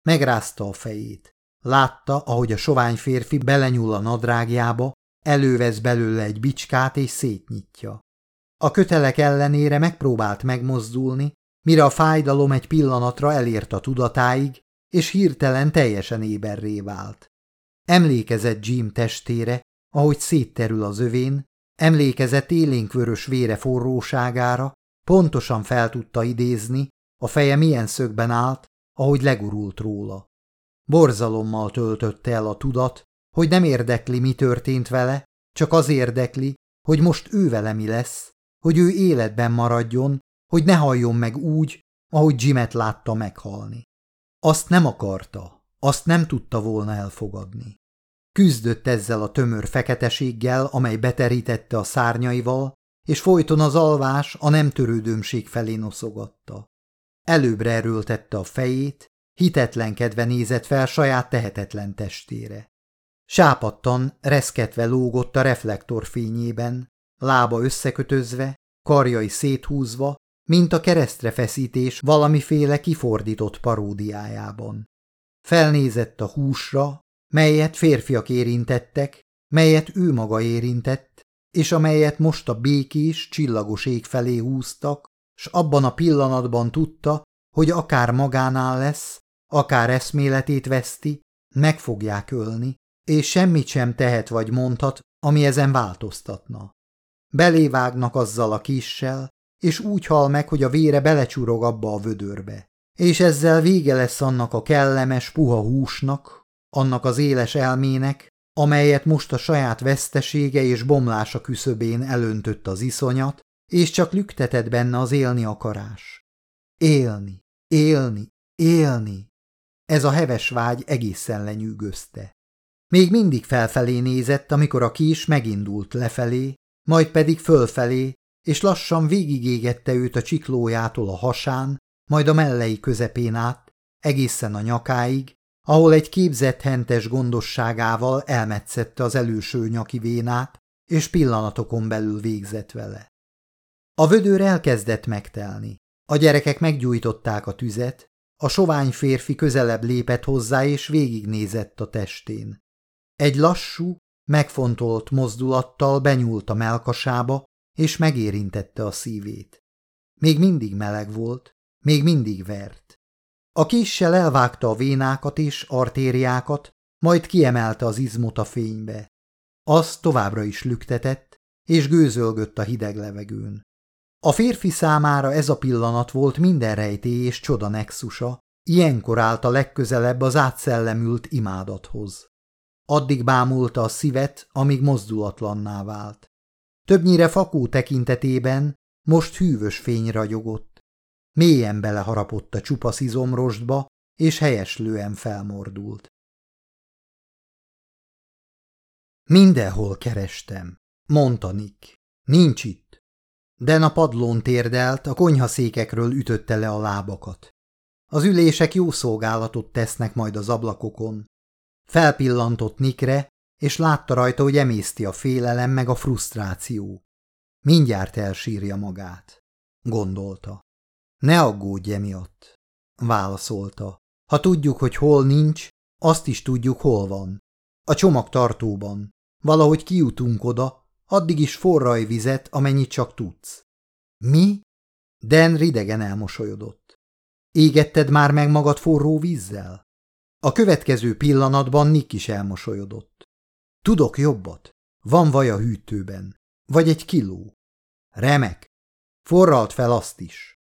Megrázta a fejét. Látta, ahogy a sovány férfi belenyúl a nadrágjába, elővesz belőle egy bicskát és szétnyitja. A kötelek ellenére megpróbált megmozdulni, mire a fájdalom egy pillanatra elért a tudatáig, és hirtelen teljesen éberré vált. Emlékezett Jim testére, ahogy szétterül az övén, emlékezett élénkvörös vére forróságára, pontosan fel tudta idézni, a feje milyen szögben állt, ahogy legurult róla. Borzalommal töltötte el a tudat, hogy nem érdekli, mi történt vele, csak az érdekli, hogy most ő vele mi lesz, hogy ő életben maradjon, hogy ne halljon meg úgy, ahogy Jimet látta meghalni. Azt nem akarta, azt nem tudta volna elfogadni. Küzdött ezzel a tömör feketeséggel, amely beterítette a szárnyaival, és folyton az alvás a nem törődömség felé noszogatta. Előbbre erőltette a fejét, hitetlenkedve nézett fel saját tehetetlen testére. Sápattan, reszketve lógott a reflektor fényében, lába összekötözve, karjai széthúzva, mint a keresztrefeszítés valamiféle kifordított paródiájában. Felnézett a húsra, melyet férfiak érintettek, melyet ő maga érintett, és amelyet most a békés, csillagos ég felé húztak, s abban a pillanatban tudta, hogy akár magánál lesz, akár eszméletét veszti, meg fogják ölni, és semmit sem tehet vagy mondhat, ami ezen változtatna. Belévágnak azzal a kissel, és úgy hal meg, hogy a vére belecsurog abba a vödörbe. És ezzel vége lesz annak a kellemes, puha húsnak, annak az éles elmének, amelyet most a saját vesztesége és bomlása küszöbén elöntött az iszonyat, és csak lüktetett benne az élni akarás. Élni, élni, élni. Ez a heves vágy egészen lenyűgözte. Még mindig felfelé nézett, amikor a kis megindult lefelé, majd pedig fölfelé, és lassan végigégette őt a csiklójától a hasán, majd a mellei közepén át, egészen a nyakáig, ahol egy képzett hentes gondosságával elmetszette az előső nyaki vénát, és pillanatokon belül végzett vele. A vödör elkezdett megtelni. A gyerekek meggyújtották a tüzet, a sovány férfi közelebb lépett hozzá, és végignézett a testén. Egy lassú, megfontolt mozdulattal benyúlt a melkasába, és megérintette a szívét. Még mindig meleg volt, még mindig vert. A késsel elvágta a vénákat és artériákat, majd kiemelte az izmot a fénybe. Az továbbra is lüktetett, és gőzölgött a hideg levegőn. A férfi számára ez a pillanat volt minden rejtély és csoda nexusa, ilyenkor állt a legközelebb az átszellemült imádathoz. Addig bámulta a szívet, amíg mozdulatlanná vált. Többnyire fakó tekintetében most hűvös fény ragyogott. Mélyen beleharapott a csupasz izomrostba, és helyeslően felmordult. Mindenhol kerestem, mondta Nick. Nincs itt. Den a padlón térdelt, a konyhaszékekről ütötte le a lábakat. Az ülések jó szolgálatot tesznek majd az ablakokon. Felpillantott Nikre, és látta rajta, hogy emészti a félelem meg a frusztráció. Mindjárt elsírja magát, gondolta. Ne aggódj emiatt, válaszolta. Ha tudjuk, hogy hol nincs, azt is tudjuk, hol van. A csomagtartóban. Valahogy kijutunk oda, addig is forraj vizet, amennyit csak tudsz. Mi? Den ridegen elmosolyodott. Égetted már meg magad forró vízzel? A következő pillanatban Nick is elmosolyodott. Tudok jobbat. Van vaj a hűtőben. Vagy egy kiló. Remek. Forralt fel azt is.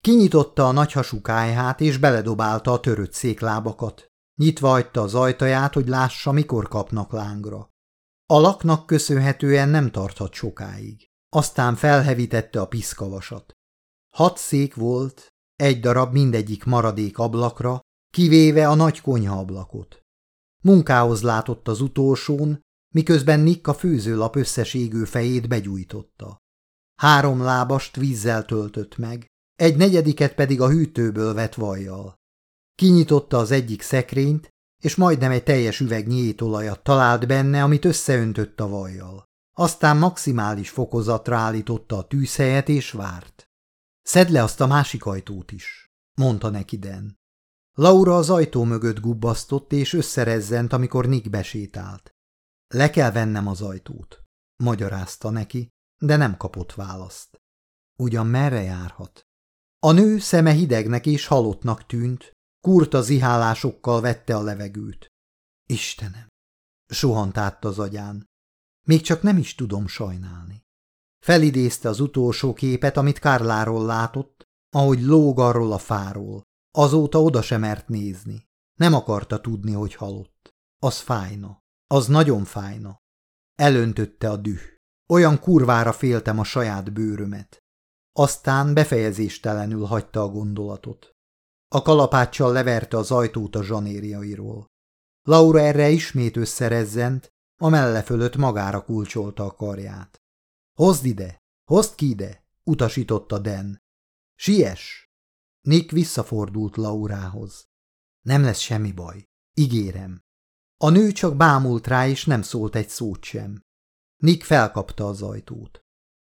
Kinyitotta a nagyhasú kájhát, és beledobálta a törött széklábakat. Nyitva hagyta az ajtaját, hogy lássa, mikor kapnak lángra. A laknak köszönhetően nem tarthat sokáig. Aztán felhevítette a piszkavasat. Hat szék volt, egy darab mindegyik maradék ablakra, kivéve a nagy konyhaablakot. Munkához látott az utolsón, miközben Nick a főzőlap összes égő fejét begyújtotta. Három lábast vízzel töltött meg, egy negyediket pedig a hűtőből vett vajjal. Kinyitotta az egyik szekrényt, és majdnem egy teljes üveg nyétolajat talált benne, amit összeöntött a vajjal. Aztán maximális fokozatra állította a tűzhelyet, és várt. Szedd le azt a másik ajtót is, mondta neki Den. Laura az ajtó mögött gubbasztott és összerezzent, amikor Nick besétált. Le kell vennem az ajtót, magyarázta neki, de nem kapott választ. Ugyan merre járhat? A nő szeme hidegnek és halottnak tűnt, kurta zihálásokkal vette a levegőt. Istenem! Sohant át az agyán. Még csak nem is tudom sajnálni. Felidézte az utolsó képet, amit Kárláról látott, ahogy lóg arról a fáról. Azóta oda sem mert nézni. Nem akarta tudni, hogy halott. Az fájna. Az nagyon fájna. Elöntötte a düh. Olyan kurvára féltem a saját bőrömet. Aztán befejezéstelenül hagyta a gondolatot. A kalapáccsal leverte az ajtót a zsanérjairól. Laura erre ismét összerezzent, a melle fölött magára kulcsolta a karját. Hozd ide, hozd ki ide, utasította Den. Siess! Nick visszafordult Laurához. Nem lesz semmi baj, ígérem. A nő csak bámult rá, és nem szólt egy szót sem. Nick felkapta az ajtót.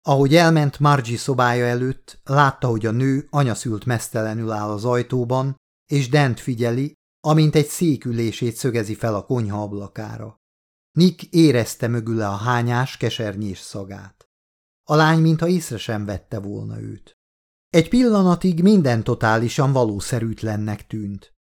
Ahogy elment Margie szobája előtt, látta, hogy a nő anyaszült mesztelenül áll az ajtóban, és Dent figyeli, amint egy székülését szögezi fel a konyha ablakára. Nick érezte mögüle a hányás, kesernyés szagát. A lány mintha észre sem vette volna őt. Egy pillanatig minden totálisan valószerűtlennek tűnt.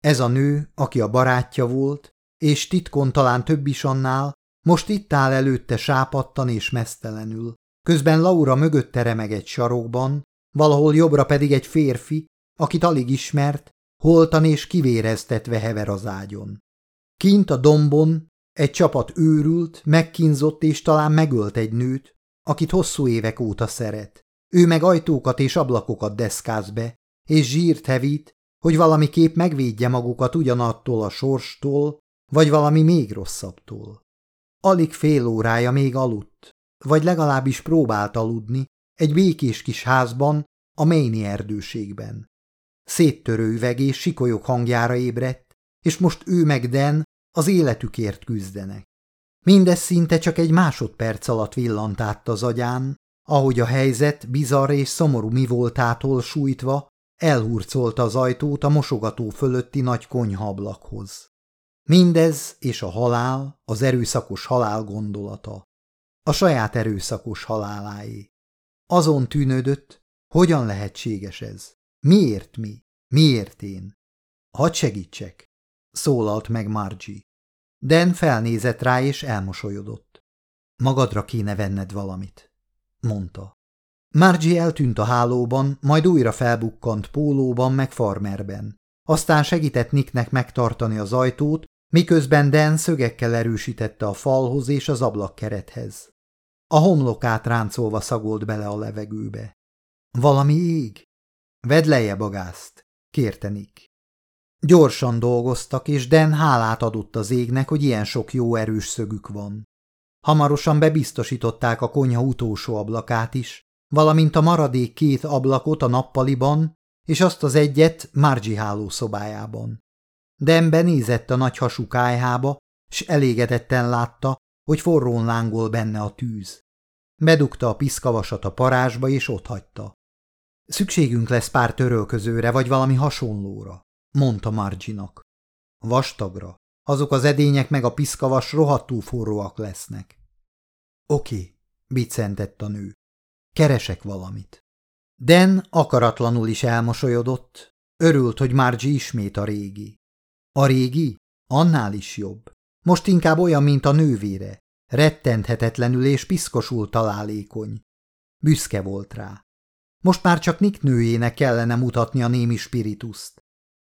Ez a nő, aki a barátja volt, és titkon talán több is annál, most itt áll előtte sápattan és mesztelenül. Közben Laura mögötte remeg egy sarokban, valahol jobbra pedig egy férfi, akit alig ismert, holtan és kivéreztetve hever az ágyon. Kint a dombon egy csapat őrült, megkínzott és talán megölt egy nőt, akit hosszú évek óta szeret. Ő meg ajtókat és ablakokat deszkáz be, és zsírt hevít, hogy valamiképp megvédje magukat ugyanattól a sorstól, vagy valami még rosszabbtól. Alig fél órája még aludt, vagy legalábbis próbált aludni, egy békés kis házban, a Méni erdőségben. Széttörő üveg és sikolyok hangjára ébredt, és most ő meg Den az életükért küzdenek. Mindez szinte csak egy másodperc alatt villant át az agyán, ahogy a helyzet bizarr és szomorú mi voltától sújtva elhurcolta az ajtót a mosogató fölötti nagy konyhablakhoz. Mindez és a halál, az erőszakos halál gondolata. A saját erőszakos haláláé. Azon tűnődött, hogyan lehetséges ez? Miért mi? Miért én? Hadd segítsek, szólalt meg Margie. Den felnézett rá és elmosolyodott. Magadra kéne venned valamit, mondta. Margie eltűnt a hálóban, majd újra felbukkant pólóban meg farmerben. Aztán segített Nicknek megtartani az ajtót, miközben Den szögekkel erősítette a falhoz és az ablakkerethez. A homlokát ráncolva szagolt bele a levegőbe. Valami ég? Vedd lejjebb a kérte Nick. Gyorsan dolgoztak, és Den hálát adott az égnek, hogy ilyen sok jó erős szögük van. Hamarosan bebiztosították a konyha utolsó ablakát is, valamint a maradék két ablakot a nappaliban, és azt az egyet Margie hálószobájában. Den benézett a nagy hasú kájhába, s elégedetten látta, hogy forrón lángol benne a tűz. Bedugta a piszkavasat a parázsba, és otthagyta. Szükségünk lesz pár törölközőre, vagy valami hasonlóra mondta Marginak. Vastagra. Azok az edények meg a piszkavas rohadtul forróak lesznek. Oké, bicentett a nő. Keresek valamit. Den akaratlanul is elmosolyodott. Örült, hogy Margie ismét a régi. A régi? Annál is jobb. Most inkább olyan, mint a nővére. Rettenthetetlenül és piszkosul találékony. Büszke volt rá. Most már csak Nick nőjének kellene mutatni a némi spirituszt.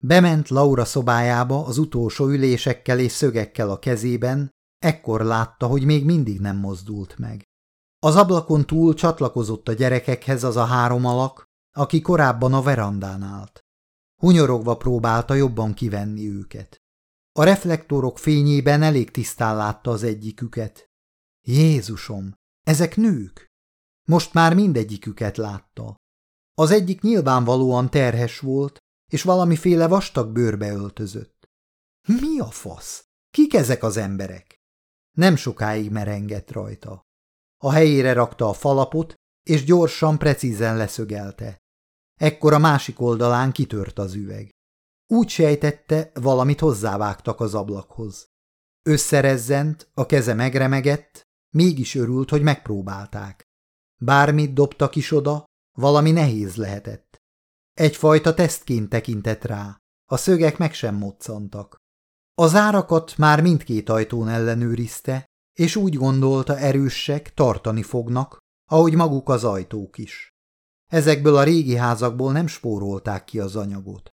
Bement Laura szobájába az utolsó ülésekkel és szögekkel a kezében, ekkor látta, hogy még mindig nem mozdult meg. Az ablakon túl csatlakozott a gyerekekhez az a három alak, aki korábban a verandán állt. Hunyorogva próbálta jobban kivenni őket. A reflektorok fényében elég tisztán látta az egyiküket. Jézusom, ezek nők! Most már mindegyiküket látta. Az egyik nyilvánvalóan terhes volt, és valamiféle vastag bőrbe öltözött. Mi a fasz? Kik ezek az emberek? Nem sokáig merengett rajta. A helyére rakta a falapot, és gyorsan, precízen leszögelte. Ekkor a másik oldalán kitört az üveg. Úgy sejtette, valamit hozzávágtak az ablakhoz. Összerezzent, a keze megremegett, mégis örült, hogy megpróbálták. Bármit dobtak is oda, valami nehéz lehetett. Egyfajta tesztként tekintett rá. a szögek meg sem moccantak. Az árakat már mindkét ajtón ellenőrizte, és úgy gondolta erősek, tartani fognak, ahogy maguk az ajtók is. Ezekből a régi házakból nem spórolták ki az anyagot.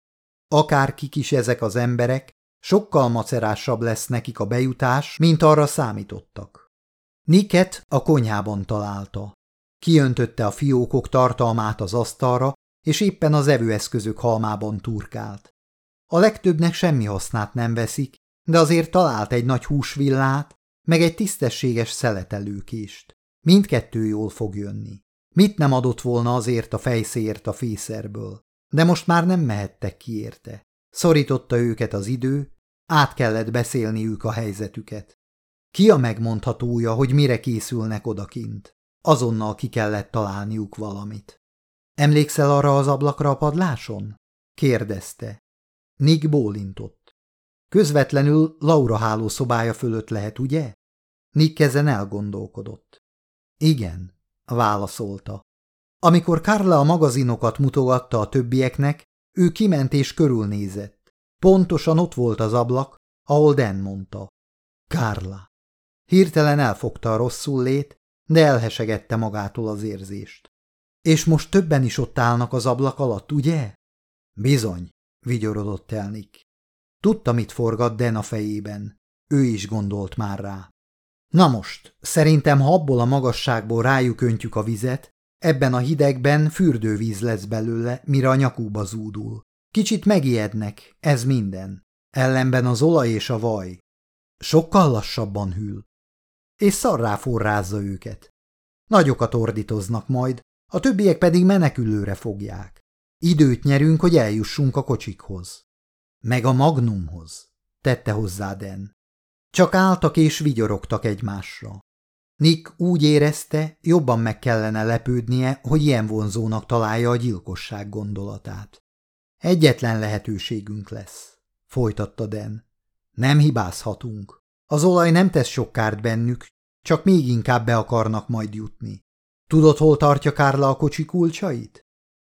Akárkik is ezek az emberek, sokkal macerásabb lesz nekik a bejutás, mint arra számítottak. Niket a konyhában találta. Kiöntötte a fiókok tartalmát az asztalra, és éppen az evőeszközök halmában turkált. A legtöbbnek semmi hasznát nem veszik, de azért talált egy nagy húsvillát, meg egy tisztességes szeletelőkést. Mindkettő jól fog jönni. Mit nem adott volna azért a fejszért a fészerből? De most már nem mehettek ki érte. Szorította őket az idő, át kellett beszélniük a helyzetüket. Ki a megmondhatója, hogy mire készülnek odakint? Azonnal ki kellett találniuk valamit. Emlékszel arra az ablakra a padláson? kérdezte. Nick bólintott. Közvetlenül Laura hálószobája fölött lehet, ugye? Nick ezen elgondolkodott. Igen, válaszolta. Amikor Carla a magazinokat mutogatta a többieknek, ő kiment és körülnézett. Pontosan ott volt az ablak, ahol Dan mondta. Carla. Hirtelen elfogta a rosszul lét, de elhesegette magától az érzést. És most többen is ott állnak az ablak alatt, ugye? Bizony, vigyorodott el Nick. Tudta, mit forgat Den a fejében. Ő is gondolt már rá. Na most, szerintem, ha abból a magasságból rájuk öntjük a vizet, ebben a hidegben fürdővíz lesz belőle, mire a nyakúba zúdul. Kicsit megijednek, ez minden. Ellenben az olaj és a vaj. Sokkal lassabban hűl. És szarrá forrázza őket. Nagyokat ordítoznak majd, a többiek pedig menekülőre fogják. Időt nyerünk, hogy eljussunk a kocsikhoz. Meg a magnumhoz, tette hozzá Den. Csak álltak és vigyorogtak egymásra. Nick úgy érezte, jobban meg kellene lepődnie, hogy ilyen vonzónak találja a gyilkosság gondolatát. Egyetlen lehetőségünk lesz, folytatta Den. Nem hibázhatunk. Az olaj nem tesz sok kárt bennük, csak még inkább be akarnak majd jutni. Tudod, hol tartja Kárla a kocsi kulcsait?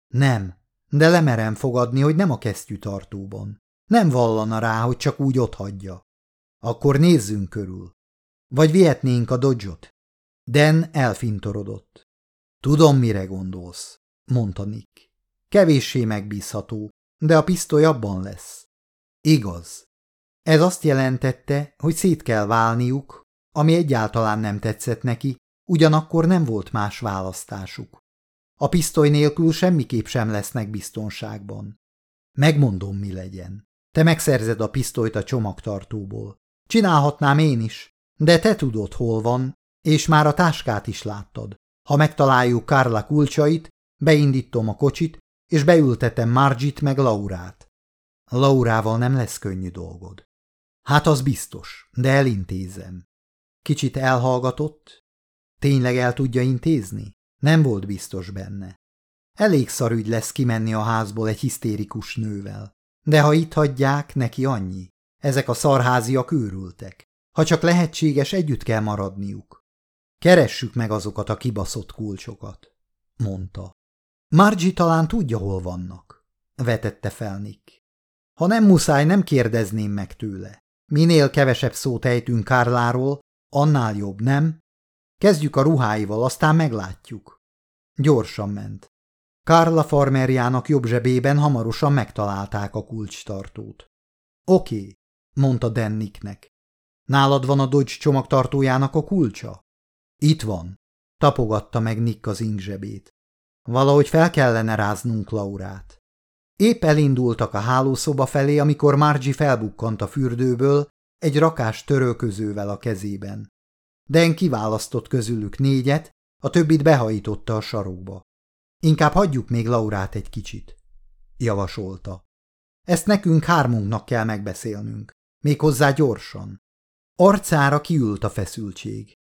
Nem, de lemerem fogadni, hogy nem a kesztyűtartóban. Nem vallana rá, hogy csak úgy ott hagyja. Akkor nézzünk körül. Vagy vihetnénk a dodzsot. Den elfintorodott. Tudom, mire gondolsz, mondta Nick. Kevéssé megbízható, de a pisztoly abban lesz. Igaz. Ez azt jelentette, hogy szét kell válniuk, ami egyáltalán nem tetszett neki, ugyanakkor nem volt más választásuk. A pisztoly nélkül semmiképp sem lesznek biztonságban. Megmondom, mi legyen. Te megszerzed a pisztolyt a csomagtartóból. Csinálhatnám én is, de te tudod, hol van, és már a táskát is láttad. Ha megtaláljuk Kárla kulcsait, beindítom a kocsit, és beültetem Margit meg Laurát. Laurával nem lesz könnyű dolgod. Hát az biztos, de elintézem. Kicsit elhallgatott? Tényleg el tudja intézni? Nem volt biztos benne. Elég szarügy lesz kimenni a házból egy hisztérikus nővel. De ha itt hagyják, neki annyi. Ezek a szarháziak őrültek. Ha csak lehetséges, együtt kell maradniuk. Keressük meg azokat a kibaszott kulcsokat, mondta. Margie talán tudja, hol vannak, vetette fel Nick. Ha nem muszáj, nem kérdezném meg tőle. Minél kevesebb szót ejtünk Kárláról, annál jobb, nem? Kezdjük a ruháival, aztán meglátjuk. Gyorsan ment. Kárla farmerjának jobb zsebében hamarosan megtalálták a kulcstartót. Oké, mondta Denniknek. Nálad van a Dodge csomagtartójának a kulcsa? Itt van, tapogatta meg Nick az zsebét. Valahogy fel kellene ráznunk Laurát. Épp elindultak a hálószoba felé, amikor Margie felbukkant a fürdőből, egy rakás törölközővel a kezében. Den kiválasztott közülük négyet, a többit behajította a sarokba. Inkább hagyjuk még Laurát egy kicsit, javasolta. Ezt nekünk hármunknak kell megbeszélnünk, méghozzá gyorsan. Arcára kiült a feszültség.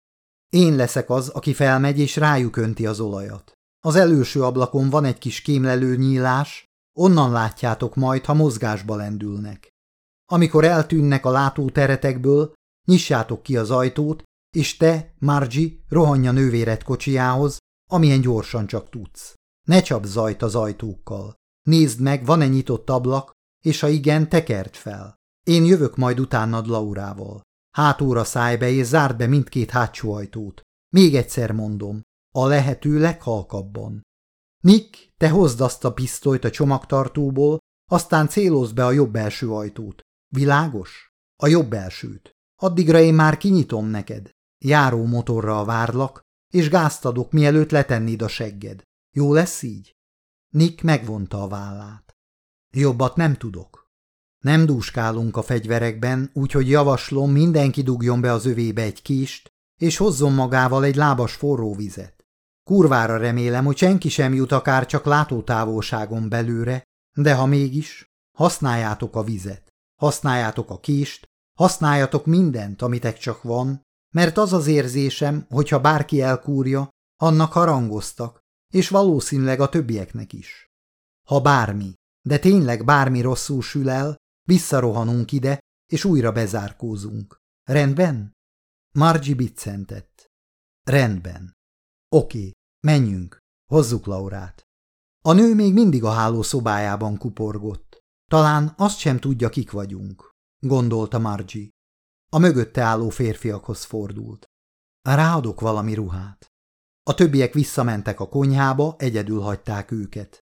Én leszek az, aki felmegy és rájuk önti az olajat. Az előső ablakon van egy kis kémlelő nyílás, onnan látjátok majd, ha mozgásba lendülnek. Amikor eltűnnek a látóteretekből, nyissátok ki az ajtót, és te, Margie, rohanja nővéred kocsiához, amilyen gyorsan csak tudsz. Ne csapd zajt az ajtókkal. Nézd meg, van-e nyitott ablak, és ha igen, tekert fel. Én jövök majd utánad Laurával. Hátúra szállj be és zárd be mindkét hátsó ajtót. Még egyszer mondom, a lehető leghalkabban. Nick, te hozd azt a pisztolyt a csomagtartóból, aztán célozd be a jobb első ajtót. Világos? A jobb elsőt. Addigra én már kinyitom neked. Járó motorra a várlak, és gázt adok, mielőtt letennéd a segged. Jó lesz így? Nick megvonta a vállát. Jobbat nem tudok. Nem dúskálunk a fegyverekben, úgyhogy javaslom, mindenki dugjon be az övébe egy kist, és hozzon magával egy lábas forró vizet. Kurvára remélem, hogy senki sem jut akár csak látótávolságon belőle, de ha mégis, használjátok a vizet, használjátok a kist, használjatok mindent, amitek csak van, mert az az érzésem, hogyha bárki elkúrja, annak harangoztak, és valószínűleg a többieknek is. Ha bármi, de tényleg bármi rosszul sül el, visszarohanunk ide, és újra bezárkózunk. Rendben? Margie biccentett. Rendben. Oké, menjünk, hozzuk Laurát. A nő még mindig a háló szobájában kuporgott. Talán azt sem tudja, kik vagyunk, gondolta Margie. A mögötte álló férfiakhoz fordult. Ráadok valami ruhát. A többiek visszamentek a konyhába, egyedül hagyták őket.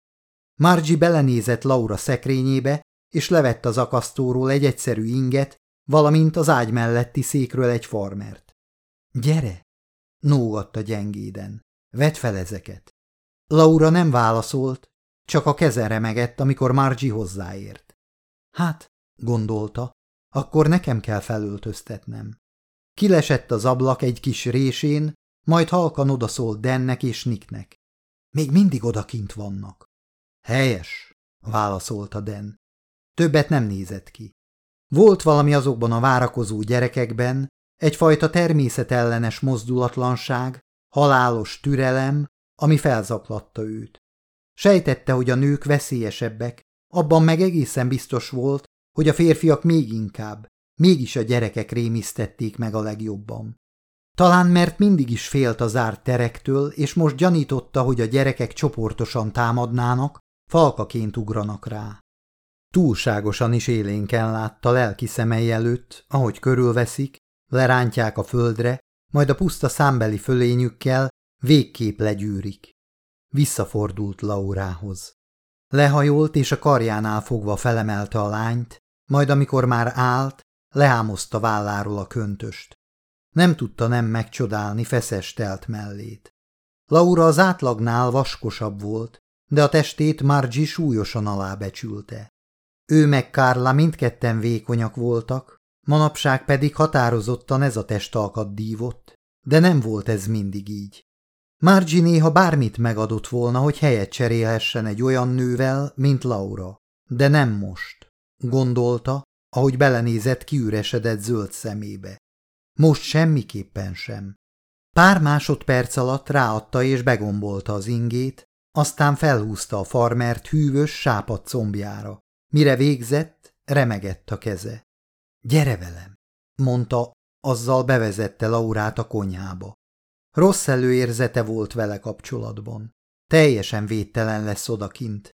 Margie belenézett Laura szekrényébe, és levett az akasztóról egy egyszerű inget, valamint az ágy melletti székről egy farmert. – Gyere! – nógatta gyengéden. – Vedd fel ezeket! Laura nem válaszolt, csak a keze remegett, amikor Margie hozzáért. Hát, gondolta, akkor nekem kell felöltöztetnem. Kilesett az ablak egy kis résén, majd halkan odaszólt Dennek és Nicknek. Még mindig odakint vannak. Helyes, válaszolta Den. Többet nem nézett ki. Volt valami azokban a várakozó gyerekekben, egyfajta természetellenes mozdulatlanság, halálos türelem, ami felzaklatta őt. Sejtette, hogy a nők veszélyesebbek, abban meg egészen biztos volt, hogy a férfiak még inkább, mégis a gyerekek rémisztették meg a legjobban. Talán mert mindig is félt a zárt terektől, és most gyanította, hogy a gyerekek csoportosan támadnának, falkaként ugranak rá. Túlságosan is élénken látta lelki szemei előtt, ahogy körülveszik, lerántják a földre, majd a puszta számbeli fölényükkel végképp legyűrik. Visszafordult Laurához. Lehajolt és a karjánál fogva felemelte a lányt, majd amikor már állt, lehámozta válláról a köntöst. Nem tudta nem megcsodálni feszes telt mellét. Laura az átlagnál vaskosabb volt, de a testét Margie súlyosan alábecsülte. Ő meg Kárla mindketten vékonyak voltak, manapság pedig határozottan ez a testalkat dívott, de nem volt ez mindig így. Margie néha bármit megadott volna, hogy helyet cserélhessen egy olyan nővel, mint Laura, de nem most, gondolta, ahogy belenézett kiüresedett zöld szemébe. Most semmiképpen sem. Pár másodperc alatt ráadta és begombolta az ingét, aztán felhúzta a farmert hűvös, sápadt combjára. Mire végzett, remegett a keze. Gyere velem, mondta, azzal bevezette Laurát a konyhába. Rossz előérzete volt vele kapcsolatban. Teljesen védtelen lesz odakint.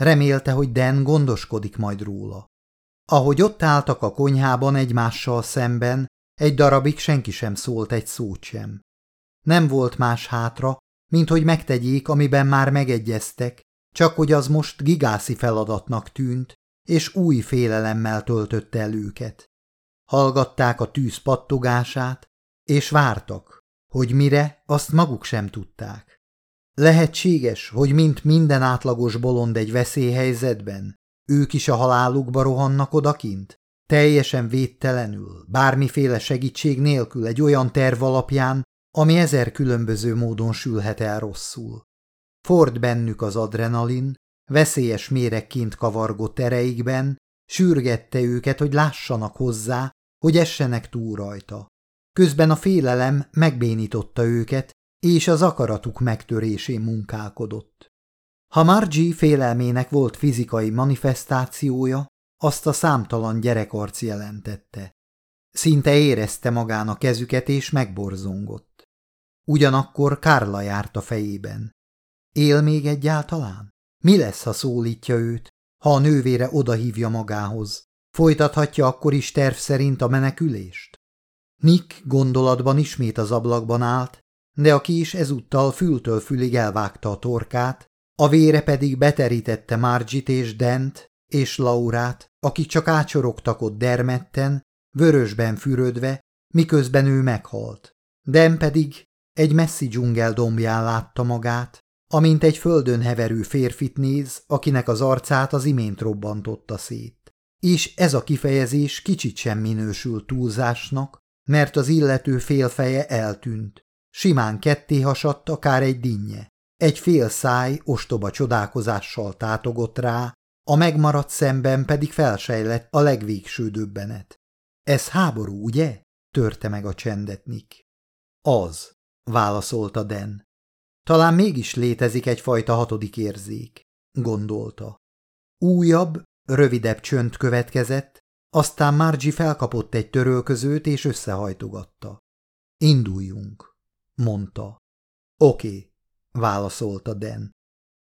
Remélte, hogy Den gondoskodik majd róla. Ahogy ott álltak a konyhában egymással szemben, egy darabig senki sem szólt egy szót sem. Nem volt más hátra, mint hogy megtegyék, amiben már megegyeztek, csak hogy az most gigászi feladatnak tűnt, és új félelemmel töltötte el őket. Hallgatták a tűz pattogását, és vártak, hogy mire, azt maguk sem tudták. Lehetséges, hogy mint minden átlagos bolond egy veszélyhelyzetben, ők is a halálukba rohannak odakint? Teljesen védtelenül, bármiféle segítség nélkül egy olyan terv alapján, ami ezer különböző módon sülhet el rosszul. Ford bennük az adrenalin, veszélyes méregként kavargott ereikben, sürgette őket, hogy lássanak hozzá, hogy essenek túl rajta. Közben a félelem megbénította őket, és az akaratuk megtörésén munkálkodott. Ha Margie félelmének volt fizikai manifestációja, azt a számtalan gyerekarc jelentette. Szinte érezte magán a kezüket, és megborzongott. Ugyanakkor Kárla járt a fejében. Él még egyáltalán? Mi lesz, ha szólítja őt? ha a nővére odahívja magához. Folytathatja akkor is terv szerint a menekülést? Nick gondolatban ismét az ablakban állt, de aki is ezúttal fültől fülig elvágta a torkát, a vére pedig beterítette Margit és Dent és Laurát, akik csak ácsorogtak ott dermedten, vörösben fürödve, miközben ő meghalt. Den pedig egy messzi dzsungel dombján látta magát, amint egy földön heverő férfit néz, akinek az arcát az imént robbantotta szét. És ez a kifejezés kicsit sem minősül túlzásnak, mert az illető félfeje eltűnt. Simán ketté hasadt akár egy dinnye. Egy fél száj ostoba csodálkozással tátogott rá, a megmaradt szemben pedig felsejlett a legvégső döbbenet. Ez háború, ugye? törte meg a csendet Nick. Az, válaszolta Den. Talán mégis létezik egyfajta hatodik érzék, gondolta. Újabb, rövidebb csönd következett, aztán Margie felkapott egy törölközőt és összehajtogatta. Induljunk, mondta. Oké, válaszolta Den.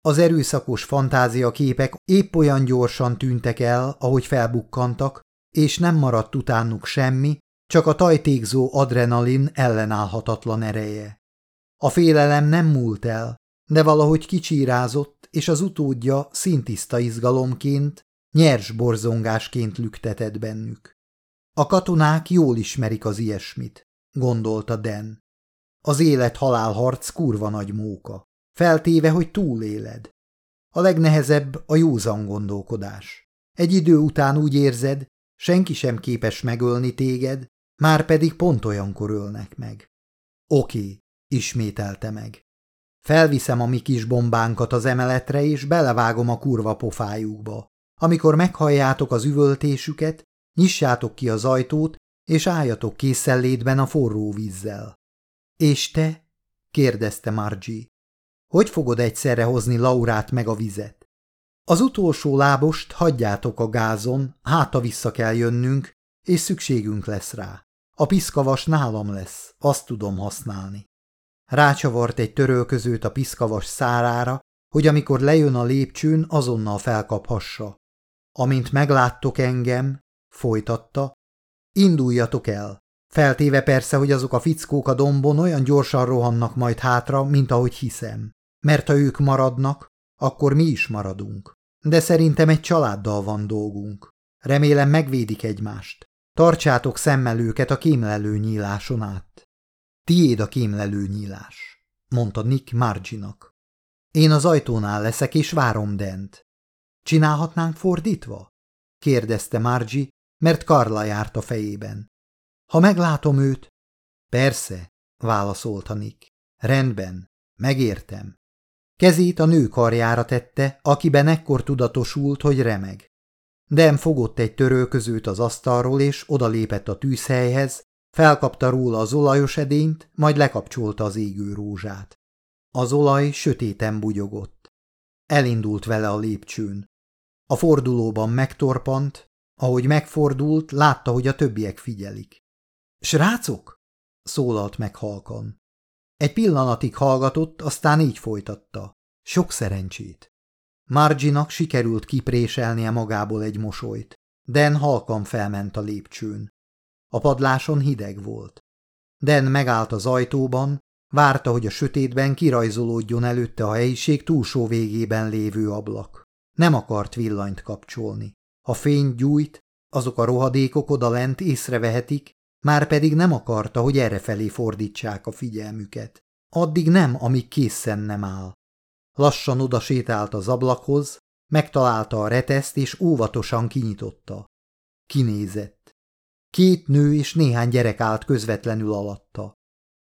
Az erőszakos fantázia képek épp olyan gyorsan tűntek el, ahogy felbukkantak, és nem maradt utánuk semmi, csak a tajtékzó adrenalin ellenállhatatlan ereje. A félelem nem múlt el, de valahogy kicsírázott, és az utódja szintiszta izgalomként, nyers borzongásként lüktetett bennük. A katonák jól ismerik az ilyesmit, gondolta Den. Az élet-halál harc kurva nagy móka, feltéve, hogy túléled. A legnehezebb a józan gondolkodás. Egy idő után úgy érzed, senki sem képes megölni téged, már pedig pont olyankor ölnek meg. Oké, ismételte meg. Felviszem a mi kis bombánkat az emeletre, és belevágom a kurva pofájukba. Amikor meghalljátok az üvöltésüket, nyissátok ki az ajtót, és álljatok készenlétben a forró vízzel. És te? kérdezte Margie. Hogy fogod egyszerre hozni Laurát meg a vizet? Az utolsó lábost hagyjátok a gázon, háta vissza kell jönnünk, és szükségünk lesz rá. A piszkavas nálam lesz, azt tudom használni. Rácsavart egy törölközőt a piszkavas szárára, hogy amikor lejön a lépcsőn, azonnal felkaphassa. Amint megláttok engem, folytatta, induljatok el. Feltéve persze, hogy azok a fickók a dombon olyan gyorsan rohannak majd hátra, mint ahogy hiszem. Mert ha ők maradnak, akkor mi is maradunk. De szerintem egy családdal van dolgunk. Remélem megvédik egymást. Tartsátok szemmel őket a kémlelő nyíláson át. Tiéd a kémlelő nyílás, mondta Nick Marginak. Én az ajtónál leszek, és várom Dent. Csinálhatnánk fordítva? kérdezte Margie, mert Karla járt a fejében. Ha meglátom őt? Persze, válaszolta Nick. Rendben, megértem. Kezét a nő karjára tette, akiben ekkor tudatosult, hogy remeg. Dem fogott egy törölközőt az asztalról, és odalépett a tűzhelyhez, felkapta róla az olajos edényt, majd lekapcsolta az égő rózsát. Az olaj sötéten bugyogott. Elindult vele a lépcsőn. A fordulóban megtorpant, ahogy megfordult, látta, hogy a többiek figyelik. – Srácok! – szólalt meg halkan. Egy pillanatig hallgatott, aztán így folytatta. Sok szerencsét! Marginak sikerült kipréselnie magából egy mosolyt. Den halkan felment a lépcsőn. A padláson hideg volt. Den megállt az ajtóban, várta, hogy a sötétben kirajzolódjon előtte a helyiség túlsó végében lévő ablak. Nem akart villanyt kapcsolni. Ha fény gyújt, azok a rohadékok oda lent észrevehetik, már pedig nem akarta, hogy errefelé fordítsák a figyelmüket. Addig nem, amíg készen nem áll. Lassan oda sétált az ablakhoz, megtalálta a reteszt és óvatosan kinyitotta. Kinézett. Két nő és néhány gyerek állt közvetlenül alatta.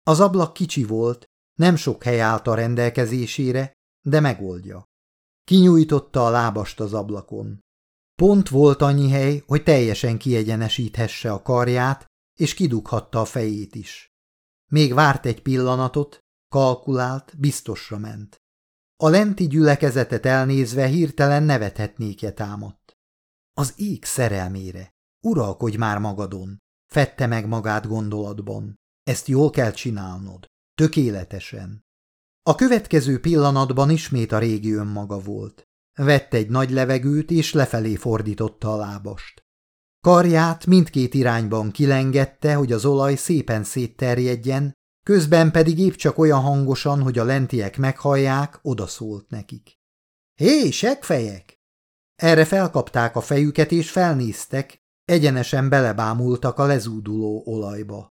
Az ablak kicsi volt, nem sok hely állt a rendelkezésére, de megoldja. Kinyújtotta a lábast az ablakon. Pont volt annyi hely, hogy teljesen kiegyenesíthesse a karját, és kidughatta a fejét is. Még várt egy pillanatot, kalkulált, biztosra ment. A lenti gyülekezetet elnézve hirtelen nevethetnéke támadt. Az ég szerelmére, uralkodj már magadon, fette meg magát gondolatban. Ezt jól kell csinálnod, tökéletesen. A következő pillanatban ismét a régi önmaga volt. Vett egy nagy levegőt, és lefelé fordította a lábast. Karját mindkét irányban kilengette, hogy az olaj szépen szétterjedjen, közben pedig épp csak olyan hangosan, hogy a lentiek meghallják, odaszólt nekik. – Hé, segfejek! Erre felkapták a fejüket és felnéztek, egyenesen belebámultak a lezúduló olajba.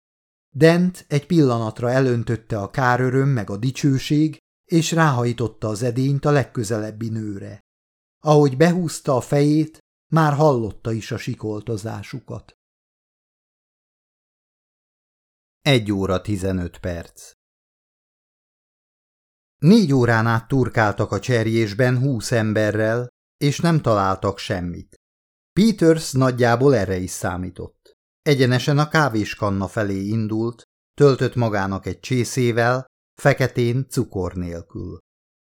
Dent egy pillanatra elöntötte a káröröm meg a dicsőség, és ráhajtotta az edényt a legközelebbi nőre. Ahogy behúzta a fejét, már hallotta is a sikoltozásukat. Egy óra tizenöt perc Négy órán át turkáltak a cserjésben húsz emberrel, és nem találtak semmit. Peters nagyjából erre is számított. Egyenesen a kávéskanna felé indult, töltött magának egy csészével, feketén cukor nélkül.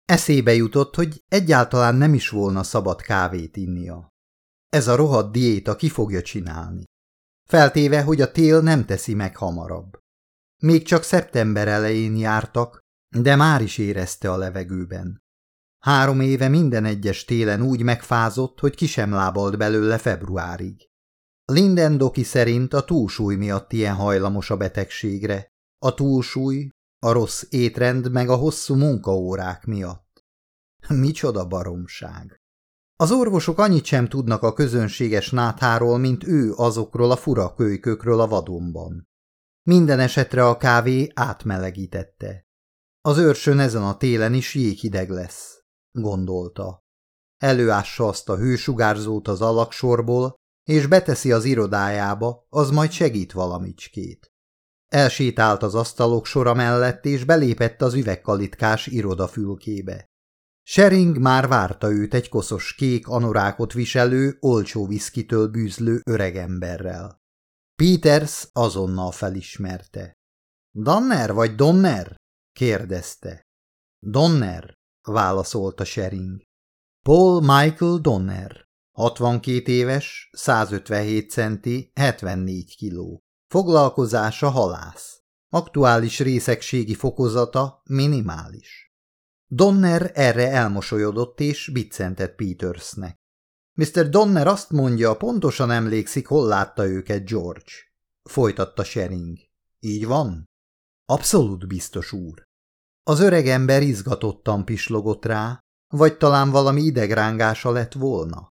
Eszébe jutott, hogy egyáltalán nem is volna szabad kávét innia. Ez a rohadt diéta ki fogja csinálni. Feltéve, hogy a tél nem teszi meg hamarabb. Még csak szeptember elején jártak, de már is érezte a levegőben. Három éve minden egyes télen úgy megfázott, hogy ki sem lábalt belőle februárig. Linden Doki szerint a túlsúly miatt ilyen hajlamos a betegségre. A túlsúly, a rossz étrend meg a hosszú munkaórák miatt. Micsoda baromság! Az orvosok annyit sem tudnak a közönséges nátháról, mint ő azokról a fura kölykökről a vadonban. Minden esetre a kávé átmelegítette. Az őrsön ezen a télen is jéghideg lesz, gondolta. Előássa azt a hősugárzót az alaksorból, és beteszi az irodájába, az majd segít valamicskét. Elsétált az asztalok sora mellett, és belépett az üvegkalitkás irodafülkébe. Shering már várta őt egy koszos kék anorákot viselő, olcsó viszkitől bűzlő öregemberrel. Peters azonnal felismerte. – Donner vagy Donner? – kérdezte. – Donner – válaszolta Shering. Paul Michael Donner, 62 éves, 157 centi, 74 kiló. Foglalkozása halász. Aktuális részegségi fokozata minimális. Donner erre elmosolyodott és biccentett Petersnek. Mr. Donner azt mondja, pontosan emlékszik, hol látta őket George. Folytatta Shering. Így van? Abszolút biztos úr. Az öreg ember izgatottan pislogott rá, vagy talán valami idegrángása lett volna.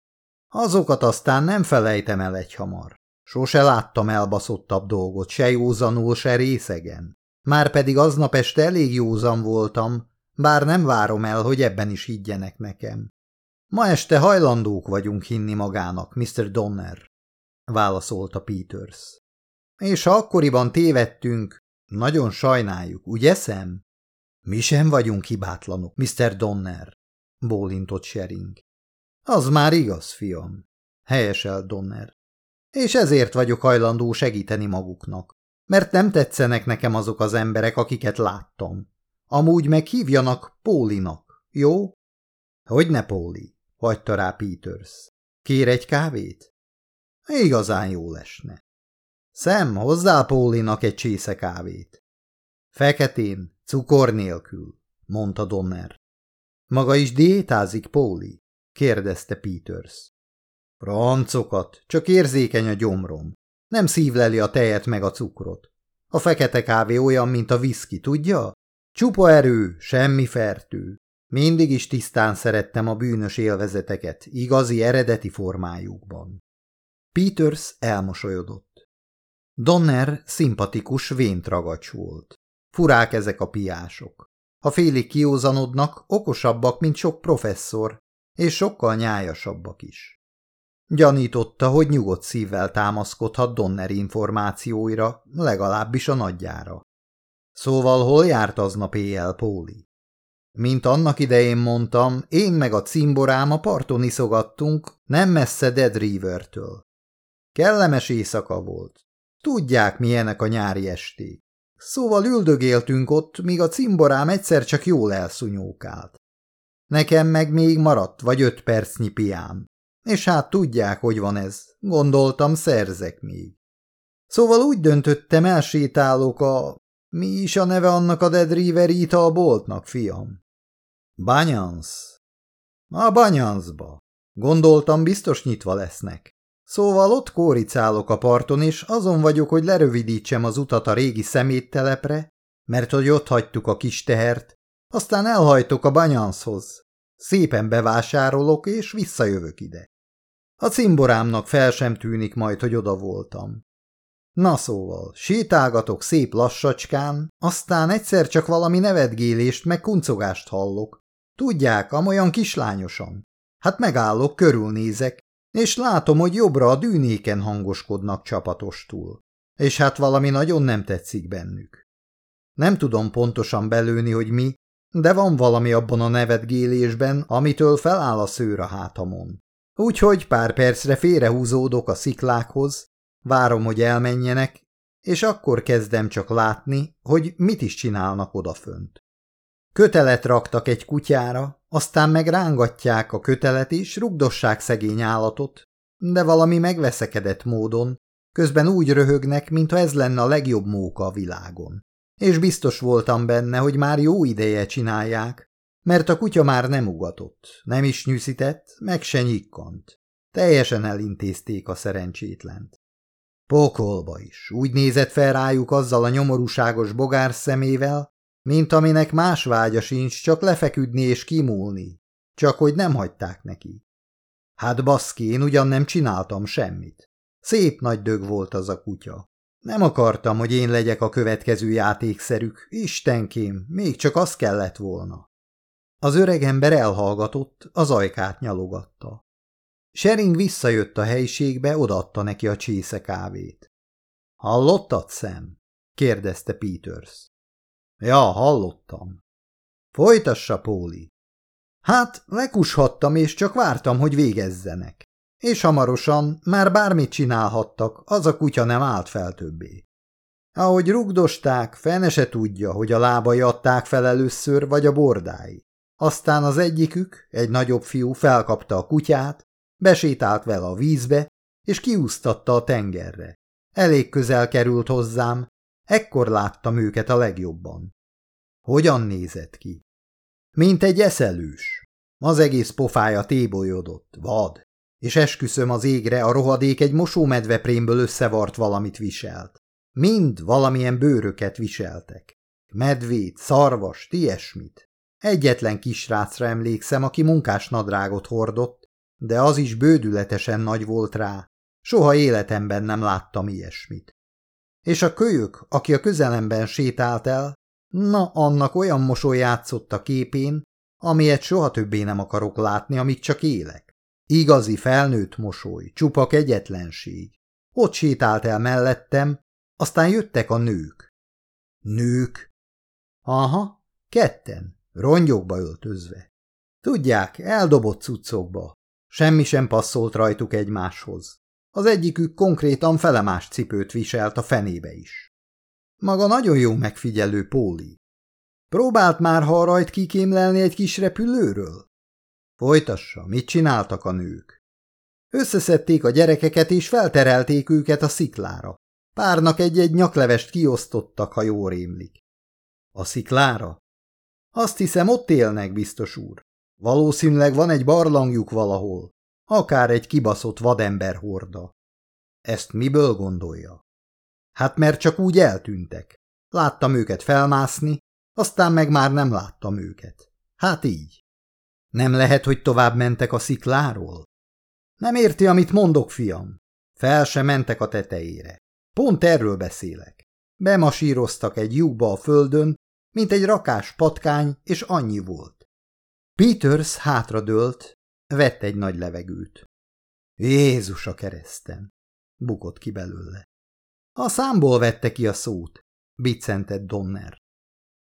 Azokat aztán nem felejtem el egyhamar. Sose láttam elbaszottabb dolgot, se józanul, se részegen. Márpedig aznap este elég józan voltam, bár nem várom el, hogy ebben is higgyenek nekem. Ma este hajlandók vagyunk hinni magának, Mr. Donner, válaszolta Peters. És ha akkoriban tévedtünk, nagyon sajnáljuk, ugye szem? Mi sem vagyunk hibátlanok, Mr. Donner, bólintott Shering. Az már igaz, fiam, helyesel Donner. És ezért vagyok hajlandó segíteni maguknak, mert nem tetszenek nekem azok az emberek, akiket láttam. Amúgy meghívjanak Pólinak, jó? Hogy ne Póli, hagyta rá Peters. Kér egy kávét? Igazán jó lesne. Szem, hozzá Pólinak egy csésze kávét. Feketén, cukor nélkül, mondta Donner. Maga is diétázik, Póli? kérdezte Peters. Francokat, csak érzékeny a gyomrom. Nem szívleli a tejet meg a cukrot. A fekete kávé olyan, mint a viszki, tudja? Csupa erő, semmi fertő. Mindig is tisztán szerettem a bűnös élvezeteket, igazi eredeti formájukban. Peters elmosolyodott. Donner szimpatikus véntragacs volt. Furák ezek a piások. Ha félig kiózanodnak, okosabbak, mint sok professzor, és sokkal nyájasabbak is. Gyanította, hogy nyugodt szívvel támaszkodhat Donner információira, legalábbis a nagyjára. Szóval hol járt aznap éjjel Póli? Mint annak idején mondtam, én meg a cimborám a parton iszogattunk, nem messze Dead River-től. Kellemes éjszaka volt. Tudják, milyenek a nyári esték. Szóval üldögéltünk ott, míg a cimborám egyszer csak jól elszúnyókált. Nekem meg még maradt vagy öt percnyi piám. És hát tudják, hogy van ez. Gondoltam, szerzek még. Szóval úgy döntöttem, elsétálok a... Mi is a neve annak a Dead River boltnak, fiam? Banyans. A banyanzba. Gondoltam, biztos nyitva lesznek. Szóval ott kóricálok a parton, és azon vagyok, hogy lerövidítsem az utat a régi szeméttelepre, mert hogy ott hagytuk a kis tehert, aztán elhajtok a banyanszhoz. Szépen bevásárolok, és visszajövök ide. A cimborámnak fel sem tűnik majd, hogy oda voltam. Na szóval, sétálgatok szép lassacskán, aztán egyszer csak valami nevetgélést meg kuncogást hallok. Tudják, amolyan kislányosan. Hát megállok, körülnézek, és látom, hogy jobbra a dűnéken hangoskodnak csapatostul. És hát valami nagyon nem tetszik bennük. Nem tudom pontosan belőni, hogy mi, de van valami abban a nevetgélésben, amitől feláll a szőr a hátamon. Úgyhogy pár percre félrehúzódok a sziklákhoz, várom, hogy elmenjenek, és akkor kezdem csak látni, hogy mit is csinálnak odafönt. Kötelet raktak egy kutyára, aztán meg rángatják a kötelet és rugdossák szegény állatot, de valami megveszekedett módon, közben úgy röhögnek, mintha ez lenne a legjobb móka a világon. És biztos voltam benne, hogy már jó ideje csinálják, mert a kutya már nem ugatott, nem is nyűszített, meg se nyikkant. Teljesen elintézték a szerencsétlent. Pokolba is, úgy nézett fel rájuk azzal a nyomorúságos bogár szemével, mint aminek más vágya sincs, csak lefeküdni és kimúlni, csak hogy nem hagyták neki. Hát baszki, én ugyan nem csináltam semmit. Szép nagy dög volt az a kutya. Nem akartam, hogy én legyek a következő játékszerük, istenkém, még csak az kellett volna. Az öreg ember elhallgatott, az ajkát nyalogatta. Shering visszajött a helyiségbe, odaadta neki a csésze kávét. – Hallottad, szem? – kérdezte Peters. Ja, hallottam. Folytassa, Póli. Hát, lekushattam, és csak vártam, hogy végezzenek. És hamarosan már bármit csinálhattak, az a kutya nem állt fel többé. Ahogy rugdosták, fene se tudja, hogy a lábai adták fel először, vagy a bordái. Aztán az egyikük, egy nagyobb fiú felkapta a kutyát, besétált vele a vízbe, és kiúztatta a tengerre. Elég közel került hozzám, Ekkor láttam őket a legjobban. Hogyan nézett ki? Mint egy eszelős. Az egész pofája tébolyodott, vad, és esküszöm az égre, a rohadék egy mosómedveprémből összevart valamit viselt. Mind valamilyen bőröket viseltek. Medvét, szarvast, ilyesmit. Egyetlen kisrácra emlékszem, aki munkás nadrágot hordott, de az is bődületesen nagy volt rá. Soha életemben nem láttam ilyesmit. És a kölyök, aki a közelemben sétált el, na, annak olyan mosoly játszott a képén, amilyet soha többé nem akarok látni, amíg csak élek. Igazi felnőtt mosoly, csupa kegyetlenség. Ott sétált el mellettem, aztán jöttek a nők. Nők? Aha, ketten, rongyokba öltözve. Tudják, eldobott cuccokba. Semmi sem passzolt rajtuk egymáshoz. Az egyikük konkrétan felemás cipőt viselt a fenébe is. Maga nagyon jó megfigyelő, Póli. Próbált már ha rajt kikémlelni egy kis repülőről? Folytassa, mit csináltak a nők? Összeszedték a gyerekeket és felterelték őket a sziklára. Párnak egy-egy nyaklevest kiosztottak, ha jól rémlik. A sziklára? Azt hiszem, ott élnek, biztos úr. Valószínűleg van egy barlangjuk valahol. Akár egy kibaszott vadember horda. Ezt miből gondolja? Hát mert csak úgy eltűntek. Láttam őket felmászni, aztán meg már nem láttam őket. Hát így. Nem lehet, hogy tovább mentek a szikláról? Nem érti, amit mondok, fiam. Fel se mentek a tetejére. Pont erről beszélek. Bemasíroztak egy lyukba a földön, mint egy rakás patkány, és annyi volt. Peters hátradőlt, Vett egy nagy levegőt. Jézus a kereszten! Bukott ki belőle. A számból vette ki a szót, biccentett Donner.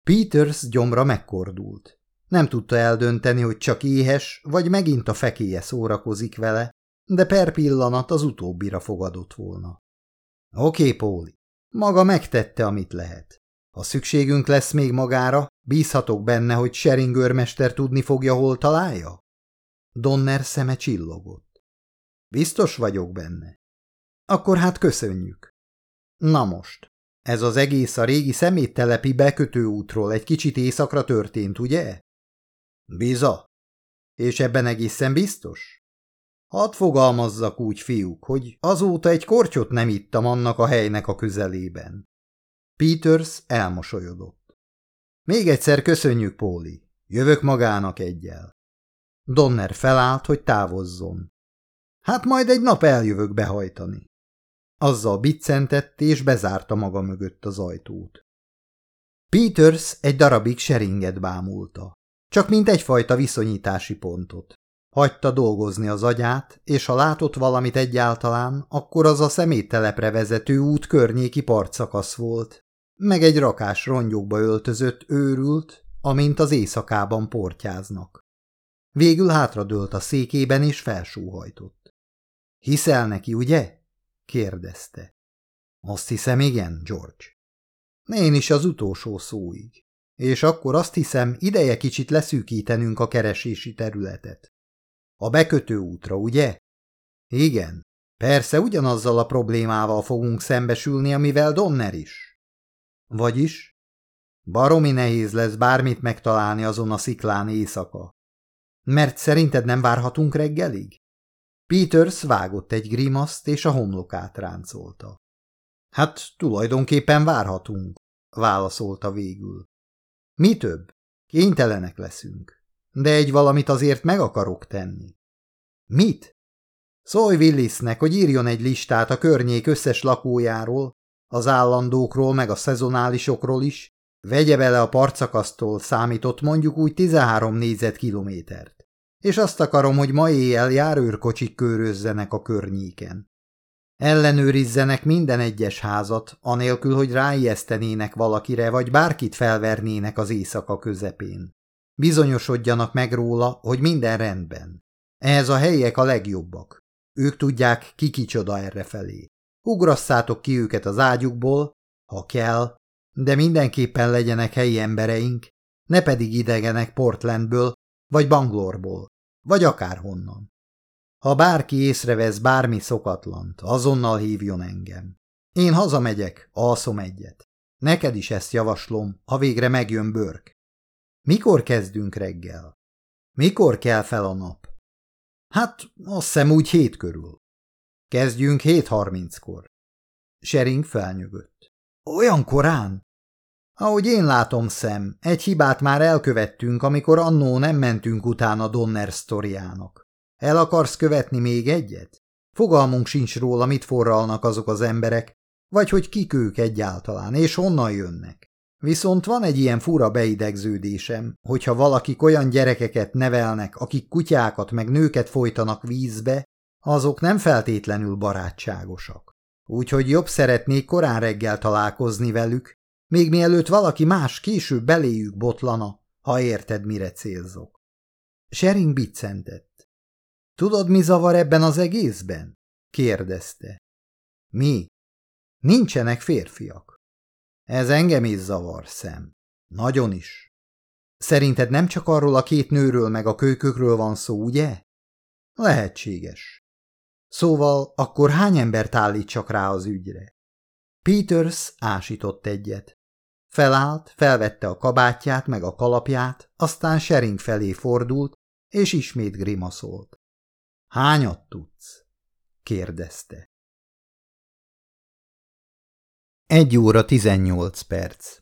Peters gyomra megkordult. Nem tudta eldönteni, hogy csak éhes, vagy megint a fekéje szórakozik vele, de per pillanat az utóbbira fogadott volna. Oké, Póli, maga megtette, amit lehet. Ha szükségünk lesz még magára, bízhatok benne, hogy Seringőrmester tudni fogja, hol találja? Donner szeme csillogott. Biztos vagyok benne. Akkor hát köszönjük. Na most, ez az egész a régi szeméttelepi bekötőútról egy kicsit északra történt, ugye? Biza. És ebben egészen biztos? Hadd fogalmazzak úgy, fiúk, hogy azóta egy kortyot nem ittam annak a helynek a közelében. Peters elmosolyodott. Még egyszer köszönjük, Póli. Jövök magának egyel. Donner felállt, hogy távozzon. Hát majd egy nap eljövök behajtani. Azzal biccentett, és bezárta maga mögött az ajtót. Peters egy darabig seringet bámulta, csak mint egyfajta viszonyítási pontot. Hagyta dolgozni az agyát, és ha látott valamit egyáltalán, akkor az a szeméttelepre vezető út környéki partszakasz volt, meg egy rakás rongyokba öltözött őrült, amint az éjszakában portyáznak. Végül hátradőlt a székében, és felsóhajtott. – Hiszel neki, ugye? – kérdezte. – Azt hiszem, igen, George. Én is az utolsó szóig. És akkor azt hiszem, ideje kicsit leszűkítenünk a keresési területet. A bekötő útra, ugye? Igen. Persze ugyanazzal a problémával fogunk szembesülni, amivel Donner is. Vagyis? Baromi nehéz lesz bármit megtalálni azon a sziklán éjszaka. Mert szerinted nem várhatunk reggelig? Peters vágott egy grimaszt, és a homlokát ráncolta. Hát tulajdonképpen várhatunk, válaszolta végül. Mi több? Kénytelenek leszünk. De egy valamit azért meg akarok tenni. Mit? Szólj Willisnek, hogy írjon egy listát a környék összes lakójáról, az állandókról meg a szezonálisokról is, vegye bele a parcakasztól számított mondjuk úgy 13 négyzetkilométert. És azt akarom, hogy ma éjjel járőrkocsik körözzenek a környéken. Ellenőrizzenek minden egyes házat, anélkül, hogy ráijesztenének valakire, vagy bárkit felvernének az éjszaka közepén. Bizonyosodjanak meg róla, hogy minden rendben. Ehhez a helyek a legjobbak. Ők tudják, ki kicsoda errefelé. Ugrasszátok ki őket az ágyukból, ha kell, de mindenképpen legyenek helyi embereink, ne pedig idegenek Portlandből, vagy Banglorból, vagy akárhonnan. Ha bárki észrevesz bármi szokatlant, azonnal hívjon engem. Én hazamegyek, alszom egyet. Neked is ezt javaslom, ha végre megjön Börk. Mikor kezdünk reggel? Mikor kell fel a nap? Hát, azt hiszem úgy hét körül. Kezdjünk hét harminckor. Sering felnyögött. Olyan korán? Ahogy én látom, szem, egy hibát már elkövettünk, amikor annó nem mentünk utána Donner sztoriának. El akarsz követni még egyet? Fogalmunk sincs róla, mit forralnak azok az emberek, vagy hogy kik ők egyáltalán, és honnan jönnek. Viszont van egy ilyen fura beidegződésem, hogyha valakik olyan gyerekeket nevelnek, akik kutyákat meg nőket folytanak vízbe, azok nem feltétlenül barátságosak. Úgyhogy jobb szeretnék korán reggel találkozni velük, még mielőtt valaki más később beléjük botlana, ha érted, mire célzok. Sering biccentett. Tudod, mi zavar ebben az egészben? kérdezte. Mi? Nincsenek férfiak. Ez engem is zavar, szem. Nagyon is. Szerinted nem csak arról a két nőről meg a kölykökről van szó, ugye? Lehetséges. Szóval akkor hány embert állítsak rá az ügyre? Peters ásított egyet. Felállt, felvette a kabátját meg a kalapját, aztán Sering felé fordult, és ismét grimaszolt. Hányat tudsz? kérdezte. Egy óra tizennyolc perc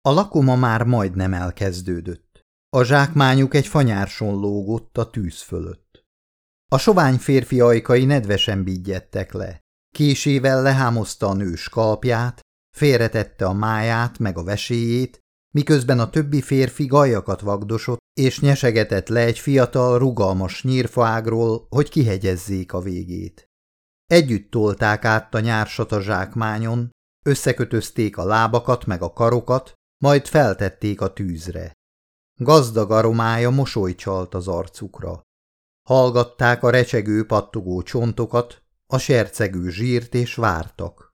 A lakoma már majdnem elkezdődött. A zsákmányuk egy fanyárson lógott a tűz fölött. A sovány férfi ajkai nedvesen bígyettek le. Késével lehámozta a nős kalpját, félretette a máját meg a veséjét, miközben a többi férfi gajakat vagdosott, és nyesegetett le egy fiatal, rugalmas nyírfaágról, hogy kihegyezzék a végét. Együtt tolták át a nyársat a zsákmányon, összekötözték a lábakat meg a karokat, majd feltették a tűzre. Gazdag aromája mosoly csalt az arcukra. Hallgatták a recsegő pattogó csontokat, a sercegő zsírt és vártak.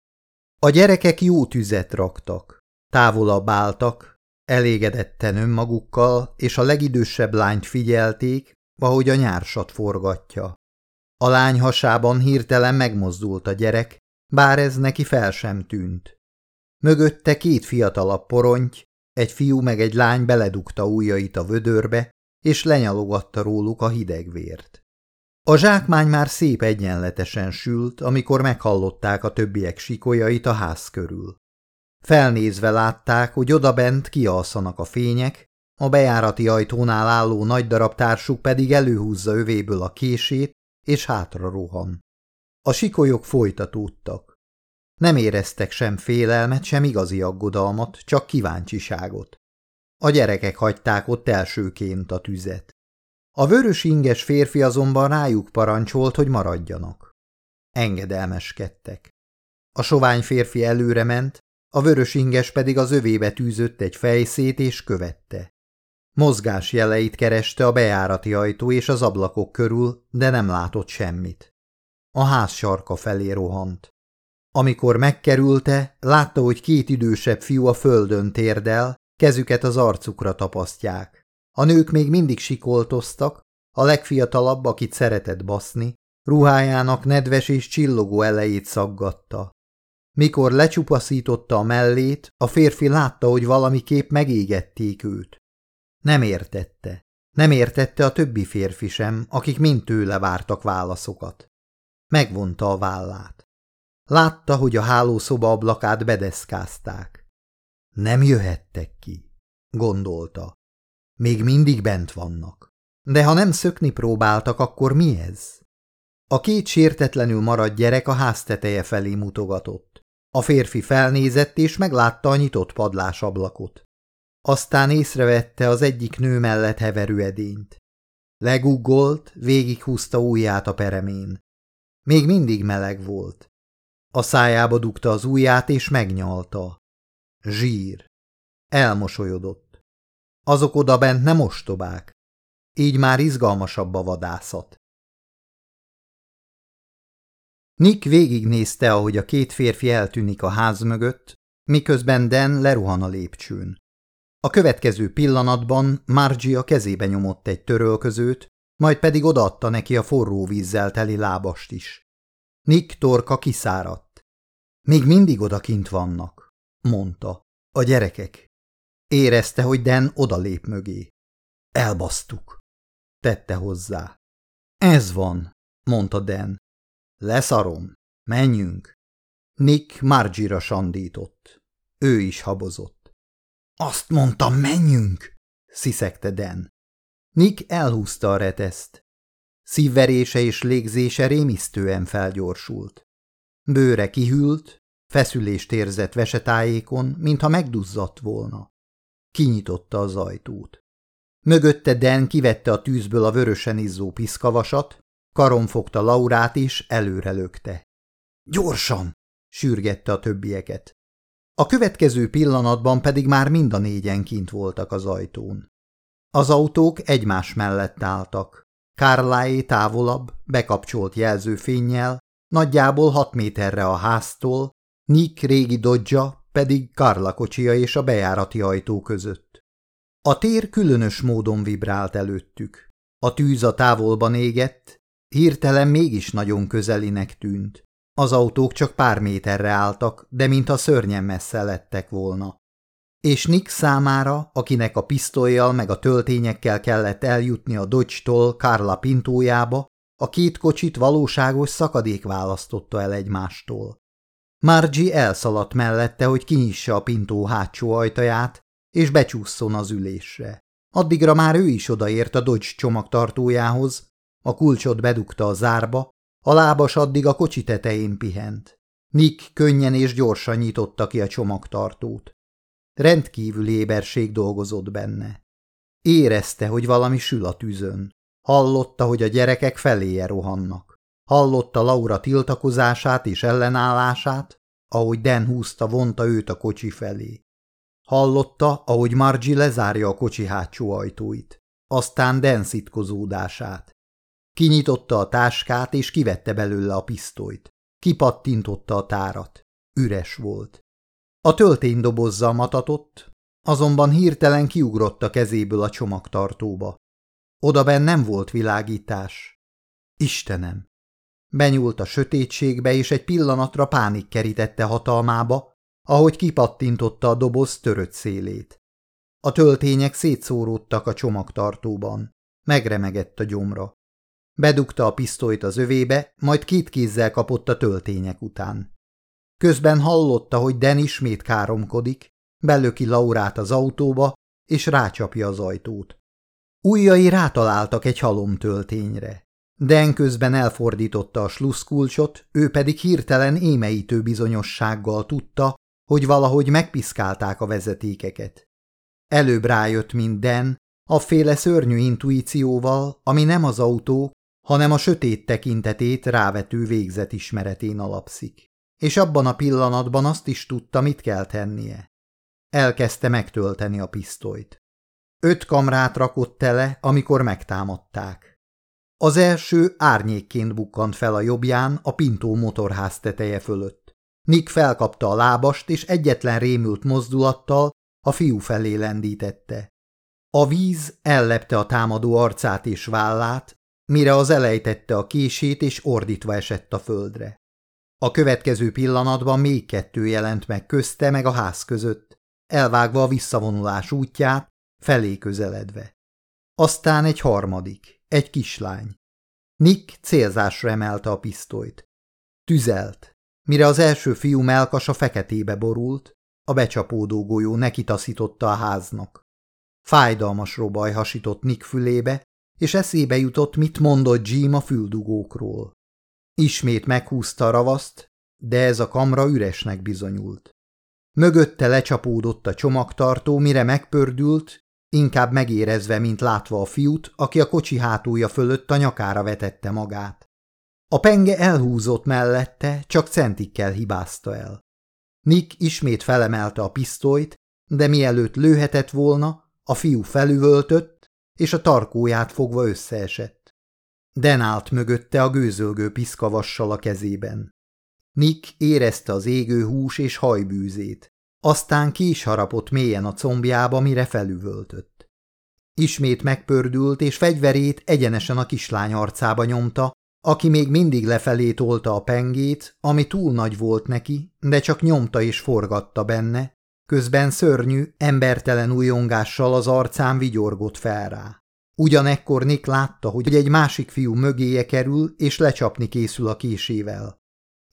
A gyerekek jó tüzet raktak, távolabb álltak, Elégedetten önmagukkal, és a legidősebb lányt figyelték, ahogy a nyársat forgatja. A lány hasában hirtelen megmozdult a gyerek, bár ez neki fel sem tűnt. Mögötte két fiatalabb poronty, egy fiú meg egy lány beledugta ujjait a vödörbe, és lenyalogatta róluk a hideg vért. A zsákmány már szép egyenletesen sült, amikor meghallották a többiek sikolyait a ház körül. Felnézve látták, hogy odabent kialszanak a fények, a bejárati ajtónál álló nagy darab társuk pedig előhúzza övéből a kését, és hátra rohan. A sikolyok folytatódtak. Nem éreztek sem félelmet, sem igazi aggodalmat, csak kíváncsiságot. A gyerekek hagyták ott elsőként a tüzet. A vörös inges férfi azonban rájuk parancsolt, hogy maradjanak. Engedelmeskedtek. A sovány férfi előre ment, a vörös inges pedig az övébe tűzött egy fejszét és követte. Mozgás jeleit kereste a bejárati ajtó és az ablakok körül, de nem látott semmit. A ház sarka felé rohant. Amikor megkerülte, látta, hogy két idősebb fiú a földön térdel, kezüket az arcukra tapasztják. A nők még mindig sikoltoztak, a legfiatalabb, akit szeretett baszni, ruhájának nedves és csillogó elejét szaggatta. Mikor lecsupaszította a mellét, a férfi látta, hogy valamiképp megégették őt. Nem értette. Nem értette a többi férfi sem, akik mind tőle vártak válaszokat. Megvonta a vállát. Látta, hogy a hálószoba ablakát bedeszkázták. Nem jöhettek ki, gondolta. Még mindig bent vannak. De ha nem szökni próbáltak, akkor mi ez? A két sértetlenül maradt gyerek a ház teteje felé mutogatott. A férfi felnézett és meglátta a nyitott padlásablakot. Aztán észrevette az egyik nő mellett heverő edényt. Leguggolt, végighúzta ujját a peremén. Még mindig meleg volt. A szájába dugta az ujját és megnyalta. Zsír. Elmosolyodott. Azok odabent nem ostobák. Így már izgalmasabb a vadászat. Nick végignézte, ahogy a két férfi eltűnik a ház mögött, miközben Dan leruhan a lépcsőn. A következő pillanatban Margie a kezébe nyomott egy törölközőt, majd pedig odaadta neki a forró vízzel teli lábast is. Nick torka kiszáradt. Még mindig odakint vannak, mondta. A gyerekek. Érezte, hogy Den odalép mögé. Elbasztuk, tette hozzá. Ez van, mondta Den. Leszarom, menjünk. Nick Margie-ra sandított. Ő is habozott. Azt mondtam, menjünk, sziszegte Den. Nick elhúzta a reteszt. Szívverése és légzése rémisztően felgyorsult. Bőre kihűlt, feszülést érzett vesetájékon, mintha megduzzadt volna. Kinyitotta az ajtót. Mögötte Den kivette a tűzből a vörösen izzó piszkavasat, karon fogta Laurát is előre lökte. Gyorsan! sürgette a többieket. A következő pillanatban pedig már mind a négyen kint voltak az ajtón. Az autók egymás mellett álltak. Kárláé távolabb, bekapcsolt jelzőfénnyel, nagyjából hat méterre a háztól, Nick régi dodja pedig Karla kocsia és a bejárati ajtó között. A tér különös módon vibrált előttük. A tűz a távolban égett, hirtelen mégis nagyon közelinek tűnt. Az autók csak pár méterre álltak, de mintha szörnyen messze lettek volna és Nick számára, akinek a pisztolyjal meg a töltényekkel kellett eljutni a Dodge-tól Carla pintójába, a két kocsit valóságos szakadék választotta el egymástól. Margie elszaladt mellette, hogy kinyissa a pintó hátsó ajtaját, és becsúszson az ülésre. Addigra már ő is odaért a Dodge csomagtartójához, a kulcsot bedugta a zárba, a lábas addig a kocsi tetején pihent. Nick könnyen és gyorsan nyitotta ki a csomagtartót. Rendkívül éberség dolgozott benne. Érezte, hogy valami sül a tűzön. Hallotta, hogy a gyerekek feléje rohannak. Hallotta Laura tiltakozását és ellenállását, ahogy Den húzta, vonta őt a kocsi felé. Hallotta, ahogy Margie lezárja a kocsi hátsó ajtóit. Aztán Den szitkozódását. Kinyitotta a táskát, és kivette belőle a pisztolyt. Kipattintotta a tárat. Üres volt. A tölténydobozzal matatott, azonban hirtelen kiugrott a kezéből a csomagtartóba. Odaben nem volt világítás. Istenem! Benyúlt a sötétségbe, és egy pillanatra pánik kerítette hatalmába, ahogy kipattintotta a doboz törött szélét. A töltények szétszóródtak a csomagtartóban. Megremegett a gyomra. Bedugta a pisztolyt az övébe, majd két kézzel kapott a töltények után. Közben hallotta, hogy Den ismét káromkodik, belöki Laurát az autóba, és rácsapja az ajtót. Újjai rátaláltak egy halomtöltényre. Den közben elfordította a sluszkulcsot, ő pedig hirtelen émeítő bizonyossággal tudta, hogy valahogy megpiszkálták a vezetékeket. Előbb rájött, mint Den, féle szörnyű intuícióval, ami nem az autó, hanem a sötét tekintetét rávető végzet ismeretén alapszik. És abban a pillanatban azt is tudta, mit kell tennie. Elkezdte megtölteni a pisztolyt. Öt kamrát rakott tele, amikor megtámadták. Az első árnyékként bukkant fel a jobbján a Pintó motorház teteje fölött. Nick felkapta a lábast, és egyetlen rémült mozdulattal a fiú felé lendítette. A víz ellepte a támadó arcát és vállát, mire az elejtette a kését, és ordítva esett a földre. A következő pillanatban még kettő jelent meg közte meg a ház között, elvágva a visszavonulás útját, felé közeledve. Aztán egy harmadik, egy kislány. Nick célzásra emelte a pisztolyt. Tüzelt, mire az első fiú melkasa feketébe borult, a becsapódó golyó nekitaszította a háznak. Fájdalmas robaj hasított Nick fülébe, és eszébe jutott, mit mondott Jim a füldugókról. Ismét meghúzta a ravaszt, de ez a kamra üresnek bizonyult. Mögötte lecsapódott a csomagtartó, mire megpördült, inkább megérezve, mint látva a fiút, aki a kocsi hátulja fölött a nyakára vetette magát. A penge elhúzott mellette, csak centikkel hibázta el. Nick ismét felemelte a pisztolyt, de mielőtt lőhetett volna, a fiú felüvöltött, és a tarkóját fogva összeesett. Den állt mögötte a gőzölgő piszkavassal a kezében. Nick érezte az égő hús és hajbűzét, aztán ki is harapott mélyen a combjába, mire felüvöltött. Ismét megpördült, és fegyverét egyenesen a kislány arcába nyomta, aki még mindig lefelé tolta a pengét, ami túl nagy volt neki, de csak nyomta és forgatta benne, közben szörnyű, embertelen újongással az arcán vigyorgott fel rá. Ugyanekkor Nick látta, hogy egy másik fiú mögéje kerül, és lecsapni készül a késével.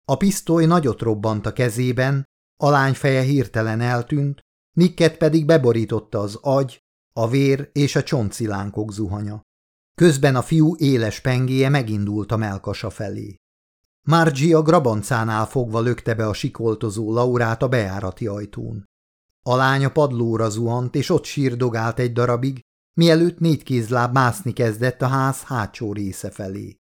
A pisztoly nagyot robbant a kezében, a lány feje hirtelen eltűnt, Nicket pedig beborította az agy, a vér és a csontcilánkok zuhanya. Közben a fiú éles pengéje megindult a melkasa felé. Margie a grabancánál fogva lökte be a sikoltozó Laurát a bejárati ajtón. A lánya padlóra zuhant, és ott sírdogált egy darabig, mielőtt négy kézláb mászni kezdett a ház hátsó része felé.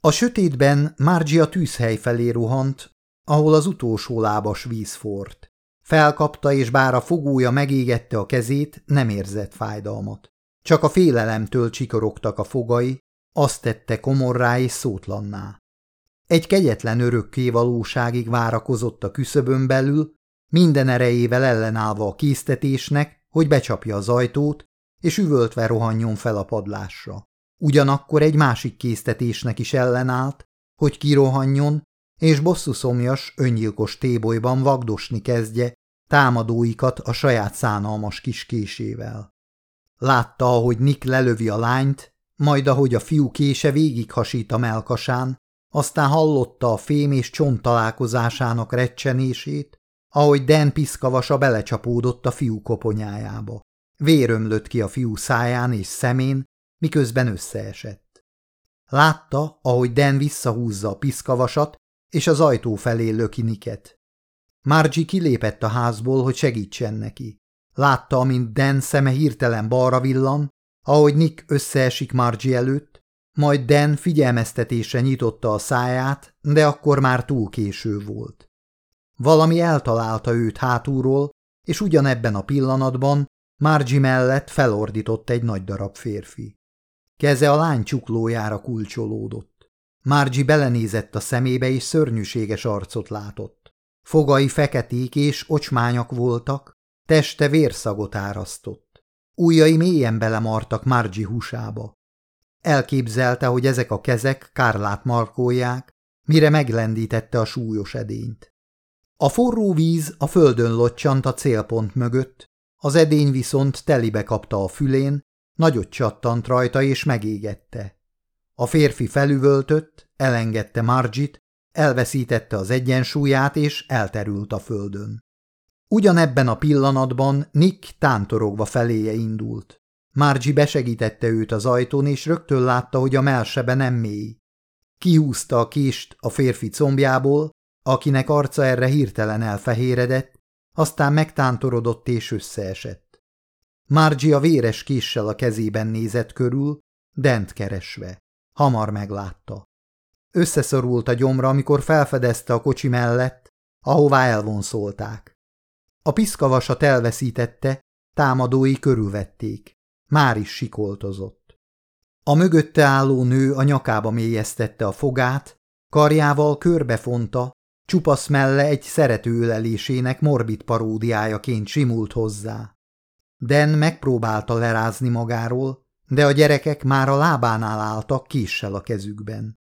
A sötétben Margie a tűzhely felé rohant, ahol az utolsó lábas víz fort. Felkapta, és bár a fogója megégette a kezét, nem érzett fájdalmat. Csak a félelemtől csikorogtak a fogai, azt tette komorrá és szótlanná. Egy kegyetlen örökké valóságig várakozott a küszöbön belül, minden erejével ellenállva a késztetésnek, hogy becsapja az ajtót, és üvöltve rohanjon fel a padlásra. Ugyanakkor egy másik késztetésnek is ellenállt, hogy kirohanjon, és bosszúszomjas, öngyilkos tébolyban vagdosni kezdje támadóikat a saját szánalmas kis késével. Látta, ahogy Nick lelövi a lányt, majd ahogy a fiú kése végighasít a melkasán, aztán hallotta a fém és csont találkozásának recsenését, ahogy Dan piszkavasa belecsapódott a fiú koponyájába. Vérömlött ki a fiú száján és szemén, miközben összeesett. Látta, ahogy Dan visszahúzza a piszkavasat, és az ajtó felé löki Niket. Margie kilépett a házból, hogy segítsen neki. Látta, amint Dan szeme hirtelen balra villan, ahogy Nick összeesik Margie előtt, majd Dan figyelmeztetésre nyitotta a száját, de akkor már túl késő volt. Valami eltalálta őt hátulról, és ugyanebben a pillanatban Margie mellett felordított egy nagy darab férfi. Keze a lány csuklójára kulcsolódott. Margie belenézett a szemébe, és szörnyűséges arcot látott. Fogai feketék és ocsmányak voltak, teste vérszagot árasztott. Újjai mélyen belemartak Margie húsába. Elképzelte, hogy ezek a kezek Kárlát markolják, mire meglendítette a súlyos edényt. A forró víz a földön locsant a célpont mögött, Az edény viszont telibe kapta a fülén, nagyot csattant rajta és megégette. A férfi felüvöltött, elengedte Margit, elveszítette az egyensúlyát és elterült a földön. Ugyanebben a pillanatban Nick tántorogva feléje indult. Margie besegítette őt az ajtón, és rögtön látta, hogy a melsebe nem mély. Kihúzta a kést a férfi combjából, akinek arca erre hirtelen elfehéredett, aztán megtántorodott és összeesett. Margie a véres késsel a kezében nézett körül, Dent keresve. Hamar meglátta. Összeszorult a gyomra, amikor felfedezte a kocsi mellett, ahová elvonszolták. A piszkavasat elveszítette, támadói körülvették. Már is sikoltozott. A mögötte álló nő a nyakába mélyeztette a fogát, karjával körbefonta, csupasz melle egy szerető ölelésének morbid paródiájaként simult hozzá. Den megpróbálta lerázni magáról, de a gyerekek már a lábánál álltak késsel a kezükben.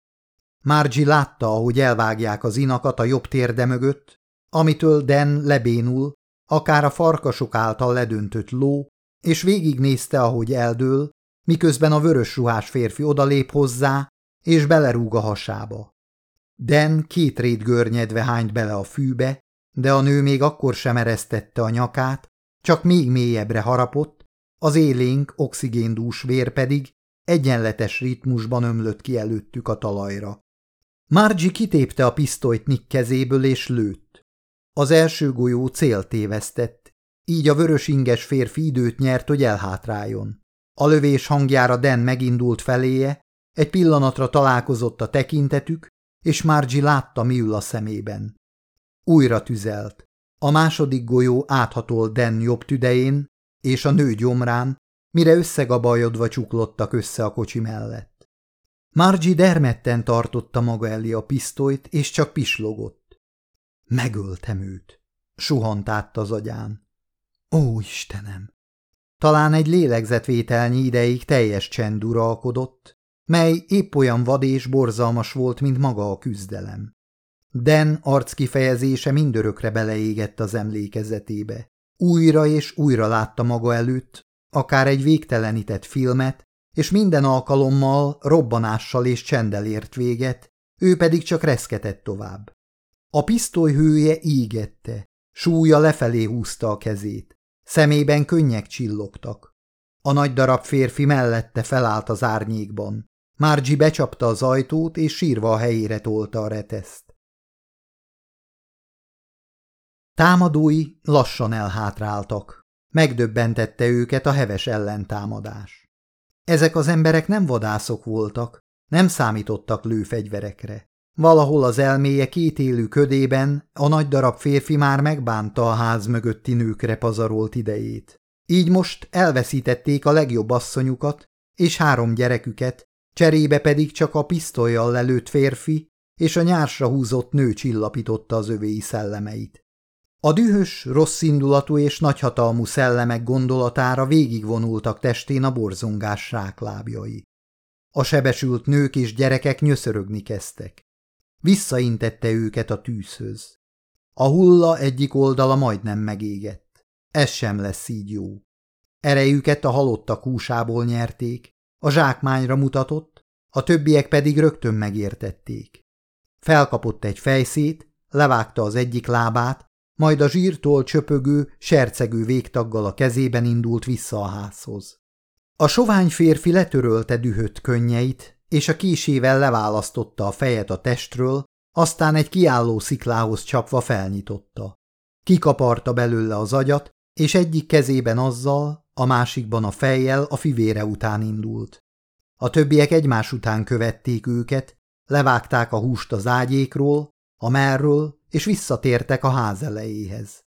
Margie látta, ahogy elvágják az inakat a jobb térde mögött, amitől Den lebénul, akár a farkasok által ledöntött ló, és végignézte, ahogy eldől, miközben a vörös ruhás férfi odalép hozzá, és belerúg a hasába. Den két rét görnyedve hányt bele a fűbe, de a nő még akkor sem eresztette a nyakát, csak még mélyebbre harapott, az élénk, oxigéndús vér pedig egyenletes ritmusban ömlött ki előttük a talajra. Margie kitépte a pisztolyt Nick kezéből és lőtt. Az első golyó célt tévesztett, így a vörös inges férfi időt nyert, hogy elhátráljon. A lövés hangjára Den megindult feléje, egy pillanatra találkozott a tekintetük, és Margie látta, mi ül a szemében. Újra tüzelt. A második golyó áthatolt Den jobb tüdején, és a nő gyomrán, mire összegabajodva csuklottak össze a kocsi mellett. Margie dermedten tartotta maga elé a pisztolyt, és csak pislogott. Megöltem őt, suhant át az agyán. Ó, Istenem! Talán egy lélegzetvételnyi ideig teljes csend uralkodott, mely épp olyan vad és borzalmas volt, mint maga a küzdelem. Den arckifejezése mindörökre beleégett az emlékezetébe. Újra és újra látta maga előtt, akár egy végtelenített filmet, és minden alkalommal robbanással és csendel ért véget, ő pedig csak reszketett tovább. A pisztoly hője ígette, súlya lefelé húzta a kezét, szemében könnyek csillogtak. A nagy darab férfi mellette felállt az árnyékban. Márgyi becsapta az ajtót, és sírva a helyére tolta a reteszt. Támadói lassan elhátráltak. Megdöbbentette őket a heves ellentámadás. Ezek az emberek nem vadászok voltak, nem számítottak lőfegyverekre. Valahol az elméje két élő ködében a nagy darab férfi már megbánta a ház mögötti nőkre pazarolt idejét. Így most elveszítették a legjobb asszonyukat és három gyereküket, cserébe pedig csak a pisztolyjal lelőtt férfi és a nyársra húzott nő csillapította az övéi szellemeit. A dühös, rosszindulatú és nagyhatalmú szellemek gondolatára végigvonultak testén a borzongás ráklábjai. A sebesült nők és gyerekek nyöszörögni kezdtek. Visszaintette őket a tűzhöz. A hulla egyik oldala majdnem megégett. Ez sem lesz így jó. Erejüket a halottak húsából nyerték, a zsákmányra mutatott, a többiek pedig rögtön megértették. Felkapott egy fejszét, levágta az egyik lábát, majd a zsírtól csöpögő, sercegő végtaggal a kezében indult vissza a házhoz. A sovány férfi letörölte dühött könnyeit, és a késével leválasztotta a fejet a testről, aztán egy kiálló sziklához csapva felnyitotta. Kikaparta belőle az agyat, és egyik kezében azzal, a másikban a fejjel a fivére után indult. A többiek egymás után követték őket, levágták a húst az ágyékról, a merről, és visszatértek a ház elejéhez.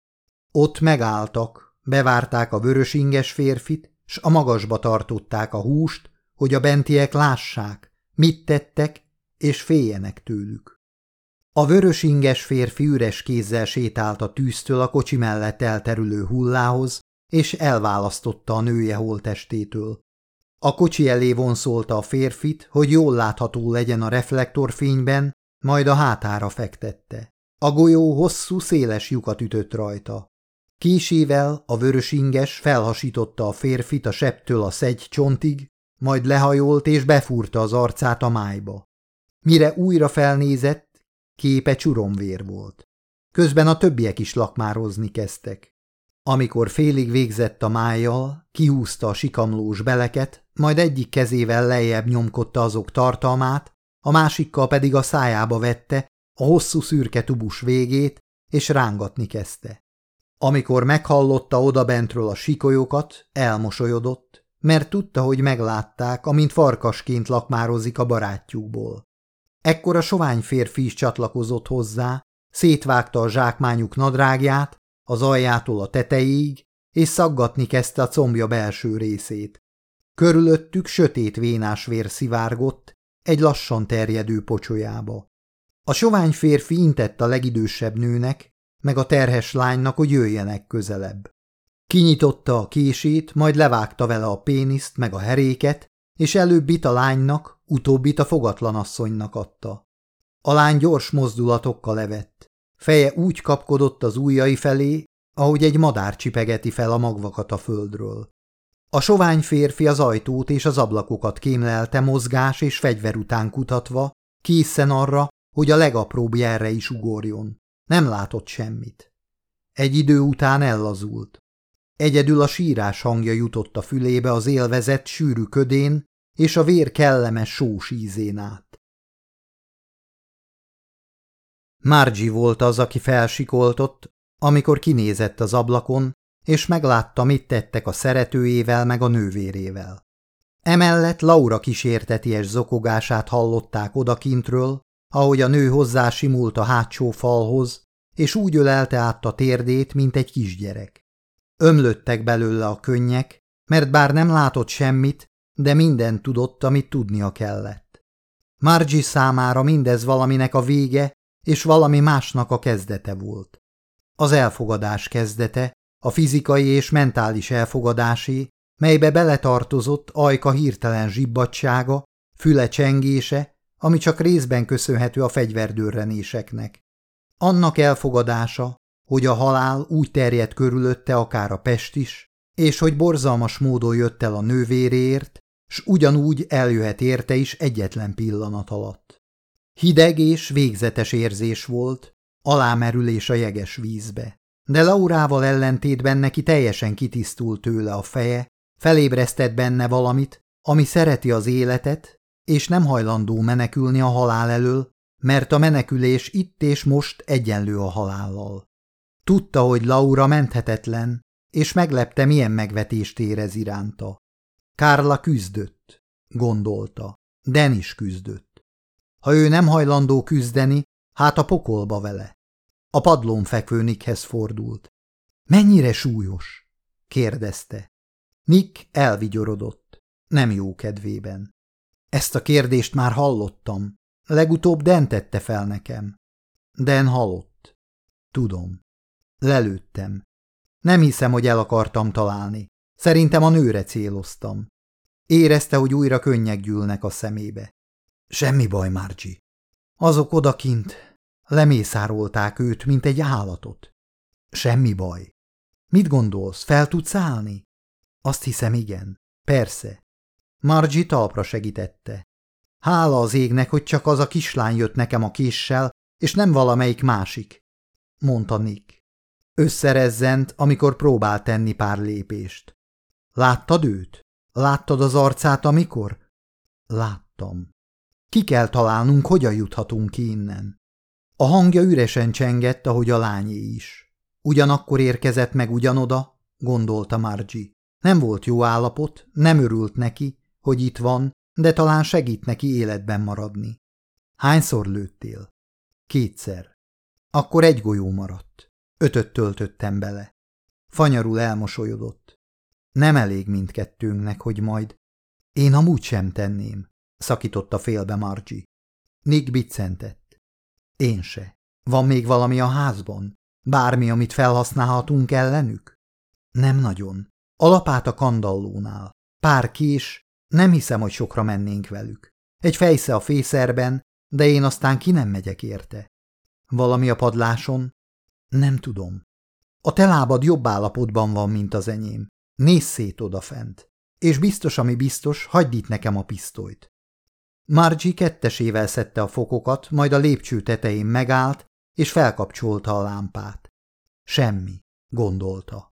Ott megálltak, bevárták a vörös inges férfit, s a magasba tartották a húst, hogy a bentiek lássák, mit tettek, és féljenek tőlük. A vörös inges férfi üres kézzel sétált a tűztől a kocsi mellett elterülő hullához, és elválasztotta a nője holtestétől. A kocsi elé vonszolta a férfit, hogy jól látható legyen a reflektorfényben, majd a hátára fektette. A golyó hosszú, széles lyukat ütött rajta. Késével a vörös inges felhasította a férfit a septől a szegy csontig, majd lehajolt és befúrta az arcát a májba. Mire újra felnézett, képe csuromvér volt. Közben a többiek is lakmározni kezdtek. Amikor félig végzett a májjal, kihúzta a sikamlós beleket, majd egyik kezével lejjebb nyomkodta azok tartalmát, a másikkal pedig a szájába vette a hosszú szürke tubus végét, és rángatni kezdte. Amikor meghallotta odabentről a sikolyokat, elmosolyodott, mert tudta, hogy meglátták, amint farkasként lakmározik a barátjukból. Ekkor a sovány férfi is csatlakozott hozzá, szétvágta a zsákmányuk nadrágját, az aljától a tetejéig, és szaggatni kezdte a combja belső részét. Körülöttük sötét vénás vér szivárgott, egy lassan terjedő pocsolyába. A sovány férfi intett a legidősebb nőnek, meg a terhes lánynak, hogy jöjjenek közelebb. Kinyitotta a kését, majd levágta vele a péniszt meg a heréket, és előbbit a lánynak, utóbbit a fogatlanasszonynak adta. A lány gyors mozdulatokkal levett. Feje úgy kapkodott az ujjai felé, ahogy egy madár csipegeti fel a magvakat a földről. A sovány férfi az ajtót és az ablakokat kémlelte mozgás és fegyver után kutatva, készen arra, hogy a legapróbb jelre is ugorjon. Nem látott semmit. Egy idő után ellazult. Egyedül a sírás hangja jutott a fülébe az élvezett sűrű ködén és a vér kellemes sós ízén át. Márgyi volt az, aki felsikoltott, amikor kinézett az ablakon, és meglátta, mit tettek a szeretőjével meg a nővérével. Emellett Laura kísérteties zokogását hallották odakintről, ahogy a nő hozzá simult a hátsó falhoz, és úgy ölelte át a térdét, mint egy kisgyerek. Ömlöttek belőle a könnyek, mert bár nem látott semmit, de mindent tudott, amit tudnia kellett. Margie számára mindez valaminek a vége, és valami másnak a kezdete volt. Az elfogadás kezdete, a fizikai és mentális elfogadásé, melybe beletartozott ajka hirtelen zsibbadsága, füle csengése, ami csak részben köszönhető a fegyverdőrrenéseknek. Annak elfogadása, hogy a halál úgy terjedt körülötte akár a pest is, és hogy borzalmas módon jött el a nővéréért, s ugyanúgy eljöhet érte is egyetlen pillanat alatt. Hideg és végzetes érzés volt, alámerülés a jeges vízbe. De Laurával ellentétben neki teljesen kitisztult tőle a feje, felébresztett benne valamit, ami szereti az életet, és nem hajlandó menekülni a halál elől, mert a menekülés itt és most egyenlő a halállal. Tudta, hogy Laura menthetetlen, és meglepte, milyen megvetést érez iránta. Kárla küzdött, gondolta. Denis küzdött. Ha ő nem hajlandó küzdeni, hát a pokolba vele. A padlón fekvő Nickhez fordult. Mennyire súlyos? kérdezte. Nick elvigyorodott, nem jó kedvében. Ezt a kérdést már hallottam. Legutóbb Den tette fel nekem. Den halott. Tudom. Lelőttem. Nem hiszem, hogy el akartam találni. Szerintem a nőre céloztam. Érezte, hogy újra könnyek gyűlnek a szemébe. Semmi baj, Margie. Azok odakint lemészárolták őt, mint egy állatot. Semmi baj. Mit gondolsz, fel tudsz állni? Azt hiszem, igen. Persze. Margie talpra segítette. Hála az égnek, hogy csak az a kislány jött nekem a késsel, és nem valamelyik másik, mondta Nick. Összerezzent, amikor próbált tenni pár lépést. Láttad őt? Láttad az arcát, amikor? Láttam. Ki kell találnunk, hogyan juthatunk ki innen. A hangja üresen csengett, ahogy a lányé is. Ugyanakkor érkezett meg ugyanoda, gondolta Margie. Nem volt jó állapot, nem örült neki, hogy itt van, de talán segít neki életben maradni. Hányszor lőttél? Kétszer. Akkor egy golyó maradt. Ötöt töltöttem bele. Fanyarul elmosolyodott. Nem elég mindkettőnknek, hogy majd... Én amúgy sem tenném, szakította félbe Margie. Nick biccentett. Én se. Van még valami a házban? Bármi, amit felhasználhatunk ellenük? Nem nagyon. Alapát a kandallónál. Pár kés, nem hiszem, hogy sokra mennénk velük. Egy fejsze a fészerben, de én aztán ki nem megyek érte. Valami a padláson? Nem tudom. A te lábad jobb állapotban van, mint az enyém. Nézz szét odafent. És biztos, ami biztos, hagyd itt nekem a pisztolyt. Margie kettesével szedte a fokokat, majd a lépcső tetején megállt, és felkapcsolta a lámpát. Semmi, gondolta.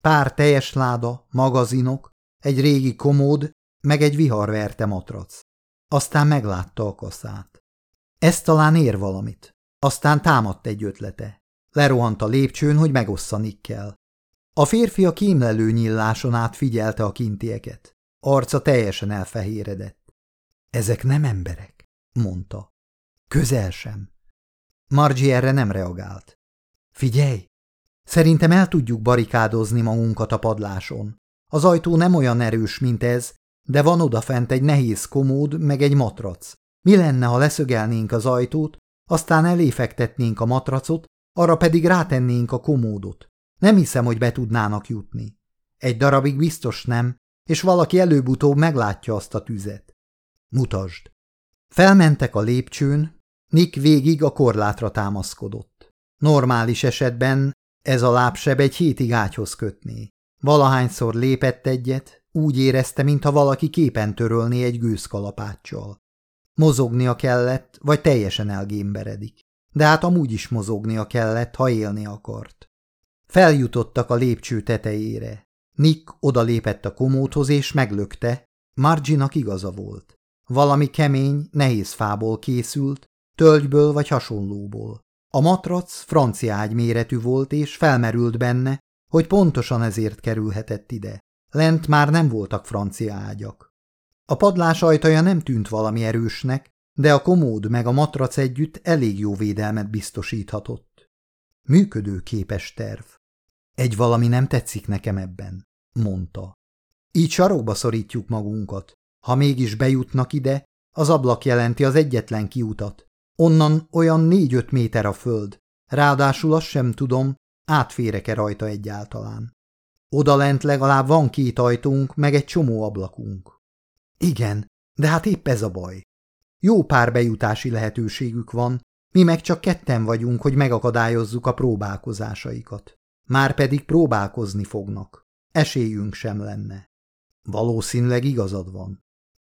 Pár teljes láda, magazinok, egy régi komód, meg egy viharverte matrac. Aztán meglátta a kaszát. Ez talán ér valamit. Aztán támadt egy ötlete. Lerohant a lépcsőn, hogy megossza Nikkel. A férfi a kímlelő nyilláson át figyelte a kintieket. Arca teljesen elfehéredett. Ezek nem emberek, mondta. Közel sem. Margie erre nem reagált. Figyelj! Szerintem el tudjuk barikádozni magunkat a padláson. Az ajtó nem olyan erős, mint ez, de van odafent egy nehéz komód, meg egy matrac. Mi lenne, ha leszögelnénk az ajtót, aztán eléfektetnénk a matracot, arra pedig rátennénk a komódot. Nem hiszem, hogy be tudnának jutni. Egy darabig biztos nem, és valaki előbb-utóbb meglátja azt a tüzet. Mutasd. Felmentek a lépcsőn, Nick végig a korlátra támaszkodott. Normális esetben ez a lábseb egy hétig ágyhoz kötné. Valahányszor lépett egyet, úgy érezte, mintha valaki képen törölné egy gőzkalapáccsal. Mozognia kellett, vagy teljesen elgémberedik. De hát amúgy is mozognia kellett, ha élni akart. Feljutottak a lépcső tetejére. Nick odalépett a komóthoz és meglökte. Marginak igaza volt. Valami kemény, nehéz fából készült, tölgyből vagy hasonlóból. A matrac francia ágy méretű volt, és felmerült benne, hogy pontosan ezért kerülhetett ide. Lent már nem voltak francia ágyak. A padlás ajtaja nem tűnt valami erősnek, de a komód meg a matrac együtt elég jó védelmet biztosíthatott. Működő képes terv. Egy valami nem tetszik nekem ebben, mondta. Így sarokba szorítjuk magunkat. Ha mégis bejutnak ide, az ablak jelenti az egyetlen kiutat. Onnan olyan négy-öt méter a föld. Ráadásul azt sem tudom, átférek-e rajta egyáltalán. Oda lent legalább van két ajtónk, meg egy csomó ablakunk. Igen, de hát épp ez a baj. Jó pár bejutási lehetőségük van, mi meg csak ketten vagyunk, hogy megakadályozzuk a próbálkozásaikat. Már pedig próbálkozni fognak. Esélyünk sem lenne. Valószínűleg igazad van.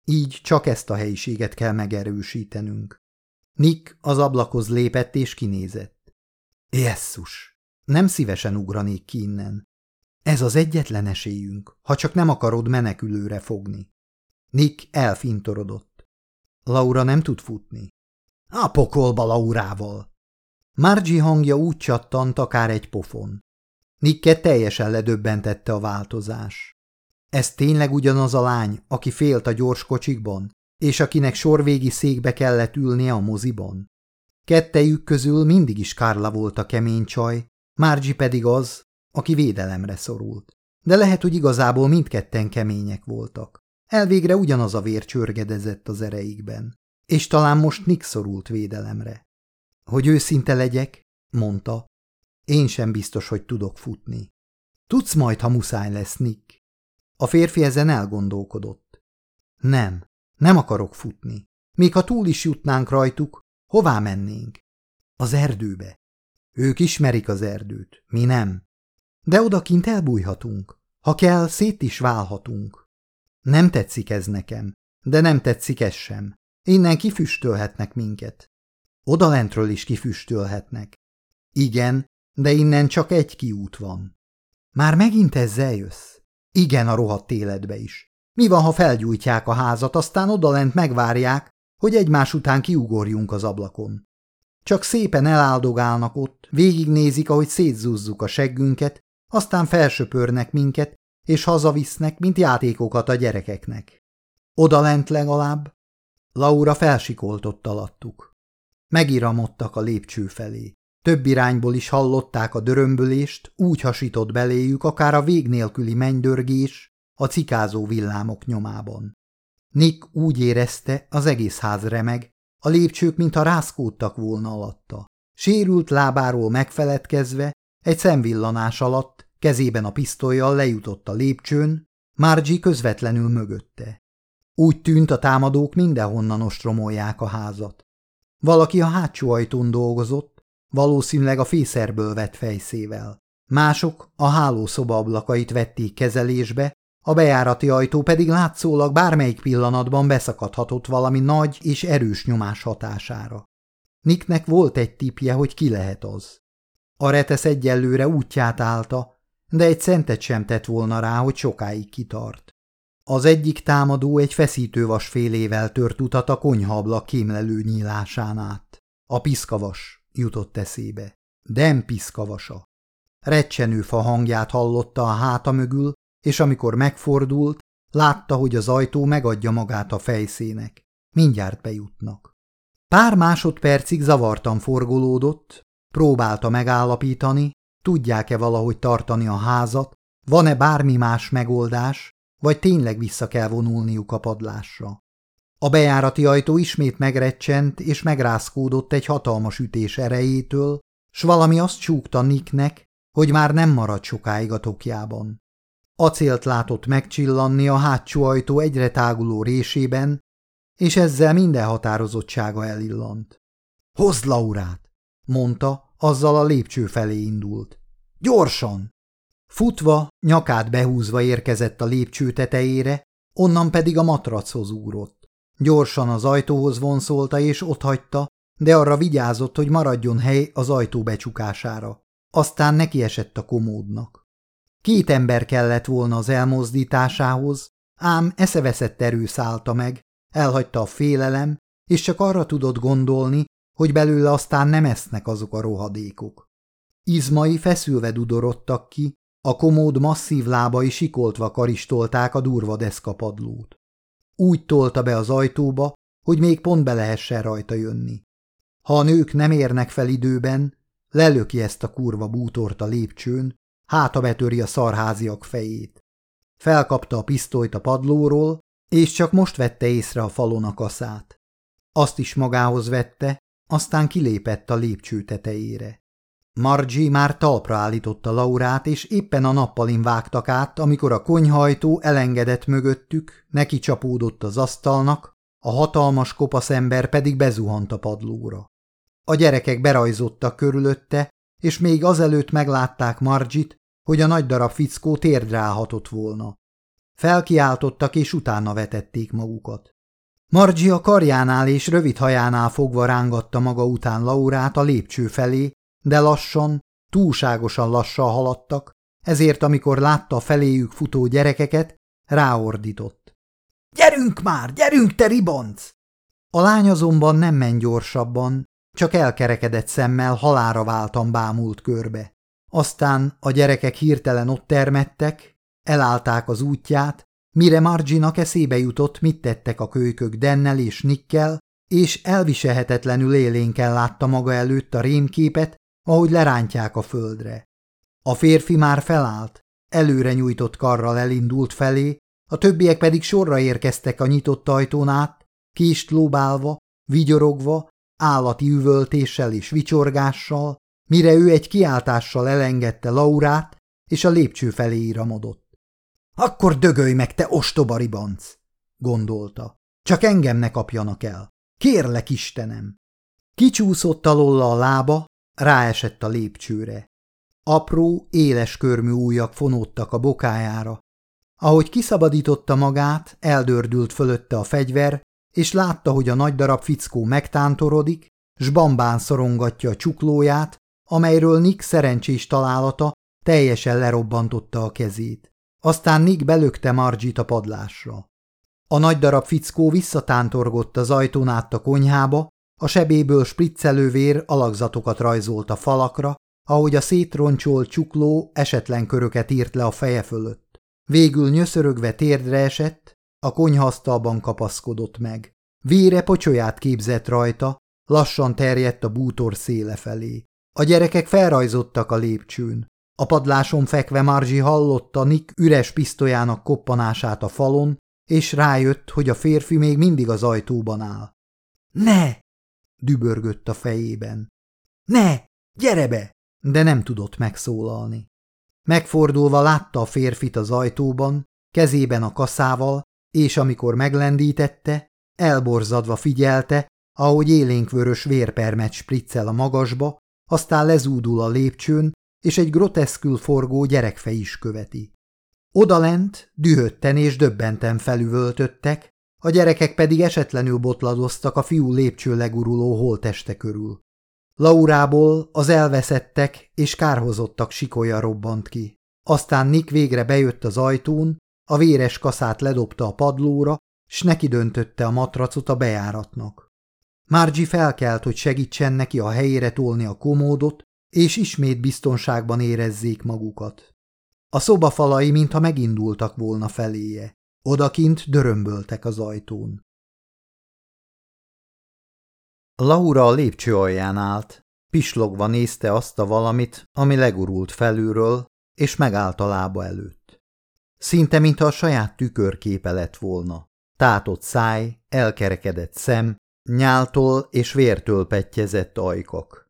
Így csak ezt a helyiséget kell megerősítenünk. Nick az ablakhoz lépett és kinézett. Jesszus! Nem szívesen ugranék ki innen. Ez az egyetlen esélyünk, ha csak nem akarod menekülőre fogni. Nick elfintorodott. Laura nem tud futni. A pokolba Laurával! Margie hangja úgy csattant akár egy pofon. Nicket teljesen ledöbbentette a változás. Ez tényleg ugyanaz a lány, aki félt a gyors kocsikban, és akinek sorvégi székbe kellett ülnie a moziban? Kettejük közül mindig is Kárla volt a kemény csaj, Márgyi pedig az, aki védelemre szorult. De lehet, hogy igazából mindketten kemények voltak. Elvégre ugyanaz a vér csörgedezett az ereikben. És talán most Nick szorult védelemre. Hogy őszinte legyek, mondta, én sem biztos, hogy tudok futni. Tudsz majd, ha muszáj lesz, Nick. A férfi ezen elgondolkodott. Nem, nem akarok futni. Még ha túl is jutnánk rajtuk, hová mennénk? Az erdőbe. Ők ismerik az erdőt, mi nem. De odakint elbújhatunk. Ha kell, szét is válhatunk. Nem tetszik ez nekem, de nem tetszik ez sem. Innen kifüstölhetnek minket. Odalentről is kifüstölhetnek. Igen, de innen csak egy kiút van. Már megint ezzel jössz? Igen, a rohadt életbe is. Mi van, ha felgyújtják a házat, aztán odalent megvárják, hogy egymás után kiugorjunk az ablakon. Csak szépen eláldogálnak ott, végignézik, ahogy szétzúzzuk a seggünket, aztán felsöpörnek minket, és hazavisznek, mint játékokat a gyerekeknek. Oda lent legalább. Laura felsikoltott alattuk. Megiramodtak a lépcső felé. Több irányból is hallották a dörömbölést, úgy hasított beléjük akár a vég nélküli mennydörgés a cikázó villámok nyomában. Nick úgy érezte, az egész ház remeg, a lépcsők mintha rászkódtak volna alatta. Sérült lábáról megfeledkezve, egy szemvillanás alatt, kezében a pisztolyjal lejutott a lépcsőn, Margie közvetlenül mögötte. Úgy tűnt a támadók mindenhonnan ostromolják a házat. Valaki a hátsó ajtón dolgozott, valószínűleg a fészerből vett fejszével. Mások a hálószoba ablakait vették kezelésbe, a bejárati ajtó pedig látszólag bármelyik pillanatban beszakadhatott valami nagy és erős nyomás hatására. Nicknek volt egy tipje, hogy ki lehet az. A retesz egyelőre útját állta, de egy szentet sem tett volna rá, hogy sokáig kitart. Az egyik támadó egy feszítővas félével tört utat a konyhablak kémlelő nyílásán át. A piszkavas jutott eszébe. Dem piszkavasa. Recsenő fa hangját hallotta a háta mögül, és amikor megfordult, látta, hogy az ajtó megadja magát a fejszének. Mindjárt bejutnak. Pár másodpercig zavartan forgolódott, próbálta megállapítani, tudják-e valahogy tartani a házat, van-e bármi más megoldás, vagy tényleg vissza kell vonulniuk a padlásra. A bejárati ajtó ismét megrecsent és megrázkódott egy hatalmas ütés erejétől, s valami azt csúgta Nicknek, hogy már nem marad sokáig a tokjában. Acélt látott megcsillanni a hátsó ajtó egyre táguló résében, és ezzel minden határozottsága elillant. – Hozd Laurát! – mondta, azzal a lépcső felé indult. – Gyorsan! Futva, nyakát behúzva érkezett a lépcső tetejére, onnan pedig a matrachoz úrott. Gyorsan az ajtóhoz vonszolta és otthagyta, de arra vigyázott, hogy maradjon hely az ajtó becsukására. Aztán neki esett a komódnak. Két ember kellett volna az elmozdításához, ám eszeveszett erő szállta meg, elhagyta a félelem, és csak arra tudott gondolni, hogy belőle aztán nem esznek azok a rohadékok. Izmai feszülve dudorodtak ki, a komód masszív lábai sikoltva karistolták a durva deszkapadlót. Úgy tolta be az ajtóba, hogy még pont be lehessen rajta jönni. Ha a nők nem érnek fel időben, lelöki ezt a kurva bútort a lépcsőn, háta betöri a szarháziak fejét. Felkapta a pisztolyt a padlóról, és csak most vette észre a falon a kaszát. Azt is magához vette, aztán kilépett a lépcső tetejére. Margie már talpra állította Laurát, és éppen a nappalin vágtak át, amikor a konyhajtó elengedett mögöttük, neki csapódott az asztalnak, a hatalmas kopasz ember pedig bezuhant a padlóra. A gyerekek berajzottak körülötte, és még azelőtt meglátták Margit, hogy a nagy darab fickó térdre állhatott volna. Felkiáltottak, és utána vetették magukat. Margie a karjánál és rövid hajánál fogva rángatta maga után Laurát a lépcső felé, de lassan, túlságosan lassan haladtak, ezért amikor látta a feléjük futó gyerekeket, ráordított. – Gyerünk már, gyerünk, te ribanc! A lány azonban nem ment gyorsabban, csak elkerekedett szemmel halára váltan bámult körbe. Aztán a gyerekek hirtelen ott termettek, elállták az útját, mire Marginak eszébe jutott, mit tettek a kölykök Dennel és Nikkel, és elviselhetetlenül élénken látta maga előtt a rémképet, ahogy lerántják a földre. A férfi már felállt, előre nyújtott karral elindult felé, a többiek pedig sorra érkeztek a nyitott ajtón át, kést lóbálva, vigyorogva, állati üvöltéssel és vicsorgással, mire ő egy kiáltással elengedte Laurát, és a lépcső felé iramodott. Akkor dögölj meg, te ostoba ribanc! gondolta. Csak engem ne kapjanak el. Kérlek, Istenem! Kicsúszott alóla a lába, ráesett a lépcsőre. Apró, éles körmű újak fonódtak a bokájára. Ahogy kiszabadította magát, eldördült fölötte a fegyver, és látta, hogy a nagy darab fickó megtántorodik, s bambán szorongatja a csuklóját, amelyről Nick szerencsés találata teljesen lerobbantotta a kezét. Aztán Nick belökte Margit a padlásra. A nagy darab fickó visszatántorgott az ajtón át a konyhába, a sebéből spriccelő vér alakzatokat rajzolt a falakra, ahogy a szétroncsolt csukló esetlen köröket írt le a feje fölött. Végül nyöszörögve térdre esett, a konyhasztalban kapaszkodott meg. Vére pocsolyát képzett rajta, lassan terjedt a bútor széle felé. A gyerekek felrajzottak a lépcsőn. A padláson fekve Marzsi hallotta Nick üres pisztolyának koppanását a falon, és rájött, hogy a férfi még mindig az ajtóban áll. – Ne! – dübörgött a fejében. – Ne! Gyere be! De nem tudott megszólalni. Megfordulva látta a férfit az ajtóban, kezében a kaszával, és amikor meglendítette, elborzadva figyelte, ahogy élénkvörös vérpermet spriccel a magasba, aztán lezúdul a lépcsőn, és egy groteszkül forgó gyerekfej is követi. Odalent dühötten és döbbenten felüvöltöttek, a gyerekek pedig esetlenül botladoztak a fiú lépcső leguruló holteste körül. Laurából az elveszettek és kárhozottak sikolya robbant ki. Aztán Nick végre bejött az ajtón, a véres kaszát ledobta a padlóra, s neki döntötte a matracot a bejáratnak. Margie felkelt, hogy segítsen neki a helyére tolni a komódot, és ismét biztonságban érezzék magukat. A szobafalai mintha megindultak volna feléje. Odakint dörömböltek az ajtón. Laura a lépcső alján állt, pislogva nézte azt a valamit, ami legurult felülről, és megállt a lába előtt. Szinte, mintha a saját tükörképe lett volna. Tátott száj, elkerekedett szem, nyáltól és vértől pettyezett ajkak.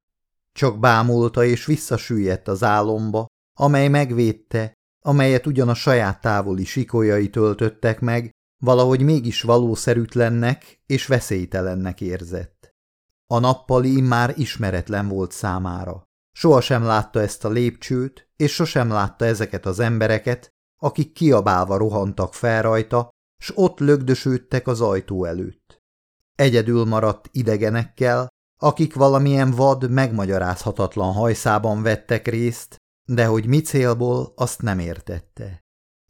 Csak bámulta és visszasüllyedt az álomba, amely megvédte, amelyet ugyan a saját távoli sikolyai töltöttek meg, valahogy mégis valószerűtlennek és veszélytelennek érzett. A nappali már ismeretlen volt számára. Sohasem látta ezt a lépcsőt, és sosem látta ezeket az embereket, akik kiabálva rohantak fel rajta, s ott lögdösődtek az ajtó előtt. Egyedül maradt idegenekkel, akik valamilyen vad, megmagyarázhatatlan hajszában vettek részt, de hogy mi célból, azt nem értette.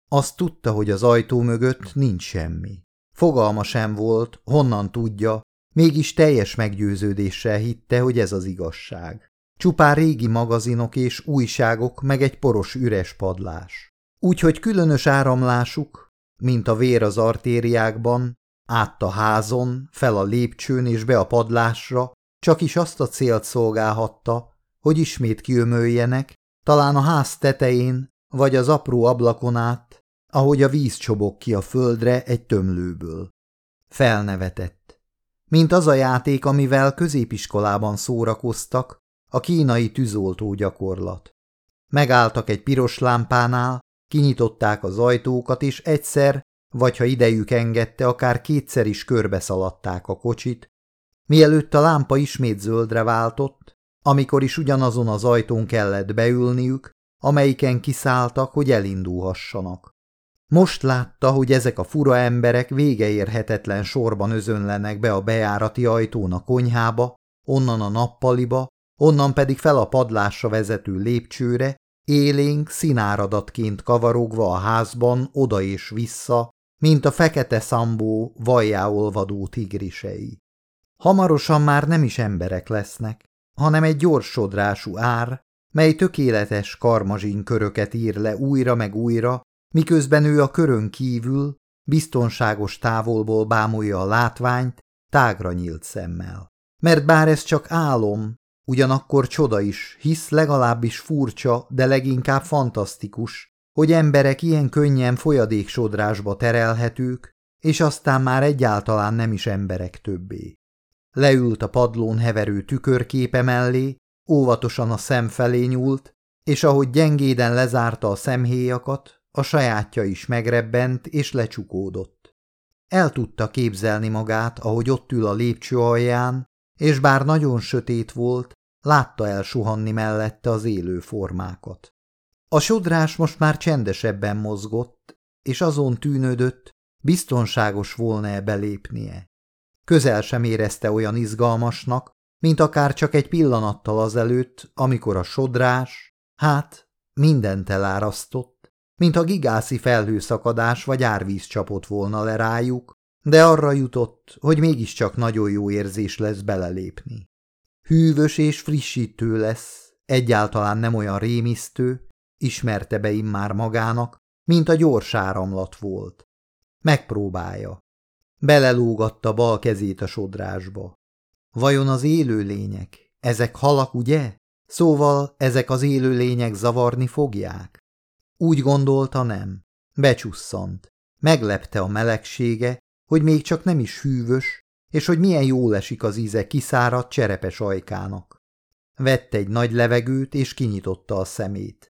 Azt tudta, hogy az ajtó mögött nincs semmi. Fogalma sem volt, honnan tudja, mégis teljes meggyőződéssel hitte, hogy ez az igazság. Csupán régi magazinok és újságok, meg egy poros üres padlás. Úgyhogy különös áramlásuk, mint a vér az artériákban, át a házon, fel a lépcsőn és be a padlásra, csak is azt a célt szolgálhatta, hogy ismét kiömöljenek, talán a ház tetején, vagy az apró ablakon át, ahogy a víz csobog ki a földre egy tömlőből. Felnevetett. Mint az a játék, amivel középiskolában szórakoztak, a kínai tűzoltó gyakorlat. Megálltak egy piros lámpánál, kinyitották az ajtókat, és egyszer, vagy ha idejük engedte, akár kétszer is körbeszaladták a kocsit, mielőtt a lámpa ismét zöldre váltott, amikor is ugyanazon az ajtón kellett beülniük, amelyiken kiszálltak, hogy elindulhassanak. Most látta, hogy ezek a fura emberek végeérhetetlen sorban özönlenek be a bejárati ajtón a konyhába, onnan a nappaliba, onnan pedig fel a padlásra vezető lépcsőre, élénk színáradatként kavarogva a házban oda és vissza, mint a fekete szambó vajjáolvadó tigrisei. Hamarosan már nem is emberek lesznek, hanem egy gyors sodrású ár, mely tökéletes karmazsin köröket ír le újra meg újra, miközben ő a körön kívül, biztonságos távolból bámulja a látványt, tágra nyílt szemmel. Mert bár ez csak álom, ugyanakkor csoda is, hisz legalábbis furcsa, de leginkább fantasztikus, hogy emberek ilyen könnyen folyadéksodrásba terelhetők, és aztán már egyáltalán nem is emberek többé. Leült a padlón heverő tükörképe mellé, óvatosan a szem felé nyúlt, és ahogy gyengéden lezárta a szemhéjakat, a sajátja is megrebbent és lecsukódott. El tudta képzelni magát, ahogy ott ül a lépcső alján, és bár nagyon sötét volt, látta elsuhanni mellette az élő formákat. A sodrás most már csendesebben mozgott, és azon tűnődött, biztonságos volna-e belépnie. Közel sem érezte olyan izgalmasnak, mint akár csak egy pillanattal azelőtt, amikor a sodrás, hát, mindent elárasztott, mint a gigászi felhőszakadás vagy árvíz csapott volna le rájuk, de arra jutott, hogy mégiscsak nagyon jó érzés lesz belelépni. Hűvös és frissítő lesz, egyáltalán nem olyan rémisztő, ismerte be immár magának, mint a gyors áramlat volt. Megpróbálja. Belelógatta bal kezét a sodrásba. Vajon az élőlények, ezek halak, ugye? Szóval ezek az élőlények zavarni fogják? Úgy gondolta nem. Becsusszant. Meglepte a melegsége, hogy még csak nem is hűvös, és hogy milyen jól esik az íze kiszáradt cserepes ajkának. Vett egy nagy levegőt, és kinyitotta a szemét.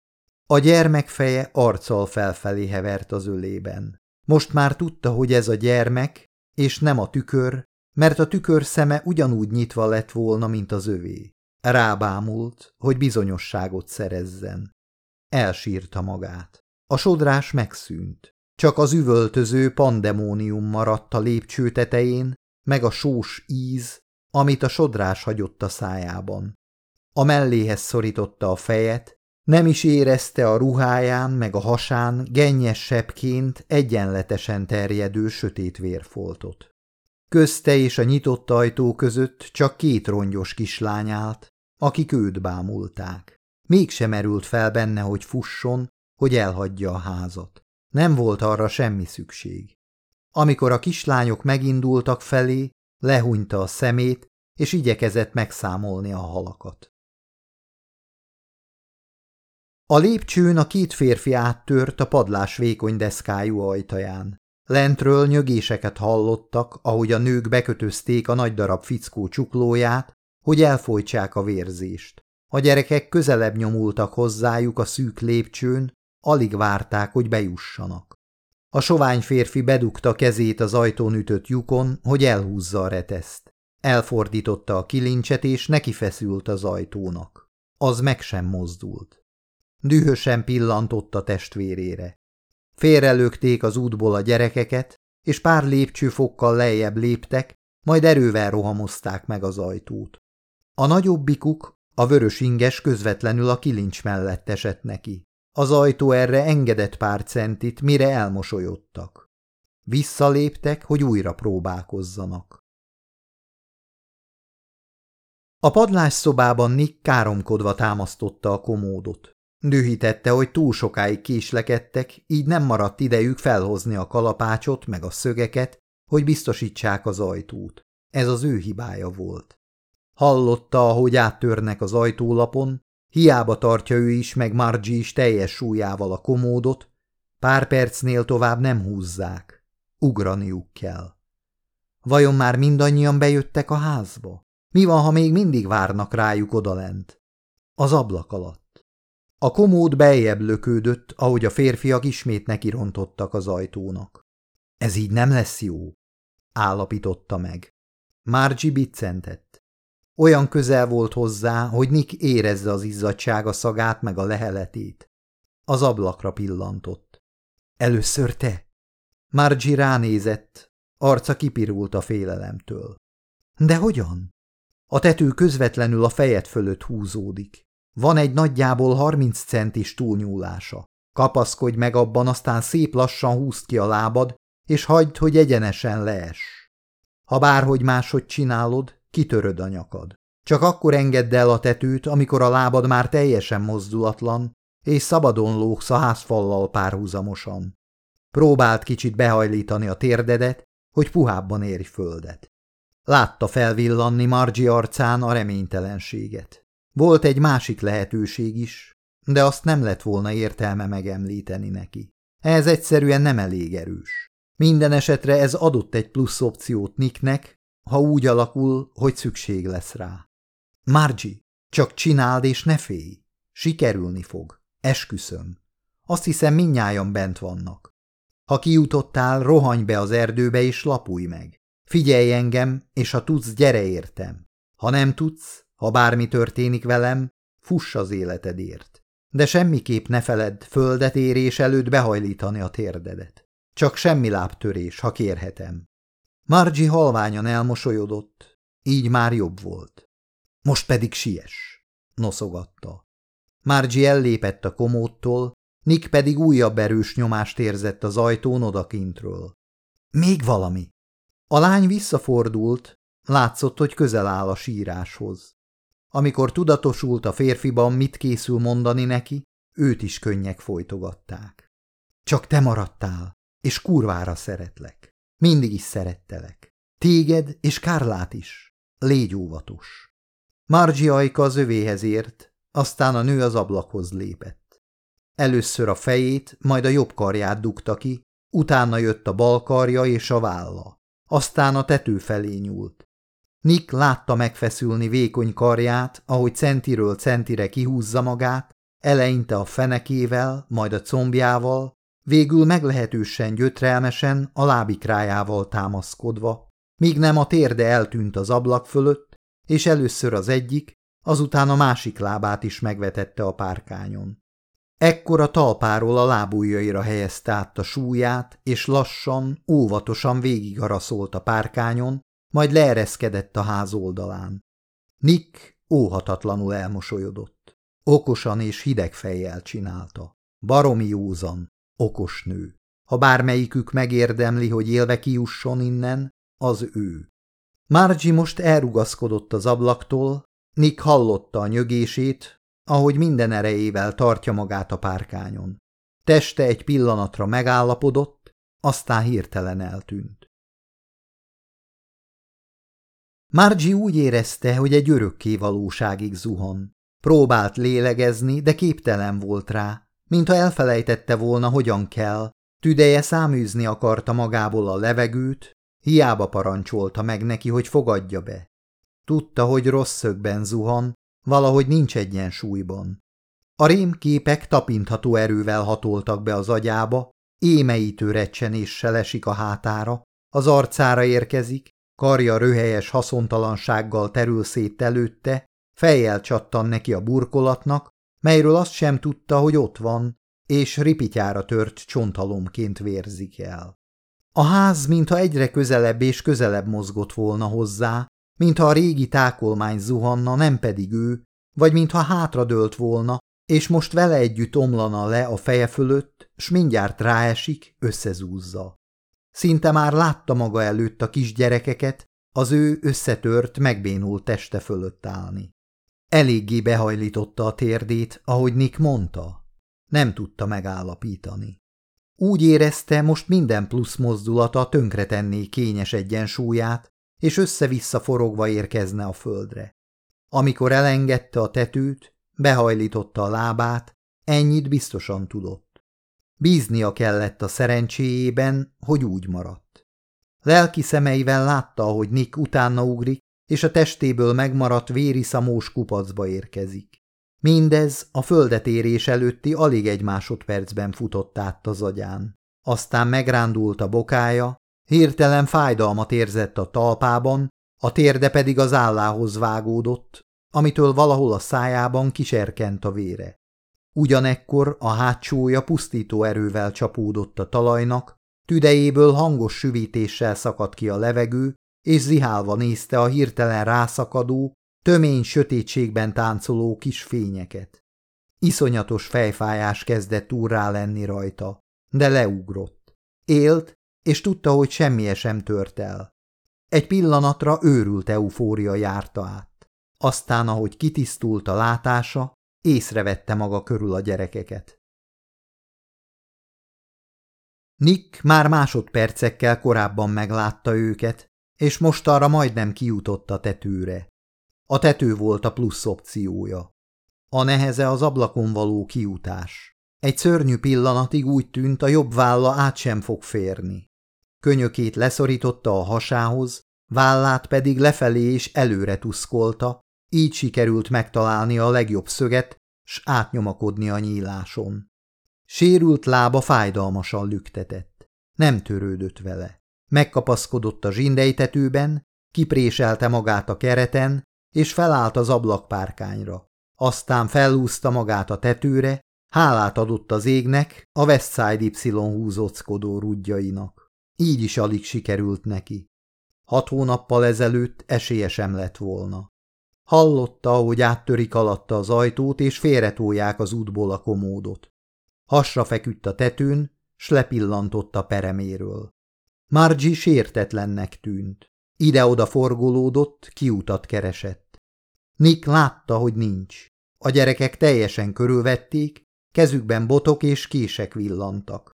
A gyermek feje arccal felfelé hevert az ölében. Most már tudta, hogy ez a gyermek, és nem a tükör, mert a tükör szeme ugyanúgy nyitva lett volna, mint az övé. Rábámult, hogy bizonyosságot szerezzen. Elsírta magát. A sodrás megszűnt. Csak az üvöltöző pandemónium maradt a lépcső tetején, meg a sós íz, amit a sodrás hagyott a szájában. A melléhez szorította a fejet, nem is érezte a ruháján meg a hasán gennyes sebként egyenletesen terjedő sötét vérfoltot. Közte és a nyitott ajtó között csak két rongyos kislány állt, akik őt bámulták. Mégsem merült fel benne, hogy fusson, hogy elhagyja a házat. Nem volt arra semmi szükség. Amikor a kislányok megindultak felé, lehúnyta a szemét, és igyekezett megszámolni a halakat. A lépcsőn a két férfi áttört a padlás vékony deszkájú ajtaján. Lentről nyögéseket hallottak, ahogy a nők bekötözték a nagy darab fickó csuklóját, hogy elfolytsák a vérzést. A gyerekek közelebb nyomultak hozzájuk a szűk lépcsőn, alig várták, hogy bejussanak. A sovány férfi bedugta kezét az ajtón ütött lyukon, hogy elhúzza a reteszt. Elfordította a kilincset, és neki feszült az ajtónak. Az meg sem mozdult. Dühösen pillantott a testvérére. Félrelökték az útból a gyerekeket, és pár lépcsőfokkal lejjebb léptek, majd erővel rohamozták meg az ajtót. A nagyobbikuk, a vörös inges közvetlenül a kilincs mellett esett neki. Az ajtó erre engedett pár centit, mire elmosolyodtak. Visszaléptek, hogy újra próbálkozzanak. A padlás szobában Nick káromkodva támasztotta a komódot. Dühítette, hogy túl sokáig késlekedtek, így nem maradt idejük felhozni a kalapácsot meg a szögeket, hogy biztosítsák az ajtót. Ez az ő hibája volt. Hallotta, ahogy áttörnek az ajtólapon, hiába tartja ő is, meg Margie is teljes súlyával a komódot, pár percnél tovább nem húzzák. Ugraniuk kell. Vajon már mindannyian bejöttek a házba? Mi van, ha még mindig várnak rájuk odalent? Az ablak alatt. A komód beljebb lökődött, ahogy a férfiak ismét nekirontottak az ajtónak. Ez így nem lesz jó, állapította meg. Margie biccentett. Olyan közel volt hozzá, hogy Nick érezze az izzadsága szagát meg a leheletét. Az ablakra pillantott. Először te? Margie ránézett, arca kipirult a félelemtől. De hogyan? A tető közvetlenül a fejed fölött húzódik. Van egy nagyjából 30 centis túlnyúlása. Kapaszkodj meg abban, aztán szép lassan húzd ki a lábad, és hagyd, hogy egyenesen lees. Ha bárhogy máshogy csinálod, kitöröd a nyakad. Csak akkor engedd el a tetőt, amikor a lábad már teljesen mozdulatlan, és szabadon lógsz a házfallal párhuzamosan. Próbáld kicsit behajlítani a térdedet, hogy puhábban érj földet. Látta felvillanni Margie arcán a reménytelenséget. Volt egy másik lehetőség is, de azt nem lett volna értelme megemlíteni neki. Ez egyszerűen nem elég erős. Minden esetre ez adott egy plusz opciót Nicknek, ha úgy alakul, hogy szükség lesz rá. Margie, csak csináld és ne félj. Sikerülni fog. Esküszöm. Azt hiszem minnyájan bent vannak. Ha kijutottál, rohanj be az erdőbe és lapulj meg. Figyelj engem, és ha tudsz, gyere értem. Ha nem tudsz, ha bármi történik velem, fuss az életedért. De semmiképp ne feledd földet érés előtt behajlítani a térdedet. Csak semmi lábtörés, ha kérhetem. Margie halványan elmosolyodott, így már jobb volt. Most pedig siess, noszogatta. Margie ellépett a komódtól, Nick pedig újabb erős nyomást érzett az ajtón odakintről. Még valami. A lány visszafordult, látszott, hogy közel áll a síráshoz. Amikor tudatosult a férfiban, mit készül mondani neki, őt is könnyek folytogatták. Csak te maradtál, és kurvára szeretlek. Mindig is szerettelek. Téged és Kárlát is. Légy óvatos. Margie ajka az övéhez ért, aztán a nő az ablakhoz lépett. Először a fejét, majd a jobb karját dugta ki, utána jött a bal karja és a válla. Aztán a tető felé nyúlt. Nick látta megfeszülni vékony karját, ahogy centiről centire kihúzza magát, eleinte a fenekével, majd a combjával, végül meglehetősen gyötrelmesen a lábikrájával támaszkodva, míg nem a térde eltűnt az ablak fölött, és először az egyik, azután a másik lábát is megvetette a párkányon. Ekkor a talpáról a lábujjaira helyezte át a súlyát, és lassan, óvatosan végigaraszolt a párkányon, majd leereszkedett a ház oldalán. Nick óhatatlanul elmosolyodott. Okosan és hideg fejjel csinálta. Baromi józan, okos nő. Ha bármelyikük megérdemli, hogy élve kijusson innen, az ő. Margie most elrugaszkodott az ablaktól, Nick hallotta a nyögését, ahogy minden erejével tartja magát a párkányon. Teste egy pillanatra megállapodott, aztán hirtelen eltűnt. Margie úgy érezte, hogy egy örökké valóságig zuhan. Próbált lélegezni, de képtelen volt rá, mintha elfelejtette volna, hogyan kell. Tüdeje száműzni akarta magából a levegőt, hiába parancsolta meg neki, hogy fogadja be. Tudta, hogy rossz szögben zuhan, valahogy nincs egyensúlyban. A rémképek tapintható erővel hatoltak be az agyába, émeítő recsenéssel esik a hátára, az arcára érkezik, karja röhelyes haszontalansággal terül szét előtte, fejjel csattan neki a burkolatnak, melyről azt sem tudta, hogy ott van, és ripityára tört csontalomként vérzik el. A ház mintha egyre közelebb és közelebb mozgott volna hozzá, mintha a régi tákolmány zuhanna, nem pedig ő, vagy mintha hátradőlt volna, és most vele együtt omlana le a feje fölött, s mindjárt ráesik, összezúzza. Szinte már látta maga előtt a kisgyerekeket, az ő összetört, megbénult teste fölött állni. Eléggé behajlította a térdét, ahogy Nick mondta. Nem tudta megállapítani. Úgy érezte, most minden plusz mozdulata tönkretenné kényes egyensúlyát, és össze-vissza forogva érkezne a földre. Amikor elengedte a tetőt, behajlította a lábát, ennyit biztosan tudott. Bíznia kellett a szerencséjében, hogy úgy maradt. Lelki szemeivel látta, hogy Nick utána ugrik, és a testéből megmaradt véri szamós kupacba érkezik. Mindez a földetérés előtti alig egy másodpercben futott át az agyán. Aztán megrándult a bokája, hirtelen fájdalmat érzett a talpában, a térde pedig az állához vágódott, amitől valahol a szájában kiserkent a vére. Ugyanekkor a hátsója pusztító erővel csapódott a talajnak, tüdejéből hangos süvítéssel szakadt ki a levegő, és zihálva nézte a hirtelen rászakadó, tömény sötétségben táncoló kis fényeket. Iszonyatos fejfájás kezdett úrrá lenni rajta, de leugrott. Élt, és tudta, hogy semmi sem tört el. Egy pillanatra őrült eufória járta át. Aztán, ahogy kitisztult a látása, észrevette maga körül a gyerekeket. Nick már másodpercekkel korábban meglátta őket, és most arra majdnem kijutott a tetőre. A tető volt a plusz opciója. A neheze az ablakon való kiutás. Egy szörnyű pillanatig úgy tűnt, a jobb válla át sem fog férni. Könyökét leszorította a hasához, vállát pedig lefelé és előre tuszkolta, így sikerült megtalálni a legjobb szöget, s átnyomakodni a nyíláson. Sérült lába fájdalmasan lüktetett. Nem törődött vele. Megkapaszkodott a zsindejtetőben, kipréselte magát a kereten, és felállt az ablakpárkányra. Aztán felúzta magát a tetőre, hálát adott az égnek, a Westside Y húzockodó rudjainak. Így is alig sikerült neki. Hat hónappal ezelőtt esélye sem lett volna. Hallotta, hogy áttörik alatta az ajtót, és félretolják az útból a komódot. Hasra feküdt a tetőn, s lepillantott a pereméről. Margie sértetlennek tűnt. Ide-oda forgolódott, kiutat keresett. Nick látta, hogy nincs. A gyerekek teljesen körülvették, kezükben botok és kések villantak.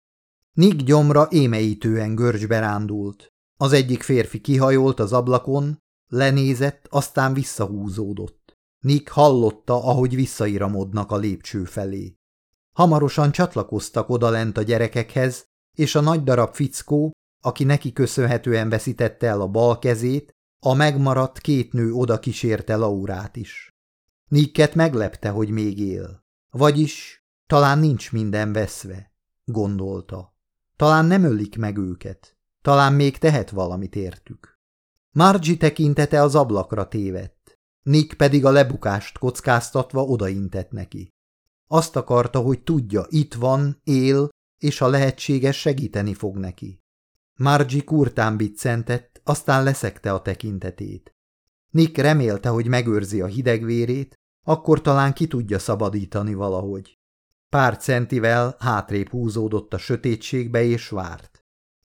Nick gyomra émeítően görcsbe rándult. Az egyik férfi kihajolt az ablakon, lenézett, aztán visszahúzódott. Nick hallotta, ahogy visszairamodnak a lépcső felé. Hamarosan csatlakoztak odalent a gyerekekhez, és a nagy darab fickó, aki neki köszönhetően veszítette el a bal kezét, a megmaradt két nő oda kísérte Laurát is. Nicket meglepte, hogy még él. Vagyis talán nincs minden veszve, gondolta. Talán nem ölik meg őket. Talán még tehet valamit értük. Margie tekintete az ablakra tévedt. Nick pedig a lebukást kockáztatva odaintett neki. Azt akarta, hogy tudja, itt van, él, és ha lehetséges, segíteni fog neki. Margie kurtán biccentett, aztán leszekte a tekintetét. Nick remélte, hogy megőrzi a hidegvérét, akkor talán ki tudja szabadítani valahogy. Pár centivel hátrébb húzódott a sötétségbe és várt.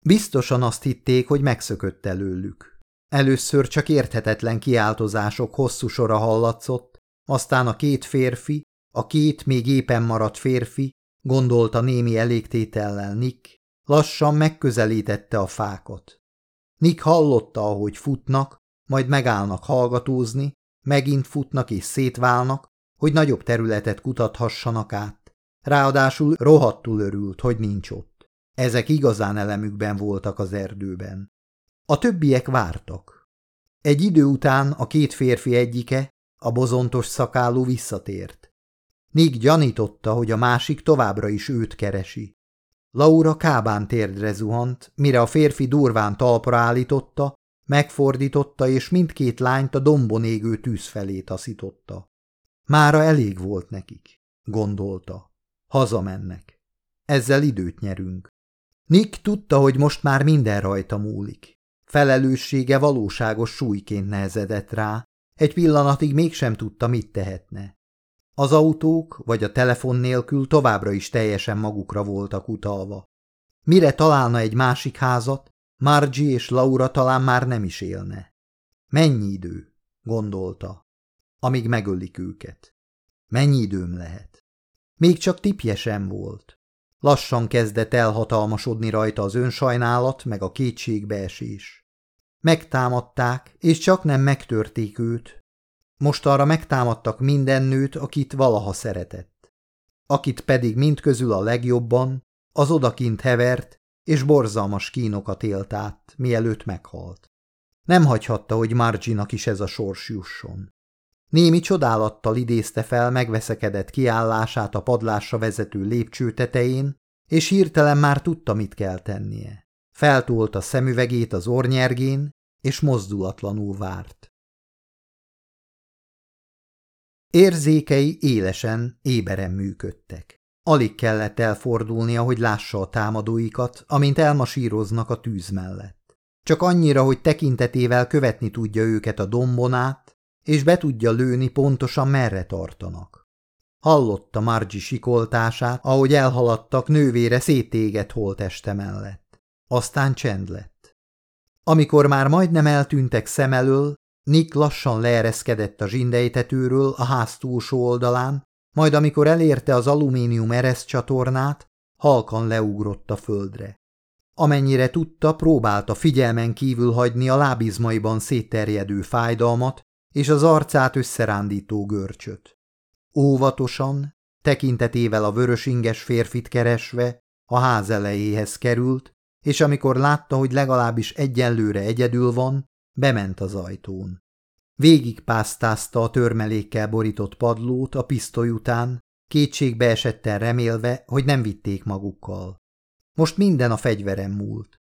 Biztosan azt hitték, hogy megszökött előlük. Először csak érthetetlen kiáltozások hosszú sora hallatszott, aztán a két férfi, a két még éppen maradt férfi, gondolta némi elégtétellel Nick, lassan megközelítette a fákat. Nick hallotta, ahogy futnak, majd megállnak hallgatózni, megint futnak és szétválnak, hogy nagyobb területet kutathassanak át. Ráadásul rohadtul örült, hogy nincs ott. Ezek igazán elemükben voltak az erdőben. A többiek vártak. Egy idő után a két férfi egyike, a bozontos szakállú visszatért. Nick gyanította, hogy a másik továbbra is őt keresi. Laura kábán térdre zuhant, mire a férfi durván talpra állította, megfordította és mindkét lányt a dombon égő tűz felé taszította. Mára elég volt nekik, gondolta. Hazamennek. Ezzel időt nyerünk. Nick tudta, hogy most már minden rajta múlik. Felelőssége valóságos súlyként nehezedett rá, egy pillanatig mégsem tudta, mit tehetne. Az autók vagy a telefon nélkül továbbra is teljesen magukra voltak utalva. Mire találna egy másik házat, Margie és Laura talán már nem is élne. Mennyi idő, gondolta, amíg megölik őket. Mennyi időm lehet? Még csak tipje sem volt. Lassan kezdett elhatalmasodni rajta az önsajnálat meg a kétségbeesés. Megtámadták, és csak nem megtörték őt, most arra megtámadtak minden nőt, akit valaha szeretett. Akit pedig mind közül a legjobban, az odakint hevert, és borzalmas kínokat élt át, mielőtt meghalt. Nem hagyhatta, hogy Marginak is ez a sors jusson. Némi csodálattal idézte fel megveszekedett kiállását a padlásra vezető lépcső tetején, és hirtelen már tudta, mit kell tennie. Feltúlt a szemüvegét az ornyergén, és mozdulatlanul várt. Érzékei élesen, éberen működtek. Alig kellett elfordulnia, hogy lássa a támadóikat, amint elmasíroznak a tűz mellett. Csak annyira, hogy tekintetével követni tudja őket a dombon át, és be tudja lőni pontosan merre tartanak. Hallotta Margi sikoltását, ahogy elhaladtak nővére szétégett holteste mellett. Aztán csend lett. Amikor már majdnem eltűntek szem elől, Nick lassan leereszkedett a zsindejtetőről a ház túlsó oldalán, majd amikor elérte az alumínium ereszt csatornát, halkan leugrott a földre. Amennyire tudta, próbálta figyelmen kívül hagyni a lábizmaiban szétterjedő fájdalmat és az arcát összerándító görcsöt. Óvatosan, tekintetével a vörösinges férfit keresve, a ház elejéhez került, és amikor látta, hogy legalábbis egyenlőre egyedül van, Bement az ajtón. Végig pásztázta a törmelékkel borított padlót a pisztoly után, kétségbe esetten remélve, hogy nem vitték magukkal. Most minden a fegyverem múlt.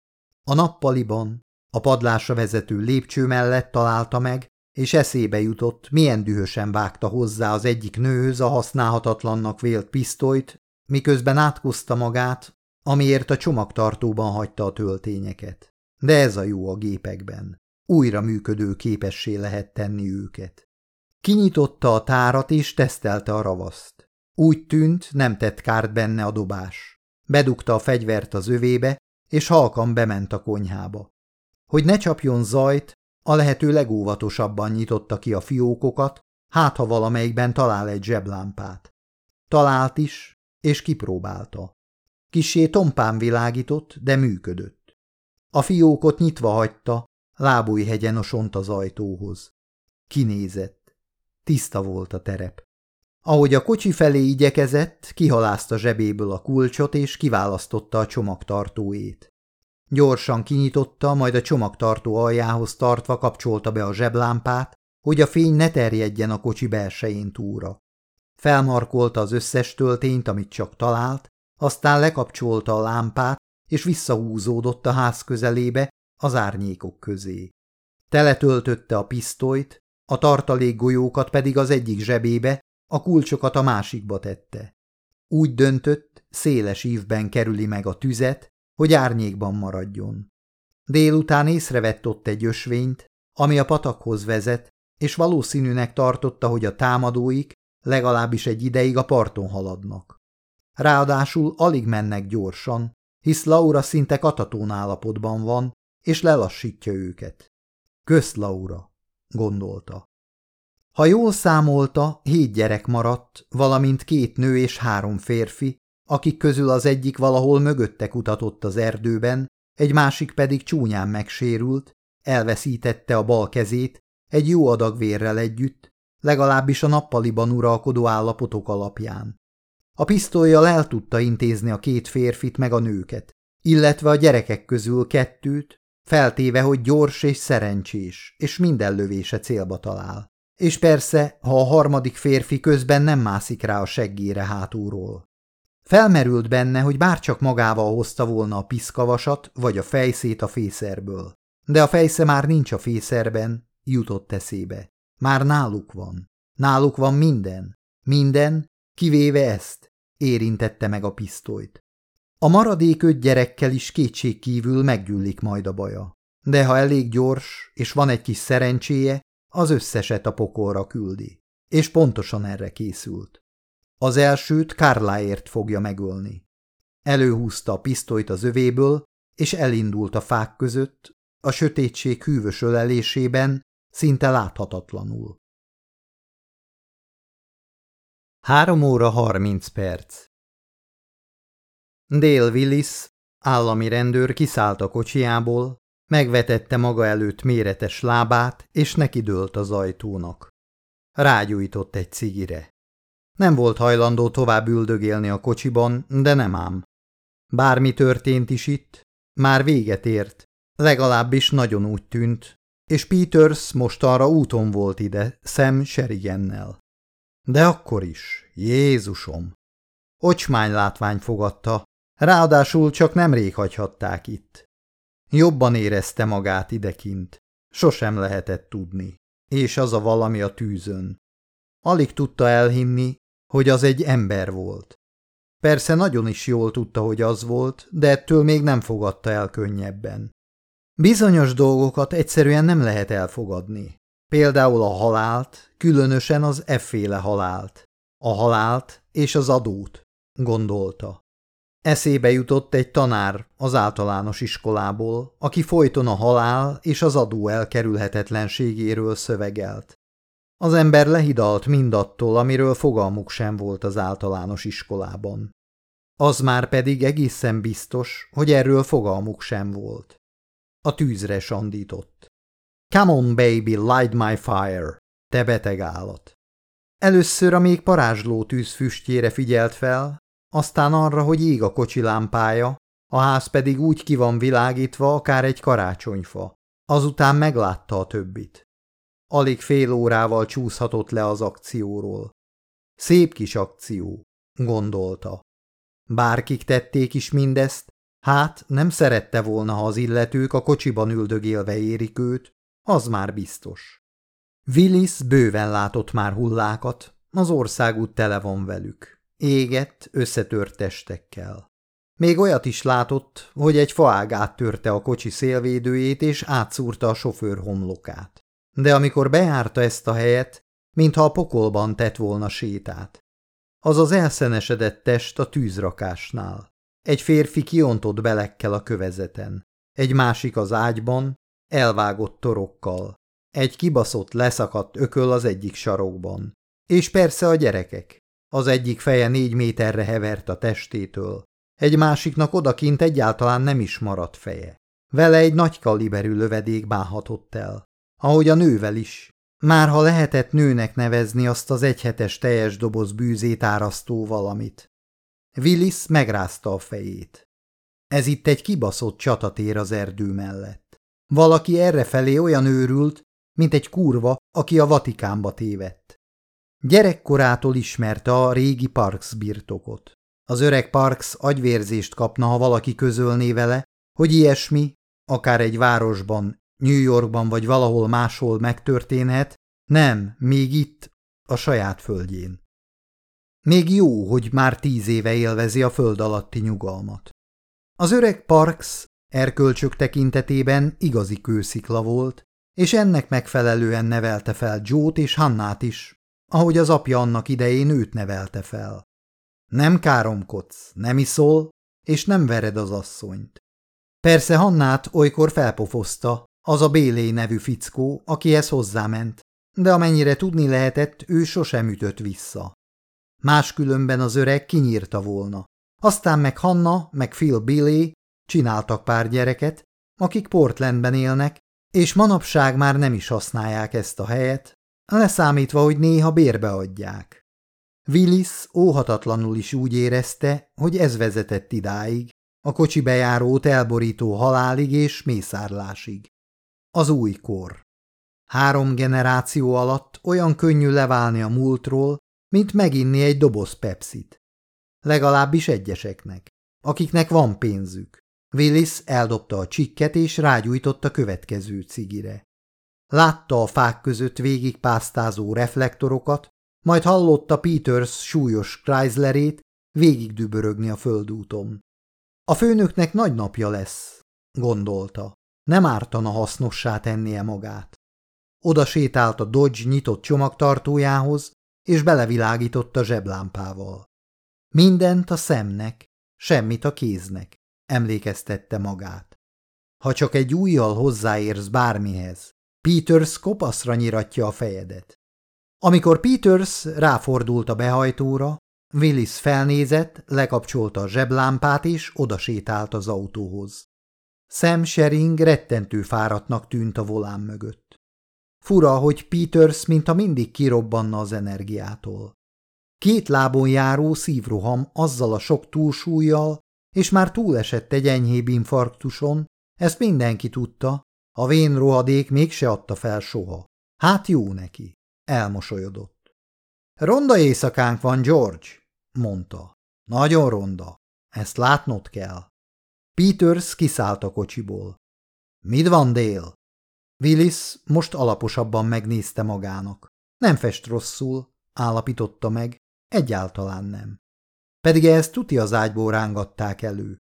A nappaliban, a padlásra vezető lépcső mellett találta meg, és eszébe jutott, milyen dühösen vágta hozzá az egyik nőhöz a használhatatlannak vélt pisztolyt, miközben átkozta magát, amiért a csomagtartóban hagyta a töltényeket. De ez a jó a gépekben újra működő képessé lehet tenni őket. Kinyitotta a tárat és tesztelte a ravaszt. Úgy tűnt, nem tett kárt benne a dobás. Bedugta a fegyvert az övébe, és halkan bement a konyhába. Hogy ne csapjon zajt, a lehető legóvatosabban nyitotta ki a fiókokat, hát ha valamelyikben talál egy zseblámpát. Talált is, és kipróbálta. Kisé tompán világított, de működött. A fiókot nyitva hagyta, Lábújhegyen osont az ajtóhoz. Kinézett. Tiszta volt a terep. Ahogy a kocsi felé igyekezett, kihalázta zsebéből a kulcsot, és kiválasztotta a csomagtartóét. Gyorsan kinyitotta, majd a csomagtartó aljához tartva kapcsolta be a zseblámpát, hogy a fény ne terjedjen a kocsi belsején túra. Felmarkolta az összes töltényt, amit csak talált, aztán lekapcsolta a lámpát, és visszahúzódott a ház közelébe, az árnyékok közé. Teletöltötte a pisztolyt, a tartalék golyókat pedig az egyik zsebébe, a kulcsokat a másikba tette. Úgy döntött, széles ívben kerüli meg a tüzet, hogy árnyékban maradjon. Délután észrevett ott egy ösvényt, ami a patakhoz vezet, és valószínűnek tartotta, hogy a támadóik legalábbis egy ideig a parton haladnak. Ráadásul alig mennek gyorsan, hisz Laura szinte katatón állapotban van, és lelassítja őket. Kösz, Laura, gondolta. Ha jól számolta, hét gyerek maradt, valamint két nő és három férfi, akik közül az egyik valahol mögötte kutatott az erdőben, egy másik pedig csúnyán megsérült, elveszítette a bal kezét, egy jó adag vérrel együtt, legalábbis a nappaliban uralkodó állapotok alapján. A pisztolyjal el tudta intézni a két férfit meg a nőket, illetve a gyerekek közül kettőt, feltéve, hogy gyors és szerencsés, és minden lövése célba talál. És persze, ha a harmadik férfi közben nem mászik rá a seggére hátulról. Felmerült benne, hogy bárcsak magával hozta volna a piszkavasat vagy a fejszét a fészerből. De a fejsze már nincs a fészerben, jutott eszébe. Már náluk van. Náluk van minden. Minden, kivéve ezt, érintette meg a pisztolyt. A maradék öt gyerekkel is kétségkívül meggyűlik majd a baja. De ha elég gyors, és van egy kis szerencséje, az összeset a pokolra küldi. És pontosan erre készült. Az elsőt Kárláért fogja megölni. Előhúzta a pisztolyt az övéből, és elindult a fák között, a sötétség hűvös ölelésében, szinte láthatatlanul. Három óra harminc perc Dale Willis, állami rendőr kiszállt a kocsiából, megvetette maga előtt méretes lábát, és nekidőlt az ajtónak. Rágyújtott egy cigire. Nem volt hajlandó tovább üldögélni a kocsiban, de nem ám. Bármi történt is itt, már véget ért, legalábbis nagyon úgy tűnt, és Peters most arra úton volt ide, Sam Sherigannel. De akkor is, Jézusom! Ocsmány látvány fogadta, ráadásul csak nemrég hagyhatták itt. Jobban érezte magát idekint, sosem lehetett tudni, és az a valami a tűzön. Alig tudta elhinni, hogy az egy ember volt. Persze nagyon is jól tudta, hogy az volt, de ettől még nem fogadta el könnyebben. Bizonyos dolgokat egyszerűen nem lehet elfogadni. Például a halált, különösen az efféle halált. A halált és az adót, gondolta. Eszébe jutott egy tanár az általános iskolából, aki folyton a halál és az adó elkerülhetetlenségéről szövegelt. Az ember lehidalt mindattól, amiről fogalmuk sem volt az általános iskolában. Az már pedig egészen biztos, hogy erről fogalmuk sem volt. A tűzre sandított. Come on, baby, light my fire, te beteg állat. Először a még parázsló tűz füstjére figyelt fel, aztán arra, hogy ég a kocsi lámpája, a ház pedig úgy ki van világítva, akár egy karácsonyfa. Azután meglátta a többit. Alig fél órával csúszhatott le az akcióról. Szép kis akció, gondolta. Bárkik tették is mindezt, hát nem szerette volna, ha az illetők a kocsiban üldögélve érik őt, az már biztos. Willis bőven látott már hullákat, az országút tele van velük. Égett, összetört testekkel. Még olyat is látott, hogy egy faág áttörte a kocsi szélvédőjét és átszúrta a sofőr homlokát de amikor bejárta ezt a helyet, mintha a pokolban tett volna sétát. Az az elszenesedett test a tűzrakásnál. Egy férfi kiontott belekkel a kövezeten, egy másik az ágyban, elvágott torokkal, egy kibaszott leszakadt ököl az egyik sarokban. És persze a gyerekek. Az egyik feje négy méterre hevert a testétől, egy másiknak odakint egyáltalán nem is maradt feje. Vele egy nagy kaliberű lövedék bánhatott el ahogy a nővel is. Már ha lehetett nőnek nevezni azt az egyhetes teljes doboz bűzét árasztó valamit. Willis megrázta a fejét. Ez itt egy kibaszott csatatér az erdő mellett. Valaki errefelé olyan őrült, mint egy kurva, aki a Vatikánba tévedt. Gyerekkorától ismerte a régi Parks birtokot. Az öreg Parks agyvérzést kapna, ha valaki közölné vele, hogy ilyesmi, akár egy városban New Yorkban vagy valahol máshol megtörténhet, Nem, még itt, a saját földjén. Még jó, hogy már tíz éve élvezi a föld alatti nyugalmat. Az öreg Parks erkölcsök tekintetében igazi kőszikla volt, és ennek megfelelően nevelte fel Jót és Hannát is, ahogy az apja annak idején őt nevelte fel. Nem káromkodsz, nem iszol, és nem vered az asszonyt. Persze Hannát olykor felpofozta, az a Bélé nevű fickó, akihez hozzáment, de amennyire tudni lehetett, ő sosem ütött vissza. Máskülönben az öreg kinyírta volna. Aztán meg Hanna, meg Phil Bélé csináltak pár gyereket, akik Portlandben élnek, és manapság már nem is használják ezt a helyet, leszámítva, hogy néha bérbe adják. Willis óhatatlanul is úgy érezte, hogy ez vezetett idáig, a kocsi bejárót elborító halálig és mészárlásig. Az új kor. Három generáció alatt olyan könnyű leválni a múltról, mint meginni egy doboz pepsit. Legalábbis egyeseknek, akiknek van pénzük. Willis eldobta a csikket és rágyújtott a következő cigire. Látta a fák között végigpásztázó reflektorokat, majd hallotta Peters súlyos Chryslerét végigdübörögni a földúton. A főnöknek nagy napja lesz, gondolta. Nem ártana hasznossá tennie magát. Oda sétált a Dodge nyitott csomagtartójához, és belevilágított a zseblámpával. Mindent a szemnek, semmit a kéznek, emlékeztette magát. Ha csak egy újjal hozzáérsz bármihez, Peters kopaszra nyiratja a fejedet. Amikor Peters ráfordult a behajtóra, Willis felnézett, lekapcsolta a zseblámpát és odasétált az autóhoz. Sam Shering rettentő fáradtnak tűnt a volán mögött. Fura, hogy Peters mintha mindig kirobbanna az energiától. Két lábon járó szívroham azzal a sok túlsúlyjal, és már túlesett egy enyhébb infarktuson, ezt mindenki tudta, a vén rohadék mégse adta fel soha. Hát jó neki, elmosolyodott. Ronda éjszakánk van, George, mondta. Nagyon ronda, ezt látnod kell. Peters kiszállt a kocsiból. Mit van, Dél? Willis most alaposabban megnézte magának. Nem fest rosszul, állapította meg, egyáltalán nem. Pedig ezt tuti az ágyból rángatták elő.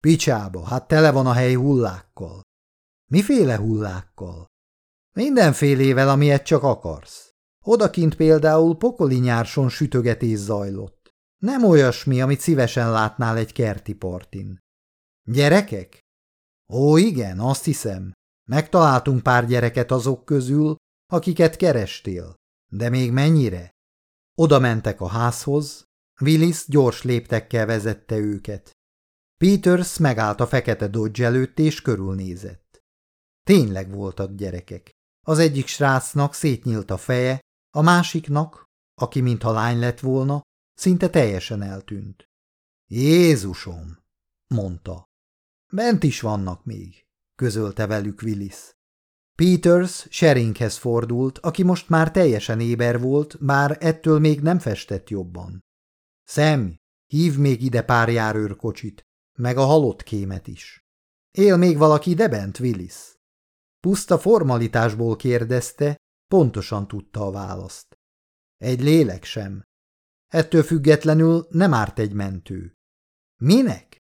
Picsába, hát tele van a hely hullákkal. Miféle hullákkal? Mindenfélével, amilyet csak akarsz. Odakint például pokoli nyárson sütögetés zajlott. Nem olyasmi, amit szívesen látnál egy kerti partin. Gyerekek? Ó, igen, azt hiszem. Megtaláltunk pár gyereket azok közül, akiket kerestél. De még mennyire? Oda mentek a házhoz, Willis gyors léptekkel vezette őket. Peters megállt a fekete Dodge előtt és körülnézett. Tényleg voltak gyerekek. Az egyik srácnak szétnyílt a feje, a másiknak, aki mintha lány lett volna, szinte teljesen eltűnt. Jézusom, mondta. Bent is vannak még, közölte velük Willis. Peters Sheringhez fordult, aki most már teljesen éber volt, bár ettől még nem festett jobban. Szem, hív még ide pár járőrkocsit, meg a halott kémet is. Él még valaki ide bent, Willis? Puszta formalitásból kérdezte, pontosan tudta a választ. Egy lélek sem. Ettől függetlenül nem árt egy mentő. Minek?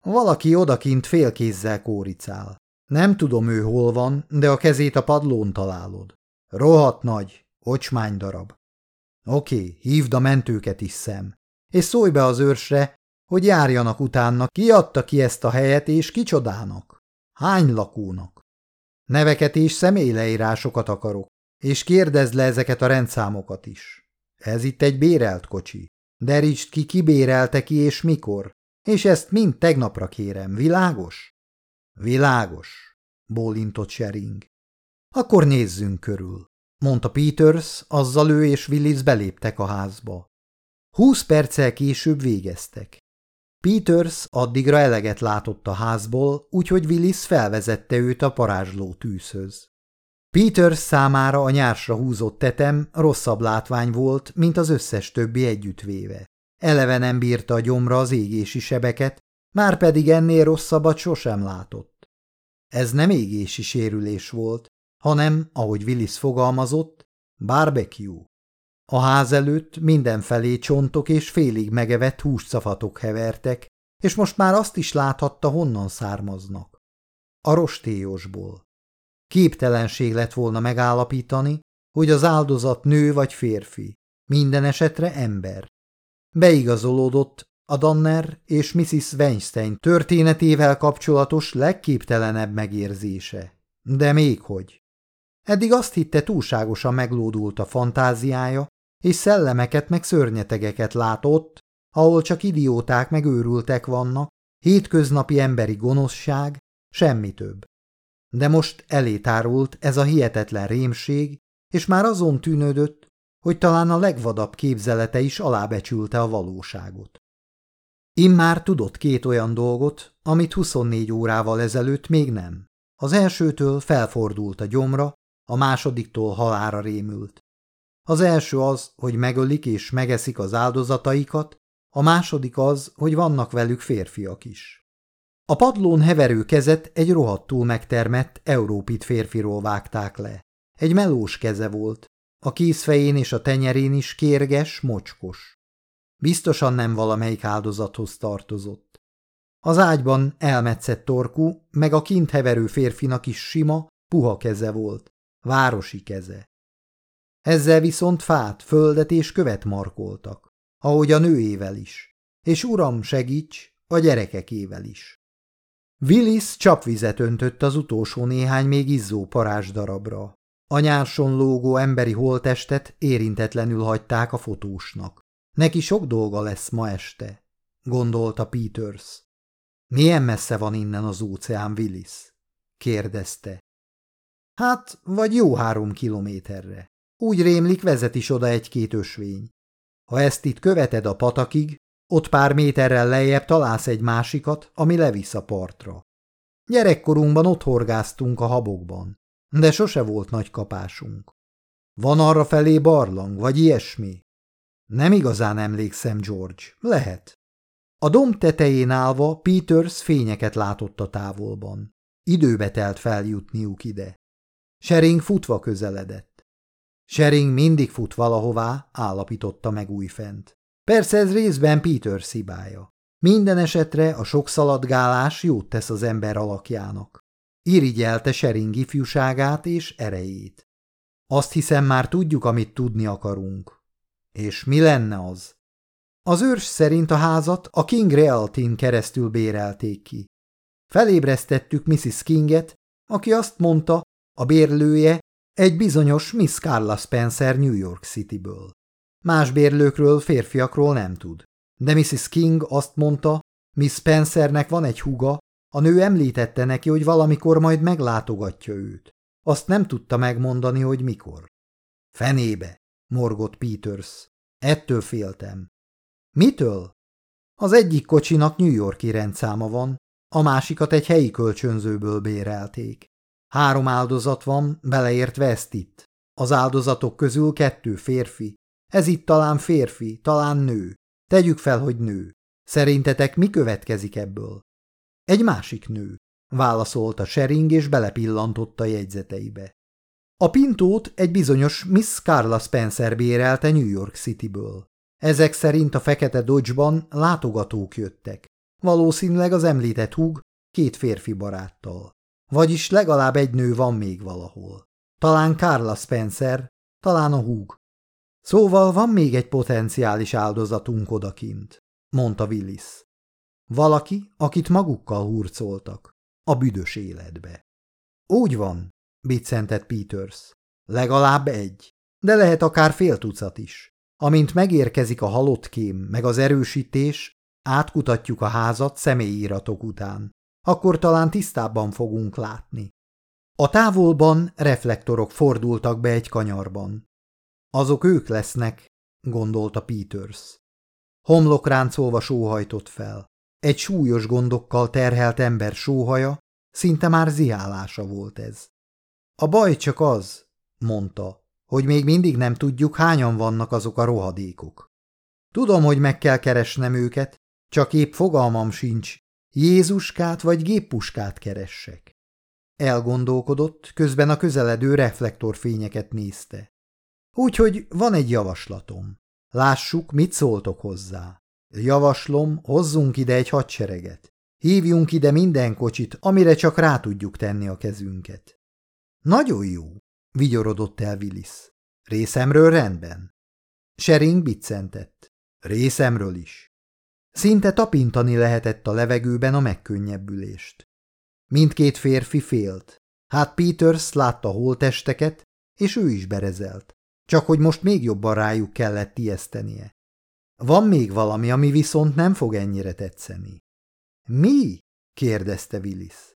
Valaki odakint félkézzel kóricál. Nem tudom ő hol van, de a kezét a padlón találod. Rohadt nagy, ocsmány darab. Oké, hívd a mentőket is szem, és szólj be az őrsre, hogy járjanak utána, ki adta ki ezt a helyet, és kicsodának. Hány lakónak? Neveket és személyleírásokat akarok, és kérdezd le ezeket a rendszámokat is. Ez itt egy bérelt kocsi. Derítsd ki, ki bérelte ki és mikor, és ezt mind tegnapra kérem, világos? Világos, bólintott Shering. Akkor nézzünk körül, mondta Peters, azzal ő és Willis beléptek a házba. Húsz perccel később végeztek. Peters addigra eleget látott a házból, úgyhogy Willis felvezette őt a parázsló tűzhöz. Peters számára a nyársra húzott tetem rosszabb látvány volt, mint az összes többi együttvéve. Eleve nem bírta a gyomra az égési sebeket, már pedig ennél rosszabbat sosem látott. Ez nem égési sérülés volt, hanem, ahogy Willis fogalmazott, Barbecue. A ház előtt mindenfelé csontok és félig megevett húscafatok hevertek, és most már azt is láthatta, honnan származnak. A rostélyosból. Képtelenség lett volna megállapítani, hogy az áldozat nő vagy férfi, minden esetre ember. Beigazolódott a Danner és Mrs. Weinstein történetével kapcsolatos legképtelenebb megérzése. De még hogy. Eddig azt hitte túlságosan meglódult a fantáziája, és szellemeket meg szörnyetegeket látott, ahol csak idióták meg őrültek vannak, hétköznapi emberi gonoszság, semmi több. De most elétárult ez a hihetetlen rémség, és már azon tűnődött, hogy talán a legvadabb képzelete is alábecsülte a valóságot. Immár tudott két olyan dolgot, amit 24 órával ezelőtt még nem. Az elsőtől felfordult a gyomra, a másodiktól halára rémült. Az első az, hogy megölik és megeszik az áldozataikat, a második az, hogy vannak velük férfiak is. A padlón heverő kezet egy rohadtul megtermett európit férfiról vágták le. Egy melós keze volt, a kézfején és a tenyerén is kérges, mocskos. Biztosan nem valamelyik áldozathoz tartozott. Az ágyban elmetszett torkú, meg a kint heverő férfinak is sima, puha keze volt, városi keze. Ezzel viszont fát, földet és követ markoltak, ahogy a nőével is, és uram segíts, a gyerekekével is. Willis csapvizet öntött az utolsó néhány még izzó parázsdarabra. A nyárson lógó emberi holtestet érintetlenül hagyták a fotósnak. Neki sok dolga lesz ma este, gondolta Peters. Milyen messze van innen az óceán, Willis? kérdezte. Hát, vagy jó három kilométerre. Úgy rémlik, vezet is oda egy-két ösvény. Ha ezt itt követed a patakig, ott pár méterrel lejjebb találsz egy másikat, ami levisz a partra. Gyerekkorunkban ott horgáztunk a habokban, de sose volt nagy kapásunk. Van arra felé barlang, vagy ilyesmi? Nem igazán emlékszem, George. Lehet. A domb tetején állva Peters fényeket látott a távolban. Időbe telt feljutniuk ide. Sering futva közeledett. Sering mindig fut valahová, állapította meg újfent. Persze ez részben Peter szibája. Minden esetre a sok szaladgálás jót tesz az ember alakjának. Irigyelte Sering ifjúságát és erejét. Azt hiszem már tudjuk, amit tudni akarunk. És mi lenne az? Az őrs szerint a házat a King Realtin keresztül bérelték ki. Felébresztettük Mrs. Kinget, aki azt mondta, a bérlője egy bizonyos Miss Carla Spencer New York Cityből. Más bérlőkről, férfiakról nem tud. De Mrs. King azt mondta, Miss Spencernek van egy húga, a nő említette neki, hogy valamikor majd meglátogatja őt. Azt nem tudta megmondani, hogy mikor. Fenébe, morgott Peters. Ettől féltem. Mitől? Az egyik kocsinak New Yorki rendszáma van, a másikat egy helyi kölcsönzőből bérelték. Három áldozat van, beleértve ezt itt. Az áldozatok közül kettő férfi. Ez itt talán férfi, talán nő. Tegyük fel, hogy nő. Szerintetek mi következik ebből? Egy másik nő, válaszolta Shering, és belepillantott a jegyzeteibe. A pintót egy bizonyos Miss Carla Spencer bérelte New York Cityből. Ezek szerint a fekete Dodge-ban látogatók jöttek. Valószínűleg az említett húg két férfi baráttal. Vagyis legalább egy nő van még valahol. Talán Carla Spencer, talán a húg. Szóval van még egy potenciális áldozatunk odakint, mondta Willis. Valaki, akit magukkal hurcoltak, a büdös életbe. Úgy van, biccentett Peters. Legalább egy, de lehet akár fél tucat is. Amint megérkezik a halott kém, meg az erősítés, átkutatjuk a házat személyiratok után. Akkor talán tisztábban fogunk látni. A távolban reflektorok fordultak be egy kanyarban. Azok ők lesznek, gondolta Peters. Homlokráncolva sóhajtott fel. Egy súlyos gondokkal terhelt ember sóhaja, szinte már zihálása volt ez. A baj csak az, mondta, hogy még mindig nem tudjuk, hányan vannak azok a rohadékok. Tudom, hogy meg kell keresnem őket, csak épp fogalmam sincs, Jézuskát vagy géppuskát keressek. Elgondolkodott, közben a közeledő reflektorfényeket nézte. Úgyhogy van egy javaslatom. Lássuk, mit szóltok hozzá. Javaslom, hozzunk ide egy hadsereget. Hívjunk ide minden kocsit, amire csak rá tudjuk tenni a kezünket. Nagyon jó, vigyorodott el Willis. Részemről rendben. Sering biccentett. Részemről is. Szinte tapintani lehetett a levegőben a megkönnyebbülést. Mindkét férfi félt. Hát Peters látta holtesteket, és ő is berezelt. Csak hogy most még jobban rájuk kellett ijesztenie. Van még valami, ami viszont nem fog ennyire tetszeni. Mi? kérdezte Willis.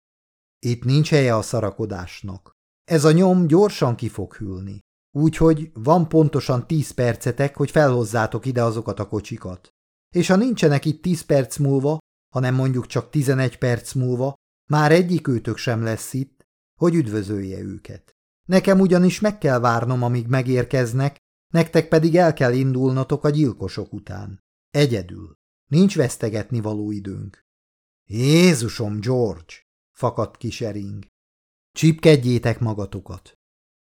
Itt nincs helye a szarakodásnak. Ez a nyom gyorsan ki fog hűlni. Úgyhogy van pontosan tíz percetek, hogy felhozzátok ide azokat a kocsikat. És ha nincsenek itt tíz perc múlva, hanem mondjuk csak tizenegy perc múlva, már egyik őtök sem lesz itt, hogy üdvözölje őket. Nekem ugyanis meg kell várnom, amíg megérkeznek, nektek pedig el kell indulnotok a gyilkosok után. Egyedül. Nincs vesztegetni való időnk. Jézusom, George! fakadt ki Sering. Csipkedjétek magatokat.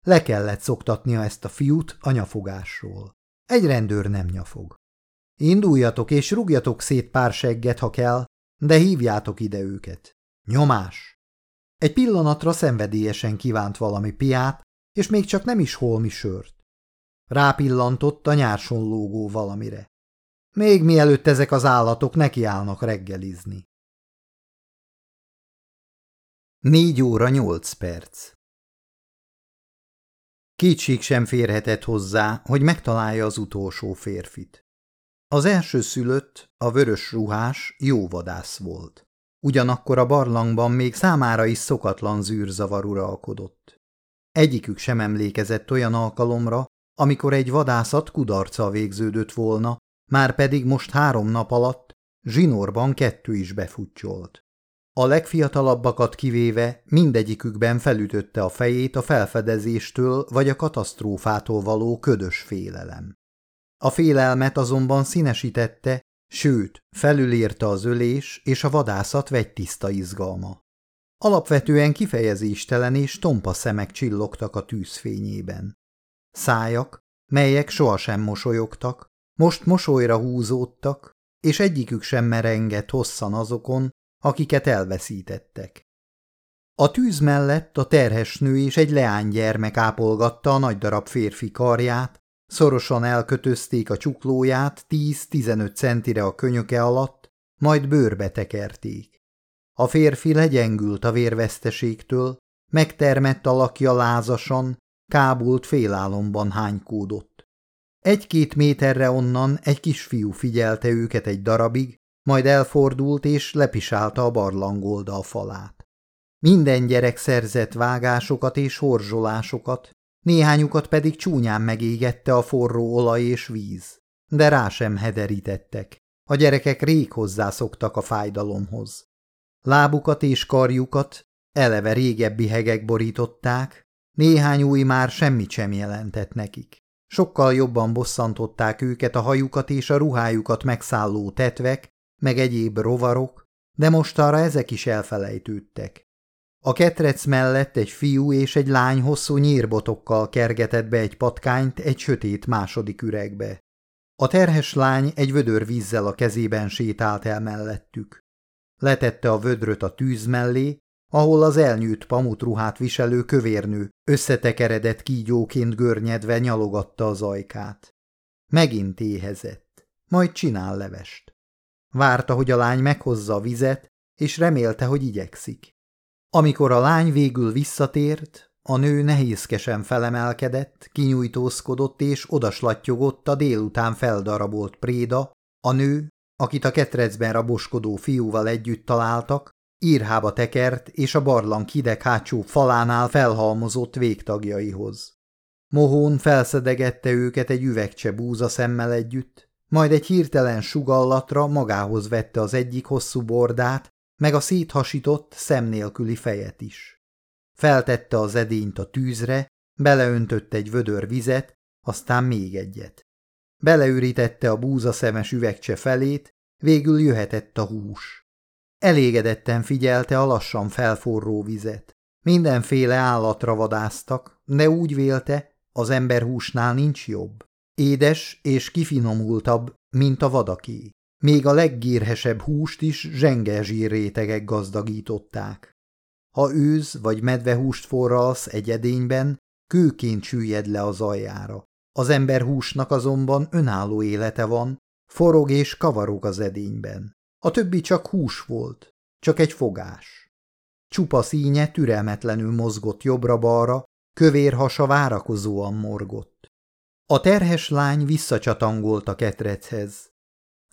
Le kellett szoktatnia ezt a fiút a nyafogásról. Egy rendőr nem nyafog. Induljatok és rúgjatok szét pár segget, ha kell, de hívjátok ide őket. Nyomás! Egy pillanatra szenvedélyesen kívánt valami piát, és még csak nem is holmi sört. Rápillantott a nyárson lógó valamire. Még mielőtt ezek az állatok nekiállnak reggelizni. Négy óra nyolc perc Kétség sem férhetett hozzá, hogy megtalálja az utolsó férfit. Az első szülött, a vörös ruhás, jó vadász volt. Ugyanakkor a barlangban még számára is szokatlan zűrzavar uralkodott. Egyikük sem emlékezett olyan alkalomra, amikor egy vadászat kudarca végződött volna, már pedig most három nap alatt zsinórban kettő is befutcsolt. A legfiatalabbakat kivéve mindegyikükben felütötte a fejét a felfedezéstől vagy a katasztrófától való ködös félelem. A félelmet azonban színesítette, sőt, felülírta az ölés és a vadászat vegytiszta izgalma. Alapvetően kifejezéstelen és tompa szemek csillogtak a tűzfényében. Szájak, melyek sohasem mosolyogtak, most mosolyra húzódtak, és egyikük sem merengett hosszan azokon, akiket elveszítettek. A tűz mellett a terhes nő és egy leánygyermek ápolgatta a nagy darab férfi karját, szorosan elkötözték a csuklóját 10-15 centire a könyöke alatt, majd bőrbe tekerték. A férfi legyengült a vérveszteségtől, megtermett alakja lázasan, kábult félálomban hánykódott. Egy-két méterre onnan egy kisfiú figyelte őket egy darabig, majd elfordult és lepisálta a barlangoldal falát. Minden gyerek szerzett vágásokat és horzsolásokat, néhányukat pedig csúnyán megégette a forró olaj és víz, de rá sem hederítettek. A gyerekek rég hozzászoktak a fájdalomhoz. Lábukat és karjukat eleve régebbi hegek borították, néhány új már semmit sem jelentett nekik. Sokkal jobban bosszantották őket a hajukat és a ruhájukat megszálló tetvek, meg egyéb rovarok, de mostanra ezek is elfelejtődtek. A ketrec mellett egy fiú és egy lány hosszú nyírbotokkal kergetett be egy patkányt egy sötét második üregbe. A terhes lány egy vödör vízzel a kezében sétált el mellettük. Letette a vödröt a tűz mellé, ahol az elnyűjt pamutruhát viselő kövérnő összetekeredett kígyóként görnyedve nyalogatta az ajkát. Megint éhezett, majd csinál levest. Várta, hogy a lány meghozza a vizet, és remélte, hogy igyekszik. Amikor a lány végül visszatért, a nő nehézkesen felemelkedett, kinyújtózkodott és odaslattyogott a délután feldarabolt préda, a nő, akit a ketrecben raboskodó fiúval együtt találtak, írhába tekert és a barlang hideg hátsó falánál felhalmozott végtagjaihoz. Mohón felszedegette őket egy üvegcse búza szemmel együtt, majd egy hirtelen sugallatra magához vette az egyik hosszú bordát, meg a széthasított, szemnélküli fejet is. Feltette az edényt a tűzre, beleöntött egy vödör vizet, aztán még egyet. Beleürítette a búza szemes üvegcse felét, végül jöhetett a hús. Elégedetten figyelte a lassan felforró vizet. Mindenféle állatra vadáztak, de úgy vélte, Az emberhúsnál nincs jobb. Édes és kifinomultabb, mint a vadaké. Még a leggírhesebb húst is zsenge zsírrétegek gazdagították. Ha őz vagy medvehúst forralsz egy edényben, kőként süllyed le az aljára. Az emberhúsnak azonban önálló élete van, forog és kavarog az edényben. A többi csak hús volt, csak egy fogás. Csupa színye türelmetlenül mozgott jobbra-balra, kövér hasa várakozóan morgott. A terhes lány visszacsatangolt a ketrechez.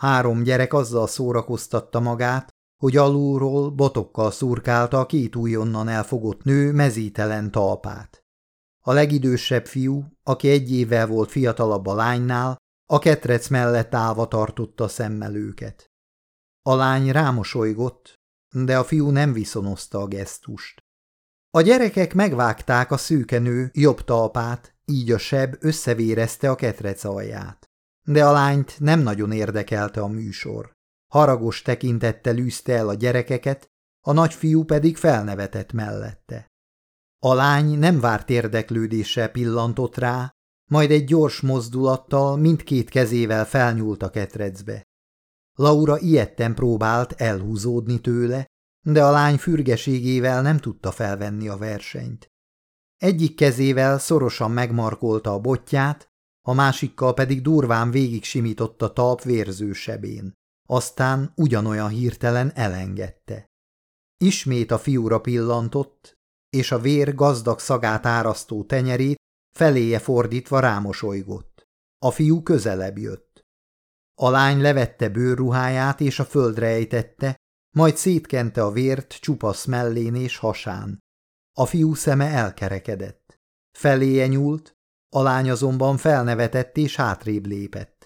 Három gyerek azzal szórakoztatta magát, hogy alulról botokkal szurkálta a két újonnan elfogott nő mezítelen talpát. A legidősebb fiú, aki egy évvel volt fiatalabb a lánynál, a ketrec mellett állva tartotta szemmel őket. A lány rámosolygott, de a fiú nem viszonozta a gesztust. A gyerekek megvágták a szűkenő jobb talpát, így a seb összevérezte a ketrec alját. De a lányt nem nagyon érdekelte a műsor. Haragos tekintettel űzte el a gyerekeket, a nagyfiú pedig felnevetett mellette. A lány nem várt érdeklődéssel pillantott rá, majd egy gyors mozdulattal mindkét kezével felnyúlt a ketrecbe. Laura ilyetten próbált elhúzódni tőle, de a lány fürgeségével nem tudta felvenni a versenyt. Egyik kezével szorosan megmarkolta a botját, a másikkal pedig durván végig simította talp vérzősebén. Aztán ugyanolyan hirtelen elengedte. Ismét a fiúra pillantott, és a vér gazdag szagát árasztó tenyerét feléje fordítva rámosolygott. A fiú közelebb jött. A lány levette bőrruháját és a földre ejtette, majd szétkente a vért csupasz mellén és hasán. A fiú szeme elkerekedett. Feléje nyúlt, a lány azonban felnevetett és hátrébb lépett.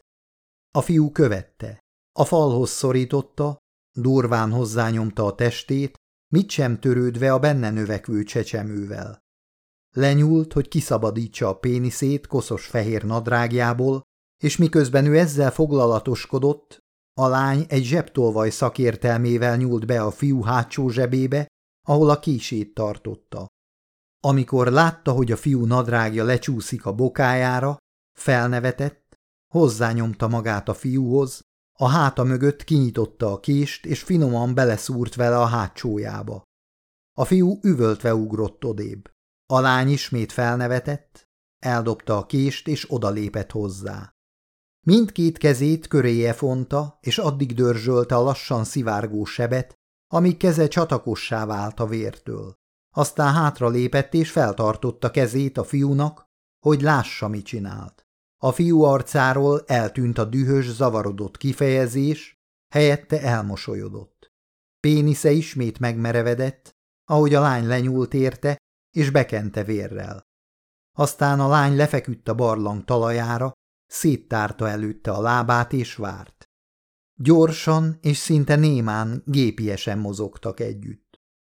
A fiú követte. A falhoz szorította, durván hozzányomta a testét, mit sem törődve a benne növekvő csecsemővel. Lenyúlt, hogy kiszabadítsa a péniszét koszos fehér nadrágjából, és miközben ő ezzel foglalatoskodott, a lány egy zsebtolvaj szakértelmével nyúlt be a fiú hátsó zsebébe, ahol a kését tartotta. Amikor látta, hogy a fiú nadrágja lecsúszik a bokájára, felnevetett, hozzányomta magát a fiúhoz, a háta mögött kinyitotta a kést, és finoman beleszúrt vele a hátsójába. A fiú üvöltve ugrott odébb. A lány ismét felnevetett, eldobta a kést, és odalépett hozzá. Mindkét kezét köréje fonta, és addig dörzsölte a lassan szivárgó sebet, amíg keze csatakossá vált a vértől. Aztán hátra lépett és feltartotta kezét a fiúnak, hogy lássa, mit csinált. A fiú arcáról eltűnt a dühös, zavarodott kifejezés, helyette elmosolyodott. Pénisze ismét megmerevedett, ahogy a lány lenyúlt érte, és bekente vérrel. Aztán a lány lefeküdt a barlang talajára, széttárta előtte a lábát és várt. Gyorsan és szinte némán gépiesen mozogtak együtt.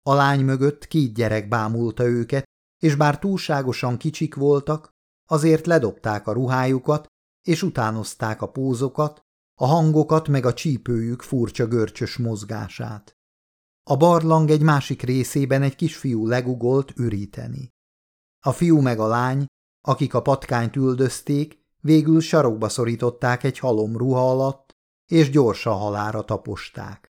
A lány mögött két gyerek bámulta őket, és bár túlságosan kicsik voltak, azért ledobták a ruhájukat, és utánozták a pózokat, a hangokat meg a csípőjük furcsa görcsös mozgását. A barlang egy másik részében egy kisfiú legugolt üríteni. A fiú meg a lány, akik a patkányt üldözték, végül sarokba szorították egy halom ruha alatt, és gyorsan halára taposták.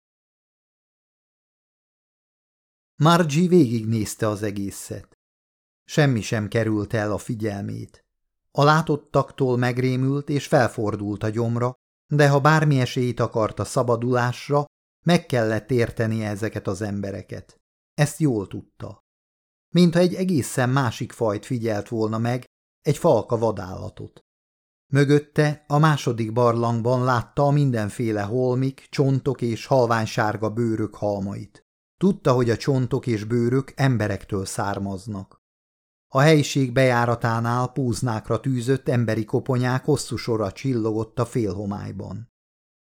Margie végignézte az egészet. Semmi sem került el a figyelmét. A látottaktól megrémült és felfordult a gyomra, de ha bármi esélyt akart a szabadulásra, meg kellett érteni ezeket az embereket. Ezt jól tudta. Mintha egy egészen másik fajt figyelt volna meg, egy falka vadállatot. Mögötte a második barlangban látta a mindenféle holmik, csontok és halványsárga bőrök halmait. Tudta, hogy a csontok és bőrök emberektől származnak. A helyiség bejáratánál púznákra tűzött emberi koponyák hosszú sora csillogott a félhomályban.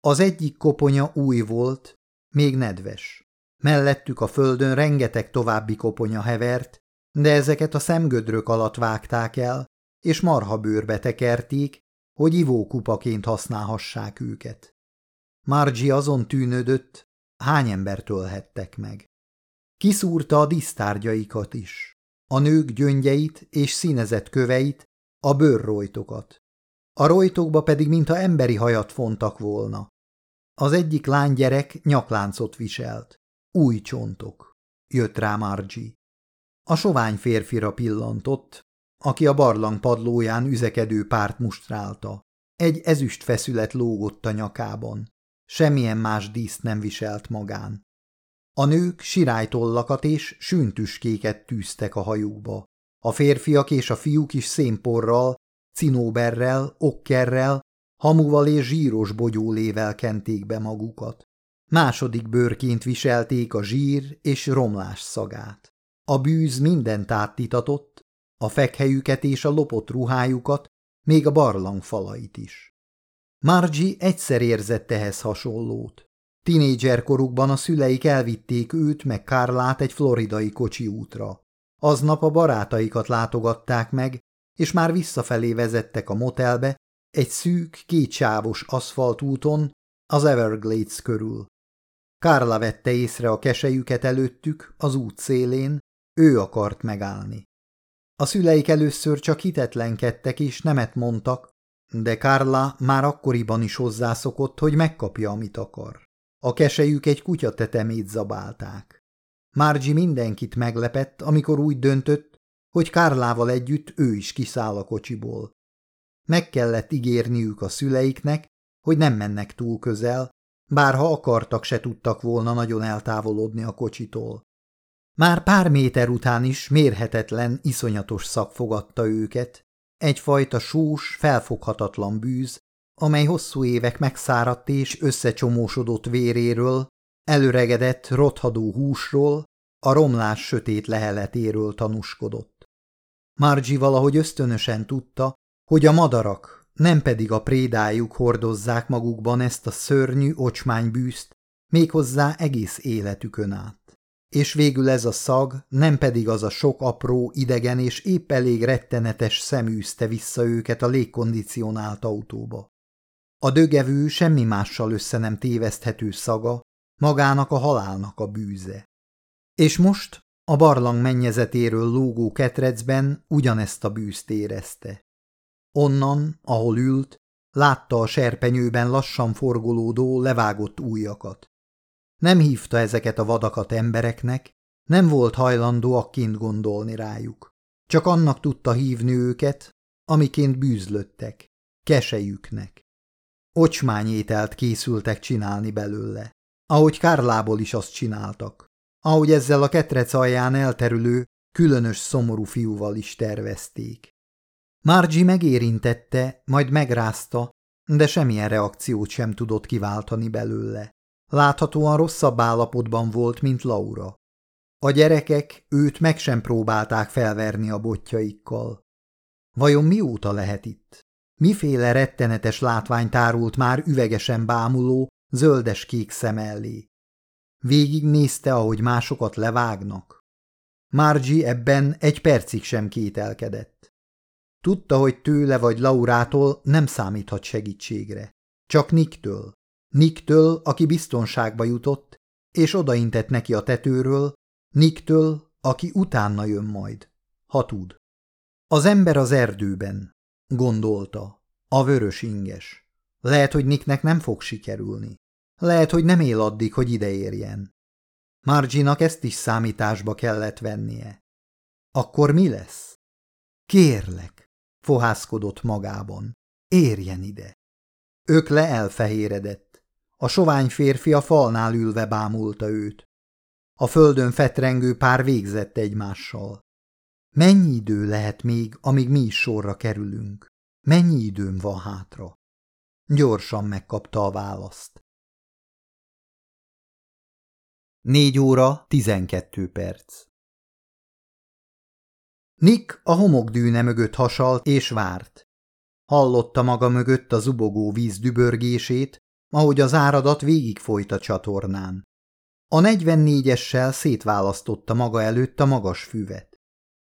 Az egyik koponya új volt, még nedves. Mellettük a földön rengeteg további koponya hevert, de ezeket a szemgödrök alatt vágták el, és marhabőrbe tekerték, hogy ivókupaként használhassák őket. Margie azon tűnődött, hány embert ölhettek meg. Kiszúrta a disztárgyaikat is. A nők gyöngyeit és színezett köveit, a bőrrojtokat. A rojtokba pedig mintha emberi hajat fontak volna. Az egyik lánygyerek nyakláncot viselt. Új csontok. Jött rá Margie. A sovány férfira pillantott, aki a barlang padlóján üzekedő párt mustrálta. Egy ezüst feszület lógott a nyakában. Semmilyen más díszt nem viselt magán. A nők sirálytollakat és süntüskéket tűztek a hajóba. A férfiak és a fiúk is szénporral, cinóberrel, okkerrel, hamuval és zsíros bogyólével kenték be magukat. Második bőrként viselték a zsír és romlás szagát. A bűz mindent áttitatott, a fekhelyüket és a lopott ruhájukat, még a barlang falait is. Margie egyszer érzett ehhez hasonlót. Tinédzser korukban a szüleik elvitték őt meg Kárlát egy floridai kocsi útra. Aznap a barátaikat látogatták meg, és már visszafelé vezettek a motelbe, egy szűk, kétsávos aszfaltúton, az Everglades körül. Kárla vette észre a kesejüket előttük, az út szélén, ő akart megállni. A szüleik először csak hitetlenkedtek és nemet mondtak, de Kárla már akkoriban is hozzászokott, hogy megkapja, amit akar. A kesejük egy kutya tetemét zabálták. Márgyi mindenkit meglepett, amikor úgy döntött, hogy Kárlával együtt ő is kiszáll a kocsiból. Meg kellett ígérniük a szüleiknek, hogy nem mennek túl közel, bár ha akartak, se tudtak volna nagyon eltávolodni a kocsitól. Már pár méter után is mérhetetlen, iszonyatos szak fogadta őket, egyfajta sós, felfoghatatlan bűz, amely hosszú évek megszáradt és összecsomósodott véréről, előregedett, rothadó húsról, a romlás sötét leheletéről tanúskodott. Margie valahogy ösztönösen tudta, hogy a madarak, nem pedig a prédájuk hordozzák magukban ezt a szörnyű ocsmánybűzt, méghozzá egész életükön át. És végül ez a szag, nem pedig az a sok apró, idegen és épp elég rettenetes szeműzte vissza őket a légkondicionált autóba. A dögevő semmi mással össze nem téveszthető szaga, magának a halálnak a bűze. És most a barlang mennyezetéről lógó ketrecben ugyanezt a bűzt érezte. Onnan, ahol ült, látta a serpenyőben lassan forgolódó, levágott újakat. Nem hívta ezeket a vadakat embereknek, nem volt hajlandó akként gondolni rájuk. Csak annak tudta hívni őket, amiként bűzlöttek, kesejüknek. Ocsmányételt készültek csinálni belőle, ahogy Kárlából is azt csináltak, ahogy ezzel a ketrec alján elterülő, különös szomorú fiúval is tervezték. Margie megérintette, majd megrázta, de semmilyen reakciót sem tudott kiváltani belőle. Láthatóan rosszabb állapotban volt, mint Laura. A gyerekek őt meg sem próbálták felverni a botjaikkal. Vajon mióta lehet itt? Miféle rettenetes látvány tárult már üvegesen bámuló, zöldes-kék szem elé? Végig nézte, ahogy másokat levágnak. Margie ebben egy percig sem kételkedett. Tudta, hogy tőle vagy Laurától nem számíthat segítségre. Csak Niktől. Niktől, aki biztonságba jutott, és odaintett neki a tetőről, Niktől, aki utána jön majd, ha tud. Az ember az erdőben, gondolta, a vörös inges. Lehet, hogy Nicknek nem fog sikerülni. Lehet, hogy nem él addig, hogy ideérjen. Marginak ezt is számításba kellett vennie. Akkor mi lesz? Kérlek, fohászkodott magában, érjen ide. Ökle elfehéredett. A sovány férfi a falnál ülve bámulta őt. A földön fetrengő pár végzett egymással. Mennyi idő lehet még, amíg mi is sorra kerülünk? Mennyi időm van hátra? Gyorsan megkapta a választ. Négy óra, tizenkettő perc. Nick a homokdűne mögött hasalt és várt. Hallotta maga mögött a zubogó víz dübörgését, ahogy az áradat végig folyt a csatornán. A 44-essel szétválasztotta maga előtt a magas füvet.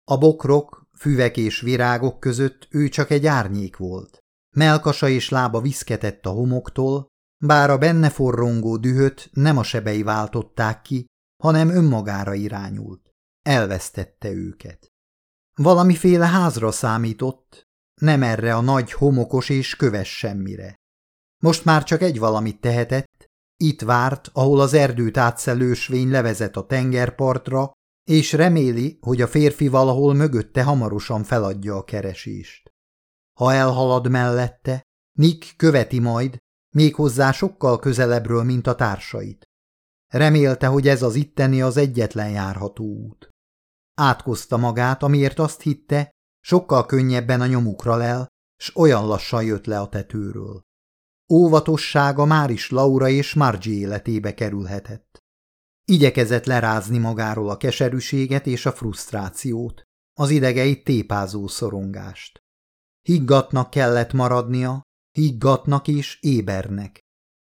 A bokrok, füvek és virágok között ő csak egy árnyék volt. Melkasa és lába viszketett a homoktól, bár a benne forrongó dühöt nem a sebei váltották ki, hanem önmagára irányult. Elvesztette őket. Valamiféle házra számított, nem erre a nagy homokos és köves semmire. Most már csak egy valamit tehetett, itt várt, ahol az erdőt átszelősvény levezet a tengerpartra, és reméli, hogy a férfi valahol mögötte hamarosan feladja a keresést. Ha elhalad mellette, Nick követi majd, méghozzá sokkal közelebbről, mint a társait. Remélte, hogy ez az itteni az egyetlen járható út. Átkozta magát, amiért azt hitte, sokkal könnyebben a nyomukra lel, s olyan lassan jött le a tetőről. Óvatossága már is Laura és Margie életébe kerülhetett. Igyekezett lerázni magáról a keserűséget és a frusztrációt, az idegeit tépázó szorongást. Higgatnak kellett maradnia, higgatnak is ébernek.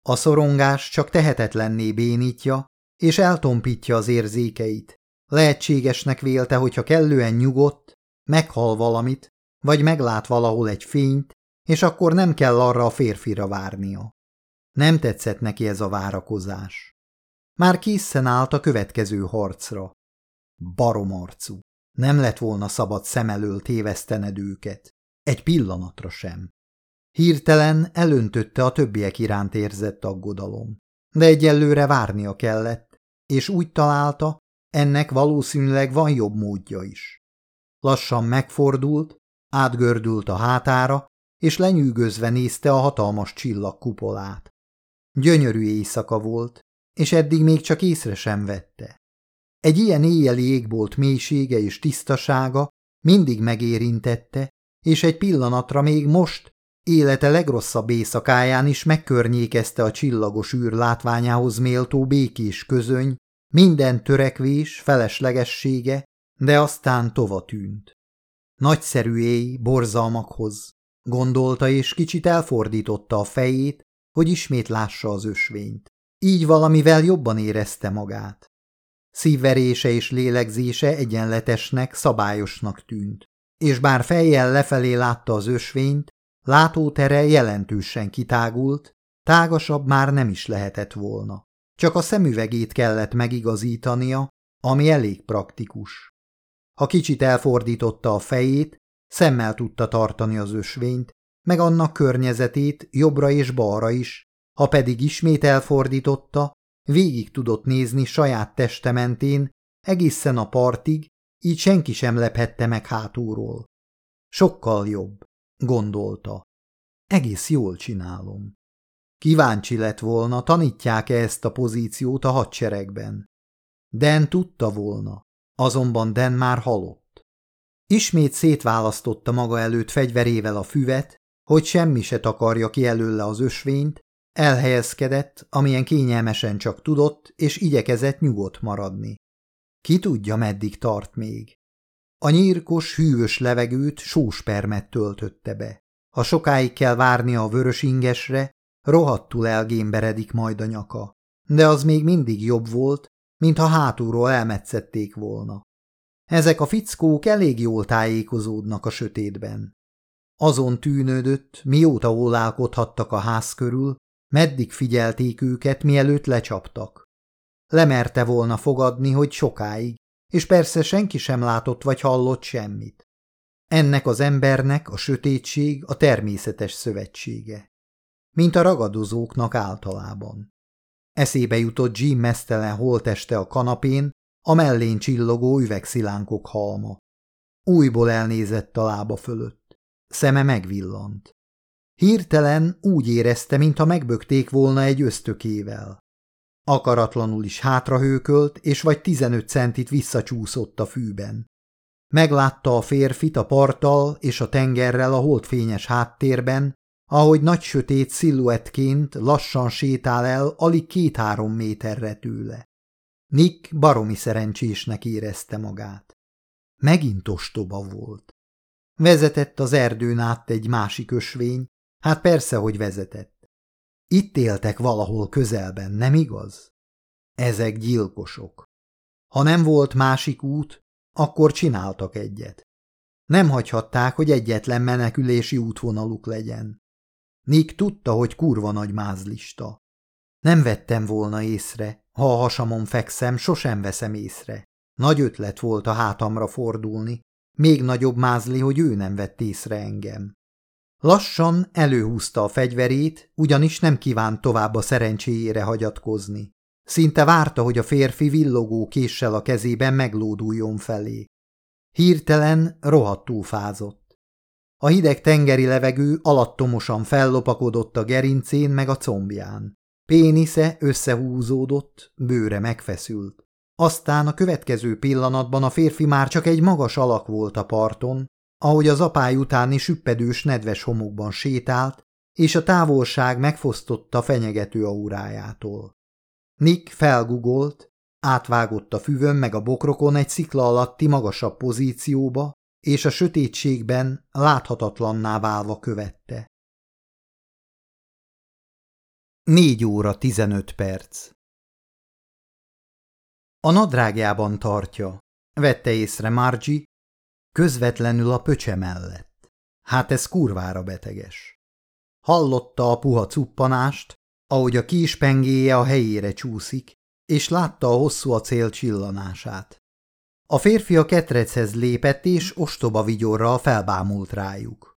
A szorongás csak tehetetlenné bénítja, és eltompítja az érzékeit. Lehetségesnek vélte, hogyha kellően nyugodt, meghal valamit, vagy meglát valahol egy fényt, és akkor nem kell arra a férfira várnia. Nem tetszett neki ez a várakozás. Már készen állt a következő harcra. Baromarcú. Nem lett volna szabad szem elől tévesztened őket. Egy pillanatra sem. Hirtelen elöntötte a többiek iránt érzett aggodalom. De egyelőre várnia kellett, és úgy találta, ennek valószínűleg van jobb módja is. Lassan megfordult, átgördült a hátára, és lenyűgözve nézte a hatalmas csillagkupolát. Gyönyörű éjszaka volt, és eddig még csak észre sem vette. Egy ilyen éjjeli égbolt mélysége és tisztasága mindig megérintette, és egy pillanatra még most, élete legrosszabb éjszakáján is megkörnyékezte a csillagos űr látványához méltó békés közöny, minden törekvés, feleslegessége, de aztán tova tűnt. Nagyszerű éj borzalmakhoz, gondolta és kicsit elfordította a fejét, hogy ismét lássa az ösvényt. Így valamivel jobban érezte magát. Szívverése és lélegzése egyenletesnek, szabályosnak tűnt, és bár fejjel lefelé látta az ösvényt, látótere jelentősen kitágult, tágasabb már nem is lehetett volna. Csak a szemüvegét kellett megigazítania, ami elég praktikus. Ha kicsit elfordította a fejét, szemmel tudta tartani az ösvényt, meg annak környezetét jobbra és balra is, ha pedig ismét elfordította, végig tudott nézni saját testementén egészen a partig, így senki sem lephette meg hátulról. Sokkal jobb, gondolta. Egész jól csinálom. Kíváncsi lett volna, tanítják-e ezt a pozíciót a hadseregben. Den tudta volna, azonban Den már halott. Ismét szétválasztotta maga előtt fegyverével a füvet, hogy semmi se takarja ki előle az ösvényt, elhelyezkedett, amilyen kényelmesen csak tudott, és igyekezett nyugodt maradni. Ki tudja, meddig tart még. A nyírkos, hűvös levegőt sóspermet töltötte be. Ha sokáig kell várni a vörös ingesre, rohadtul elgémberedik majd a nyaka. De az még mindig jobb volt, mintha hátulról elmetszették volna. Ezek a fickók elég jól tájékozódnak a sötétben. Azon tűnődött, mióta ólálkodhattak a ház körül, meddig figyelték őket, mielőtt lecsaptak. Lemerte volna fogadni, hogy sokáig, és persze senki sem látott vagy hallott semmit. Ennek az embernek a sötétség a természetes szövetsége. Mint a ragadozóknak általában. Eszébe jutott Jim mesztelen holteste a kanapén, a mellén csillogó üvegszilánkok halma. Újból elnézett a lába fölött. Szeme megvillant. Hirtelen úgy érezte, mintha megbökték volna egy ösztökével. Akaratlanul is hátrahőkölt, és vagy tizenöt centit visszacsúszott a fűben. Meglátta a férfit a parttal és a tengerrel a holdfényes háttérben, ahogy nagy sötét sziluettként lassan sétál el alig két-három méterre tőle. Nick baromi szerencsésnek érezte magát. Megint ostoba volt. Vezetett az erdőn át egy másik ösvény, hát persze, hogy vezetett. Itt éltek valahol közelben, nem igaz? Ezek gyilkosok. Ha nem volt másik út, akkor csináltak egyet. Nem hagyhatták, hogy egyetlen menekülési útvonaluk legyen. Nick tudta, hogy kurva nagy mázlista. Nem vettem volna észre, ha a hasamon fekszem, sosem veszem észre. Nagy ötlet volt a hátamra fordulni, még nagyobb mázli, hogy ő nem vett észre engem. Lassan előhúzta a fegyverét, ugyanis nem kívánt tovább a szerencséjére hagyatkozni. Szinte várta, hogy a férfi villogó késsel a kezében meglóduljon felé. Hirtelen rohadtul fázott. A hideg tengeri levegő alattomosan fellopakodott a gerincén meg a combján. Pénisze összehúzódott, bőre megfeszült. Aztán a következő pillanatban a férfi már csak egy magas alak volt a parton, ahogy az apály utáni süppedős nedves homokban sétált, és a távolság megfosztotta fenyegető aurájától. Nick felgugolt, átvágott a füvön meg a bokrokon egy szikla alatti magasabb pozícióba, és a sötétségben láthatatlanná válva követte. Négy óra tizenöt perc A nadrágjában tartja, vette észre Margie, közvetlenül a pöcse mellett. Hát ez kurvára beteges. Hallotta a puha cuppanást, ahogy a kis pengéje a helyére csúszik, és látta a hosszú acél csillanását. A férfi a ketrechez lépett, és ostoba vigyorral felbámult rájuk.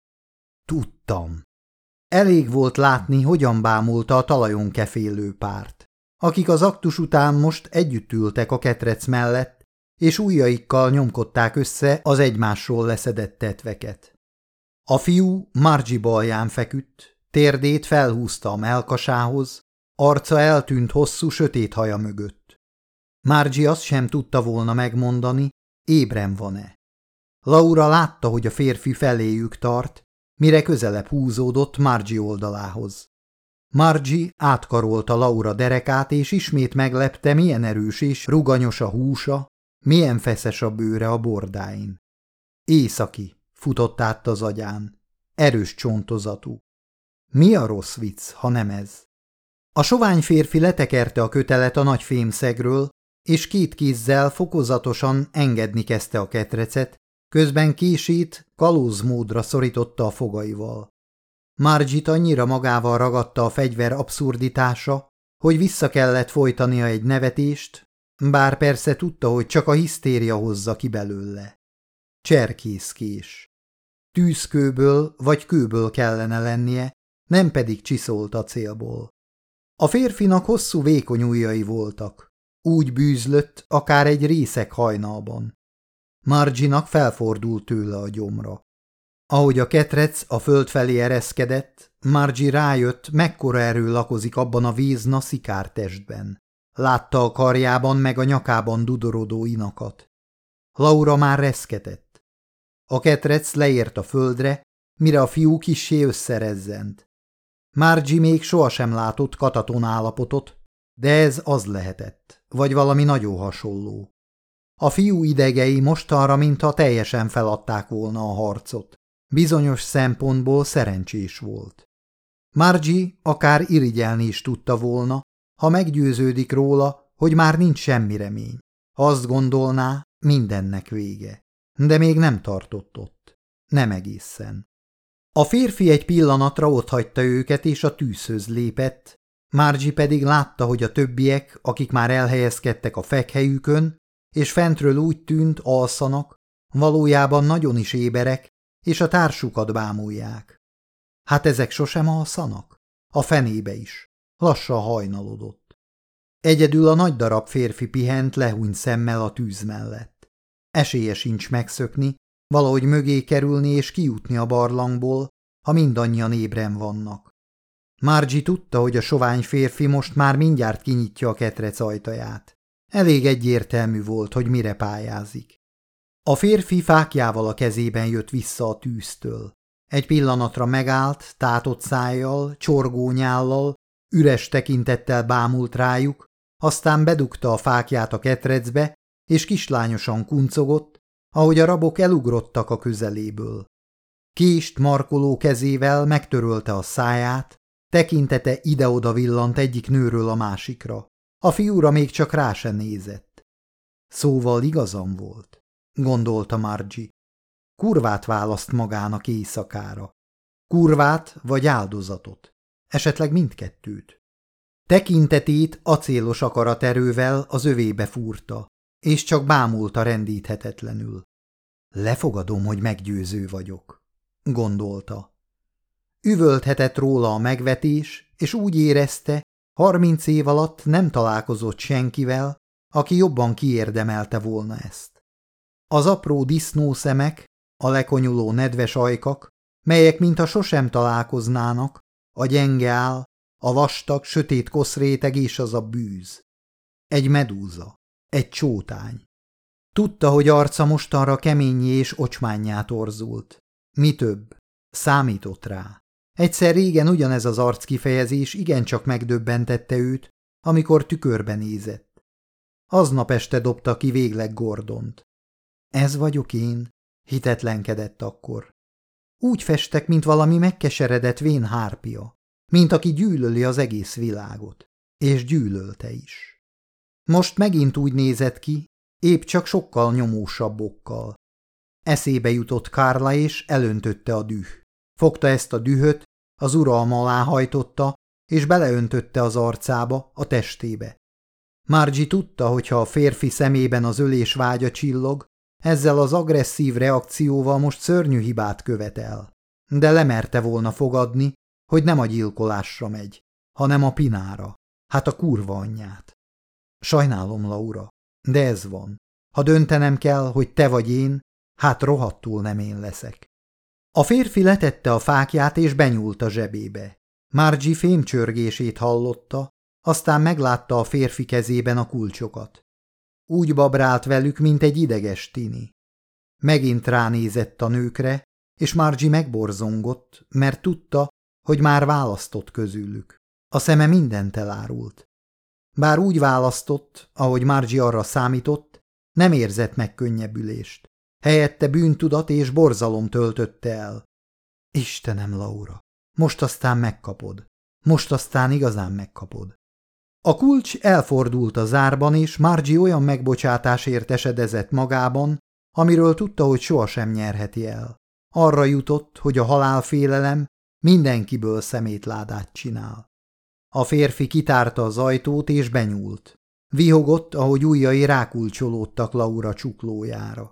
Tudtam. Elég volt látni, hogyan bámulta a talajon kefélő párt, akik az aktus után most együtt ültek a ketrec mellett, és ujjaikkal nyomkodták össze az egymásról leszedett tetveket. A fiú Margi balján feküdt, térdét felhúzta a melkasához, arca eltűnt hosszú sötét haja mögött. Margi azt sem tudta volna megmondani, ébren van-e. Laura látta, hogy a férfi feléjük tart, mire közelebb húzódott Margi oldalához. Margi átkarolta Laura derekát, és ismét meglepte, milyen erős és ruganyos a húsa, milyen feszes a bőre a bordáin. Északi, futott át az agyán, erős csontozatú. Mi a rossz vicc, ha nem ez? A sovány férfi letekerte a kötelet a nagy fémszegről, és két kézzel fokozatosan engedni kezdte a ketrecet, közben kését kalózmódra szorította a fogaival. Margit annyira magával ragadta a fegyver abszurditása, hogy vissza kellett folytania egy nevetést, bár persze tudta, hogy csak a hisztéria hozza ki belőle. Cserkészkés. Tűzkőből vagy kőből kellene lennie, nem pedig csiszolt acélból. A férfinak hosszú vékony ujjai voltak. Úgy bűzlött, akár egy részek hajnalban. Marginak felfordult tőle a gyomra. Ahogy a ketrec a föld felé ereszkedett, Margi rájött, mekkora erő lakozik abban a vízna szikártestben. Látta a karjában meg a nyakában dudorodó inakat. Laura már reszketett. A ketrec leért a földre, mire a fiú kissé összerezzent. Márgyi még sohasem látott kataton állapotot, de ez az lehetett, vagy valami nagyon hasonló. A fiú idegei mostanra, mintha teljesen feladták volna a harcot. Bizonyos szempontból szerencsés volt. Margie akár irigyelni is tudta volna, ha meggyőződik róla, hogy már nincs semmi remény. Azt gondolná, mindennek vége. De még nem tartott ott. Nem egészen. A férfi egy pillanatra otthagyta őket, és a tűzhöz lépett, Márgyi pedig látta, hogy a többiek, akik már elhelyezkedtek a fekhelyükön, és fentről úgy tűnt, alszanak, valójában nagyon is éberek, és a társukat bámulják. Hát ezek sosem alszanak? A fenébe is. Lassan hajnalodott. Egyedül a nagy darab férfi pihent lehúny szemmel a tűz mellett. Esélye sincs megszökni, valahogy mögé kerülni és kijutni a barlangból, ha mindannyian ébren vannak. Margi tudta, hogy a sovány férfi most már mindjárt kinyitja a ketrec ajtaját. Elég egyértelmű volt, hogy mire pályázik. A férfi fákjával a kezében jött vissza a tűztől. Egy pillanatra megállt, tátott szájjal, csorgónyállal, üres tekintettel bámult rájuk, aztán bedugta a fákját a ketrecbe, és kislányosan kuncogott, ahogy a rabok elugrottak a közeléből. Kést markoló kezével megtörölte a száját, tekintete ide-oda villant egyik nőről a másikra. A fiúra még csak rá se nézett. Szóval igazam volt, gondolta Margie. Kurvát választ magának éjszakára. Kurvát vagy áldozatot. Esetleg mindkettőt. Tekintetét acélos akaraterővel az övébe fúrta, és csak bámulta rendíthetetlenül. Lefogadom, hogy meggyőző vagyok, gondolta. Üvölthetett róla a megvetés, és úgy érezte, harminc év alatt nem találkozott senkivel, aki jobban kiérdemelte volna ezt. Az apró disznószemek, a lekonyuló nedves ajkak, melyek mintha sosem találkoznának, a gyenge áll, a vastag, sötét koszréteg és az a bűz. Egy medúza, egy csótány. Tudta, hogy arca mostanra keményé és ocsmányá torzult. Mi több, számított rá. Egyszer régen ugyanez az arc kifejezés igencsak megdöbbentette őt, amikor tükörben nézett. Aznap este dobta ki végleg Gordont. Ez vagyok én, hitetlenkedett akkor. Úgy festek, mint valami megkeseredett vén hárpia, mint aki gyűlöli az egész világot, és gyűlölte is. Most megint úgy nézett ki, épp csak sokkal nyomósabb okkal. Eszébe jutott Kárla, és elöntötte a düh. Fogta ezt a dühöt, az uralma alá hajtotta, és beleöntötte az arcába, a testébe. Margie tudta, hogy ha a férfi szemében az ölés vágya csillog, ezzel az agresszív reakcióval most szörnyű hibát követel. De lemerte volna fogadni, hogy nem a gyilkolásra megy, hanem a pinára, hát a kurva anyját. Sajnálom, Laura, de ez van. Ha döntenem kell, hogy te vagy én, hát rohadtul nem én leszek. A férfi letette a fákját és benyúlt a zsebébe. Margie fémcsörgését hallotta, aztán meglátta a férfi kezében a kulcsokat. Úgy babrált velük, mint egy ideges tini. Megint ránézett a nőkre, és Margie megborzongott, mert tudta, hogy már választott közülük. A szeme mindent elárult. Bár úgy választott, ahogy Margie arra számított, nem érzett megkönnyebbülést. Helyette bűntudat és borzalom töltötte el. Istenem, Laura, most aztán megkapod. Most aztán igazán megkapod. A kulcs elfordult a zárban, és Margie olyan megbocsátásért esedezett magában, amiről tudta, hogy sohasem nyerheti el. Arra jutott, hogy a halálfélelem mindenkiből szemétládát csinál. A férfi kitárta az ajtót és benyúlt. Vihogott, ahogy ujjai rákulcsolódtak Laura csuklójára.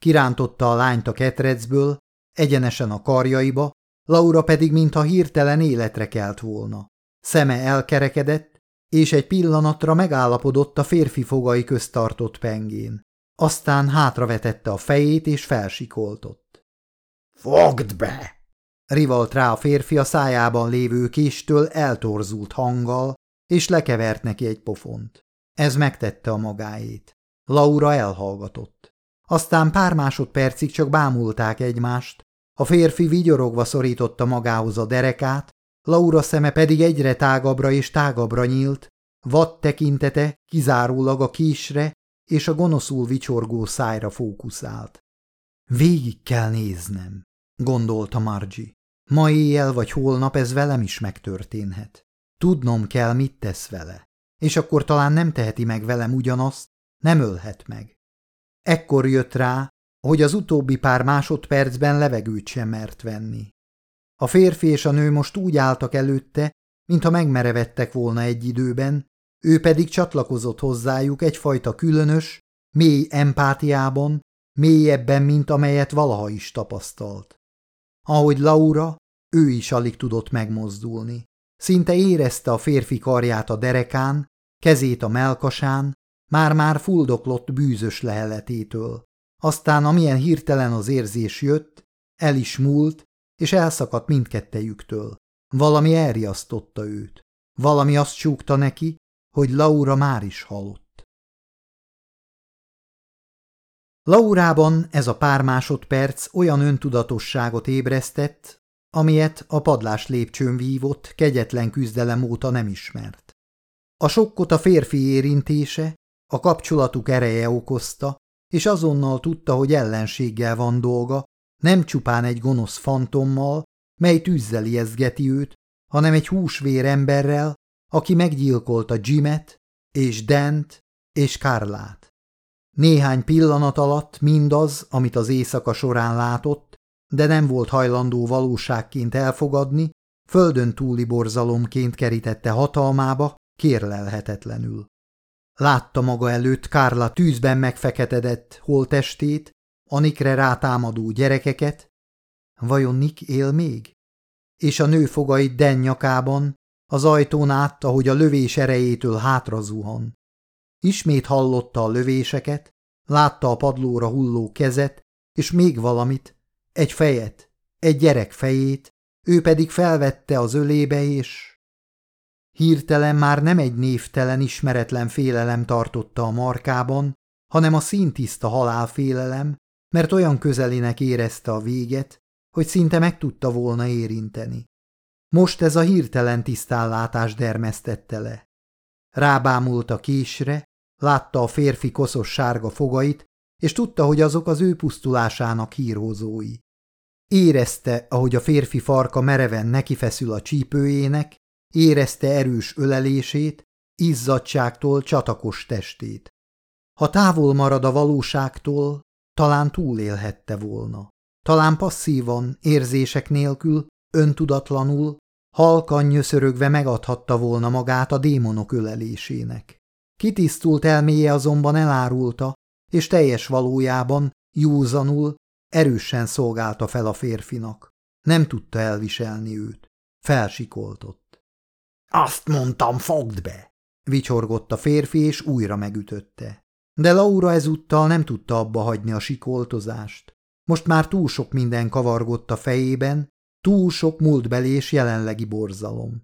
Kirántotta a lányt a ketrecből, egyenesen a karjaiba, Laura pedig mintha hirtelen életre kelt volna. Szeme elkerekedett, és egy pillanatra megállapodott a férfi fogai közt tartott pengén. Aztán hátravetette a fejét, és felsikoltott. – Fogd be! Rivalt rá a férfi a szájában lévő késtől eltorzult hanggal, és lekevert neki egy pofont. Ez megtette a magáét. Laura elhallgatott. Aztán pár másodpercig csak bámulták egymást, a férfi vigyorogva szorította magához a derekát, Laura szeme pedig egyre tágabbra és tágabbra nyílt, vad tekintete kizárólag a késre és a gonoszul vicsorgó szájra fókuszált. Végig kell néznem, gondolta Margie. Ma éjjel vagy holnap ez velem is megtörténhet. Tudnom kell, mit tesz vele. És akkor talán nem teheti meg velem ugyanazt, nem ölhet meg. Ekkor jött rá, hogy az utóbbi pár másodpercben levegőt sem mert venni. A férfi és a nő most úgy álltak előtte, mintha megmerevettek volna egy időben, ő pedig csatlakozott hozzájuk egyfajta különös, mély empátiában, mélyebben, mint amelyet valaha is tapasztalt. Ahogy Laura, ő is alig tudott megmozdulni. Szinte érezte a férfi karját a derekán, kezét a melkasán, már-már fuldoklott bűzös leheletétől. Aztán, amilyen hirtelen az érzés jött, el is múlt, és elszakadt mindkettejüktől. Valami elriasztotta őt. Valami azt csúgta neki, hogy Laura már is halott. Laurában ez a pár másodperc olyan öntudatosságot ébresztett, amilyet a padlás lépcsőn vívott, kegyetlen küzdelem óta nem ismert. A sokkot a férfi érintése, a kapcsolatuk ereje okozta, és azonnal tudta, hogy ellenséggel van dolga, nem csupán egy gonosz fantommal, mely tűzzel ijeszgeti őt, hanem egy húsvér emberrel, aki meggyilkolta Jimet, és Dent, és Karlát. Néhány pillanat alatt mindaz, amit az éjszaka során látott, de nem volt hajlandó valóságként elfogadni, földön túli borzalomként kerítette hatalmába, kérlelhetetlenül. Látta maga előtt Kárla tűzben megfeketedett holtestét, Anikre rátámadó gyerekeket. Vajon Nick él még? És a nő fogait Den nyakában, az ajtón át, ahogy a lövés erejétől hátra zuhan. Ismét hallotta a lövéseket, látta a padlóra hulló kezet, és még valamit, egy fejet, egy gyerek fejét, ő pedig felvette az ölébe, és... Hirtelen már nem egy névtelen, ismeretlen félelem tartotta a markában, hanem a szintiszta halálfélelem, mert olyan közelének érezte a véget, hogy szinte meg tudta volna érinteni. Most ez a hirtelen tisztállátás dermesztette le. Rábámult a késre, látta a férfi koszos sárga fogait, és tudta, hogy azok az ő pusztulásának hírhozói. Érezte, ahogy a férfi farka mereven nekifeszül a csípőjének, érezte erős ölelését, izzadságtól csatakos testét. Ha távol marad a valóságtól, talán túlélhette volna. Talán passzívan, érzések nélkül, öntudatlanul, halkan nyöszörögve megadhatta volna magát a démonok ölelésének. Kitisztult elméje azonban elárulta, és teljes valójában, józanul, erősen szolgálta fel a férfinak. Nem tudta elviselni őt. Felsikoltott. Azt mondtam, fogd be! Vicsorgott a férfi, és újra megütötte. De Laura ezúttal nem tudta abba hagyni a sikoltozást. Most már túl sok minden kavargott a fejében, túl sok múltbeli és jelenlegi borzalom.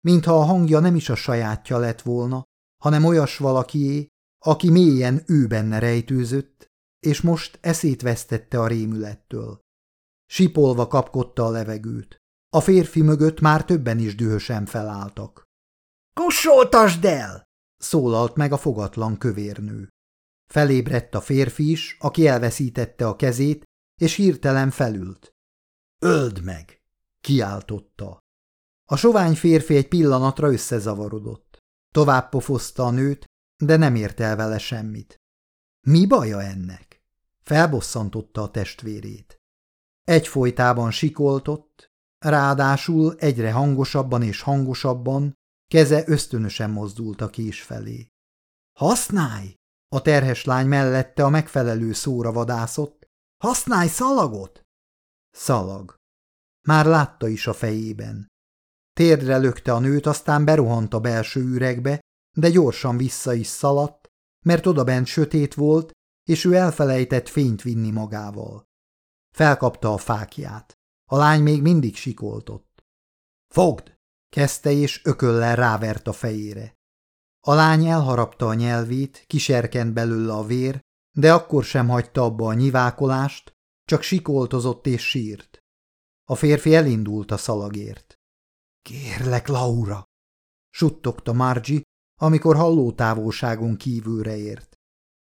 Mintha a hangja nem is a sajátja lett volna, hanem olyas valakié, aki mélyen ő benne rejtőzött, és most eszét vesztette a rémülettől. Sipolva kapkodta a levegőt. A férfi mögött már többen is dühösen felálltak. – Kussoltasd el! – szólalt meg a fogatlan kövérnő. Felébredt a férfi is, aki elveszítette a kezét, és hirtelen felült. – Öld meg! – kiáltotta. A sovány férfi egy pillanatra összezavarodott. Tovább pofozta a nőt, de nem ért el vele semmit. Mi baja ennek? Felbosszantotta a testvérét. Egyfolytában sikoltott, ráadásul egyre hangosabban és hangosabban, keze ösztönösen mozdult a kés felé. Használj! A terhes lány mellette a megfelelő szóra vadászott. Használj szalagot! Szalag. Már látta is a fejében. Térdre lökte a nőt, aztán berohant a belső üregbe, de gyorsan vissza is szaladt, mert odabent sötét volt, és ő elfelejtett fényt vinni magával. Felkapta a fákját. A lány még mindig sikoltott. Fogd! kezdte és ököllel rávert a fejére. A lány elharapta a nyelvét, kiserkent belőle a vér, de akkor sem hagyta abba a nyivákolást, csak sikoltozott és sírt. A férfi elindult a szalagért. Kérlek, Laura! suttogta Margie, amikor halló távolságon kívülre ért.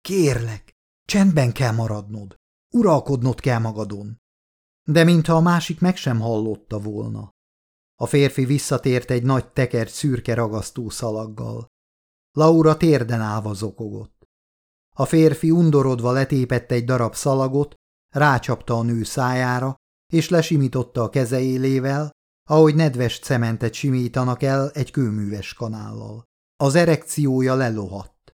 Kérlek, csendben kell maradnod, uralkodnod kell magadon. De mintha a másik meg sem hallotta volna. A férfi visszatért egy nagy tekert szürke ragasztó szalaggal. Laura térden állva zokogott. A férfi undorodva letépett egy darab szalagot, rácsapta a nő szájára, és lesimította a keze élével, ahogy nedves cementet simítanak el egy kőműves kanállal. Az erekciója lelohadt.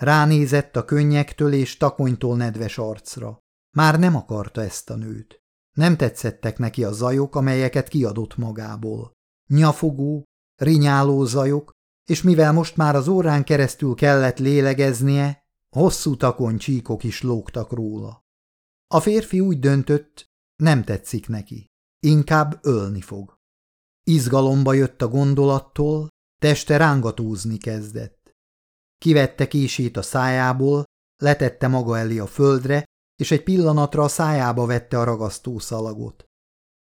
Ránézett a könnyektől és takonytól nedves arcra. Már nem akarta ezt a nőt. Nem tetszettek neki a zajok, amelyeket kiadott magából. Nyafogó, rinyáló zajok, és mivel most már az órán keresztül kellett lélegeznie, hosszú takony csíkok is lógtak róla. A férfi úgy döntött, nem tetszik neki. Inkább ölni fog. Izgalomba jött a gondolattól, teste rángatózni kezdett. Kivette kését a szájából, letette maga elé a földre, és egy pillanatra a szájába vette a ragasztó szalagot.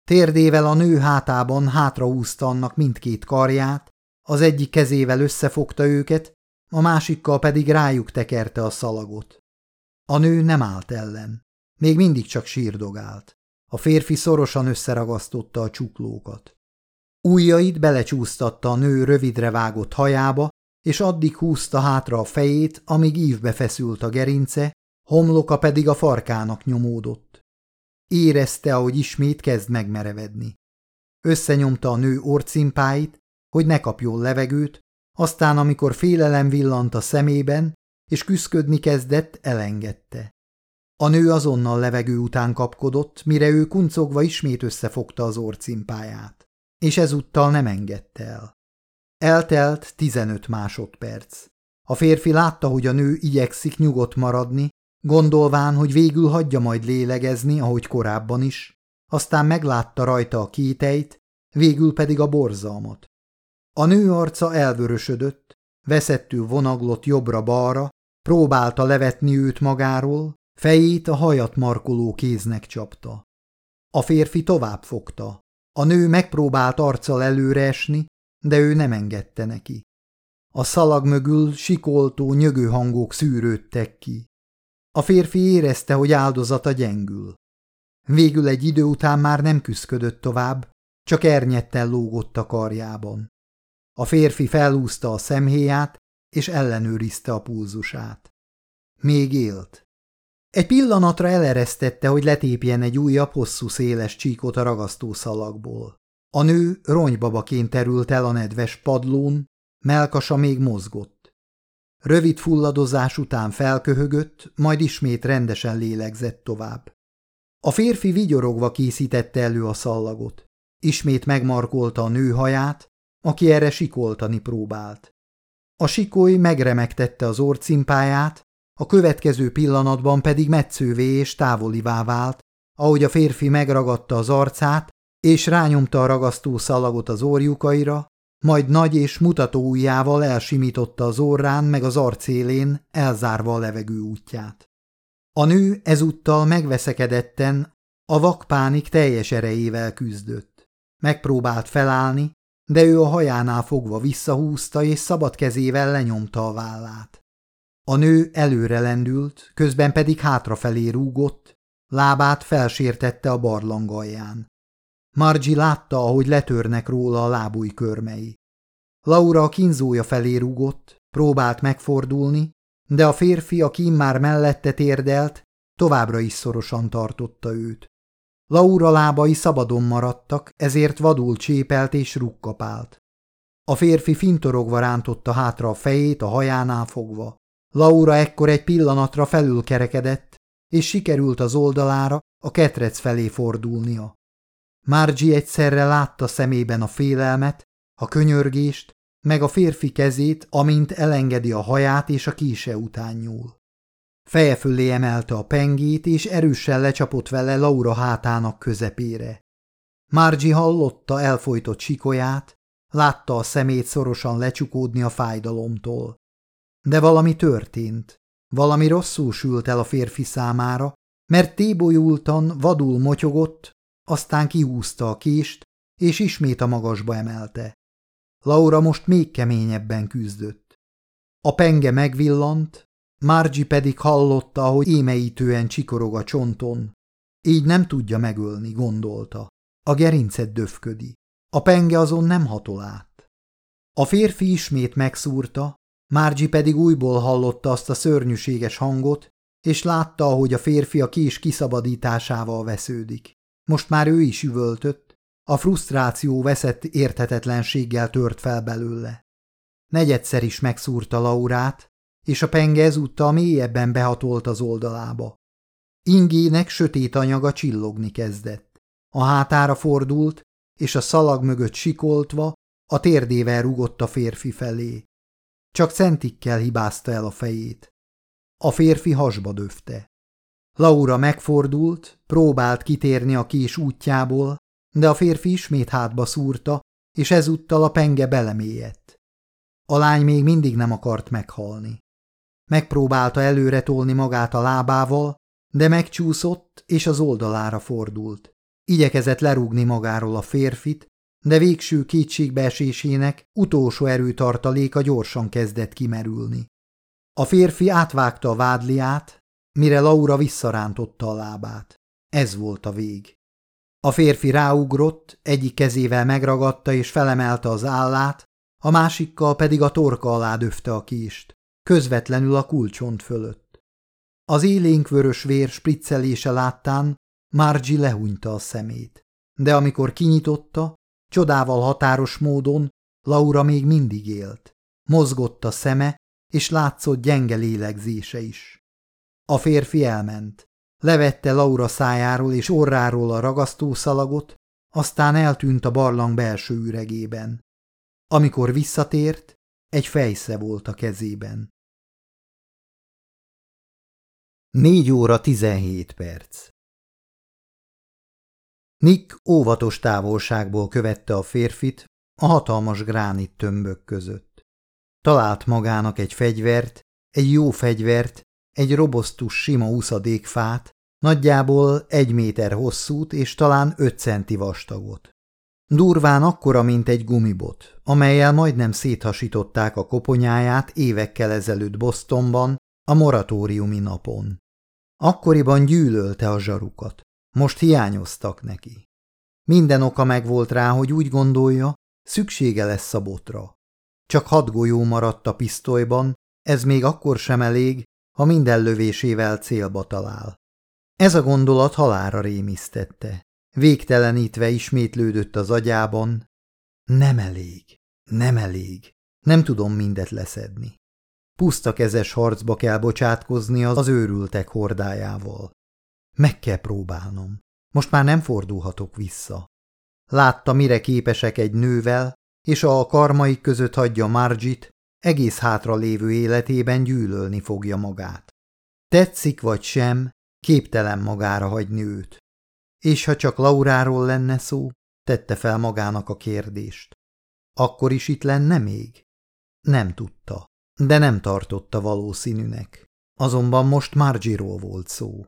Térdével a nő hátában hátraúzta annak mindkét karját, az egyik kezével összefogta őket, a másikkal pedig rájuk tekerte a szalagot. A nő nem állt ellen, még mindig csak sírdogált. A férfi szorosan összeragasztotta a csuklókat. Újjait belecsúsztatta a nő rövidre vágott hajába, és addig húzta hátra a fejét, amíg ívbe feszült a gerince, homloka pedig a farkának nyomódott. Érezte, ahogy ismét kezd megmerevedni. Összenyomta a nő orcimpáit, hogy ne kapjon levegőt, aztán, amikor félelem villant a szemében, és küszködni kezdett, elengedte. A nő azonnal levegő után kapkodott, mire ő kuncogva ismét összefogta az orcimpáját, és ezúttal nem engedte el. Eltelt tizenöt másodperc. A férfi látta, hogy a nő igyekszik nyugodt maradni, gondolván, hogy végül hagyja majd lélegezni, ahogy korábban is, aztán meglátta rajta a kéteit, végül pedig a borzalmat. A nő arca elvörösödött, veszettül vonaglott jobbra-balra, próbálta levetni őt magáról, fejét a hajat markoló kéznek csapta. A férfi tovább fogta. A nő megpróbált arccal előre esni, de ő nem engedte neki. A szalag mögül sikoltó nyögő hangok szűrődtek ki. A férfi érezte, hogy áldozata gyengül. Végül egy idő után már nem küszködött tovább, csak ernyetten lógott a karjában. A férfi felúzta a szemhéját, és ellenőrizte a pulzusát. Még élt. Egy pillanatra eleresztette, hogy letépjen egy újabb, hosszú, széles csíkot a ragasztószalagból. A nő ronybabaként terült el a nedves padlón, melkasa még mozgott. Rövid fulladozás után felköhögött, majd ismét rendesen lélegzett tovább. A férfi vigyorogva készítette elő a szallagot. Ismét megmarkolta a nő haját, aki erre sikoltani próbált. A sikoly megremegtette az orcimpáját, a következő pillanatban pedig metszővé és távolivá vált, ahogy a férfi megragadta az arcát, és rányomta a ragasztó szalagot az orjukaira, majd nagy és mutató ujjával elsimította az orrán meg az arcélén, elzárva a levegő útját. A nő ezúttal megveszekedetten, a vakpánik teljes erejével küzdött. Megpróbált felállni, de ő a hajánál fogva visszahúzta és szabad kezével lenyomta a vállát. A nő előre lendült, közben pedig hátrafelé rúgott, lábát felsértette a barlang alján. Margi látta, ahogy letörnek róla a lábúj körmei. Laura a kínzója felé rúgott, próbált megfordulni, de a férfi, aki már mellette térdelt, továbbra is szorosan tartotta őt. Laura lábai szabadon maradtak, ezért vadul csépelt és rukkapált. A férfi fintorogva rántotta hátra a fejét a hajánál fogva. Laura ekkor egy pillanatra felülkerekedett, és sikerült az oldalára a ketrec felé fordulnia. Margie egyszerre látta szemében a félelmet, a könyörgést, meg a férfi kezét, amint elengedi a haját és a kíse után nyúl. Feje fölé emelte a pengét, és erősen lecsapott vele Laura hátának közepére. Margie hallotta elfolytott sikolyát, látta a szemét szorosan lecsukódni a fájdalomtól. De valami történt. Valami rosszul sült el a férfi számára, mert tébolyultan vadul motyogott, aztán kihúzta a kést, és ismét a magasba emelte. Laura most még keményebben küzdött. A penge megvillant, Margie pedig hallotta, ahogy émeítően csikorog a csonton. Így nem tudja megölni, gondolta. A gerincet döfködi. A penge azon nem hatol át. A férfi ismét megszúrta, Margie pedig újból hallotta azt a szörnyűséges hangot, és látta, ahogy a férfi a kés kiszabadításával vesződik. Most már ő is üvöltött, a frusztráció veszett érthetetlenséggel tört fel belőle. Negyedszer is megszúrta Laurát, és a penge ezúttal mélyebben behatolt az oldalába. Ingének sötét anyaga csillogni kezdett. A hátára fordult, és a szalag mögött sikoltva a térdével rugott a férfi felé. Csak centikkel hibázta el a fejét. A férfi hasba döfte. Laura megfordult, próbált kitérni a kés útjából, de a férfi ismét hátba szúrta, és ezúttal a penge belemélyedt. A lány még mindig nem akart meghalni. Megpróbálta előre tolni magát a lábával, de megcsúszott, és az oldalára fordult. Igyekezett lerúgni magáról a férfit, de végső kétségbeesésének utolsó erőtartaléka gyorsan kezdett kimerülni. A férfi átvágta a vádliát, mire Laura visszarántotta a lábát. Ez volt a vég. A férfi ráugrott, egyik kezével megragadta és felemelte az állát, a másikkal pedig a torka alá döfte a kést, közvetlenül a kulcsont fölött. Az élénk vörös vér spriccelése láttán Margie lehúnyta a szemét, de amikor kinyitotta, csodával határos módon Laura még mindig élt. Mozgott a szeme, és látszott gyenge lélegzése is. A férfi elment. levette Laura szájáról és orráról a ragasztószalagot, aztán eltűnt a barlang belső üregében. Amikor visszatért, egy fejsze volt a kezében. Négy óra tizenhét perc Nick óvatos távolságból követte a férfit a hatalmas gránit tömbök között. Talált magának egy fegyvert, egy jó fegyvert, egy robosztus sima úszadékfát, nagyjából egy méter hosszút és talán öt centi vastagot. Durván akkora, mint egy gumibot, amelyel majdnem széthasították a koponyáját évekkel ezelőtt Bostonban, a moratóriumi napon. Akkoriban gyűlölte a zsarukat, most hiányoztak neki. Minden oka megvolt rá, hogy úgy gondolja, szüksége lesz a botra. Csak hat golyó maradt a pisztolyban, ez még akkor sem elég, ha minden lövésével célba talál. Ez a gondolat halára rémisztette. Végtelenítve ismétlődött az agyában. Nem elég, nem elég, nem tudom mindet leszedni. Puszta kezes harcba kell bocsátkozni az őrültek hordájával. Meg kell próbálnom. Most már nem fordulhatok vissza. Látta, mire képesek egy nővel, és a karmaik között hagyja Margit, egész hátra lévő életében gyűlölni fogja magát. Tetszik vagy sem, képtelen magára hagyni őt. És ha csak Lauráról lenne szó, tette fel magának a kérdést. Akkor is itt lenne még? Nem tudta, de nem tartotta valószínűnek. Azonban most Margiról volt szó.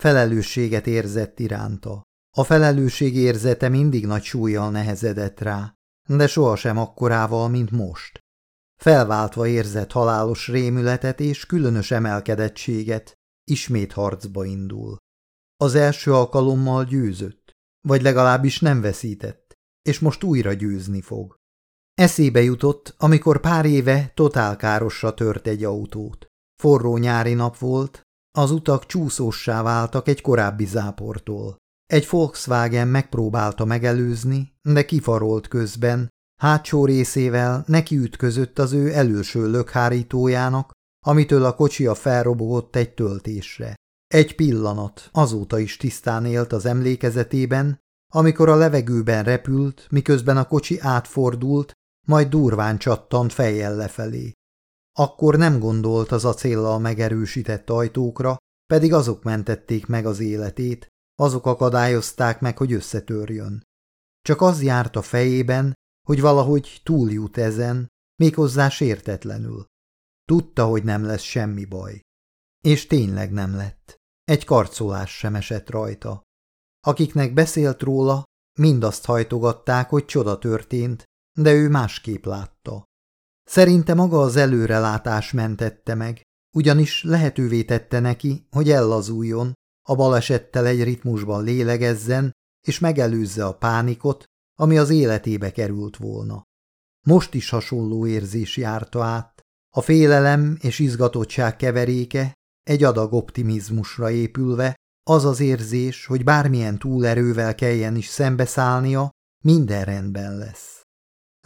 Felelősséget érzett iránta. A felelősség érzete mindig nagy súlyjal nehezedett rá, de sohasem akkorával, mint most. Felváltva érzett halálos rémületet és különös emelkedettséget, ismét harcba indul. Az első alkalommal győzött, vagy legalábbis nem veszített, és most újra győzni fog. Eszébe jutott, amikor pár éve totálkárosra tört egy autót. Forró nyári nap volt, az utak csúszóssá váltak egy korábbi záportól. Egy Volkswagen megpróbálta megelőzni, de kifarolt közben, hátsó részével nekiütközött az ő előső lökhárítójának, amitől a kocsia felrobogott egy töltésre. Egy pillanat azóta is tisztán élt az emlékezetében, amikor a levegőben repült, miközben a kocsi átfordult, majd durván csattant fejjel lefelé. Akkor nem gondolt az acéllal megerősített ajtókra, pedig azok mentették meg az életét, azok akadályozták meg, hogy összetörjön. Csak az járt a fejében, hogy valahogy túljut ezen, méghozzá sértetlenül. Tudta, hogy nem lesz semmi baj. És tényleg nem lett. Egy karcolás sem esett rajta. Akiknek beszélt róla, mind azt hajtogatták, hogy csoda történt, de ő másképp látta. Szerinte maga az előrelátás mentette meg, ugyanis lehetővé tette neki, hogy ellazuljon, a balesettel egy ritmusban lélegezzen, és megelőzze a pánikot, ami az életébe került volna. Most is hasonló érzés járta át, a félelem és izgatottság keveréke egy adag optimizmusra épülve, az az érzés, hogy bármilyen túlerővel kelljen is szembeszállnia, minden rendben lesz.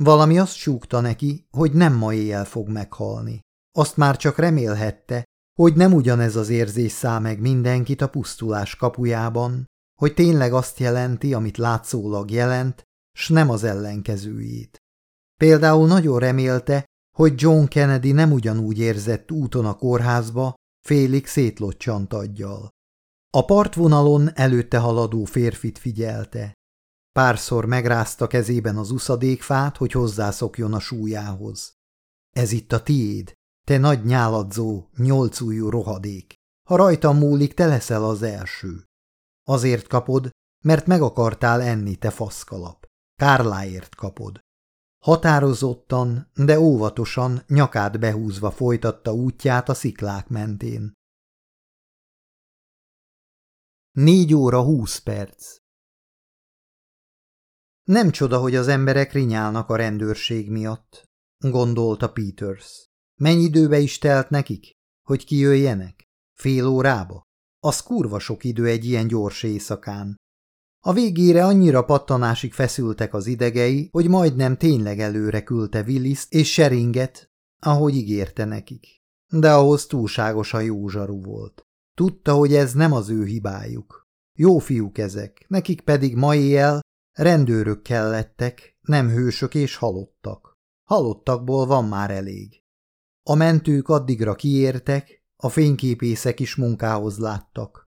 Valami azt súgta neki, hogy nem ma éjjel fog meghalni. Azt már csak remélhette, hogy nem ugyanez az érzés száll meg mindenkit a pusztulás kapujában, hogy tényleg azt jelenti, amit látszólag jelent, s nem az ellenkezőjét. Például nagyon remélte, hogy John Kennedy nem ugyanúgy érzett úton a kórházba, félig szétlocsant aggyal. A partvonalon előtte haladó férfit figyelte. Párszor megrázta kezében az uszadékfát, hogy hozzászokjon a súlyához. Ez itt a tiéd, te nagy nyáladzó, nyolcújú rohadék. Ha rajtam múlik, te leszel az első. Azért kapod, mert meg akartál enni, te faszkalap. Kárláért kapod. Határozottan, de óvatosan, nyakát behúzva folytatta útját a sziklák mentén. Négy óra húsz perc Nem csoda, hogy az emberek rinyálnak a rendőrség miatt, gondolta Peters. Mennyi időbe is telt nekik, hogy kijöjjenek? Fél órába? Az kurva sok idő egy ilyen gyors éjszakán. A végére annyira pattanásig feszültek az idegei, hogy majdnem tényleg előre küldte willis és Seringet, ahogy ígérte nekik. De ahhoz túlságosan jó volt. Tudta, hogy ez nem az ő hibájuk. Jó fiúk ezek, nekik pedig ma éjjel rendőrök kellettek, nem hősök és halottak. Halottakból van már elég. A mentők addigra kiértek, a fényképészek is munkához láttak.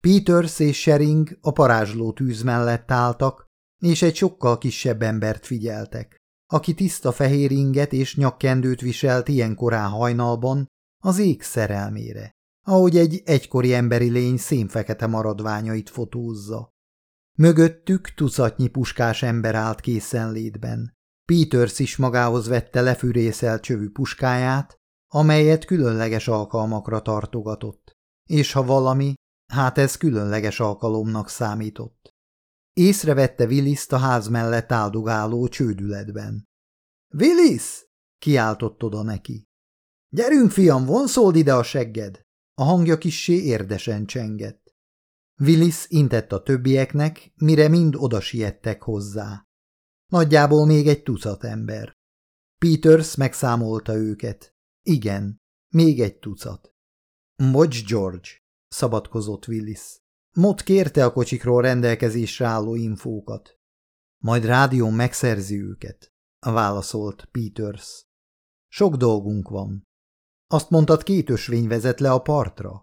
Peters és Shering a parázsló tűz mellett álltak, és egy sokkal kisebb embert figyeltek, aki tiszta fehér inget és nyakkendőt viselt ilyen korán hajnalban az ég szerelmére, ahogy egy egykori emberi lény szénfekete maradványait fotózza. Mögöttük tucatnyi puskás ember állt készenlétben. Peters is magához vette lefűrészelt csövű puskáját, amelyet különleges alkalmakra tartogatott. És ha valami, hát ez különleges alkalomnak számított. Észrevette willis a ház mellett áldogáló csődületben. – Willis! – kiáltott oda neki. – Gyerünk, fiam, vonszold ide a segged! A hangja kissé érdesen csengett. Willis intett a többieknek, mire mind oda siettek hozzá. Nagyjából még egy tucat ember. Peters megszámolta őket. Igen, még egy tucat. Bocs, George, szabadkozott Willis. Mott kérte a kocsikról rendelkezésre álló infókat. Majd rádión megszerzi őket, válaszolt Peters. Sok dolgunk van. Azt mondtad, két ösvény vezet le a partra?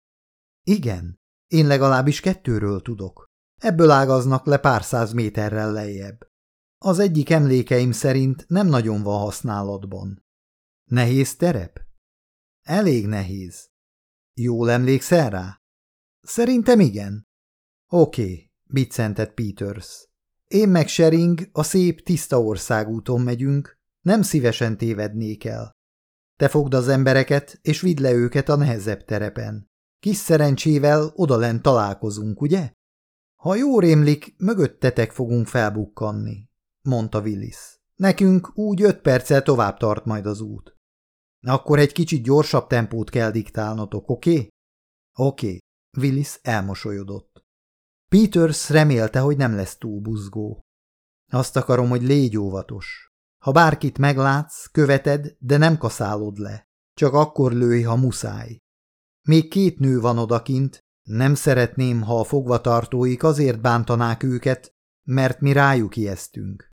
Igen, én legalábbis kettőről tudok. Ebből ágaznak le pár száz méterrel lejjebb. Az egyik emlékeim szerint nem nagyon van használatban. Nehéz terep? Elég nehéz. Jól emlékszel rá? Szerintem igen. Oké, biccentett Peters. Én meg Shering a szép, tiszta országúton megyünk, nem szívesen tévednék el. Te fogd az embereket, és vidd le őket a nehezebb terepen. Kis szerencsével odalent találkozunk, ugye? Ha jó rémlik, mögöttetek fogunk felbukkanni, mondta Willis. Nekünk úgy öt perccel tovább tart majd az út. Akkor egy kicsit gyorsabb tempót kell diktálnotok, oké? Okay? Oké, okay. Willis elmosolyodott. Peters remélte, hogy nem lesz túl buzgó. Azt akarom, hogy légy óvatos. Ha bárkit meglátsz, követed, de nem kaszálod le. Csak akkor lőj, ha muszáj. Még két nő van odakint, nem szeretném, ha a fogvatartóik azért bántanák őket, mert mi rájuk ijesztünk.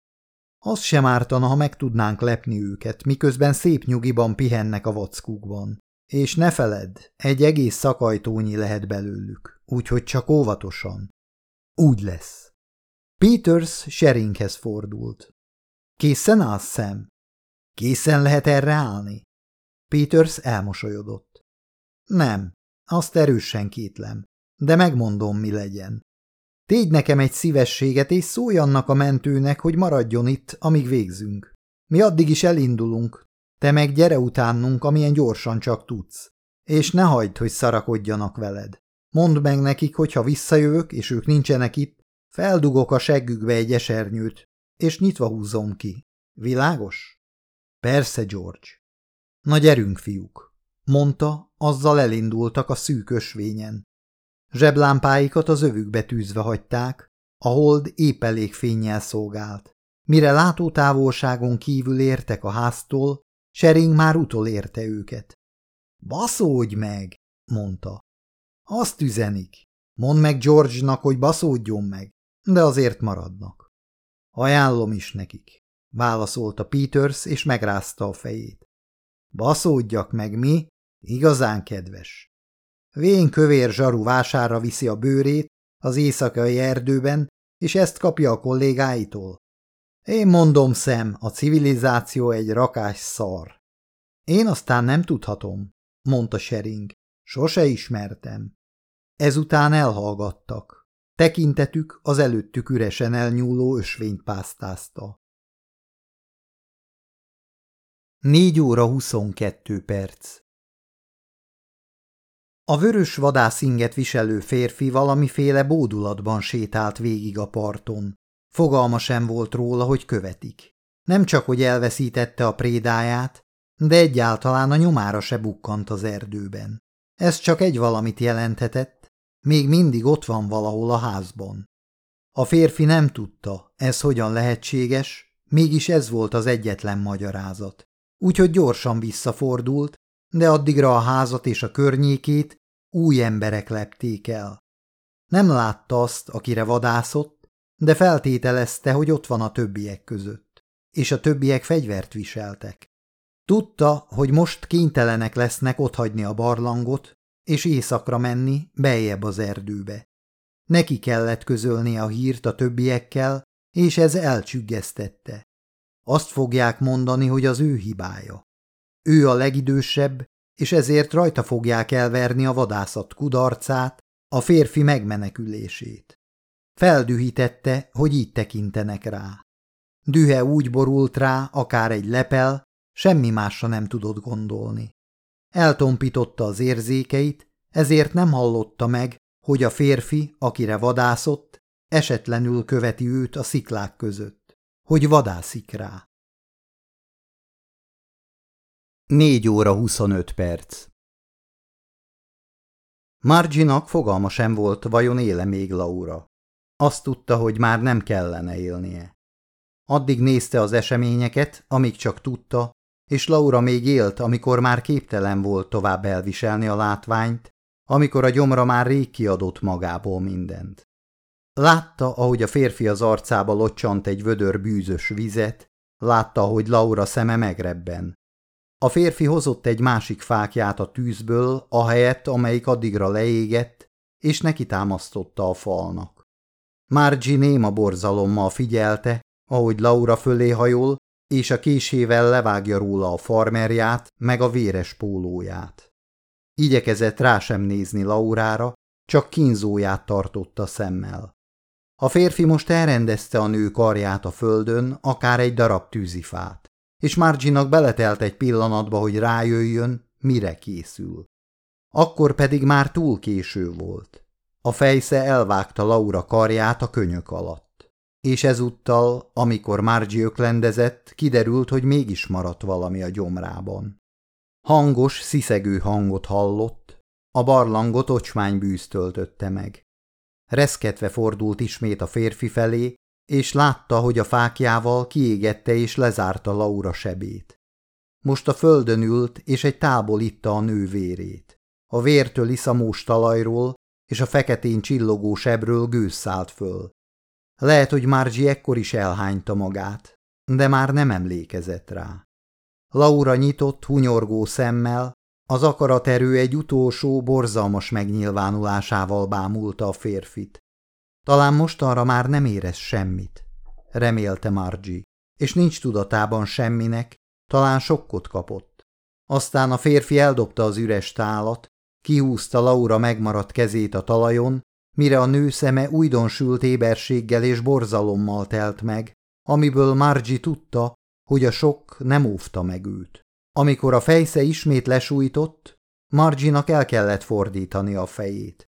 Az sem ártana, ha meg tudnánk lepni őket, miközben szép nyugiban pihennek a vackukban. És ne feledd, egy egész szakajtónyi lehet belőlük, úgyhogy csak óvatosan. Úgy lesz. Peters Sheringhez fordult. Készen állsz, szem? Készen lehet erre állni? Peters elmosolyodott. Nem, azt erősen kétlem, de megmondom, mi legyen. Tégy nekem egy szívességet, és szólj annak a mentőnek, hogy maradjon itt, amíg végzünk. Mi addig is elindulunk, te meg gyere utánunk, amilyen gyorsan csak tudsz. És ne hagyd, hogy szarakodjanak veled. Mondd meg nekik, hogy ha visszajövök, és ők nincsenek itt, feldugok a seggükbe egy esernyőt, és nyitva húzom ki. Világos? Persze, George. Na gyerünk, fiúk! mondta, azzal elindultak a szűk ösvényen. Zseblámpáikat az övükbe tűzve hagyták, a hold épp elég fényjel szolgált. Mire látótávolságon kívül értek a háztól, Sering már utolérte őket. Baszódj meg, mondta. Azt üzenik. Mondd meg George-nak, hogy baszódjon meg, de azért maradnak. Ajánlom is nekik, válaszolta Peters, és megrázta a fejét. Baszódjak meg mi, Igazán kedves. Vén kövér zsaru vására viszi a bőrét az éjszakai erdőben, és ezt kapja a kollégáitól. Én mondom, szem, a civilizáció egy rakás szar. Én aztán nem tudhatom, mondta Sering. Sose ismertem. Ezután elhallgattak. Tekintetük az előttük üresen elnyúló ösvényt pásztázta. Négy óra huszonkettő perc a vörös vadászinget viselő férfi valamiféle bódulatban sétált végig a parton. Fogalma sem volt róla, hogy követik. Nem csak, hogy elveszítette a prédáját, de egyáltalán a nyomára se bukkant az erdőben. Ez csak egy valamit jelenthetett, még mindig ott van valahol a házban. A férfi nem tudta, ez hogyan lehetséges, mégis ez volt az egyetlen magyarázat. Úgyhogy gyorsan visszafordult, de addigra a házat és a környékét új emberek lepték el. Nem látta azt, akire vadászott, de feltételezte, hogy ott van a többiek között, és a többiek fegyvert viseltek. Tudta, hogy most kénytelenek lesznek otthagyni a barlangot, és éjszakra menni, beljebb az erdőbe. Neki kellett közölni a hírt a többiekkel, és ez elcsüggesztette. Azt fogják mondani, hogy az ő hibája. Ő a legidősebb, és ezért rajta fogják elverni a vadászat kudarcát, a férfi megmenekülését. Feldühítette, hogy így tekintenek rá. Dühe úgy borult rá, akár egy lepel, semmi másra nem tudott gondolni. Eltompította az érzékeit, ezért nem hallotta meg, hogy a férfi, akire vadászott, esetlenül követi őt a sziklák között, hogy vadászik rá. Négy óra huszonöt perc Marginak fogalma sem volt, vajon éle még Laura. Azt tudta, hogy már nem kellene élnie. Addig nézte az eseményeket, amíg csak tudta, és Laura még élt, amikor már képtelen volt tovább elviselni a látványt, amikor a gyomra már rég kiadott magából mindent. Látta, ahogy a férfi az arcába locsant egy vödör bűzös vizet, látta, hogy Laura szeme megrebben. A férfi hozott egy másik fákját a tűzből, ahelyett, amelyik addigra leégett, és neki támasztotta a falnak. Margie néma borzalommal figyelte, ahogy Laura fölé hajol, és a késével levágja róla a farmerját, meg a véres pólóját. Igyekezett rá sem nézni Laurára, csak kínzóját tartotta szemmel. A férfi most elrendezte a nő karját a földön, akár egy darab tűzifát, és Marginak beletelt egy pillanatba, hogy rájöjjön, mire készül. Akkor pedig már túl késő volt. A fejsze elvágta Laura karját a könyök alatt. És ezúttal, amikor Margie öklendezett, kiderült, hogy mégis maradt valami a gyomrában. Hangos, sziszegő hangot hallott, a barlangot ocsmánybűz töltötte meg. Reszketve fordult ismét a férfi felé, és látta, hogy a fákjával kiégette és lezárta Laura sebét. Most a földön ült, és egy tából itta a nő vérét. A vértől iszamós talajról és a feketén csillogó sebről gőz szállt föl. Lehet, hogy Margie ekkor is elhányta magát, de már nem emlékezett rá. Laura nyitott, hunyorgó szemmel, az akaraterő egy utolsó, borzalmas megnyilvánulásával bámulta a férfit. Talán mostanra már nem érez semmit, remélte Margie, és nincs tudatában semminek, talán sokkot kapott. Aztán a férfi eldobta az üres tálat, kihúzta Laura megmaradt kezét a talajon, mire a nő szeme újdonsült éberséggel és borzalommal telt meg, amiből Margie tudta, hogy a sok nem óvta meg őt. Amikor a fejsze ismét lesújtott, Marginak el kellett fordítani a fejét.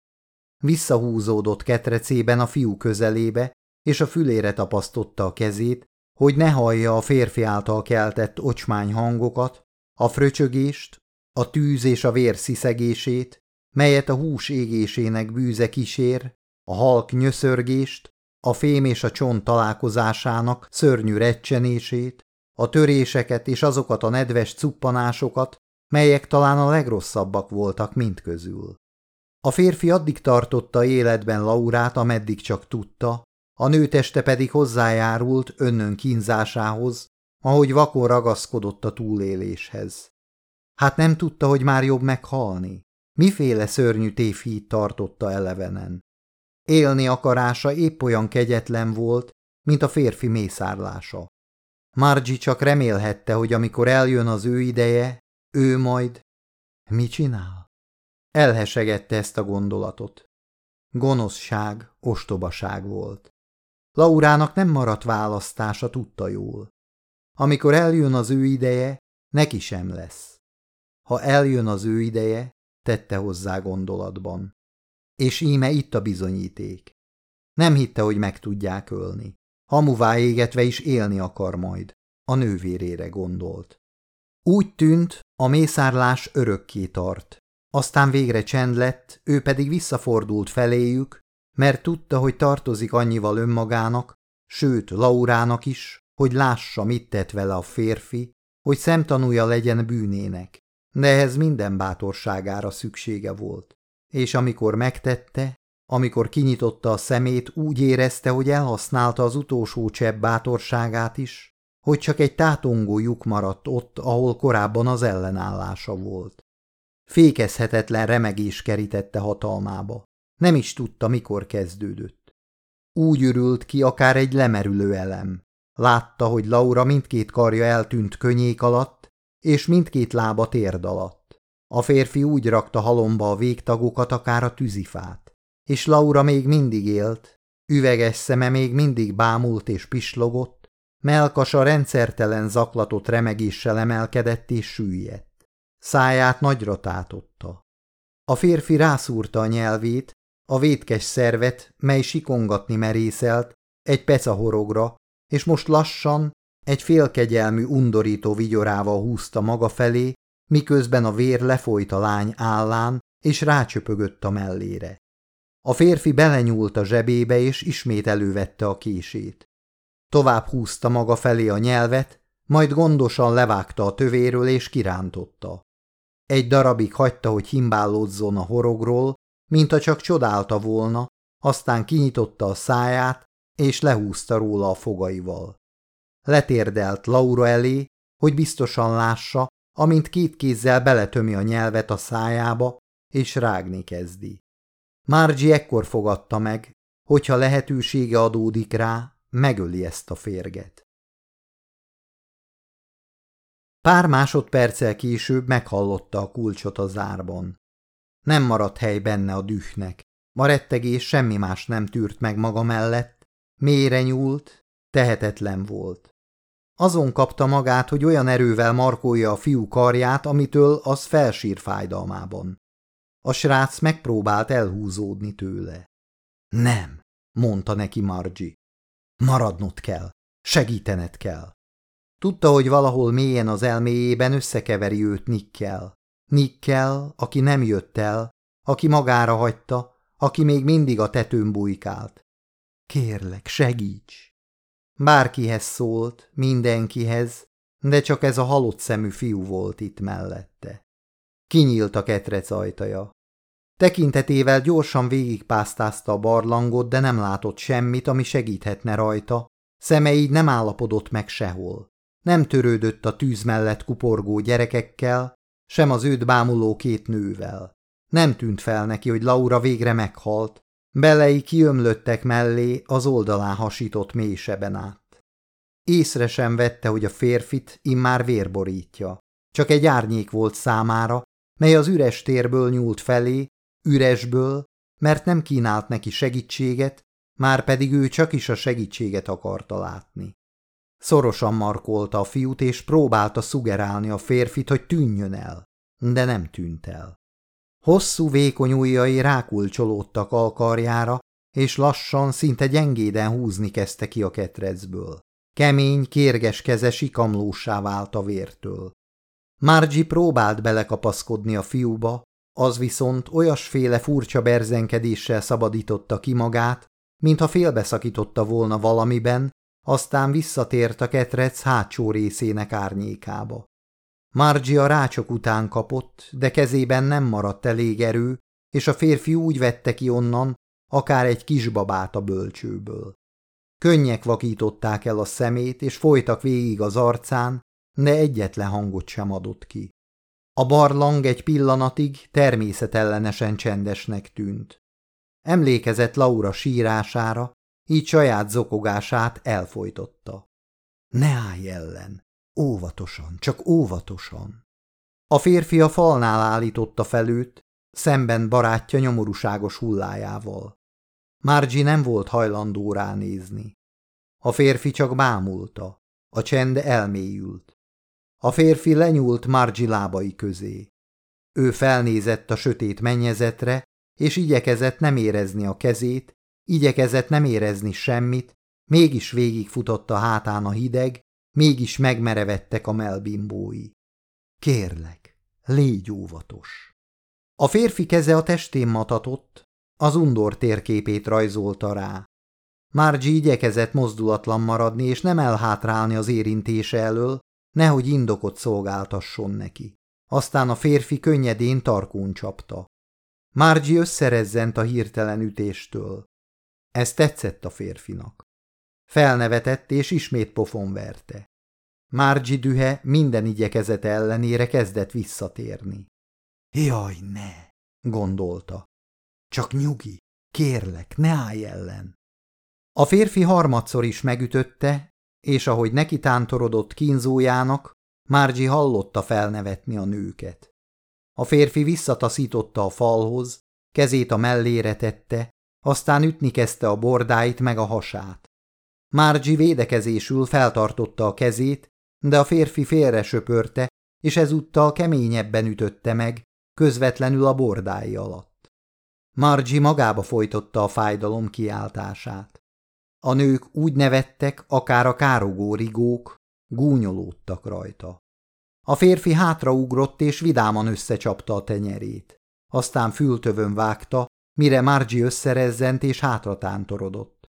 Visszahúzódott ketrecében a fiú közelébe, és a fülére tapasztotta a kezét, hogy ne hallja a férfi által keltett ocsmány hangokat, a fröcsögést, a tűz és a vér sziszegését, melyet a hús égésének bűze kísér, a halk nyöszörgést, a fém és a csont találkozásának szörnyű recsenését, a töréseket és azokat a nedves cuppanásokat, melyek talán a legrosszabbak voltak mind közül. A férfi addig tartotta életben Laurát, ameddig csak tudta, a nő teste pedig hozzájárult önnön kínzásához, ahogy vakon ragaszkodott a túléléshez. Hát nem tudta, hogy már jobb meghalni. Miféle szörnyű tévhíd tartotta elevenen. Élni akarása épp olyan kegyetlen volt, mint a férfi mészárlása. Margie csak remélhette, hogy amikor eljön az ő ideje, ő majd... Mi csinál? Elhesegette ezt a gondolatot. Gonoszság, ostobaság volt. Laurának nem maradt választása, tudta jól. Amikor eljön az ő ideje, neki sem lesz. Ha eljön az ő ideje, tette hozzá gondolatban. És íme itt a bizonyíték. Nem hitte, hogy meg tudják ölni. Hamuvá égetve is élni akar majd. A nővérére gondolt. Úgy tűnt, a mészárlás örökké tart. Aztán végre csend lett, ő pedig visszafordult feléjük, mert tudta, hogy tartozik annyival önmagának, sőt Laurának is, hogy lássa, mit tett vele a férfi, hogy szemtanúja legyen bűnének, de ehhez minden bátorságára szüksége volt. és amikor megtette, amikor kinyitotta a szemét, úgy érezte, hogy elhasználta az utolsó csepp bátorságát is, hogy csak egy tátongó lyuk maradt ott, ahol korábban az ellenállása volt. Fékezhetetlen remegés kerítette hatalmába. Nem is tudta, mikor kezdődött. Úgy ürült ki akár egy lemerülő elem. Látta, hogy Laura mindkét karja eltűnt könnyék alatt, és mindkét lába térd alatt. A férfi úgy rakta halomba a végtagokat, akár a tűzifát. És Laura még mindig élt, üveges szeme még mindig bámult és pislogott, melkasa rendszertelen zaklatott remegéssel emelkedett és süllyedt. Száját nagyra tátotta. A férfi rászúrta a nyelvét, a vétkes szervet, mely sikongatni merészelt, egy pecahorogra, és most lassan, egy félkegyelmű undorító vigyorával húzta maga felé, miközben a vér lefolyt a lány állán, és rácsöpögött a mellére. A férfi belenyúlt a zsebébe, és ismét elővette a kését. Tovább húzta maga felé a nyelvet, majd gondosan levágta a tövéről, és kirántotta. Egy darabig hagyta, hogy himbálódzon a horogról, mintha csak csodálta volna, aztán kinyitotta a száját, és lehúzta róla a fogaival. Letérdelt Laura elé, hogy biztosan lássa, amint két kézzel beletömi a nyelvet a szájába, és rágni kezdi. Margie ekkor fogadta meg, hogyha lehetősége adódik rá, megöli ezt a férget. Pár másodperccel később meghallotta a kulcsot a zárban. Nem maradt hely benne a dühnek. Ma rettegés semmi más nem tűrt meg maga mellett, mélyre nyúlt, tehetetlen volt. Azon kapta magát, hogy olyan erővel markolja a fiú karját, amitől az felsír fájdalmában. A srác megpróbált elhúzódni tőle. Nem, mondta neki Margie. Maradnod kell, segítened kell. Tudta, hogy valahol mélyen az elméjében összekeveri őt Nikkel. Nikkel, aki nem jött el, aki magára hagyta, aki még mindig a tetőn bujkált. Kérlek, segíts! Bárkihez szólt, mindenkihez, de csak ez a halott szemű fiú volt itt mellette. Kinyílt a ketrec ajtaja. Tekintetével gyorsan végigpásztázta a barlangot, de nem látott semmit, ami segíthetne rajta. Szeme így nem állapodott meg sehol. Nem törődött a tűz mellett kuporgó gyerekekkel, sem az őt bámuló két nővel. Nem tűnt fel neki, hogy Laura végre meghalt, belei kiömlöttek mellé az oldalán hasított mélyseben át. Észre sem vette, hogy a férfit immár vérborítja. Csak egy árnyék volt számára, mely az üres térből nyúlt felé, üresből, mert nem kínált neki segítséget, már pedig ő csak is a segítséget akarta látni. Szorosan markolta a fiút, és próbálta szugerálni a férfit, hogy tűnjön el, de nem tűnt el. Hosszú vékony ujjai rákulcsolódtak alkarjára, és lassan, szinte gyengéden húzni kezdte ki a ketrecből. Kemény, kérges keze sikamlósá vált a vértől. Margie próbált belekapaszkodni a fiúba, az viszont olyasféle furcsa berzenkedéssel szabadította ki magát, mintha félbeszakította volna valamiben, aztán visszatért a ketrec hátsó részének árnyékába. Margie a rácsok után kapott, de kezében nem maradt elég erő, és a férfi úgy vette ki onnan, akár egy kisbabát a bölcsőből. Könnyek vakították el a szemét, és folytak végig az arcán, de egyetlen hangot sem adott ki. A barlang egy pillanatig természetellenesen csendesnek tűnt. Emlékezett Laura sírására, így saját zokogását elfolytotta. Ne állj ellen! Óvatosan, csak óvatosan! A férfi a falnál állította fel őt, szemben barátja nyomorúságos hullájával. Margie nem volt hajlandó ránézni. A férfi csak bámulta, a csend elmélyült. A férfi lenyúlt Margie lábai közé. Ő felnézett a sötét mennyezetre, és igyekezett nem érezni a kezét, igyekezett nem érezni semmit, mégis végigfutott a hátán a hideg, mégis megmerevettek a melbimbói. Kérlek, légy óvatos. A férfi keze a testén matatott, az undor térképét rajzolta rá. Margie igyekezett mozdulatlan maradni és nem elhátrálni az érintése elől, nehogy indokot szolgáltasson neki. Aztán a férfi könnyedén tarkón csapta. Márgyi összerezzent a hirtelen ütéstől. Ez tetszett a férfinak. Felnevetett és ismét pofon verte. Márgyi dühe minden igyekezete ellenére kezdett visszatérni. Jaj, ne, gondolta. Csak nyugi, kérlek, ne állj ellen. A férfi harmadszor is megütötte, és ahogy neki tántorodott kínzójának, Márgyi hallotta felnevetni a nőket. A férfi visszataszította a falhoz, kezét a mellére tette, aztán ütni kezdte a bordáit meg a hasát. Márgyi védekezésül feltartotta a kezét, de a férfi félre söpörte, és ezúttal keményebben ütötte meg, közvetlenül a bordái alatt. Margie magába folytotta a fájdalom kiáltását. A nők úgy nevettek, akár a károgó rigók, gúnyolódtak rajta. A férfi hátraugrott és vidáman összecsapta a tenyerét. Aztán fültövön vágta, mire Margie összerezzent és hátra tántorodott.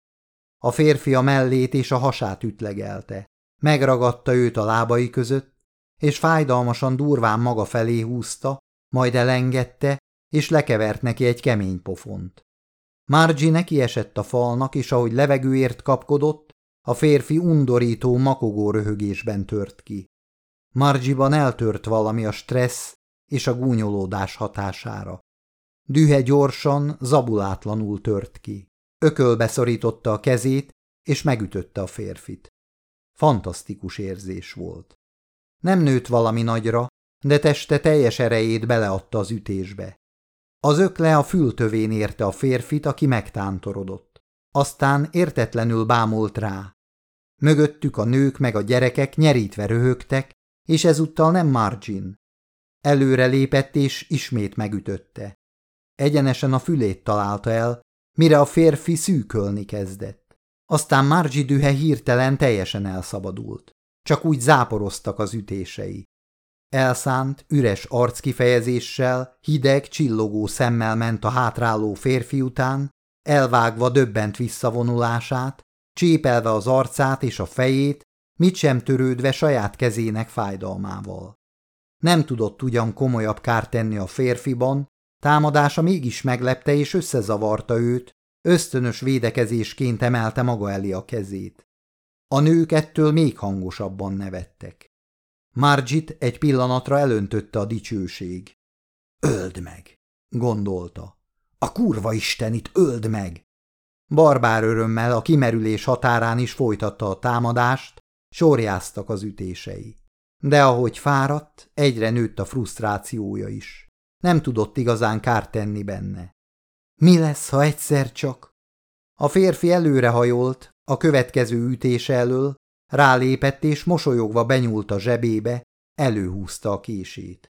A férfi a mellét és a hasát ütlegelte. Megragadta őt a lábai között, és fájdalmasan durván maga felé húzta, majd elengedte, és lekevert neki egy kemény pofont. Margie neki esett a falnak, és ahogy levegőért kapkodott, a férfi undorító, makogó röhögésben tört ki. Margiban eltört valami a stressz és a gúnyolódás hatására. Dühe gyorsan, zabulátlanul tört ki. Ökölbe szorította a kezét, és megütötte a férfit. Fantasztikus érzés volt. Nem nőtt valami nagyra, de teste teljes erejét beleadta az ütésbe. Az ökle a fültövén érte a férfit, aki megtántorodott. Aztán értetlenül bámult rá. Mögöttük a nők meg a gyerekek nyerítve röhögtek, és ezúttal nem Margin. Előre lépett és ismét megütötte. Egyenesen a fülét találta el, mire a férfi szűkölni kezdett. Aztán Margie dühe hirtelen teljesen elszabadult. Csak úgy záporoztak az ütései. Elszánt, üres arckifejezéssel, hideg, csillogó szemmel ment a hátráló férfi után, elvágva döbbent visszavonulását, csépelve az arcát és a fejét, mit sem törődve saját kezének fájdalmával. Nem tudott ugyan komolyabb kárt tenni a férfiban, támadása mégis meglepte és összezavarta őt, ösztönös védekezésként emelte maga elé a kezét. A nők ettől még hangosabban nevettek. Margit egy pillanatra elöntötte a dicsőség. Öld meg, gondolta. A kurva istenit öld meg! Barbár örömmel a kimerülés határán is folytatta a támadást, sorjáztak az ütései. De ahogy fáradt, egyre nőtt a frusztrációja is. Nem tudott igazán kárt tenni benne. Mi lesz, ha egyszer csak? A férfi előrehajolt, a következő ütése elől, rálépett és mosolyogva benyúlt a zsebébe, előhúzta a kését.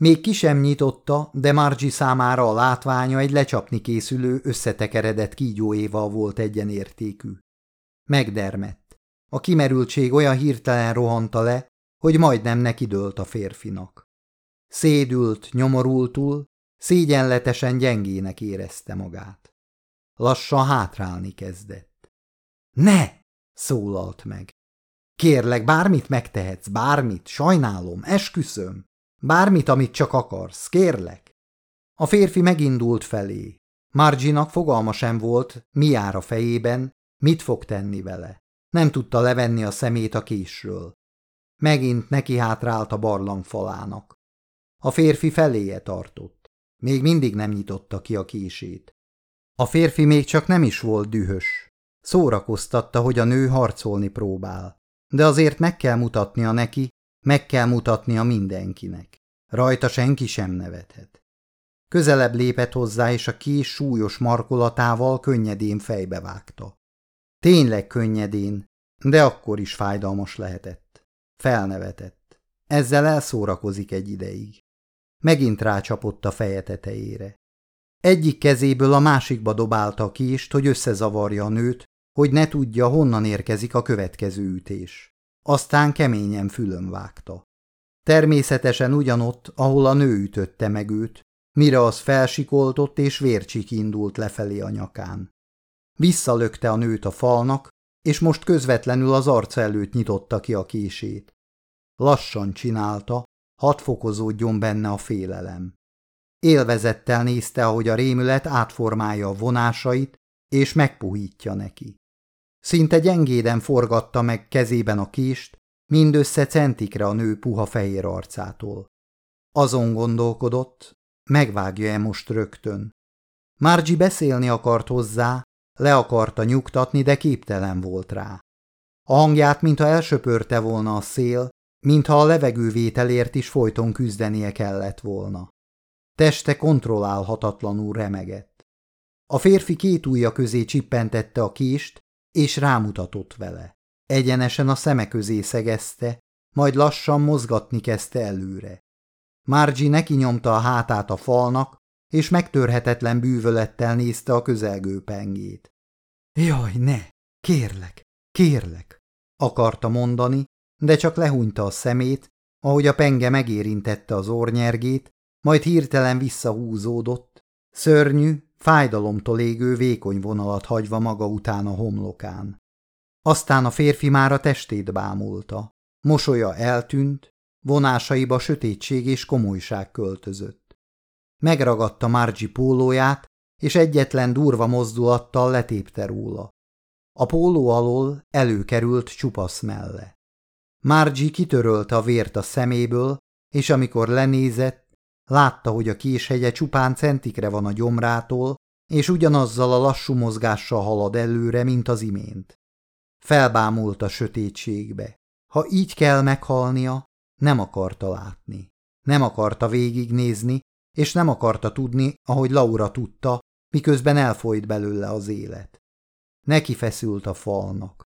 Még ki sem nyitotta, de Margie számára a látványa egy lecsapni készülő, összetekeredett kígyóéval volt egyenértékű. Megdermett. A kimerültség olyan hirtelen rohanta le, hogy majdnem nekidőlt a férfinak. Szédült, nyomorultul, szégyenletesen gyengének érezte magát. Lassan hátrálni kezdett. Ne! szólalt meg. Kérlek, bármit megtehetsz, bármit, sajnálom, esküszöm. Bármit, amit csak akarsz, kérlek. A férfi megindult felé. Marginak fogalma sem volt, mi jár a fejében, mit fog tenni vele. Nem tudta levenni a szemét a késről. Megint neki hátrált a barlang falának. A férfi feléje tartott. Még mindig nem nyitotta ki a kését. A férfi még csak nem is volt dühös. Szórakoztatta, hogy a nő harcolni próbál. De azért meg kell mutatnia neki, meg kell mutatnia mindenkinek. Rajta senki sem nevethet. Közelebb lépett hozzá, és a kés súlyos markolatával könnyedén fejbe vágta. Tényleg könnyedén, de akkor is fájdalmas lehetett. Felnevetett. Ezzel elszórakozik egy ideig. Megint rácsapott a feje tetejére. Egyik kezéből a másikba dobálta a kést, hogy összezavarja a nőt, hogy ne tudja, honnan érkezik a következő ütés. Aztán keményen fülön vágta. Természetesen ugyanott, ahol a nő ütötte meg őt, mire az felsikoltott és vércsik indult lefelé a nyakán. Visszalökte a nőt a falnak, és most közvetlenül az arca előtt nyitotta ki a kését. Lassan csinálta, hadd fokozódjon benne a félelem. Élvezettel nézte, ahogy a rémület átformálja a vonásait, és megpuhítja neki. Szinte gyengéden forgatta meg kezében a kést, mindössze centikre a nő puha fehér arcától. Azon gondolkodott, megvágja-e most rögtön. Márgyi beszélni akart hozzá, le akarta nyugtatni, de képtelen volt rá. A hangját, mintha elsöpörte volna a szél, mintha a levegővételért is folyton küzdenie kellett volna. Teste kontrollálhatatlanul remegett. A férfi két ujja közé csippentette a kést, és rámutatott vele. Egyenesen a szeme közé szegezte, majd lassan mozgatni kezdte előre. Margie neki nyomta a hátát a falnak, és megtörhetetlen bűvölettel nézte a közelgő pengét. Jaj, ne! Kérlek, kérlek! akarta mondani, de csak lehúnyta a szemét, ahogy a penge megérintette az ornyergét, majd hirtelen visszahúzódott, szörnyű, fájdalomtól égő vékony vonalat hagyva maga után a homlokán. Aztán a férfi már a testét bámulta. Mosolya eltűnt, vonásaiba sötétség és komolyság költözött. Megragadta Margie pólóját, és egyetlen durva mozdulattal letépte róla. A póló alól előkerült csupasz melle. Margie kitörölte a vért a szeméből, és amikor lenézett, látta, hogy a késhegye csupán centikre van a gyomrától, és ugyanazzal a lassú mozgással halad előre, mint az imént. Felbámult a sötétségbe. Ha így kell meghalnia, nem akarta látni. Nem akarta végignézni, és nem akarta tudni, ahogy Laura tudta, miközben elfolyt belőle az élet. Neki feszült a falnak.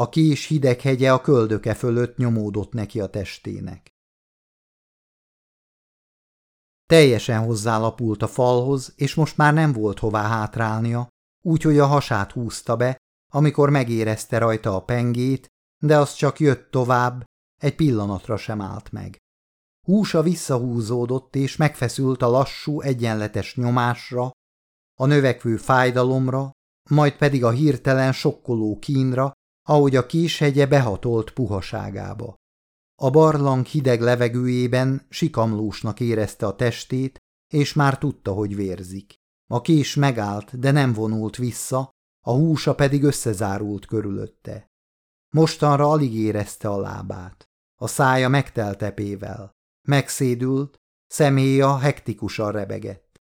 A kés hideg hegye a köldöke fölött nyomódott neki a testének. Teljesen hozzálapult a falhoz, és most már nem volt hová hátrálnia, úgyhogy a hasát húzta be, amikor megérezte rajta a pengét, de az csak jött tovább, egy pillanatra sem állt meg. Húsa visszahúzódott, és megfeszült a lassú, egyenletes nyomásra, a növekvő fájdalomra, majd pedig a hirtelen sokkoló kínra, ahogy a késhegye behatolt puhaságába. A barlang hideg levegőjében sikamlósnak érezte a testét, és már tudta, hogy vérzik. A kés megállt, de nem vonult vissza, a húsa pedig összezárult körülötte. Mostanra alig érezte a lábát. A szája megteltepével. Megszédült, szeméja hektikusan rebegett.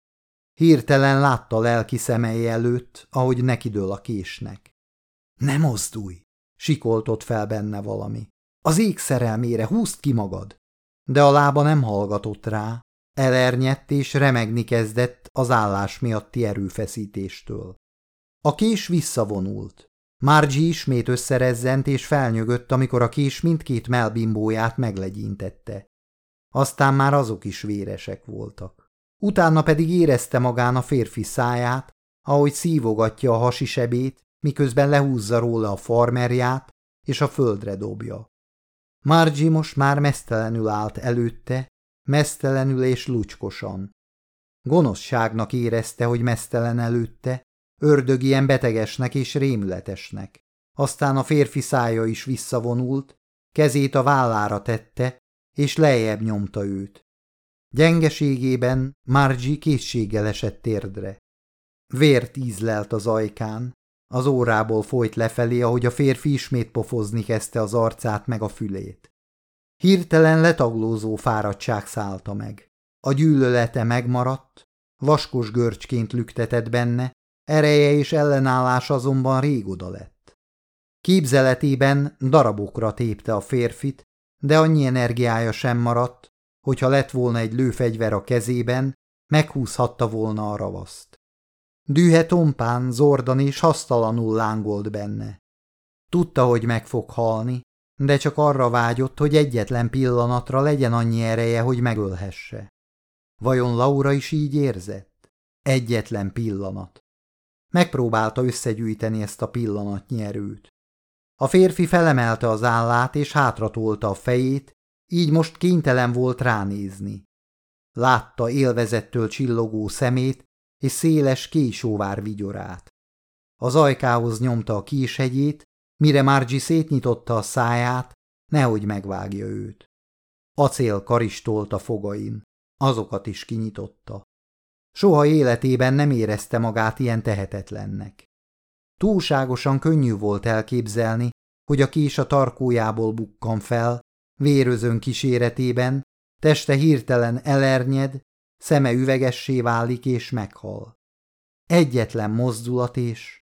Hirtelen látta lelki szemei előtt, ahogy nekidől a késnek. Ne mozdulj! Sikoltott fel benne valami. Az ég szerelmére húzd ki magad! De a lába nem hallgatott rá, elernyett és remegni kezdett az állás miatti erőfeszítéstől. A kés visszavonult. Margie ismét összerezzent és felnyögött, amikor a kés mindkét melbimbóját meglegyintette. Aztán már azok is véresek voltak. Utána pedig érezte magán a férfi száját, ahogy szívogatja a hasisebét, miközben lehúzza róla a farmerját, és a földre dobja. Margie most már mesztelenül állt előtte, mesztelenül és lucskosan. Gonoszságnak érezte, hogy mesztelen előtte, ördögien betegesnek és rémületesnek. Aztán a férfi szája is visszavonult, kezét a vállára tette, és lejjebb nyomta őt. Gyengeségében Margie készséggel esett térdre. Vért ízlelt az ajkán, az órából folyt lefelé, ahogy a férfi ismét pofozni kezdte az arcát meg a fülét. Hirtelen letaglózó fáradtság szállta meg. A gyűlölete megmaradt, vaskos görcsként lüktetett benne, Ereje és ellenállás azonban rég oda lett. Képzeletében darabokra tépte a férfit, de annyi energiája sem maradt, hogyha lett volna egy lőfegyver a kezében, meghúzhatta volna a ravaszt. Dühe tompán, zordan és hasztalanul lángolt benne. Tudta, hogy meg fog halni, de csak arra vágyott, hogy egyetlen pillanatra legyen annyi ereje, hogy megölhesse. Vajon Laura is így érzett? Egyetlen pillanat. Megpróbálta összegyűjteni ezt a pillanatnyi erőt. A férfi felemelte az állát és hátratolta a fejét, így most kénytelen volt ránézni. Látta élvezettől csillogó szemét és széles késóvár vigyorát. Az ajkához nyomta a késhegyét, mire Margie szétnyitotta a száját, nehogy megvágja őt. Acél karistolt a fogain, azokat is kinyitotta. Soha életében nem érezte magát ilyen tehetetlennek. Túlságosan könnyű volt elképzelni, hogy a kés a tarkójából bukkan fel, vérözön kíséretében, teste hirtelen elernyed, szeme üvegessé válik és meghal. Egyetlen mozdulat és...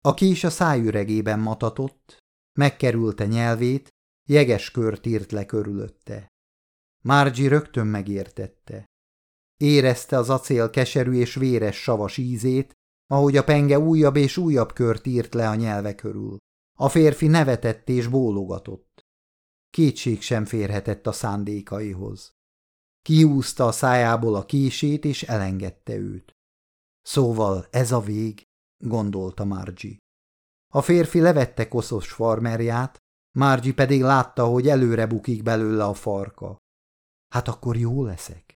A kés a szájüregében matatott, megkerülte nyelvét, jeges kört írt le körülötte. Márgyi rögtön megértette. Érezte az acél keserű és véres savas ízét, ahogy a penge újabb és újabb kört írt le a nyelve körül. A férfi nevetett és bólogatott. Kétség sem férhetett a szándékaihoz. Kiúzta a szájából a kését, és elengedte őt. Szóval ez a vég, gondolta Margie. A férfi levette koszos farmerját, Margie pedig látta, hogy előre bukik belőle a farka. Hát akkor jó leszek.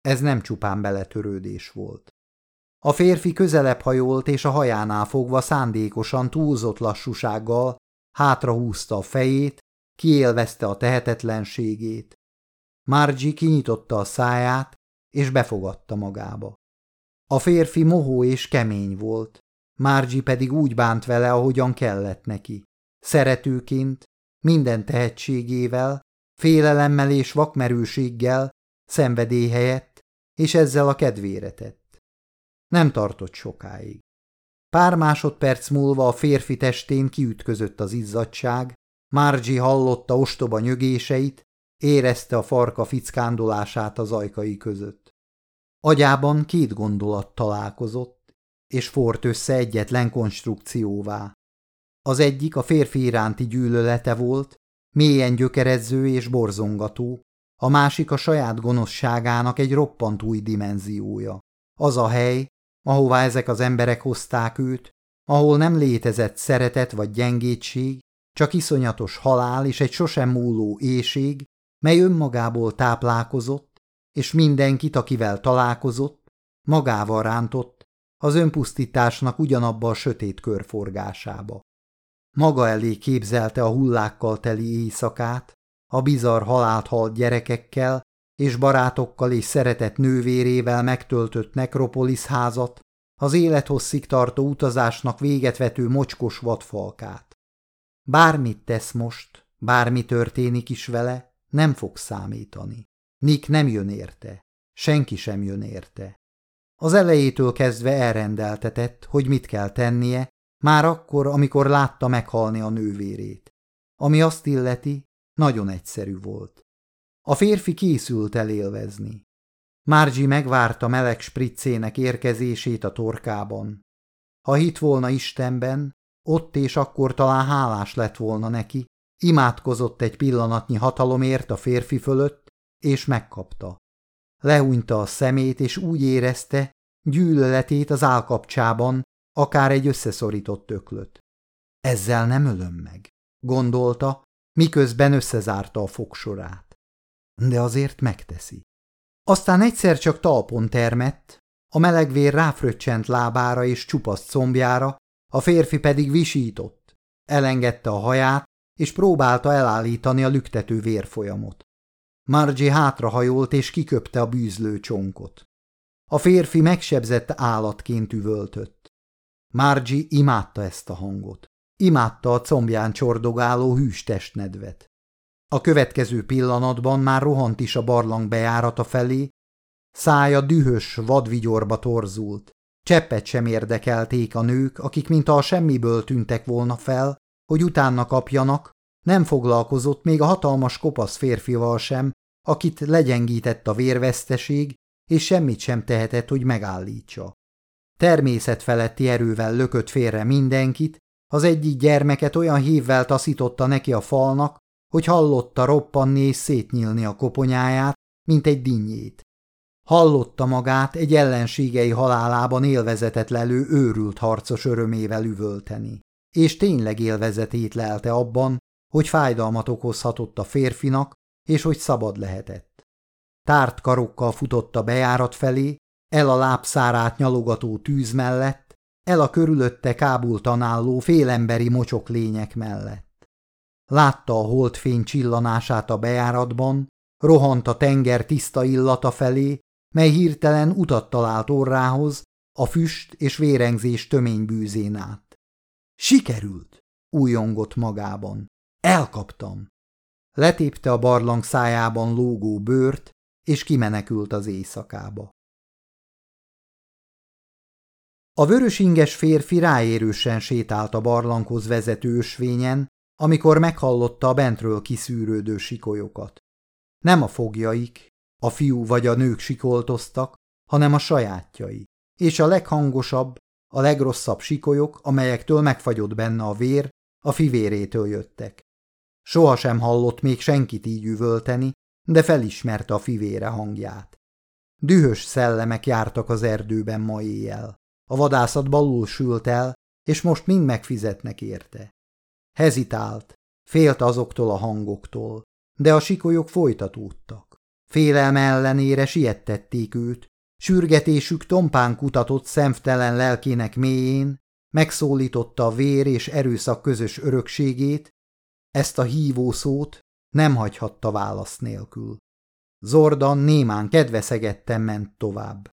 Ez nem csupán beletörődés volt. A férfi közelebb hajolt, és a hajánál fogva szándékosan túlzott lassúsággal hátrahúzta a fejét, kiélvezte a tehetetlenségét. Margie kinyitotta a száját, és befogadta magába. A férfi mohó és kemény volt, Margie pedig úgy bánt vele, ahogyan kellett neki. Szeretőként, minden tehetségével, félelemmel és vakmerőséggel, szenvedély helyett, és ezzel a kedvére tett. Nem tartott sokáig. Pár másodperc múlva a férfi testén kiütközött az izzadság, Margie hallotta ostoba nyögéseit, érezte a farka fickándolását az ajkai között. Agyában két gondolat találkozott, és fort össze egyetlen konstrukcióvá. Az egyik a férfi iránti gyűlölete volt, mélyen gyökerező és borzongató, a másik a saját gonoszságának egy roppant új dimenziója. Az a hely, ahová ezek az emberek hozták őt, ahol nem létezett szeretet vagy gyengétség, csak iszonyatos halál és egy sosem múló éjség, mely önmagából táplálkozott, és mindenkit, akivel találkozott, magával rántott, az önpusztításnak ugyanabba a sötét körforgásába. Maga elé képzelte a hullákkal teli éjszakát, a bizarr halált halt gyerekekkel, és barátokkal és szeretett nővérével megtöltött nekropolis házat, az élethosszig tartó utazásnak véget vető mocskos vadfalkát. Bármit tesz most, bármi történik is vele, nem fog számítani. Nick nem jön érte, senki sem jön érte. Az elejétől kezdve elrendeltetett, hogy mit kell tennie, már akkor, amikor látta meghalni a nővérét. Ami azt illeti, nagyon egyszerű volt. A férfi készült elélvezni. Márgyi megvárta meleg spriccének érkezését a torkában. Ha hit volna Istenben, ott és akkor talán hálás lett volna neki, imádkozott egy pillanatnyi hatalomért a férfi fölött, és megkapta. Lehúnyta a szemét, és úgy érezte, gyűlöletét az állkapcsában, akár egy összeszorított öklöt. Ezzel nem ölöm meg, gondolta, miközben összezárta a fogsorát. De azért megteszi. Aztán egyszer csak talpon termett, a melegvér ráfröccsent lábára és csupaszt combjára, a férfi pedig visított. Elengedte a haját, és próbálta elállítani a lüktető vérfolyamot. Margie hátrahajolt és kiköpte a bűzlő csonkot. A férfi megsebzett állatként üvöltött. Margie imádta ezt a hangot. Imádta a combján csordogáló hűs testnedvet. A következő pillanatban már rohant is a barlang bejárata felé, szája dühös, vadvigyorba torzult. Cseppet sem érdekelték a nők, akik mint a semmiből tűntek volna fel, hogy utána kapjanak, nem foglalkozott még a hatalmas kopasz férfival sem, akit legyengített a vérveszteség, és semmit sem tehetett, hogy megállítsa. Természetfeletti erővel lökött félre mindenkit, az egyik gyermeket olyan hívvel taszította neki a falnak, hogy hallotta roppanni és szétnyílni a koponyáját, mint egy dinnyét. Hallotta magát egy ellenségei halálában élvezetet lelő őrült harcos örömével üvölteni, és tényleg élvezetét lelte abban, hogy fájdalmat okozhatott a férfinak, és hogy szabad lehetett. Tárt karokkal futott a bejárat felé, el a lábszárát nyalogató tűz mellett, el a körülötte kábultan álló félemberi mocsok lények mellett. Látta a holdfény csillanását a bejáratban, rohant a tenger tiszta illata felé, mely hirtelen utat talált orrához, a füst és vérengzés töménybűzén át. Sikerült, újongott magában. Elkaptam. Letépte a barlang szájában lógó bőrt, és kimenekült az éjszakába. A vörösinges férfi ráérősen sétált a barlanghoz vezető ösvényen, amikor meghallotta a bentről kiszűrődő sikolyokat. Nem a fogjaik, a fiú vagy a nők sikoltoztak, hanem a sajátjai, és a leghangosabb, a legrosszabb sikolyok, amelyektől megfagyott benne a vér, a fivérétől jöttek. Sohasem hallott még senkit így üvölteni, de felismerte a fivére hangját. Dühös szellemek jártak az erdőben ma éjjel. A vadászat balul sült el, és most mind megfizetnek érte. Hezitált, félt azoktól a hangoktól, de a sikolyok folytatódtak. Félelme ellenére siettették őt, sürgetésük tompán kutatott szemtelen lelkének mélyén, megszólította a vér és erőszak közös örökségét, ezt a hívó szót nem hagyhatta válasz nélkül. Zordan némán kedveszegetten ment tovább.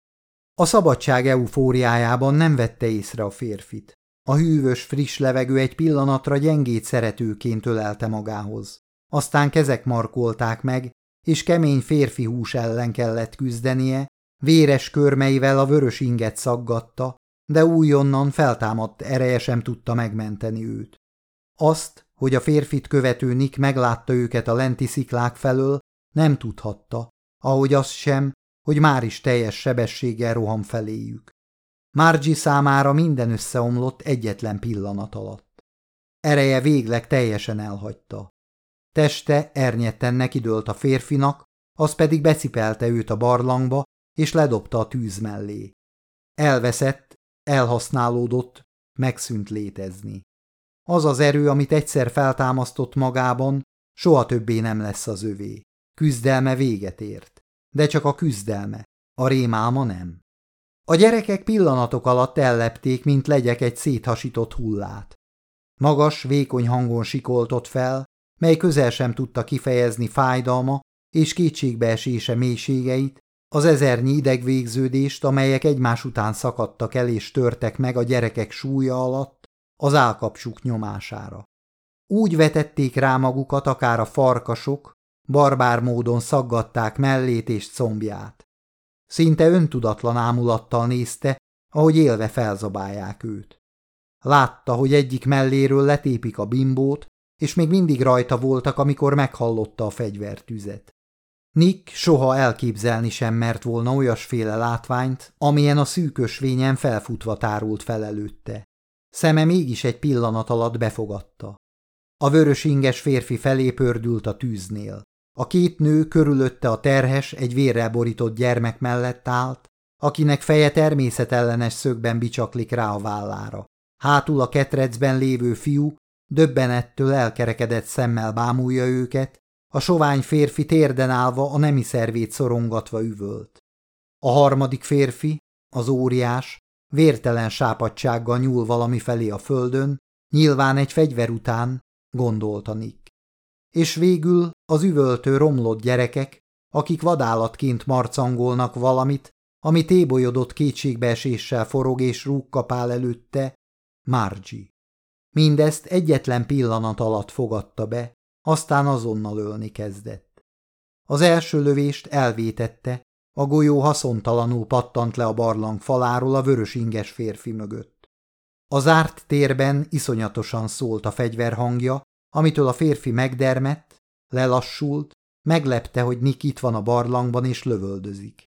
A szabadság eufóriájában nem vette észre a férfit. A hűvös, friss levegő egy pillanatra gyengét szeretőként ölelte magához. Aztán kezek markolták meg, és kemény férfi hús ellen kellett küzdenie, véres körmeivel a vörös inget szaggatta, de újonnan feltámadt ereje sem tudta megmenteni őt. Azt, hogy a férfit követő Nick meglátta őket a lenti sziklák felől, nem tudhatta, ahogy az sem, hogy már is teljes sebességgel roham feléjük. Margie számára minden összeomlott egyetlen pillanat alatt. Ereje végleg teljesen elhagyta. Teste ernyetten nekidőlt a férfinak, az pedig beszipelte őt a barlangba, és ledobta a tűz mellé. Elveszett, elhasználódott, megszűnt létezni. Az az erő, amit egyszer feltámasztott magában, soha többé nem lesz az övé. Küzdelme véget ért. De csak a küzdelme, a rémálma nem. A gyerekek pillanatok alatt ellepték, mint legyek egy széthasított hullát. Magas, vékony hangon sikoltott fel, mely közel sem tudta kifejezni fájdalma és kétségbeesése mélységeit, az ezernyi idegvégződést, amelyek egymás után szakadtak el és törtek meg a gyerekek súlya alatt, az állkapsuk nyomására. Úgy vetették rá magukat akár a farkasok, barbár módon szaggatták mellét és combját. Szinte öntudatlan ámulattal nézte, ahogy élve felzabálják őt. Látta, hogy egyik melléről letépik a bimbót, és még mindig rajta voltak, amikor meghallotta a fegyvertüzet. Nick soha elképzelni sem mert volna olyasféle látványt, amilyen a szűkösvényen felfutva tárult fel előtte. Szeme mégis egy pillanat alatt befogadta. A vörös inges férfi felé pördült a tűznél. A két nő körülötte a terhes, egy vérrel borított gyermek mellett állt, akinek feje természetellenes szögben bicsaklik rá a vállára. Hátul a ketrecben lévő fiú döbbenettől elkerekedett szemmel bámulja őket, a sovány férfi térden állva a nemi szervét szorongatva üvölt. A harmadik férfi, az óriás, vértelen sápadsággal nyúl valami felé a földön, nyilván egy fegyver után, gondolta Nick. És végül az üvöltő romlott gyerekek, akik vadállatként marcangolnak valamit, ami tébolyodott kétségbeeséssel forog és rúgkapál előtte, Margie. Mindezt egyetlen pillanat alatt fogadta be, aztán azonnal ölni kezdett. Az első lövést elvétette, a golyó haszontalanul pattant le a barlang faláról a vörös inges férfi mögött. Az árt térben iszonyatosan szólt a fegyver hangja, amitől a férfi megdermett, lelassult, meglepte, hogy Nick itt van a barlangban és lövöldözik.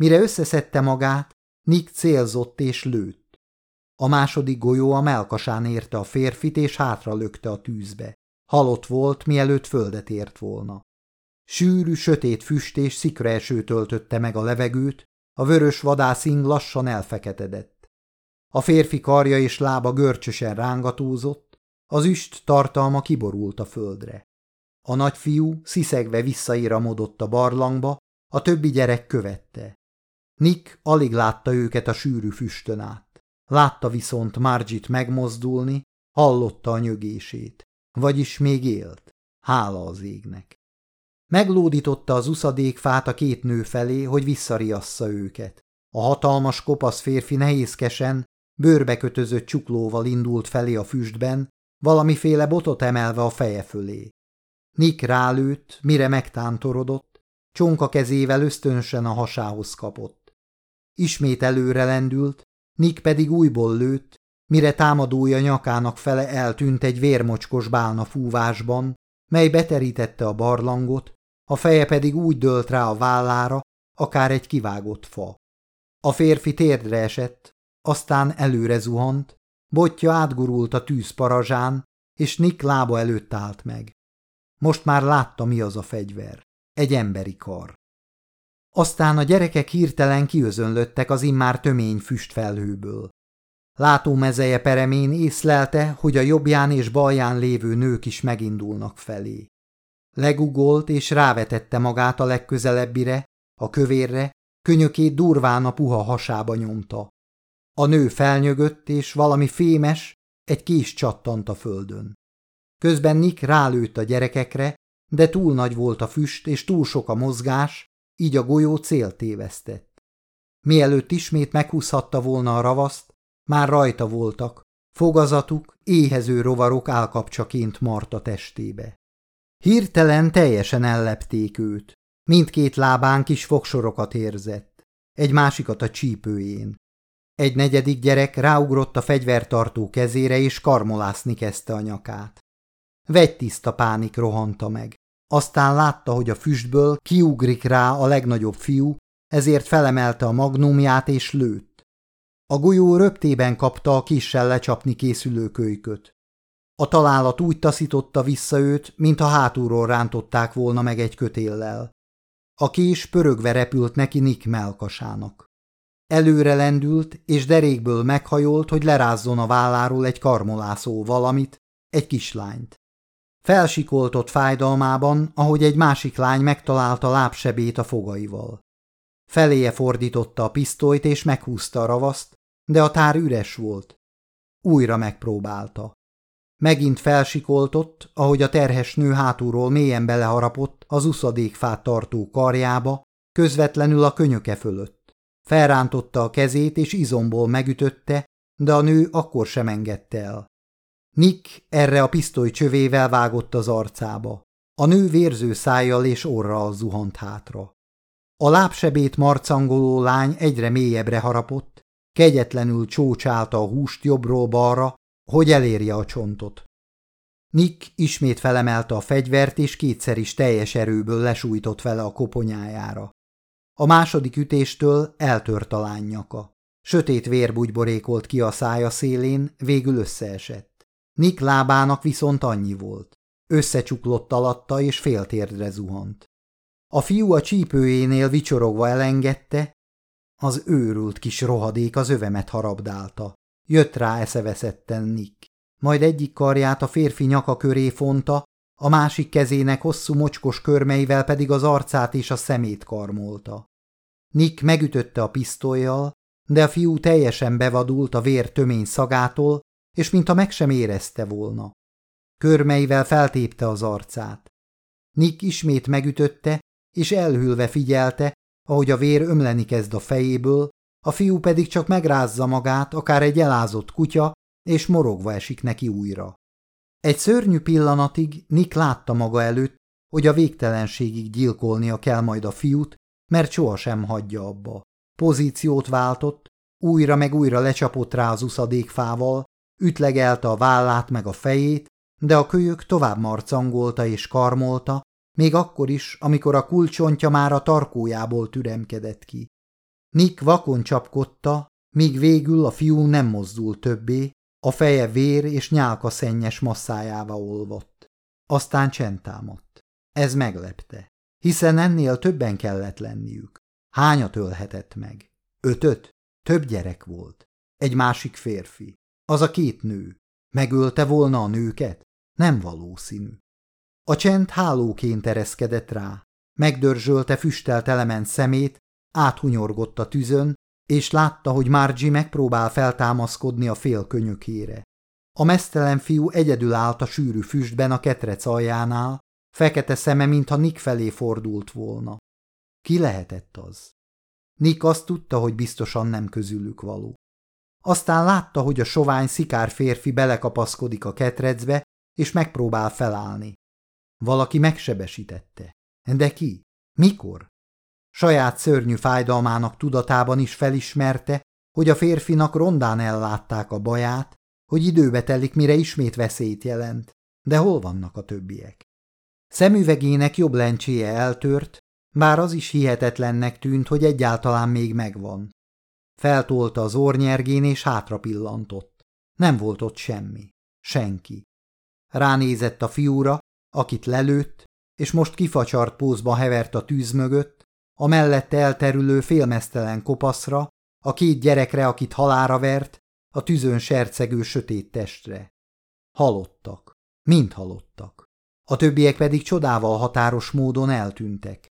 Mire összeszedte magát, Nick célzott és lőtt. A második golyó a melkasán érte a férfit és hátra lökte a tűzbe. Halott volt, mielőtt földet ért volna. Sűrű, sötét füst és szikraeső töltötte meg a levegőt, a vörös vadászing lassan elfeketedett. A férfi karja és lába görcsösen rángatózott, az üst tartalma kiborult a földre. A nagyfiú sziszegve visszairamodott a barlangba, a többi gyerek követte. Nick alig látta őket a sűrű füstön át. Látta viszont Margit megmozdulni, hallotta a nyögését. Vagyis még élt. Hála az égnek. Meglódította az uszadékfát a két nő felé, hogy visszariassza őket. A hatalmas kopasz férfi nehézkesen, bőrbe kötözött csuklóval indult felé a füstben, valamiféle botot emelve a feje fölé. Nick rálőtt, mire megtántorodott, csonka kezével ösztönösen a hasához kapott. Ismét előre lendült, Nick pedig újból lőtt, mire támadója nyakának fele eltűnt egy vérmocskos bálna fúvásban, mely beterítette a barlangot, a feje pedig úgy dőlt rá a vállára, akár egy kivágott fa. A férfi térdre esett, aztán előre zuhant, botja átgurult a tűzparazsán, és Nick lába előtt állt meg. Most már látta, mi az a fegyver. Egy emberi kar. Aztán a gyerekek hirtelen kiözönlöttek az immár tömény füstfelhőből. Látómezeje peremén észlelte, hogy a jobbján és balján lévő nők is megindulnak felé. Legugolt és rávetette magát a legközelebbire, a kövérre, könyökét durván a puha hasába nyomta. A nő felnyögött, és valami fémes, egy kés csattant a földön. Közben Nick rálőtt a gyerekekre, de túl nagy volt a füst, és túl sok a mozgás, így a golyó célt tévesztett. Mielőtt ismét meghúzhatta volna a ravaszt, már rajta voltak, fogazatuk, éhező rovarok állkapcsaként marta testébe. Hirtelen teljesen ellepték őt. Mindkét lábán kis fogsorokat érzett, egy másikat a csípőjén. Egy negyedik gyerek ráugrott a fegyvertartó kezére, és karmolászni kezdte a nyakát. Vegytiszta pánik rohanta meg. Aztán látta, hogy a füstből kiugrik rá a legnagyobb fiú, ezért felemelte a magnumját és lőtt. A golyó röptében kapta a kissel lecsapni készülő kölyköt. A találat úgy taszította vissza őt, mintha hátulról rántották volna meg egy kötéllel. A kés pörögve repült neki Nick melkasának. Előre lendült, és derékből meghajolt, hogy lerázzon a válláról egy karmolászó valamit, egy kislányt. Felsikoltott fájdalmában, ahogy egy másik lány megtalálta lábsebét a fogaival. Feléje fordította a pisztolyt és meghúzta a ravaszt, de a tár üres volt. Újra megpróbálta. Megint felsikoltott, ahogy a terhes nő hátulról mélyen beleharapott az uszadékfát tartó karjába, közvetlenül a könyöke fölött. Felrántotta a kezét és izomból megütötte, de a nő akkor sem engedte el. Nick erre a pisztoly csövével vágott az arcába. A nő vérző szájjal és orral zuhant hátra. A lábsebét marcangoló lány egyre mélyebbre harapott, kegyetlenül csócsálta a húst jobbról balra, hogy elérje a csontot. Nick ismét felemelte a fegyvert, és kétszer is teljes erőből lesújtott vele a koponyájára. A második ütéstől eltört a lány nyaka. Sötét vér bugyborékolt ki a szája szélén, végül összeesett. Nick lábának viszont annyi volt. Összecsuklott alatta, és féltérdre zuhant. A fiú a csípőjénél vicsorogva elengedte, az őrült kis rohadék az övemet harabdálta. Jött rá eszeveszetten Nick. Majd egyik karját a férfi nyaka köré fonta, a másik kezének hosszú mocskos körmeivel pedig az arcát és a szemét karmolta. Nick megütötte a pisztolyjal, de a fiú teljesen bevadult a vér tömény szagától, és mintha meg sem érezte volna. Körmeivel feltépte az arcát. Nick ismét megütötte, és elhűlve figyelte, ahogy a vér ömleni kezd a fejéből, a fiú pedig csak megrázza magát, akár egy elázott kutya, és morogva esik neki újra. Egy szörnyű pillanatig Nick látta maga előtt, hogy a végtelenségig gyilkolnia kell majd a fiút, mert sohasem hagyja abba. Pozíciót váltott, újra meg újra lecsapott rá az uszadékfával, ütlegelte a vállát meg a fejét, de a kölyök tovább marcangolta és karmolta, még akkor is, amikor a kulcsontja már a tarkójából türemkedett ki. Nick vakon csapkodta, míg végül a fiú nem mozdul többé, a feje vér és nyálka szennyes masszájába olvott. Aztán csendtámadt. Ez meglepte, hiszen ennél többen kellett lenniük. Hányat ölhetett meg? Ötöt? Több gyerek volt. Egy másik férfi. Az a két nő. Megölte volna a nőket? Nem valószínű. A csend hálóként ereszkedett rá. Megdörzsölte füstelt element szemét, áthunyorgott a tüzön, és látta, hogy Margie megpróbál feltámaszkodni a fél könyökére. A mesztelen fiú egyedül állt a sűrű füstben a ketrec aljánál, Fekete szeme, mintha Nick felé fordult volna. Ki lehetett az? Nick azt tudta, hogy biztosan nem közülük való. Aztán látta, hogy a sovány szikár férfi belekapaszkodik a ketrecbe, és megpróbál felállni. Valaki megsebesítette. De ki? Mikor? Saját szörnyű fájdalmának tudatában is felismerte, hogy a férfinak rondán ellátták a baját, hogy időbe telik, mire ismét veszélyt jelent. De hol vannak a többiek? Szemüvegének jobb lencséje eltört, bár az is hihetetlennek tűnt, hogy egyáltalán még megvan. Feltolta az ornyergén és hátra pillantott. Nem volt ott semmi. Senki. Ránézett a fiúra, akit lelőtt, és most kifacsart pózba hevert a tűz mögött, a mellette elterülő félmeztelen kopaszra, a két gyerekre, akit halára vert, a tűzön sercegő sötét testre. Halottak. Mind halottak. A többiek pedig csodával határos módon eltűntek.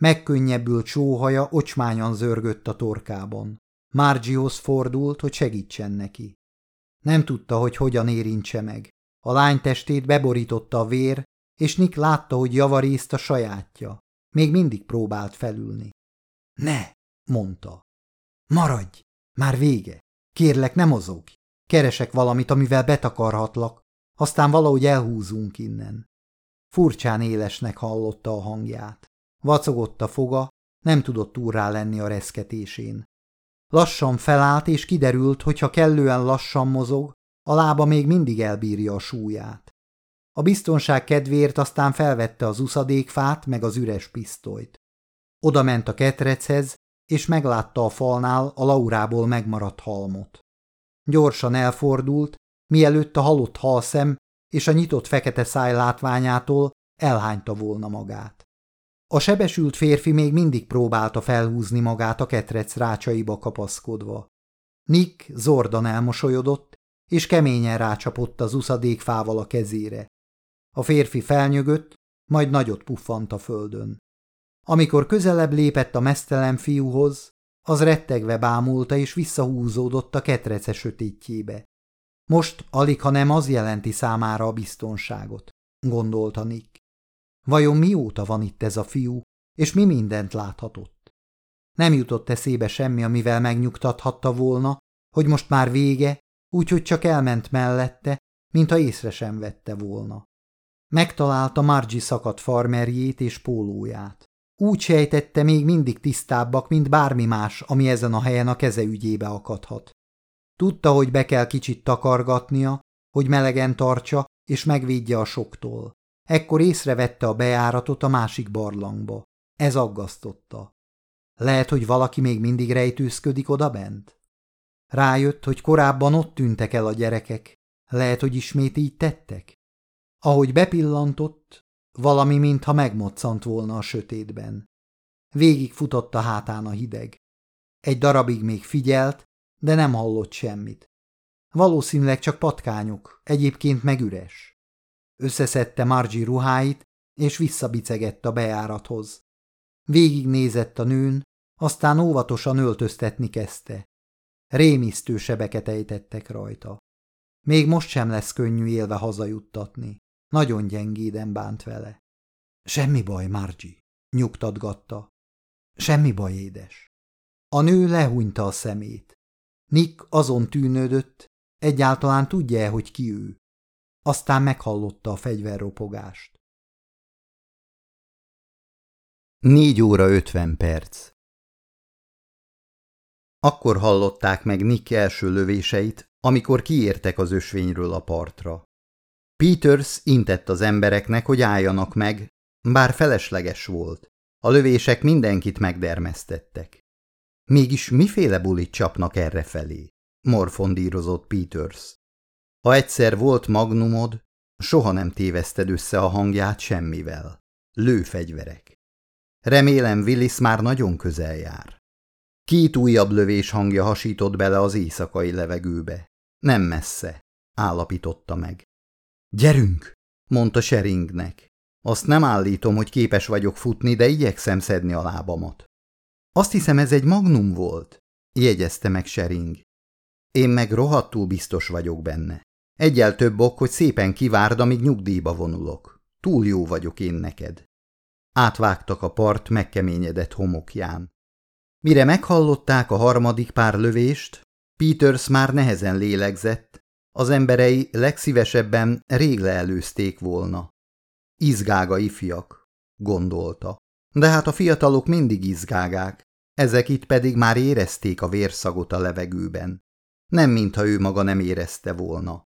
Megkönnyebbült sóhaja ocsmányan zörgött a torkában. Margiehoz fordult, hogy segítsen neki. Nem tudta, hogy hogyan érintse meg. A lány testét beborította a vér, és Nick látta, hogy javarészt a sajátja. Még mindig próbált felülni. Ne, mondta. Maradj, már vége. Kérlek, ne mozogj. Keresek valamit, amivel betakarhatlak, aztán valahogy elhúzunk innen. Furcsán élesnek hallotta a hangját. Vacogott a foga, nem tudott túrá lenni a reszketésén. Lassan felállt, és kiderült, hogy ha kellően lassan mozog, a lába még mindig elbírja a súlyát. A biztonság kedvéért aztán felvette az uszadékfát meg az üres pisztolyt. Oda ment a ketrechez, és meglátta a falnál a Laurából megmaradt halmot. Gyorsan elfordult, mielőtt a halott halszem és a nyitott fekete száj látványától elhányta volna magát. A sebesült férfi még mindig próbálta felhúzni magát a ketrec rácsaiba kapaszkodva. Nick zordan elmosolyodott, és keményen rácsapott az uszadékfával a kezére. A férfi felnyögött, majd nagyot puffant a földön. Amikor közelebb lépett a mesztelen fiúhoz, az rettegve bámulta és visszahúzódott a ketrece sötétjébe. Most alig, ha nem az jelenti számára a biztonságot, gondolta Nick. Vajon mióta van itt ez a fiú, és mi mindent láthatott? Nem jutott eszébe semmi, amivel megnyugtathatta volna, hogy most már vége, úgyhogy csak elment mellette, mintha észre sem vette volna. Megtalálta Margie szakadt farmerjét és pólóját. Úgy sejtette még mindig tisztábbak, mint bármi más, ami ezen a helyen a keze ügyébe akadhat. Tudta, hogy be kell kicsit takargatnia, hogy melegen tartsa és megvédje a soktól. Ekkor észrevette a bejáratot a másik barlangba. Ez aggasztotta. Lehet, hogy valaki még mindig rejtőzködik odabent? Rájött, hogy korábban ott tűntek el a gyerekek. Lehet, hogy ismét így tettek? Ahogy bepillantott, valami mintha megmoccant volna a sötétben. Végig futott a hátán a hideg. Egy darabig még figyelt, de nem hallott semmit. Valószínűleg csak patkányok, egyébként meg üres. Összeszedte Margie ruháit, és visszabicegett a bejárathoz. Végignézett a nőn, aztán óvatosan öltöztetni kezdte. Rémisztő sebeket ejtettek rajta. Még most sem lesz könnyű élve hazajuttatni. Nagyon gyengéden bánt vele. Semmi baj, Margie, nyugtatgatta. Semmi baj, édes. A nő lehúnyta a szemét. Nick azon tűnődött, egyáltalán tudja-e, hogy ki ő. Aztán meghallotta a fegyverropogást. Négy óra ötven perc Akkor hallották meg Nick első lövéseit, amikor kiértek az ösvényről a partra. Peters intett az embereknek, hogy álljanak meg, bár felesleges volt. A lövések mindenkit megdermesztettek. Mégis miféle bulit csapnak errefelé? Morfondírozott Peters. Ha egyszer volt magnumod, soha nem téveszted össze a hangját semmivel. Lőfegyverek. Remélem Willis már nagyon közel jár. Két újabb lövés hangja hasított bele az éjszakai levegőbe. Nem messze, állapította meg. Gyerünk, mondta Sheringnek. Azt nem állítom, hogy képes vagyok futni, de igyekszem szedni a lábamat. Azt hiszem, ez egy magnum volt, jegyezte meg Shering. Én meg rohadtul biztos vagyok benne. Egyel több ok, hogy szépen kivárd, amíg nyugdíjba vonulok. túl jó vagyok én neked. Átvágtak a part megkeményedett homokján. Mire meghallották a harmadik pár lövést, Peters már nehezen lélegzett, az emberei legszívesebben rég leelőzték volna. Izgága ifjak, gondolta. De hát a fiatalok mindig izgágák, ezek itt pedig már érezték a vérszagot a levegőben. Nem mintha ő maga nem érezte volna.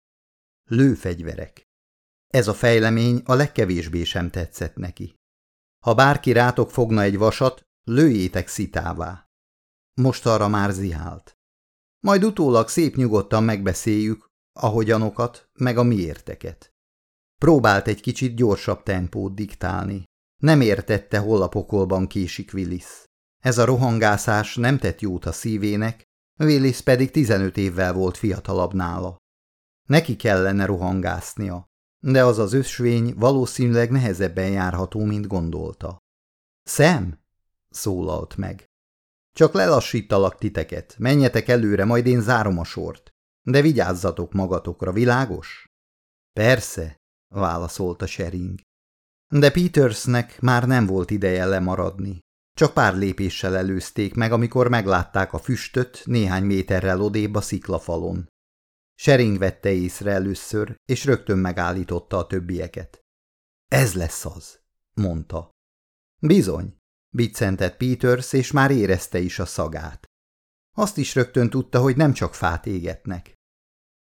Lőfegyverek. Ez a fejlemény a legkevésbé sem tetszett neki. Ha bárki rátok fogna egy vasat, lőjétek szitává. Most arra már zihált. Majd utólag szép nyugodtan megbeszéljük, ahogyanokat, meg a miérteket. Próbált egy kicsit gyorsabb tempót diktálni. Nem értette, hol a pokolban késik Willis. Ez a rohangászás nem tett jót a szívének, Willis pedig 15 évvel volt fiatalabb nála. Neki kellene rohangásznia, de az az ösvény valószínűleg nehezebben járható, mint gondolta. Szem? szólalt meg. Csak lelassítalak titeket, menjetek előre, majd én zárom a sort. De vigyázzatok magatokra, világos? Persze, válaszolta Shering. De Petersnek már nem volt ideje lemaradni. Csak pár lépéssel előzték meg, amikor meglátták a füstöt néhány méterrel odébb a sziklafalon. Shering vette észre először, és rögtön megállította a többieket. Ez lesz az, mondta. Bizony, biccentett Peters, és már érezte is a szagát. Azt is rögtön tudta, hogy nem csak fát égetnek.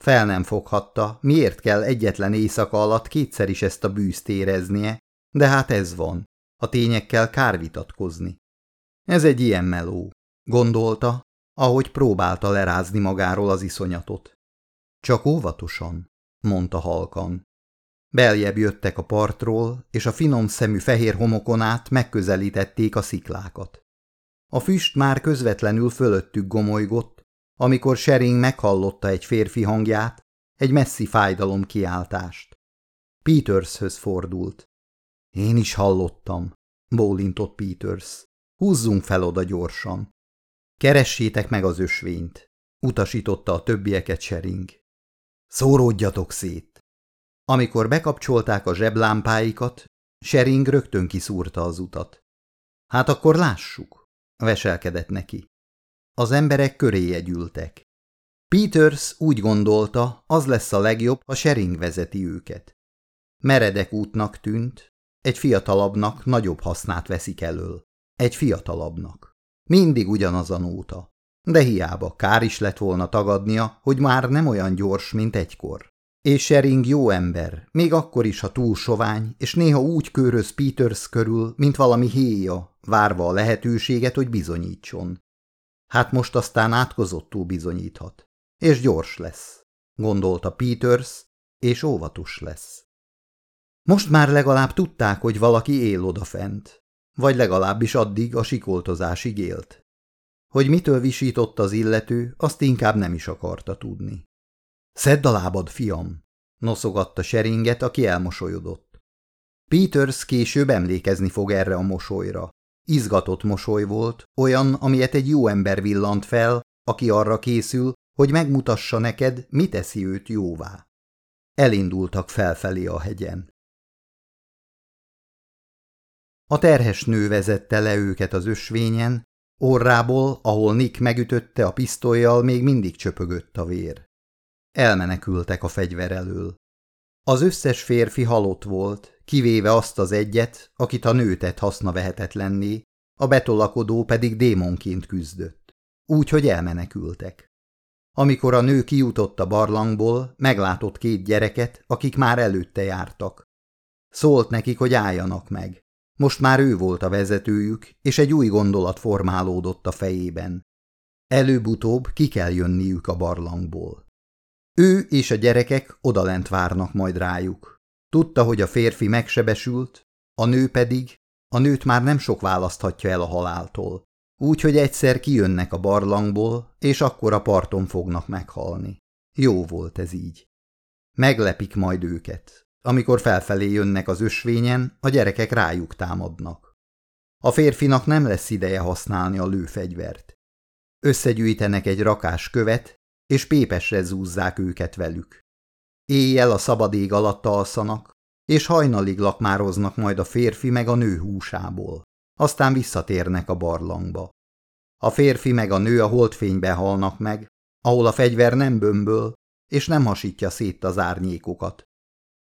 Fel nem foghatta, miért kell egyetlen éjszaka alatt kétszer is ezt a bűzt éreznie, de hát ez van, a tényekkel kár vitatkozni. Ez egy ilyen meló, gondolta, ahogy próbálta lerázni magáról az iszonyatot. Csak óvatosan, mondta halkan. Beljebb jöttek a partról, és a finom szemű fehér homokon át megközelítették a sziklákat. A füst már közvetlenül fölöttük gomolygott, amikor Shering meghallotta egy férfi hangját, egy messzi fájdalom kiáltást. Petershöz fordult. Én is hallottam, bólintott Peters. Húzzunk fel oda gyorsan. Keressétek meg az ösvényt, utasította a többieket Shering. Szóródjatok szét! Amikor bekapcsolták a zseblámpáikat, Shering rögtön kiszúrta az utat. Hát akkor lássuk, veselkedett neki. Az emberek köré gyűltek. Peters úgy gondolta, az lesz a legjobb, ha Shering vezeti őket. Meredek útnak tűnt, egy fiatalabbnak nagyobb hasznát veszik elől. Egy fiatalabbnak. Mindig ugyanaz a nóta. De hiába kár is lett volna tagadnia, hogy már nem olyan gyors, mint egykor. És Shering jó ember, még akkor is, ha túl sovány, és néha úgy köröz Peters körül, mint valami héja, várva a lehetőséget, hogy bizonyítson. Hát most aztán átkozottul bizonyíthat. És gyors lesz, gondolta Peters, és óvatos lesz. Most már legalább tudták, hogy valaki él odafent, vagy legalábbis addig a sikoltozásig élt. Hogy mitől visított az illető, azt inkább nem is akarta tudni. Szedd a lábad, fiam! noszogatta seringet, aki elmosolyodott. Peters később emlékezni fog erre a mosolyra. Izgatott mosoly volt, olyan, amilyet egy jó ember villant fel, aki arra készül, hogy megmutassa neked, mi teszi őt jóvá. Elindultak felfelé a hegyen. A terhes nő vezette le őket az ösvényen, orrából, ahol Nick megütötte a pisztolyjal, még mindig csöpögött a vér. Elmenekültek a fegyver elől. Az összes férfi halott volt, kivéve azt az egyet, akit a nő tett hasznavehetetlenné, a betolakodó pedig démonként küzdött. Úgy, hogy elmenekültek. Amikor a nő kijutott a barlangból, meglátott két gyereket, akik már előtte jártak. Szólt nekik, hogy álljanak meg. Most már ő volt a vezetőjük, és egy új gondolat formálódott a fejében. Előbb-utóbb ki kell jönniük a barlangból. Ő és a gyerekek odalent várnak majd rájuk. Tudta, hogy a férfi megsebesült, a nő pedig, a nőt már nem sok választhatja el a haláltól. Úgyhogy egyszer kijönnek a barlangból, és akkor a parton fognak meghalni. Jó volt ez így. Meglepik majd őket. Amikor felfelé jönnek az ösvényen, a gyerekek rájuk támadnak. A férfinak nem lesz ideje használni a lőfegyvert. Összegyűjtenek egy rakás követ, és pépesre zúzzák őket velük. Éjjel a szabad ég alatt alszanak, és hajnalig lakmároznak majd a férfi meg a nő húsából. Aztán visszatérnek a barlangba. A férfi meg a nő a holdfénybe halnak meg, ahol a fegyver nem bömböl, és nem hasítja szét az árnyékokat.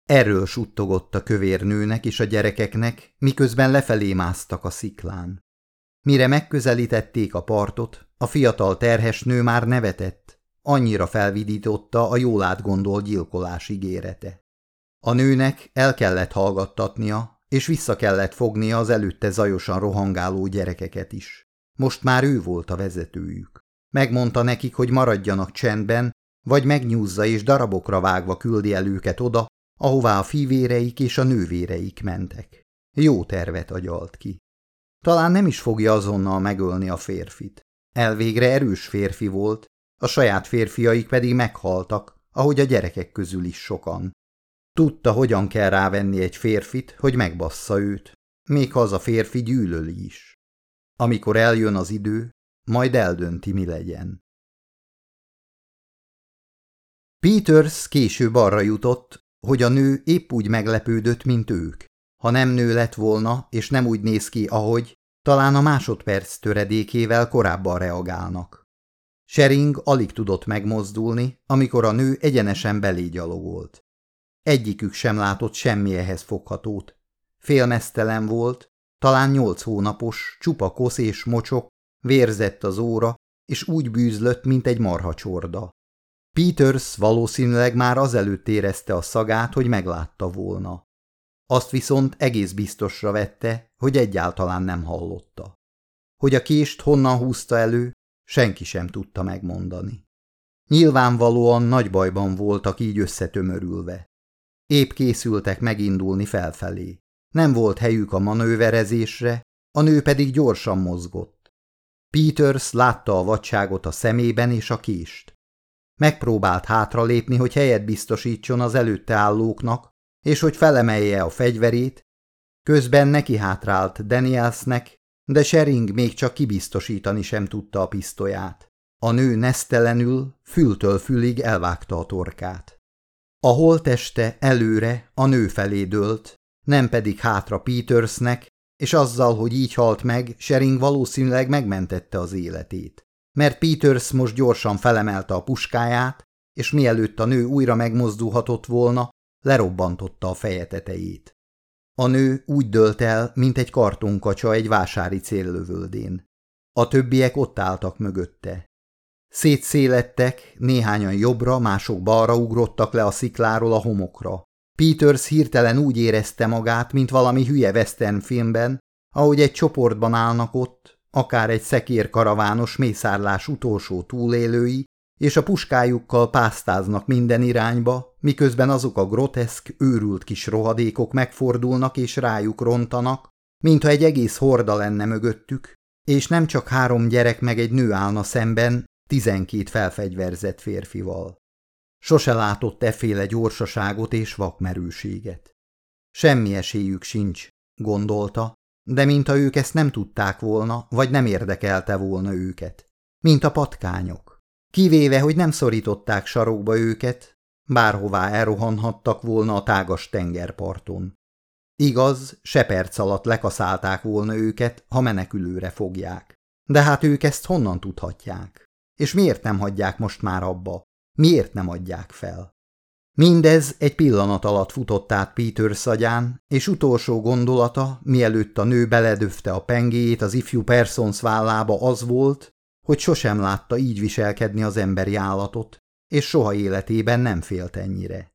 Erről suttogott a kövér nőnek és a gyerekeknek, miközben lefelé másztak a sziklán. Mire megközelítették a partot, a fiatal terhes nő már nevetett, annyira felvidította a jól átgondolt gyilkolás ígérete. A nőnek el kellett hallgattatnia, és vissza kellett fognia az előtte zajosan rohangáló gyerekeket is. Most már ő volt a vezetőjük. Megmondta nekik, hogy maradjanak csendben, vagy megnyúzza és darabokra vágva küldi el őket oda, ahová a fivéreik és a nővéreik mentek. Jó tervet agyalt ki. Talán nem is fogja azonnal megölni a férfit. Elvégre erős férfi volt, a saját férfiaik pedig meghaltak, ahogy a gyerekek közül is sokan. Tudta, hogyan kell rávenni egy férfit, hogy megbassza őt, még ha az a férfi gyűlöli is. Amikor eljön az idő, majd eldönti, mi legyen. Peters később arra jutott, hogy a nő épp úgy meglepődött, mint ők. Ha nem nő lett volna, és nem úgy néz ki, ahogy, talán a másodperc töredékével korábban reagálnak. Shering alig tudott megmozdulni, amikor a nő egyenesen belé gyalogolt. Egyikük sem látott semmi ehhez foghatót. Félmeztelen volt, talán nyolc hónapos, csupa kosz és mocsok, vérzett az óra, és úgy bűzlött, mint egy marhacsorda. Peters valószínűleg már azelőtt érezte a szagát, hogy meglátta volna. Azt viszont egész biztosra vette, hogy egyáltalán nem hallotta. Hogy a kést honnan húzta elő, senki sem tudta megmondani. Nyilvánvalóan nagy bajban voltak így összetömörülve. Épp készültek megindulni felfelé. Nem volt helyük a manőverezésre, a nő pedig gyorsan mozgott. Peters látta a vadságot a szemében és a kést. Megpróbált hátralépni, hogy helyet biztosítson az előtte állóknak, és hogy felemelje a fegyverét, közben neki hátrált Danielsnek, de Shering még csak kibiztosítani sem tudta a pisztolyát. A nő nesztelenül, fültől fülig elvágta a torkát. A holteste előre a nő felé dőlt, nem pedig hátra Petersnek, és azzal, hogy így halt meg, Shering valószínűleg megmentette az életét. Mert Peters most gyorsan felemelte a puskáját, és mielőtt a nő újra megmozdulhatott volna, lerobbantotta a feje tetejét. A nő úgy dölt el, mint egy kartonkacsa egy vásári céllövöldén. A többiek ott álltak mögötte. Szétszélettek, néhányan jobbra, mások balra ugrottak le a szikláról a homokra. Peters hirtelen úgy érezte magát, mint valami hülye western filmben, ahogy egy csoportban állnak ott, akár egy szekér karavános mészárlás utolsó túlélői, és a puskájukkal pásztáznak minden irányba, miközben azok a groteszk, őrült kis rohadékok megfordulnak és rájuk rontanak, mintha egy egész horda lenne mögöttük, és nem csak három gyerek meg egy nő állna szemben, tizenkét felfegyverzett férfival. Sose látott efféle gyorsaságot és vakmerőséget. Semmi esélyük sincs, gondolta, de mintha ők ezt nem tudták volna, vagy nem érdekelte volna őket. Mint a patkányok. Kivéve, hogy nem szorították sarokba őket, bárhová elrohanhattak volna a tágas tengerparton. Igaz, se perc alatt lekaszálták volna őket, ha menekülőre fogják. De hát ők ezt honnan tudhatják? És miért nem hagyják most már abba? Miért nem adják fel? Mindez egy pillanat alatt futott át Peter szagyán, és utolsó gondolata, mielőtt a nő beledöfte a pengéjét az ifjú Persons vállába az volt, hogy sosem látta így viselkedni az emberi állatot, és soha életében nem félt ennyire.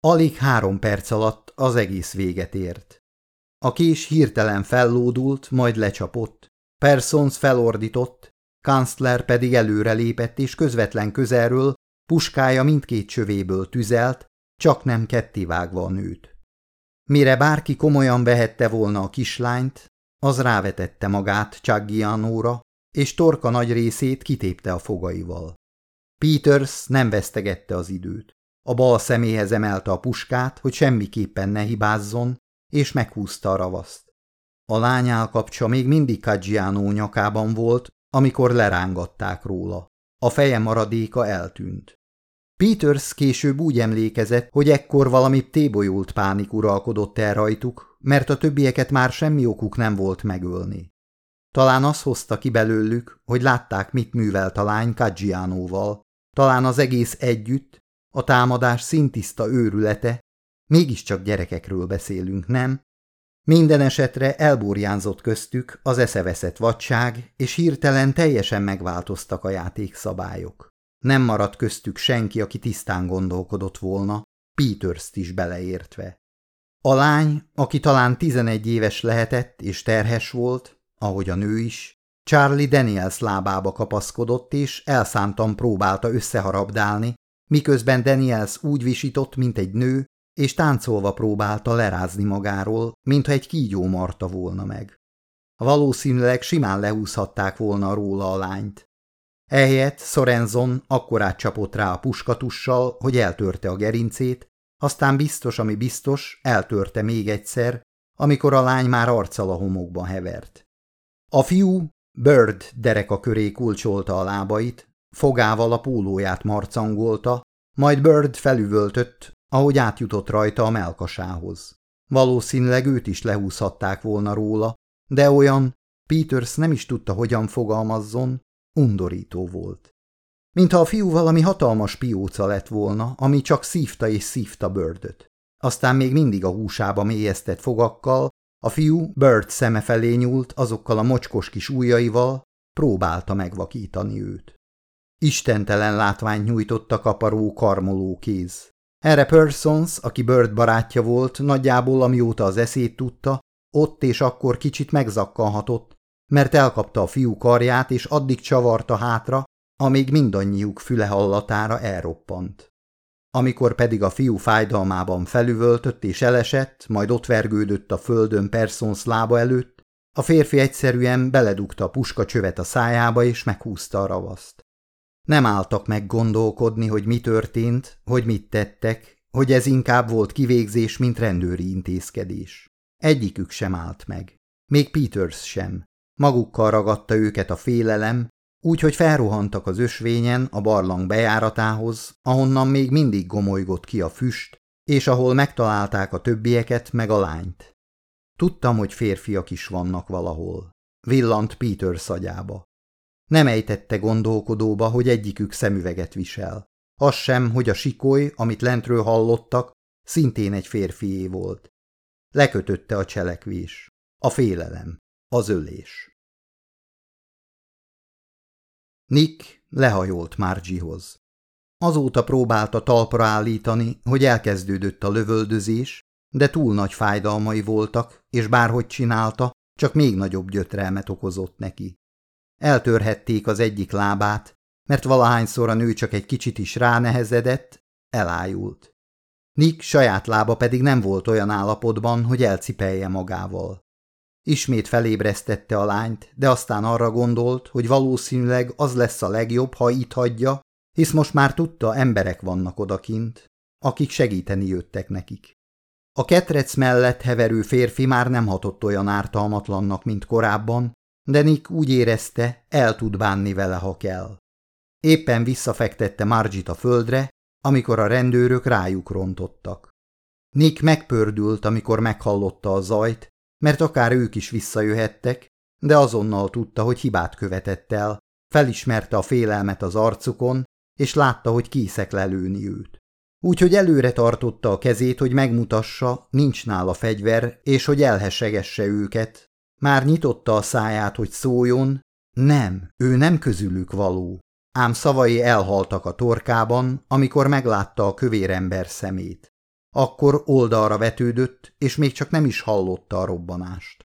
Alig három perc alatt az egész véget ért. A kés hirtelen fellódult, majd lecsapott. Persons felordított, Kanzler pedig előrelépett, és közvetlen közelről puskája mindkét csövéből tüzelt, csak nem kettivágva a nőt. Mire bárki komolyan vehette volna a kislányt, az rávetette magát Csaggianóra, és torka nagy részét kitépte a fogaival. Peters nem vesztegette az időt. A bal szeméhez emelte a puskát, hogy semmiképpen ne hibázzon, és meghúzta a ravaszt. A lány állkapcsa még mindig Caggiano nyakában volt, amikor lerángatták róla. A feje maradéka eltűnt. Peters később úgy emlékezett, hogy ekkor valami tébolyult pánik uralkodott el rajtuk, mert a többieket már semmi okuk nem volt megölni. Talán az hozta ki belőlük, hogy látták, mit művelt a lány Caggianóval, talán az egész együtt, a támadás szintiszta őrülete, mégiscsak gyerekekről beszélünk, nem? Minden esetre elburjánzott köztük az eszeveszett vadság, és hirtelen teljesen megváltoztak a játékszabályok. Nem maradt köztük senki, aki tisztán gondolkodott volna, Peters-t is beleértve. A lány, aki talán tizenegy éves lehetett és terhes volt, ahogy a nő is, Charlie Daniels lábába kapaszkodott, és elszántan próbálta összeharabdálni, miközben Daniels úgy visított, mint egy nő, és táncolva próbálta lerázni magáról, mintha egy kígyó marta volna meg. Valószínűleg simán lehúzhatták volna róla a lányt. Ehelyett Sorenzon akkorát csapott rá a puskatussal, hogy eltörte a gerincét, aztán biztos, ami biztos, eltörte még egyszer, amikor a lány már arccal a homokban hevert. A fiú Bird dereka köré kulcsolta a lábait, fogával a pólóját marcangolta, majd Bird felüvöltött, ahogy átjutott rajta a melkasához. Valószínűleg őt is lehúzhatták volna róla, de olyan, Peters nem is tudta, hogyan fogalmazzon, undorító volt. Mintha a fiú valami hatalmas pióca lett volna, ami csak szívta és szívta Birdöt. Aztán még mindig a húsába mélyeztett fogakkal, a fiú Bird szeme felé nyúlt azokkal a mocskos kis ujjaival, próbálta megvakítani őt. Istentelen látványt nyújtott a kaparó, karmoló kéz. Erre Persons, aki Bird barátja volt, nagyjából amióta az eszét tudta, ott és akkor kicsit megzakkanhatott, mert elkapta a fiú karját, és addig csavarta hátra, amíg mindannyiuk füle hallatára elroppant. Amikor pedig a fiú fájdalmában felüvöltött és elesett, majd ott vergődött a földön Persons lába előtt, a férfi egyszerűen beledugta a puska csövet a szájába és meghúzta a ravaszt. Nem álltak meg gondolkodni, hogy mi történt, hogy mit tettek, hogy ez inkább volt kivégzés, mint rendőri intézkedés. Egyikük sem állt meg. Még Peters sem. Magukkal ragadta őket a félelem, úgyhogy felrohantak az ösvényen a barlang bejáratához, ahonnan még mindig gomolygott ki a füst, és ahol megtalálták a többieket meg a lányt. Tudtam, hogy férfiak is vannak valahol. Villant Peter szagyába. Nem ejtette gondolkodóba, hogy egyikük szemüveget visel. Az sem, hogy a sikoly, amit lentről hallottak, szintén egy férfié volt. Lekötötte a cselekvés, a félelem, az ölés. Nick lehajolt Margiehoz. Azóta próbálta talpra állítani, hogy elkezdődött a lövöldözés, de túl nagy fájdalmai voltak, és bárhogy csinálta, csak még nagyobb gyötrelmet okozott neki. Eltörhették az egyik lábát, mert valahányszor a nő csak egy kicsit is ránehezedett, elájult. Nick saját lába pedig nem volt olyan állapotban, hogy elcipelje magával. Ismét felébresztette a lányt, de aztán arra gondolt, hogy valószínűleg az lesz a legjobb, ha itt hagyja, hisz most már tudta, emberek vannak odakint, akik segíteni jöttek nekik. A ketrec mellett heverő férfi már nem hatott olyan ártalmatlannak, mint korábban, de Nick úgy érezte, el tud bánni vele, ha kell. Éppen visszafektette Margit a földre, amikor a rendőrök rájuk rontottak. Nick megpördült, amikor meghallotta a zajt, mert akár ők is visszajöhettek, de azonnal tudta, hogy hibát követett el, felismerte a félelmet az arcukon, és látta, hogy készek lelőni őt. Úgyhogy előre tartotta a kezét, hogy megmutassa, nincs nála fegyver, és hogy elhessegesse őket. Már nyitotta a száját, hogy szóljon, nem, ő nem közülük való. Ám szavai elhaltak a torkában, amikor meglátta a kövér ember szemét. Akkor oldalra vetődött, és még csak nem is hallotta a robbanást.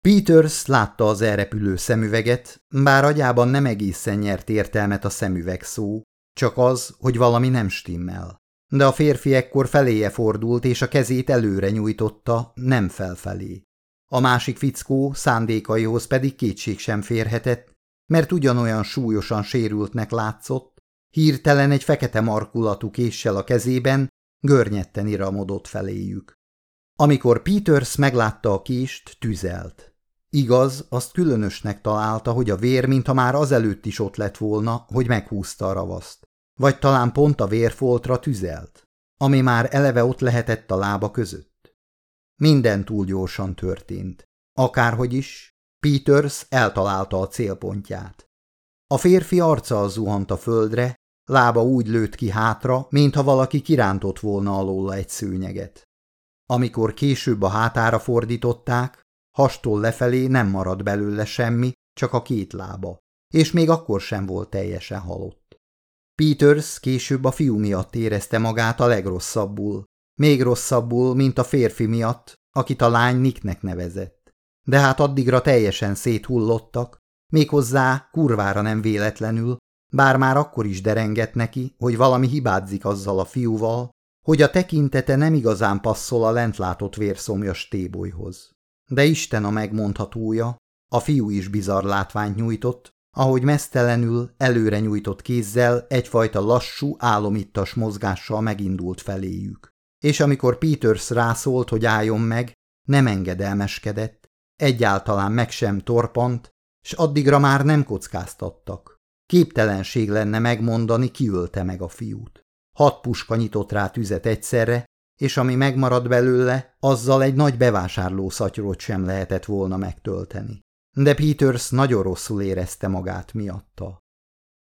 Peters látta az elrepülő szemüveget, bár agyában nem egészen nyert értelmet a szemüveg szó, csak az, hogy valami nem stimmel. De a férfi ekkor feléje fordult, és a kezét előre nyújtotta, nem felfelé. A másik fickó szándékaihoz pedig kétség sem férhetett, mert ugyanolyan súlyosan sérültnek látszott, Hirtelen egy fekete markulatú késsel a kezében görnyetten iramodott feléjük. Amikor Peters meglátta a kést, tüzelt. Igaz, azt különösnek találta, hogy a vér, mintha már azelőtt is ott lett volna, hogy meghúzta a ravaszt. Vagy talán pont a vérfoltra tüzelt, ami már eleve ott lehetett a lába között. Minden túl gyorsan történt. Akárhogy is, Peters eltalálta a célpontját. A férfi arca zuhant a földre, lába úgy lőtt ki hátra, mintha valaki kirántott volna alóla egy szőnyeget. Amikor később a hátára fordították, hastól lefelé nem maradt belőle semmi, csak a két lába, és még akkor sem volt teljesen halott. Peters később a fiú miatt érezte magát a legrosszabbul, még rosszabbul, mint a férfi miatt, akit a lány Nicknek nevezett. De hát addigra teljesen széthullottak, méghozzá kurvára nem véletlenül, bár már akkor is derengett neki, hogy valami hibázik azzal a fiúval, hogy a tekintete nem igazán passzol a lentlátott vérszomjas tébolyhoz. De Isten a megmondhatója, a fiú is bizarr látványt nyújtott, ahogy mesztelenül, előre nyújtott kézzel egyfajta lassú, álomittas mozgással megindult feléjük. És amikor Peters rászólt, hogy álljon meg, nem engedelmeskedett, egyáltalán meg sem torpant, s addigra már nem kockáztattak. Képtelenség lenne megmondani, ki ölte meg a fiút. Hat puska nyitott rá tüzet egyszerre, és ami megmaradt belőle, azzal egy nagy bevásárló szatyrot sem lehetett volna megtölteni. De Peters nagyon rosszul érezte magát miatta.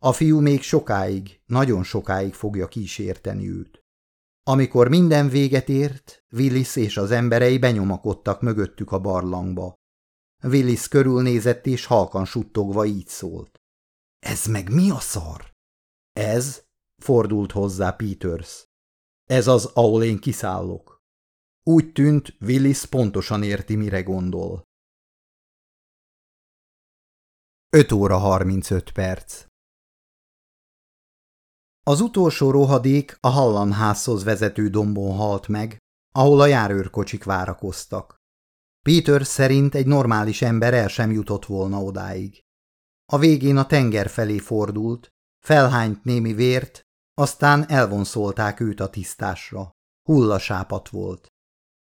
A fiú még sokáig, nagyon sokáig fogja kísérteni őt. Amikor minden véget ért, Willis és az emberei benyomakodtak mögöttük a barlangba. Willis körülnézett és halkan suttogva így szólt. – Ez meg mi a szar? – Ez? – fordult hozzá Peters. – Ez az, ahol én kiszállok. Úgy tűnt, Willis pontosan érti, mire gondol. 5 óra 35 perc Az utolsó rohadék a Hallanházhoz vezető dombon halt meg, ahol a járőrkocsik várakoztak. Peter szerint egy normális ember el sem jutott volna odáig. A végén a tenger felé fordult, felhányt némi vért, aztán elvonszolták őt a tisztásra. Hullasápat volt.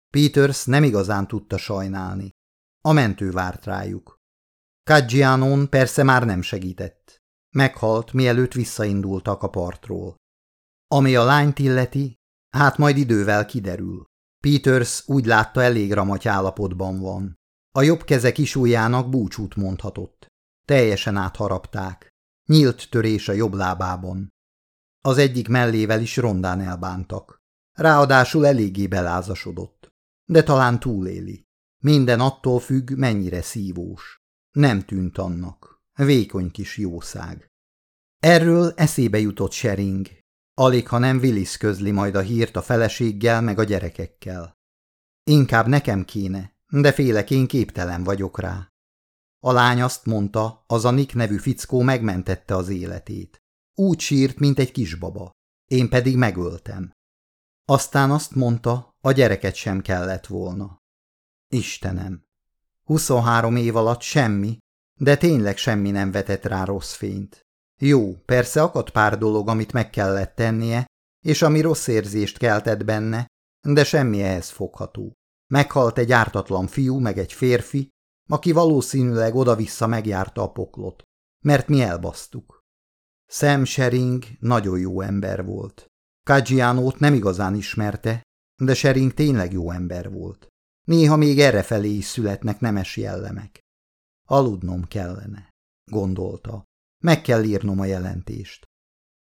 Peters nem igazán tudta sajnálni. A mentő várt rájuk. Caggianon persze már nem segített. Meghalt, mielőtt visszaindultak a partról. Ami a lányt illeti, hát majd idővel kiderül. Peters úgy látta elég ramaty állapotban van. A jobb keze kisújjának búcsút mondhatott. Teljesen átharapták. Nyílt törés a jobb lábában. Az egyik mellével is rondán elbántak. Ráadásul eléggé belázasodott. De talán túléli. Minden attól függ, mennyire szívós. Nem tűnt annak. Vékony kis jószág. Erről eszébe jutott Shering. Alig, ha nem Willis közli majd a hírt a feleséggel meg a gyerekekkel. Inkább nekem kéne, de félek én képtelen vagyok rá. A lány azt mondta, az a Nick nevű fickó megmentette az életét. Úgy sírt, mint egy kisbaba. Én pedig megöltem. Aztán azt mondta, a gyereket sem kellett volna. Istenem, 23 év alatt semmi, de tényleg semmi nem vetett rá rossz fényt. Jó, persze akadt pár dolog, amit meg kellett tennie, és ami rossz érzést keltett benne, de semmi ehhez fogható. Meghalt egy ártatlan fiú, meg egy férfi, aki valószínűleg oda-vissza megjárta a poklot, mert mi elbasztuk. Sam Shering nagyon jó ember volt. Caggianót nem igazán ismerte, de Shering tényleg jó ember volt. Néha még errefelé is születnek nemes jellemek. Aludnom kellene, gondolta. Meg kell írnom a jelentést.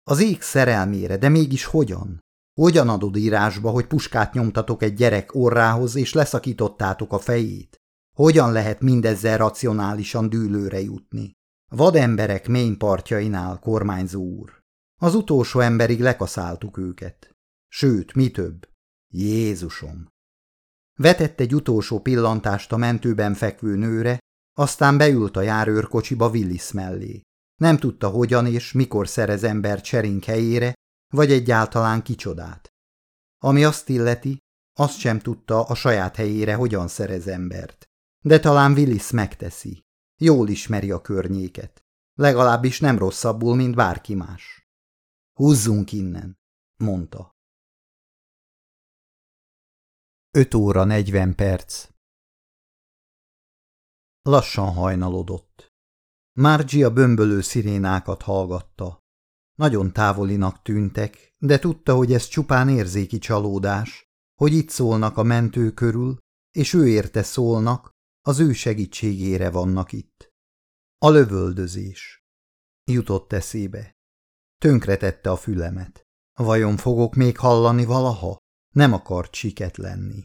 Az ég szerelmére, de mégis hogyan? Hogyan adod írásba, hogy puskát nyomtatok egy gyerek orrához, és leszakítottátok a fejét? Hogyan lehet mindezzel racionálisan dűlőre jutni? Vademberek mény partjainál, kormányzó úr. Az utolsó emberig lekaszáltuk őket. Sőt, mi több? Jézusom! Vetett egy utolsó pillantást a mentőben fekvő nőre, aztán beült a járőrkocsiba Willis mellé. Nem tudta, hogyan és mikor szerez ember cserink helyére, vagy egyáltalán kicsodát. Ami azt illeti, azt sem tudta a saját helyére, hogyan szerez embert. De talán Willis megteszi. Jól ismeri a környéket. Legalábbis nem rosszabbul, mint bárki más. Húzzunk innen, mondta. 5 óra 40 perc Lassan hajnalodott. Margie a bömbölő szirénákat hallgatta. Nagyon távolinak tűntek, de tudta, hogy ez csupán érzéki csalódás, hogy itt szólnak a mentő körül, és ő érte szólnak, az ő segítségére vannak itt. A lövöldözés. Jutott eszébe. Tönkretette a fülemet. Vajon fogok még hallani valaha? Nem akart siket lenni.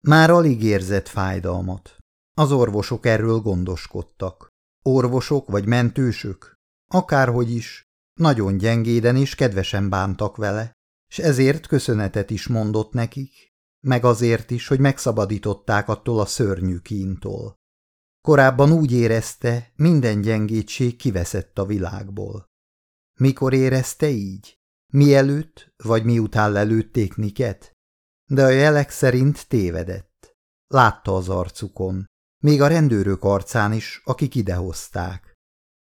Már alig érzett fájdalmat. Az orvosok erről gondoskodtak. Orvosok vagy mentősök? Akárhogy is, nagyon gyengéden és kedvesen bántak vele, és ezért köszönetet is mondott nekik, meg azért is, hogy megszabadították attól a szörnyű kíntól. Korábban úgy érezte, minden gyengétség kiveszett a világból. Mikor érezte így? Mielőtt, vagy miután lelőtték Niket? De a jelek szerint tévedett. Látta az arcukon, még a rendőrök arcán is, akik idehozták.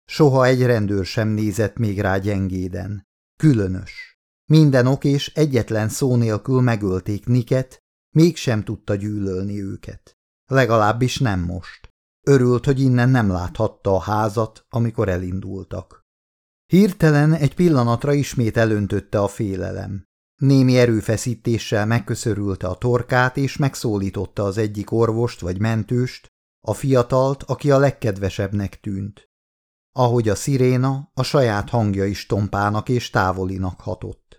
Soha egy rendőr sem nézett még rá gyengéden. Különös. Minden ok és egyetlen szó nélkül megölték Niket, mégsem tudta gyűlölni őket. Legalábbis nem most. Örült, hogy innen nem láthatta a házat, amikor elindultak. Hirtelen egy pillanatra ismét elöntötte a félelem. Némi erőfeszítéssel megköszörülte a torkát, és megszólította az egyik orvost vagy mentőst, a fiatalt, aki a legkedvesebbnek tűnt. Ahogy a sziréna, a saját hangja is tompának és távolinak hatott. –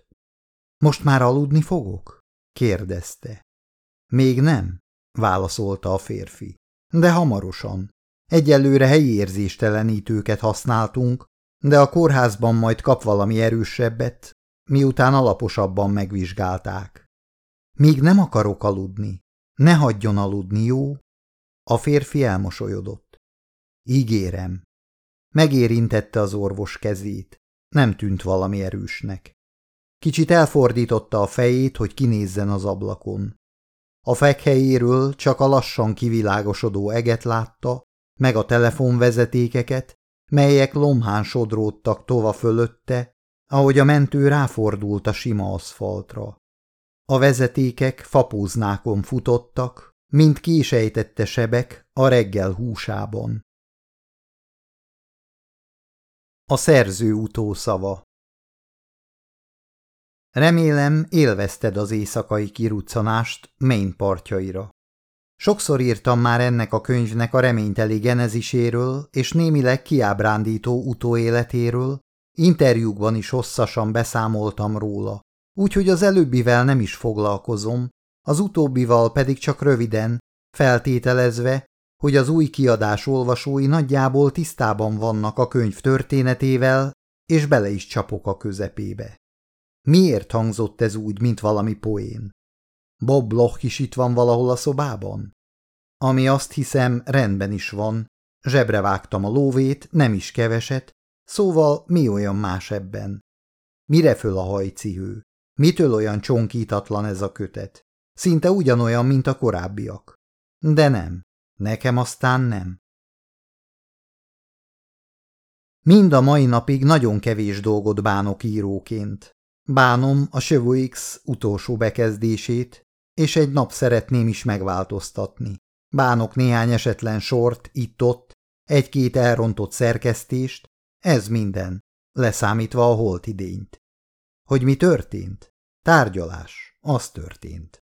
Most már aludni fogok? – kérdezte. – Még nem – válaszolta a férfi. – De hamarosan. Egyelőre helyi érzéstelenítőket használtunk, de a kórházban majd kap valami erősebbet, miután alaposabban megvizsgálták. Még nem akarok aludni. Ne hagyjon aludni, jó? A férfi elmosolyodott. Ígérem. Megérintette az orvos kezét. Nem tűnt valami erősnek. Kicsit elfordította a fejét, hogy kinézzen az ablakon. A fekhelyéről csak a lassan kivilágosodó eget látta, meg a telefonvezetékeket, melyek lomhán sodródtak tova fölötte, ahogy a mentő ráfordult a sima aszfaltra. A vezetékek fapóznákon futottak, mint késejtette sebek a reggel húsában. A szerző utószava Remélem, élvezted az éjszakai kiruccanást Maine partjaira. Sokszor írtam már ennek a könyvnek a reményteli geneziséről és némileg kiábrándító utóéletéről, interjúkban is hosszasan beszámoltam róla, úgyhogy az előbbivel nem is foglalkozom, az utóbbival pedig csak röviden, feltételezve, hogy az új kiadás olvasói nagyjából tisztában vannak a könyv történetével, és bele is csapok a közepébe. Miért hangzott ez úgy, mint valami poén? Bob Loch is itt van valahol a szobában? Ami azt hiszem, rendben is van. Zsebre vágtam a lóvét, nem is keveset, szóval mi olyan más ebben? Mire föl a hajcihő? Mitől olyan csonkítatlan ez a kötet? Szinte ugyanolyan, mint a korábbiak. De nem. Nekem aztán nem. Mind a mai napig nagyon kevés dolgot bánok íróként. Bánom a X utolsó bekezdését, és egy nap szeretném is megváltoztatni. Bánok néhány esetlen sort itt-ott, egy-két elrontott szerkesztést, ez minden, leszámítva a holt idényt. Hogy mi történt? Tárgyalás, az történt.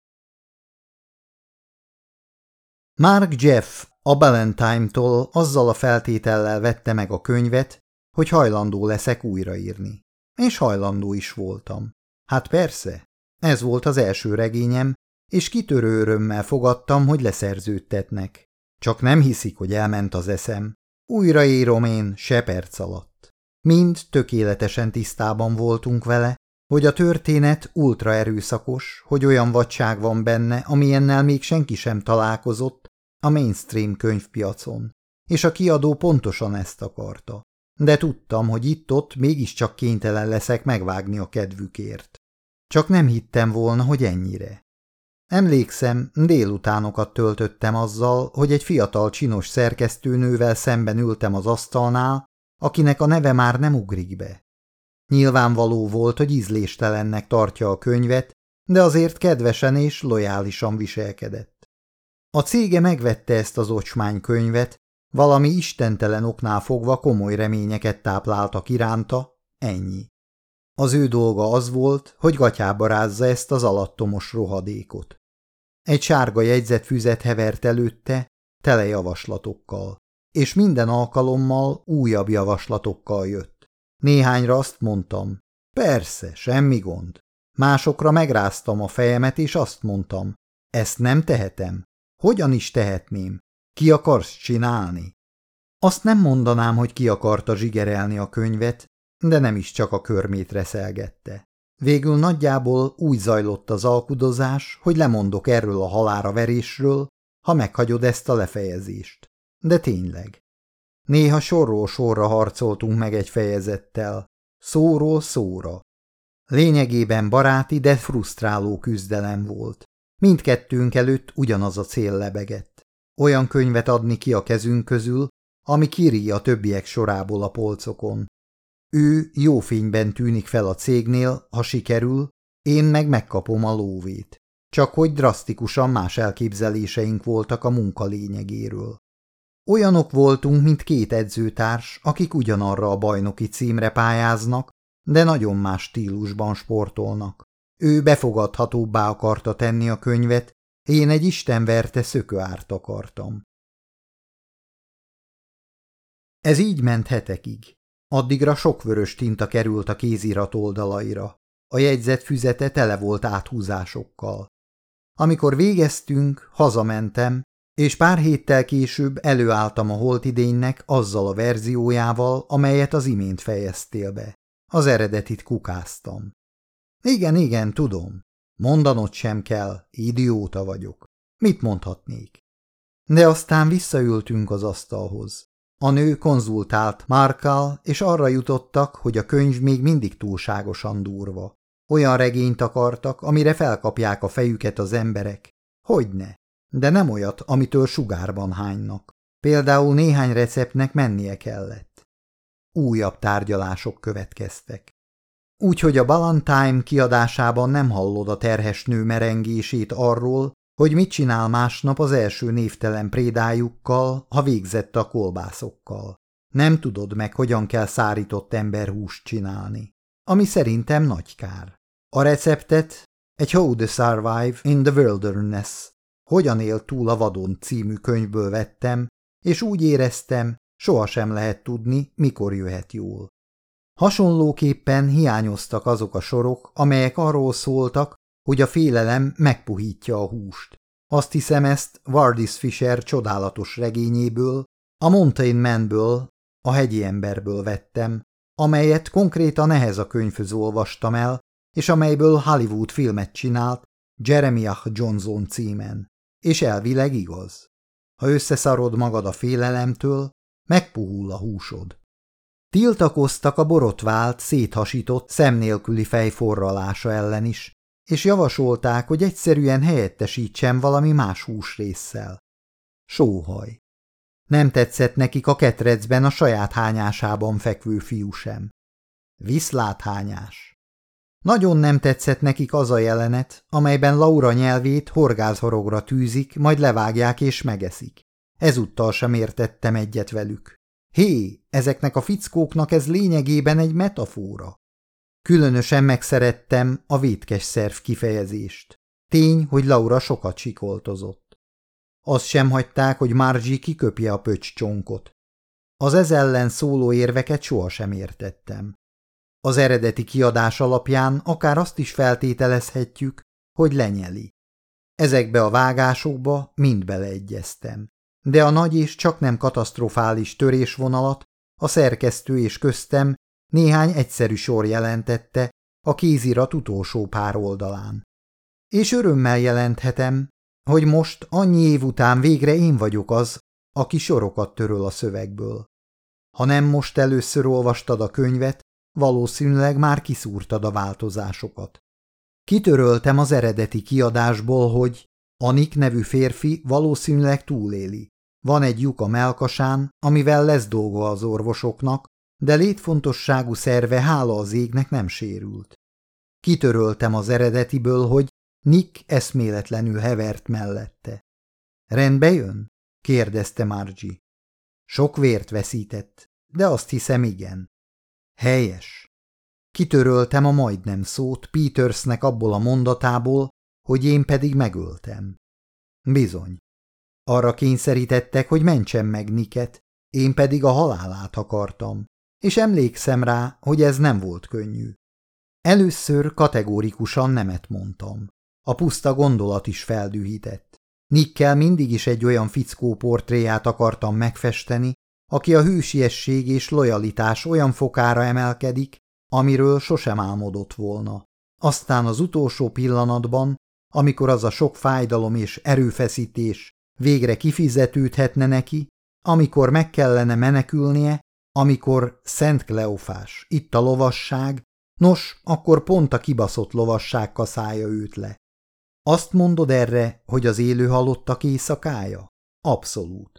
Mark Jeff a Ballantyne-tól azzal a feltétellel vette meg a könyvet, hogy hajlandó leszek újraírni. És hajlandó is voltam. Hát persze, ez volt az első regényem, és kitörő örömmel fogadtam, hogy leszerződtetnek. Csak nem hiszik, hogy elment az eszem. Újraírom én se perc alatt. Mind tökéletesen tisztában voltunk vele, hogy a történet ultra erőszakos, hogy olyan vadság van benne, amilyennel még senki sem találkozott a mainstream könyvpiacon, és a kiadó pontosan ezt akarta. De tudtam, hogy itt-ott mégiscsak kénytelen leszek megvágni a kedvükért. Csak nem hittem volna, hogy ennyire. Emlékszem, délutánokat töltöttem azzal, hogy egy fiatal csinos szerkesztőnővel szemben ültem az asztalnál, akinek a neve már nem ugrik be. Nyilvánvaló volt, hogy ízléstelennek tartja a könyvet, de azért kedvesen és lojálisan viselkedett. A cége megvette ezt az ocsmány könyvet, Valami istentelen oknál fogva komoly reményeket tápláltak iránta, ennyi. Az ő dolga az volt, hogy gatyába rázza ezt az alattomos rohadékot. Egy sárga jegyzetfüzet hevert előtte, tele javaslatokkal, és minden alkalommal újabb javaslatokkal jött. Néhányra azt mondtam, persze, semmi gond. Másokra megráztam a fejemet, és azt mondtam, ezt nem tehetem. Hogyan is tehetném? Ki akarsz csinálni? Azt nem mondanám, hogy ki akarta zsigerelni a könyvet, de nem is csak a körmét reszelgette. Végül nagyjából úgy zajlott az alkudozás, hogy lemondok erről a halára verésről, ha meghagyod ezt a lefejezést. De tényleg. Néha sorról sorra harcoltunk meg egy fejezettel, szóról szóra. Lényegében baráti, de frusztráló küzdelem volt. Mindkettőnk előtt ugyanaz a cél lebegett. Olyan könyvet adni ki a kezünk közül, ami kiri a többiek sorából a polcokon. Ő jó fényben tűnik fel a cégnél, ha sikerül, én meg megkapom a lóvét. Csak hogy drasztikusan más elképzeléseink voltak a munka lényegéről. Olyanok voltunk, mint két edzőtárs, akik ugyanarra a bajnoki címre pályáznak, de nagyon más stílusban sportolnak. Ő befogadhatóbbá akarta tenni a könyvet, én egy istenverte szökőárt akartam. Ez így ment hetekig. Addigra sok vörös tinta került a kézirat oldalaira. A jegyzet füzete tele volt áthúzásokkal. Amikor végeztünk, hazamentem, és pár héttel később előálltam a holtidénynek azzal a verziójával, amelyet az imént fejeztél be. Az eredetit kukáztam. Igen, igen, tudom. Mondanod sem kell, idióta vagyok. Mit mondhatnék? De aztán visszaültünk az asztalhoz. A nő konzultált Márkal, és arra jutottak, hogy a könyv még mindig túlságosan durva. Olyan regényt akartak, amire felkapják a fejüket az emberek. Hogyne, de nem olyat, amitől sugárban hánynak. Például néhány receptnek mennie kellett. Újabb tárgyalások következtek. Úgyhogy a Ballantyne kiadásában nem hallod a terhes nő merengését arról, hogy mit csinál másnap az első névtelen prédájukkal, ha végzett a kolbászokkal. Nem tudod meg, hogyan kell szárított emberhúst csinálni, ami szerintem nagy kár. A receptet egy How to Survive in the Wilderness, Hogyan él túl a vadon című könyvből vettem, és úgy éreztem, sohasem lehet tudni, mikor jöhet jól. Hasonlóképpen hiányoztak azok a sorok, amelyek arról szóltak, hogy a félelem megpuhítja a húst. Azt hiszem ezt Vardis Fisher csodálatos regényéből, a Mountain Manből, a hegyi emberből vettem, amelyet konkrétan ehhez a könyvhöz olvastam el, és amelyből Hollywood filmet csinált Jeremiah Johnson címen. És elvileg igaz. Ha összeszarod magad a félelemtől, megpuhul a húsod. Tiltakoztak a borotvált, széthasított, szemnélküli fejforralása ellen is, és javasolták, hogy egyszerűen helyettesítsen valami más húsrészsel. Sóhaj. Nem tetszett nekik a ketrecben a saját hányásában fekvő fiú sem. Viszláthányás. Nagyon nem tetszett nekik az a jelenet, amelyben Laura nyelvét horgázhorogra tűzik, majd levágják és megeszik. Ezúttal sem értettem egyet velük. Hé, ezeknek a fickóknak ez lényegében egy metafora. Különösen megszerettem a vétkes szerv kifejezést. Tény, hogy Laura sokat sikoltozott. Azt sem hagyták, hogy Margie kiköpje a pöcs csonkot. Az ez ellen szóló érveket sohasem értettem. Az eredeti kiadás alapján akár azt is feltételezhetjük, hogy lenyeli. Ezekbe a vágásokba mind beleegyeztem. De a nagy és csak nem katasztrofális törésvonalat a szerkesztő és köztem néhány egyszerű sor jelentette a kézirat utolsó pár oldalán. És örömmel jelenthetem, hogy most annyi év után végre én vagyok az, aki sorokat töröl a szövegből. Ha nem most először olvastad a könyvet, valószínűleg már kiszúrtad a változásokat. Kitöröltem az eredeti kiadásból, hogy Anik nevű férfi valószínűleg túléli. Van egy lyuk a melkasán, amivel lesz dolga az orvosoknak, de létfontosságú szerve hála az égnek nem sérült. Kitöröltem az eredetiből, hogy Nick eszméletlenül hevert mellette. Rendbe jön? kérdezte Margie. Sok vért veszített, de azt hiszem igen. Helyes. Kitöröltem a majdnem szót Petersnek abból a mondatából, hogy én pedig megöltem. Bizony. Arra kényszerítettek, hogy mentsem meg Niket, én pedig a halálát akartam, és emlékszem rá, hogy ez nem volt könnyű. Először kategórikusan nemet mondtam. A puszta gondolat is feldühített. Nikkel mindig is egy olyan fickó portréját akartam megfesteni, aki a hűsiesség és lojalitás olyan fokára emelkedik, amiről sosem álmodott volna. Aztán az utolsó pillanatban, amikor az a sok fájdalom és erőfeszítés végre kifizetődhetne neki, amikor meg kellene menekülnie, amikor Szent Kleofás, itt a lovasság, nos, akkor pont a kibaszott lovasság kaszája őt le. Azt mondod erre, hogy az élő halottak éjszakája? Abszolút.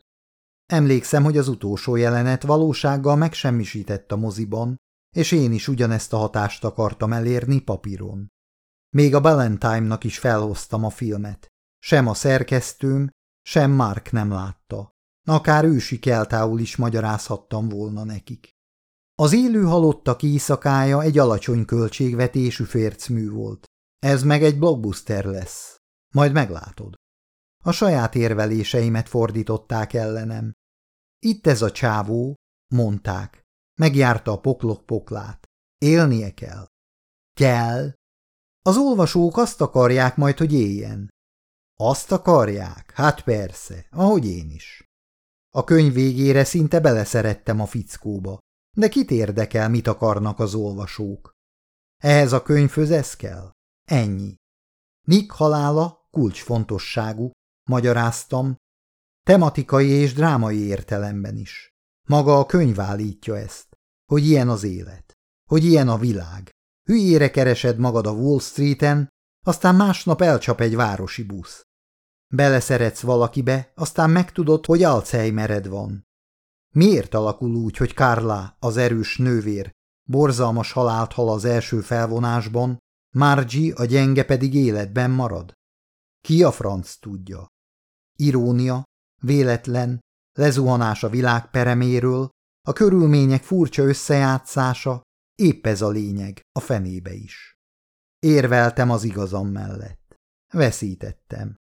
Emlékszem, hogy az utolsó jelenet valósággal megsemmisített a moziban, és én is ugyanezt a hatást akartam elérni papíron. Még a Ballantyne-nak is felhoztam a filmet. Sem a szerkesztőm, sem Mark nem látta. Akár ősi keltául is magyarázhattam volna nekik. Az élő halottak éjszakája egy alacsony költségvetésű fércmű volt. Ez meg egy blockbuster lesz. Majd meglátod. A saját érveléseimet fordították ellenem. Itt ez a csávó, mondták. Megjárta a poklok poklát. Élnie kell. Kell. Az olvasók azt akarják majd, hogy éljen. Azt akarják? Hát persze, ahogy én is. A könyv végére szinte beleszerettem a fickóba, de kit érdekel, mit akarnak az olvasók? Ehhez a könyvhöz ez kell? Ennyi. Nick halála kulcsfontosságú, magyaráztam, tematikai és drámai értelemben is. Maga a könyv állítja ezt, hogy ilyen az élet, hogy ilyen a világ. Hülyére keresed magad a Wall Streeten, aztán másnap elcsap egy városi busz. Beleszeretsz valakibe, aztán megtudod, hogy Alzheimered van. Miért alakul úgy, hogy Carla, az erős nővér, borzalmas halált hal az első felvonásban, Margie a gyenge pedig életben marad? Ki a franc tudja? Irónia, véletlen, lezuhanás a világ pereméről, a körülmények furcsa összejátszása, épp ez a lényeg, a fenébe is. Érveltem az igazam mellett. Veszítettem.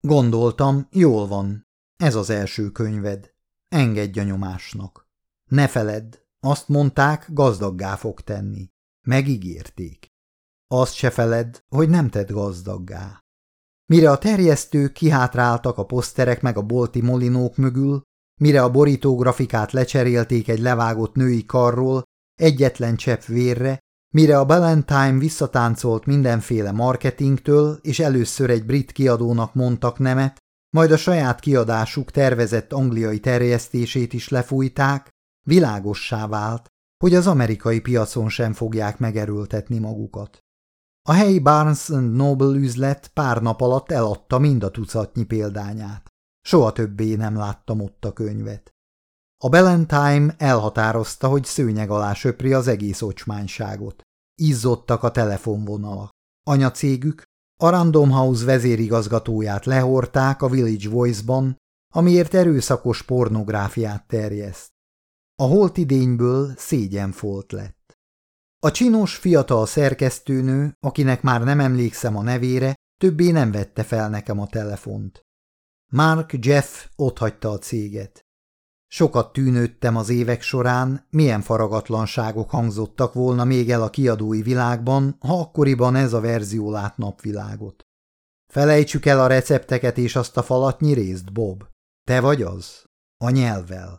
Gondoltam, jól van, ez az első könyved. Engedj a nyomásnak. Ne feledd, azt mondták, gazdaggá fog tenni. Megígérték. Azt se feledd, hogy nem tett gazdaggá. Mire a terjesztők kihátráltak a poszterek meg a bolti molinók mögül, mire a borítógrafikát lecserélték egy levágott női karról, egyetlen csepp vérre, Mire a Ballantyne visszatáncolt mindenféle marketingtől, és először egy brit kiadónak mondtak nemet, majd a saját kiadásuk tervezett angliai terjesztését is lefújták, világossá vált, hogy az amerikai piacon sem fogják megerőltetni magukat. A helyi Barnes Noble üzlet pár nap alatt eladta mind a tucatnyi példányát. Soha többé nem láttam ott a könyvet. A Ballantyne elhatározta, hogy szőnyeg alá söpri az egész ocsmányságot. Izzottak a telefonvonalak. Anyacégük, a Random House vezérigazgatóját lehorták a Village Voice-ban, amiért erőszakos pornográfiát terjeszt. A holtidényből szégyenfolt lett. A csinos fiatal szerkesztőnő, akinek már nem emlékszem a nevére, többé nem vette fel nekem a telefont. Mark Jeff otthagyta a céget. Sokat tűnődtem az évek során, milyen faragatlanságok hangzottak volna még el a kiadói világban, ha akkoriban ez a verzió lát napvilágot. Felejtsük el a recepteket és azt a falatnyi részt, Bob. Te vagy az? A nyelvvel.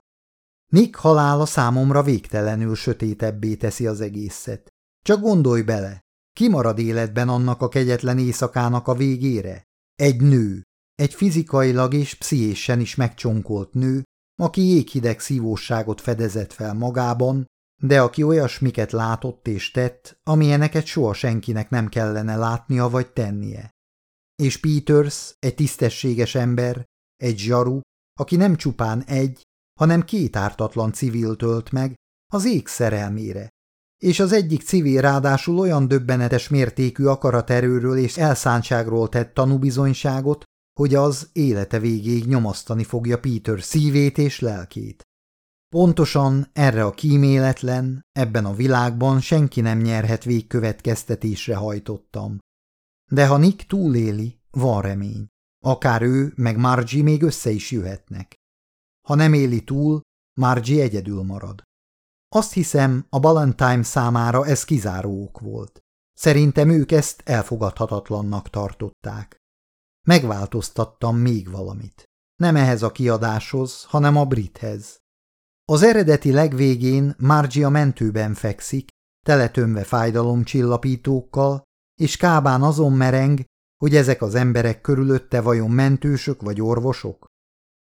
Nick halála számomra végtelenül sötétebbé teszi az egészet. Csak gondolj bele, ki marad életben annak a kegyetlen éjszakának a végére? Egy nő, egy fizikailag és pszichésen is megcsonkolt nő, aki jéghideg szívóságot fedezett fel magában, de aki olyasmiket látott és tett, amilyeneket soha senkinek nem kellene látnia vagy tennie. És Peters, egy tisztességes ember, egy zsaru, aki nem csupán egy, hanem két ártatlan civil tölt meg, az ég szerelmére. És az egyik civil ráadásul olyan döbbenetes mértékű akaraterőről és elszántságról tett tanúbizonyságot, hogy az élete végéig nyomasztani fogja Peter szívét és lelkét. Pontosan erre a kíméletlen, ebben a világban senki nem nyerhet végkövetkeztetésre hajtottam. De ha Nick túléli, van remény. Akár ő, meg Margie még össze is jöhetnek. Ha nem éli túl, Margie egyedül marad. Azt hiszem, a Ballantyne számára ez kizáró volt. Szerintem ők ezt elfogadhatatlannak tartották. Megváltoztattam még valamit. Nem ehhez a kiadáshoz, hanem a brithez. Az eredeti legvégén Margie a mentőben fekszik, teletömve fájdalomcsillapítókkal, és kábán azon mereng, hogy ezek az emberek körülötte vajon mentősök vagy orvosok?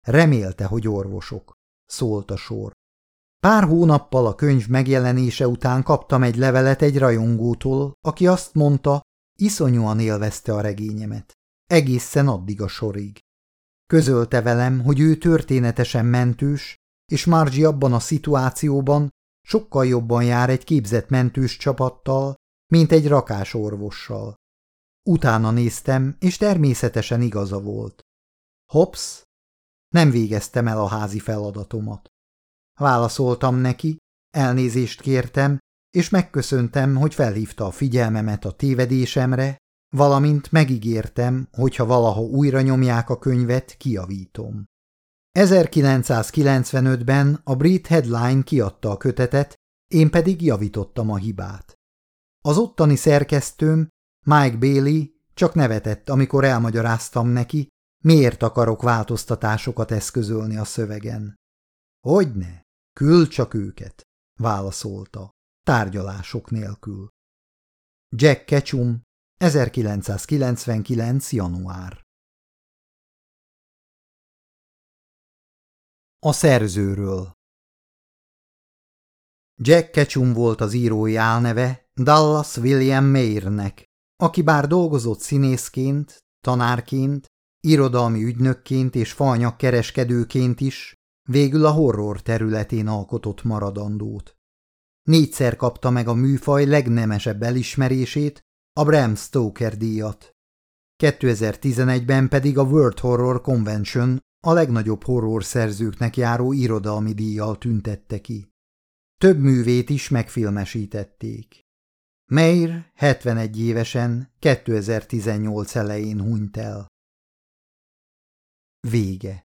Remélte, hogy orvosok, szólt a sor. Pár hónappal a könyv megjelenése után kaptam egy levelet egy rajongótól, aki azt mondta, iszonyúan élvezte a regényemet. Egészen addig a sorig. Közölte velem, hogy ő történetesen mentős, és Margie abban a szituációban sokkal jobban jár egy képzett mentős csapattal, mint egy rakás orvossal. Utána néztem, és természetesen igaza volt. Hops, nem végeztem el a házi feladatomat. Válaszoltam neki, elnézést kértem, és megköszöntem, hogy felhívta a figyelmemet a tévedésemre, valamint megígértem, hogyha valaha újra nyomják a könyvet, kiavítom. 1995-ben a Brit Headline kiadta a kötetet, én pedig javítottam a hibát. Az ottani szerkesztőm, Mike Bailey csak nevetett, amikor elmagyaráztam neki, miért akarok változtatásokat eszközölni a szövegen. Hogyne, küld csak őket, válaszolta, tárgyalások nélkül. Jack Ketchum, 1999. január A szerzőről Jack Ketchum volt az írói álneve Dallas William Mayernek, aki bár dolgozott színészként, tanárként, irodalmi ügynökként és faanyag kereskedőként is, végül a horror területén alkotott maradandót. Négyszer kapta meg a műfaj legnemesebb elismerését, a Bram Stoker díjat. 2011-ben pedig a World Horror Convention a legnagyobb horror szerzőknek járó irodalmi díjjal tüntette ki. Több művét is megfilmesítették. Meir 71 évesen 2018 elején hunyt el. Vége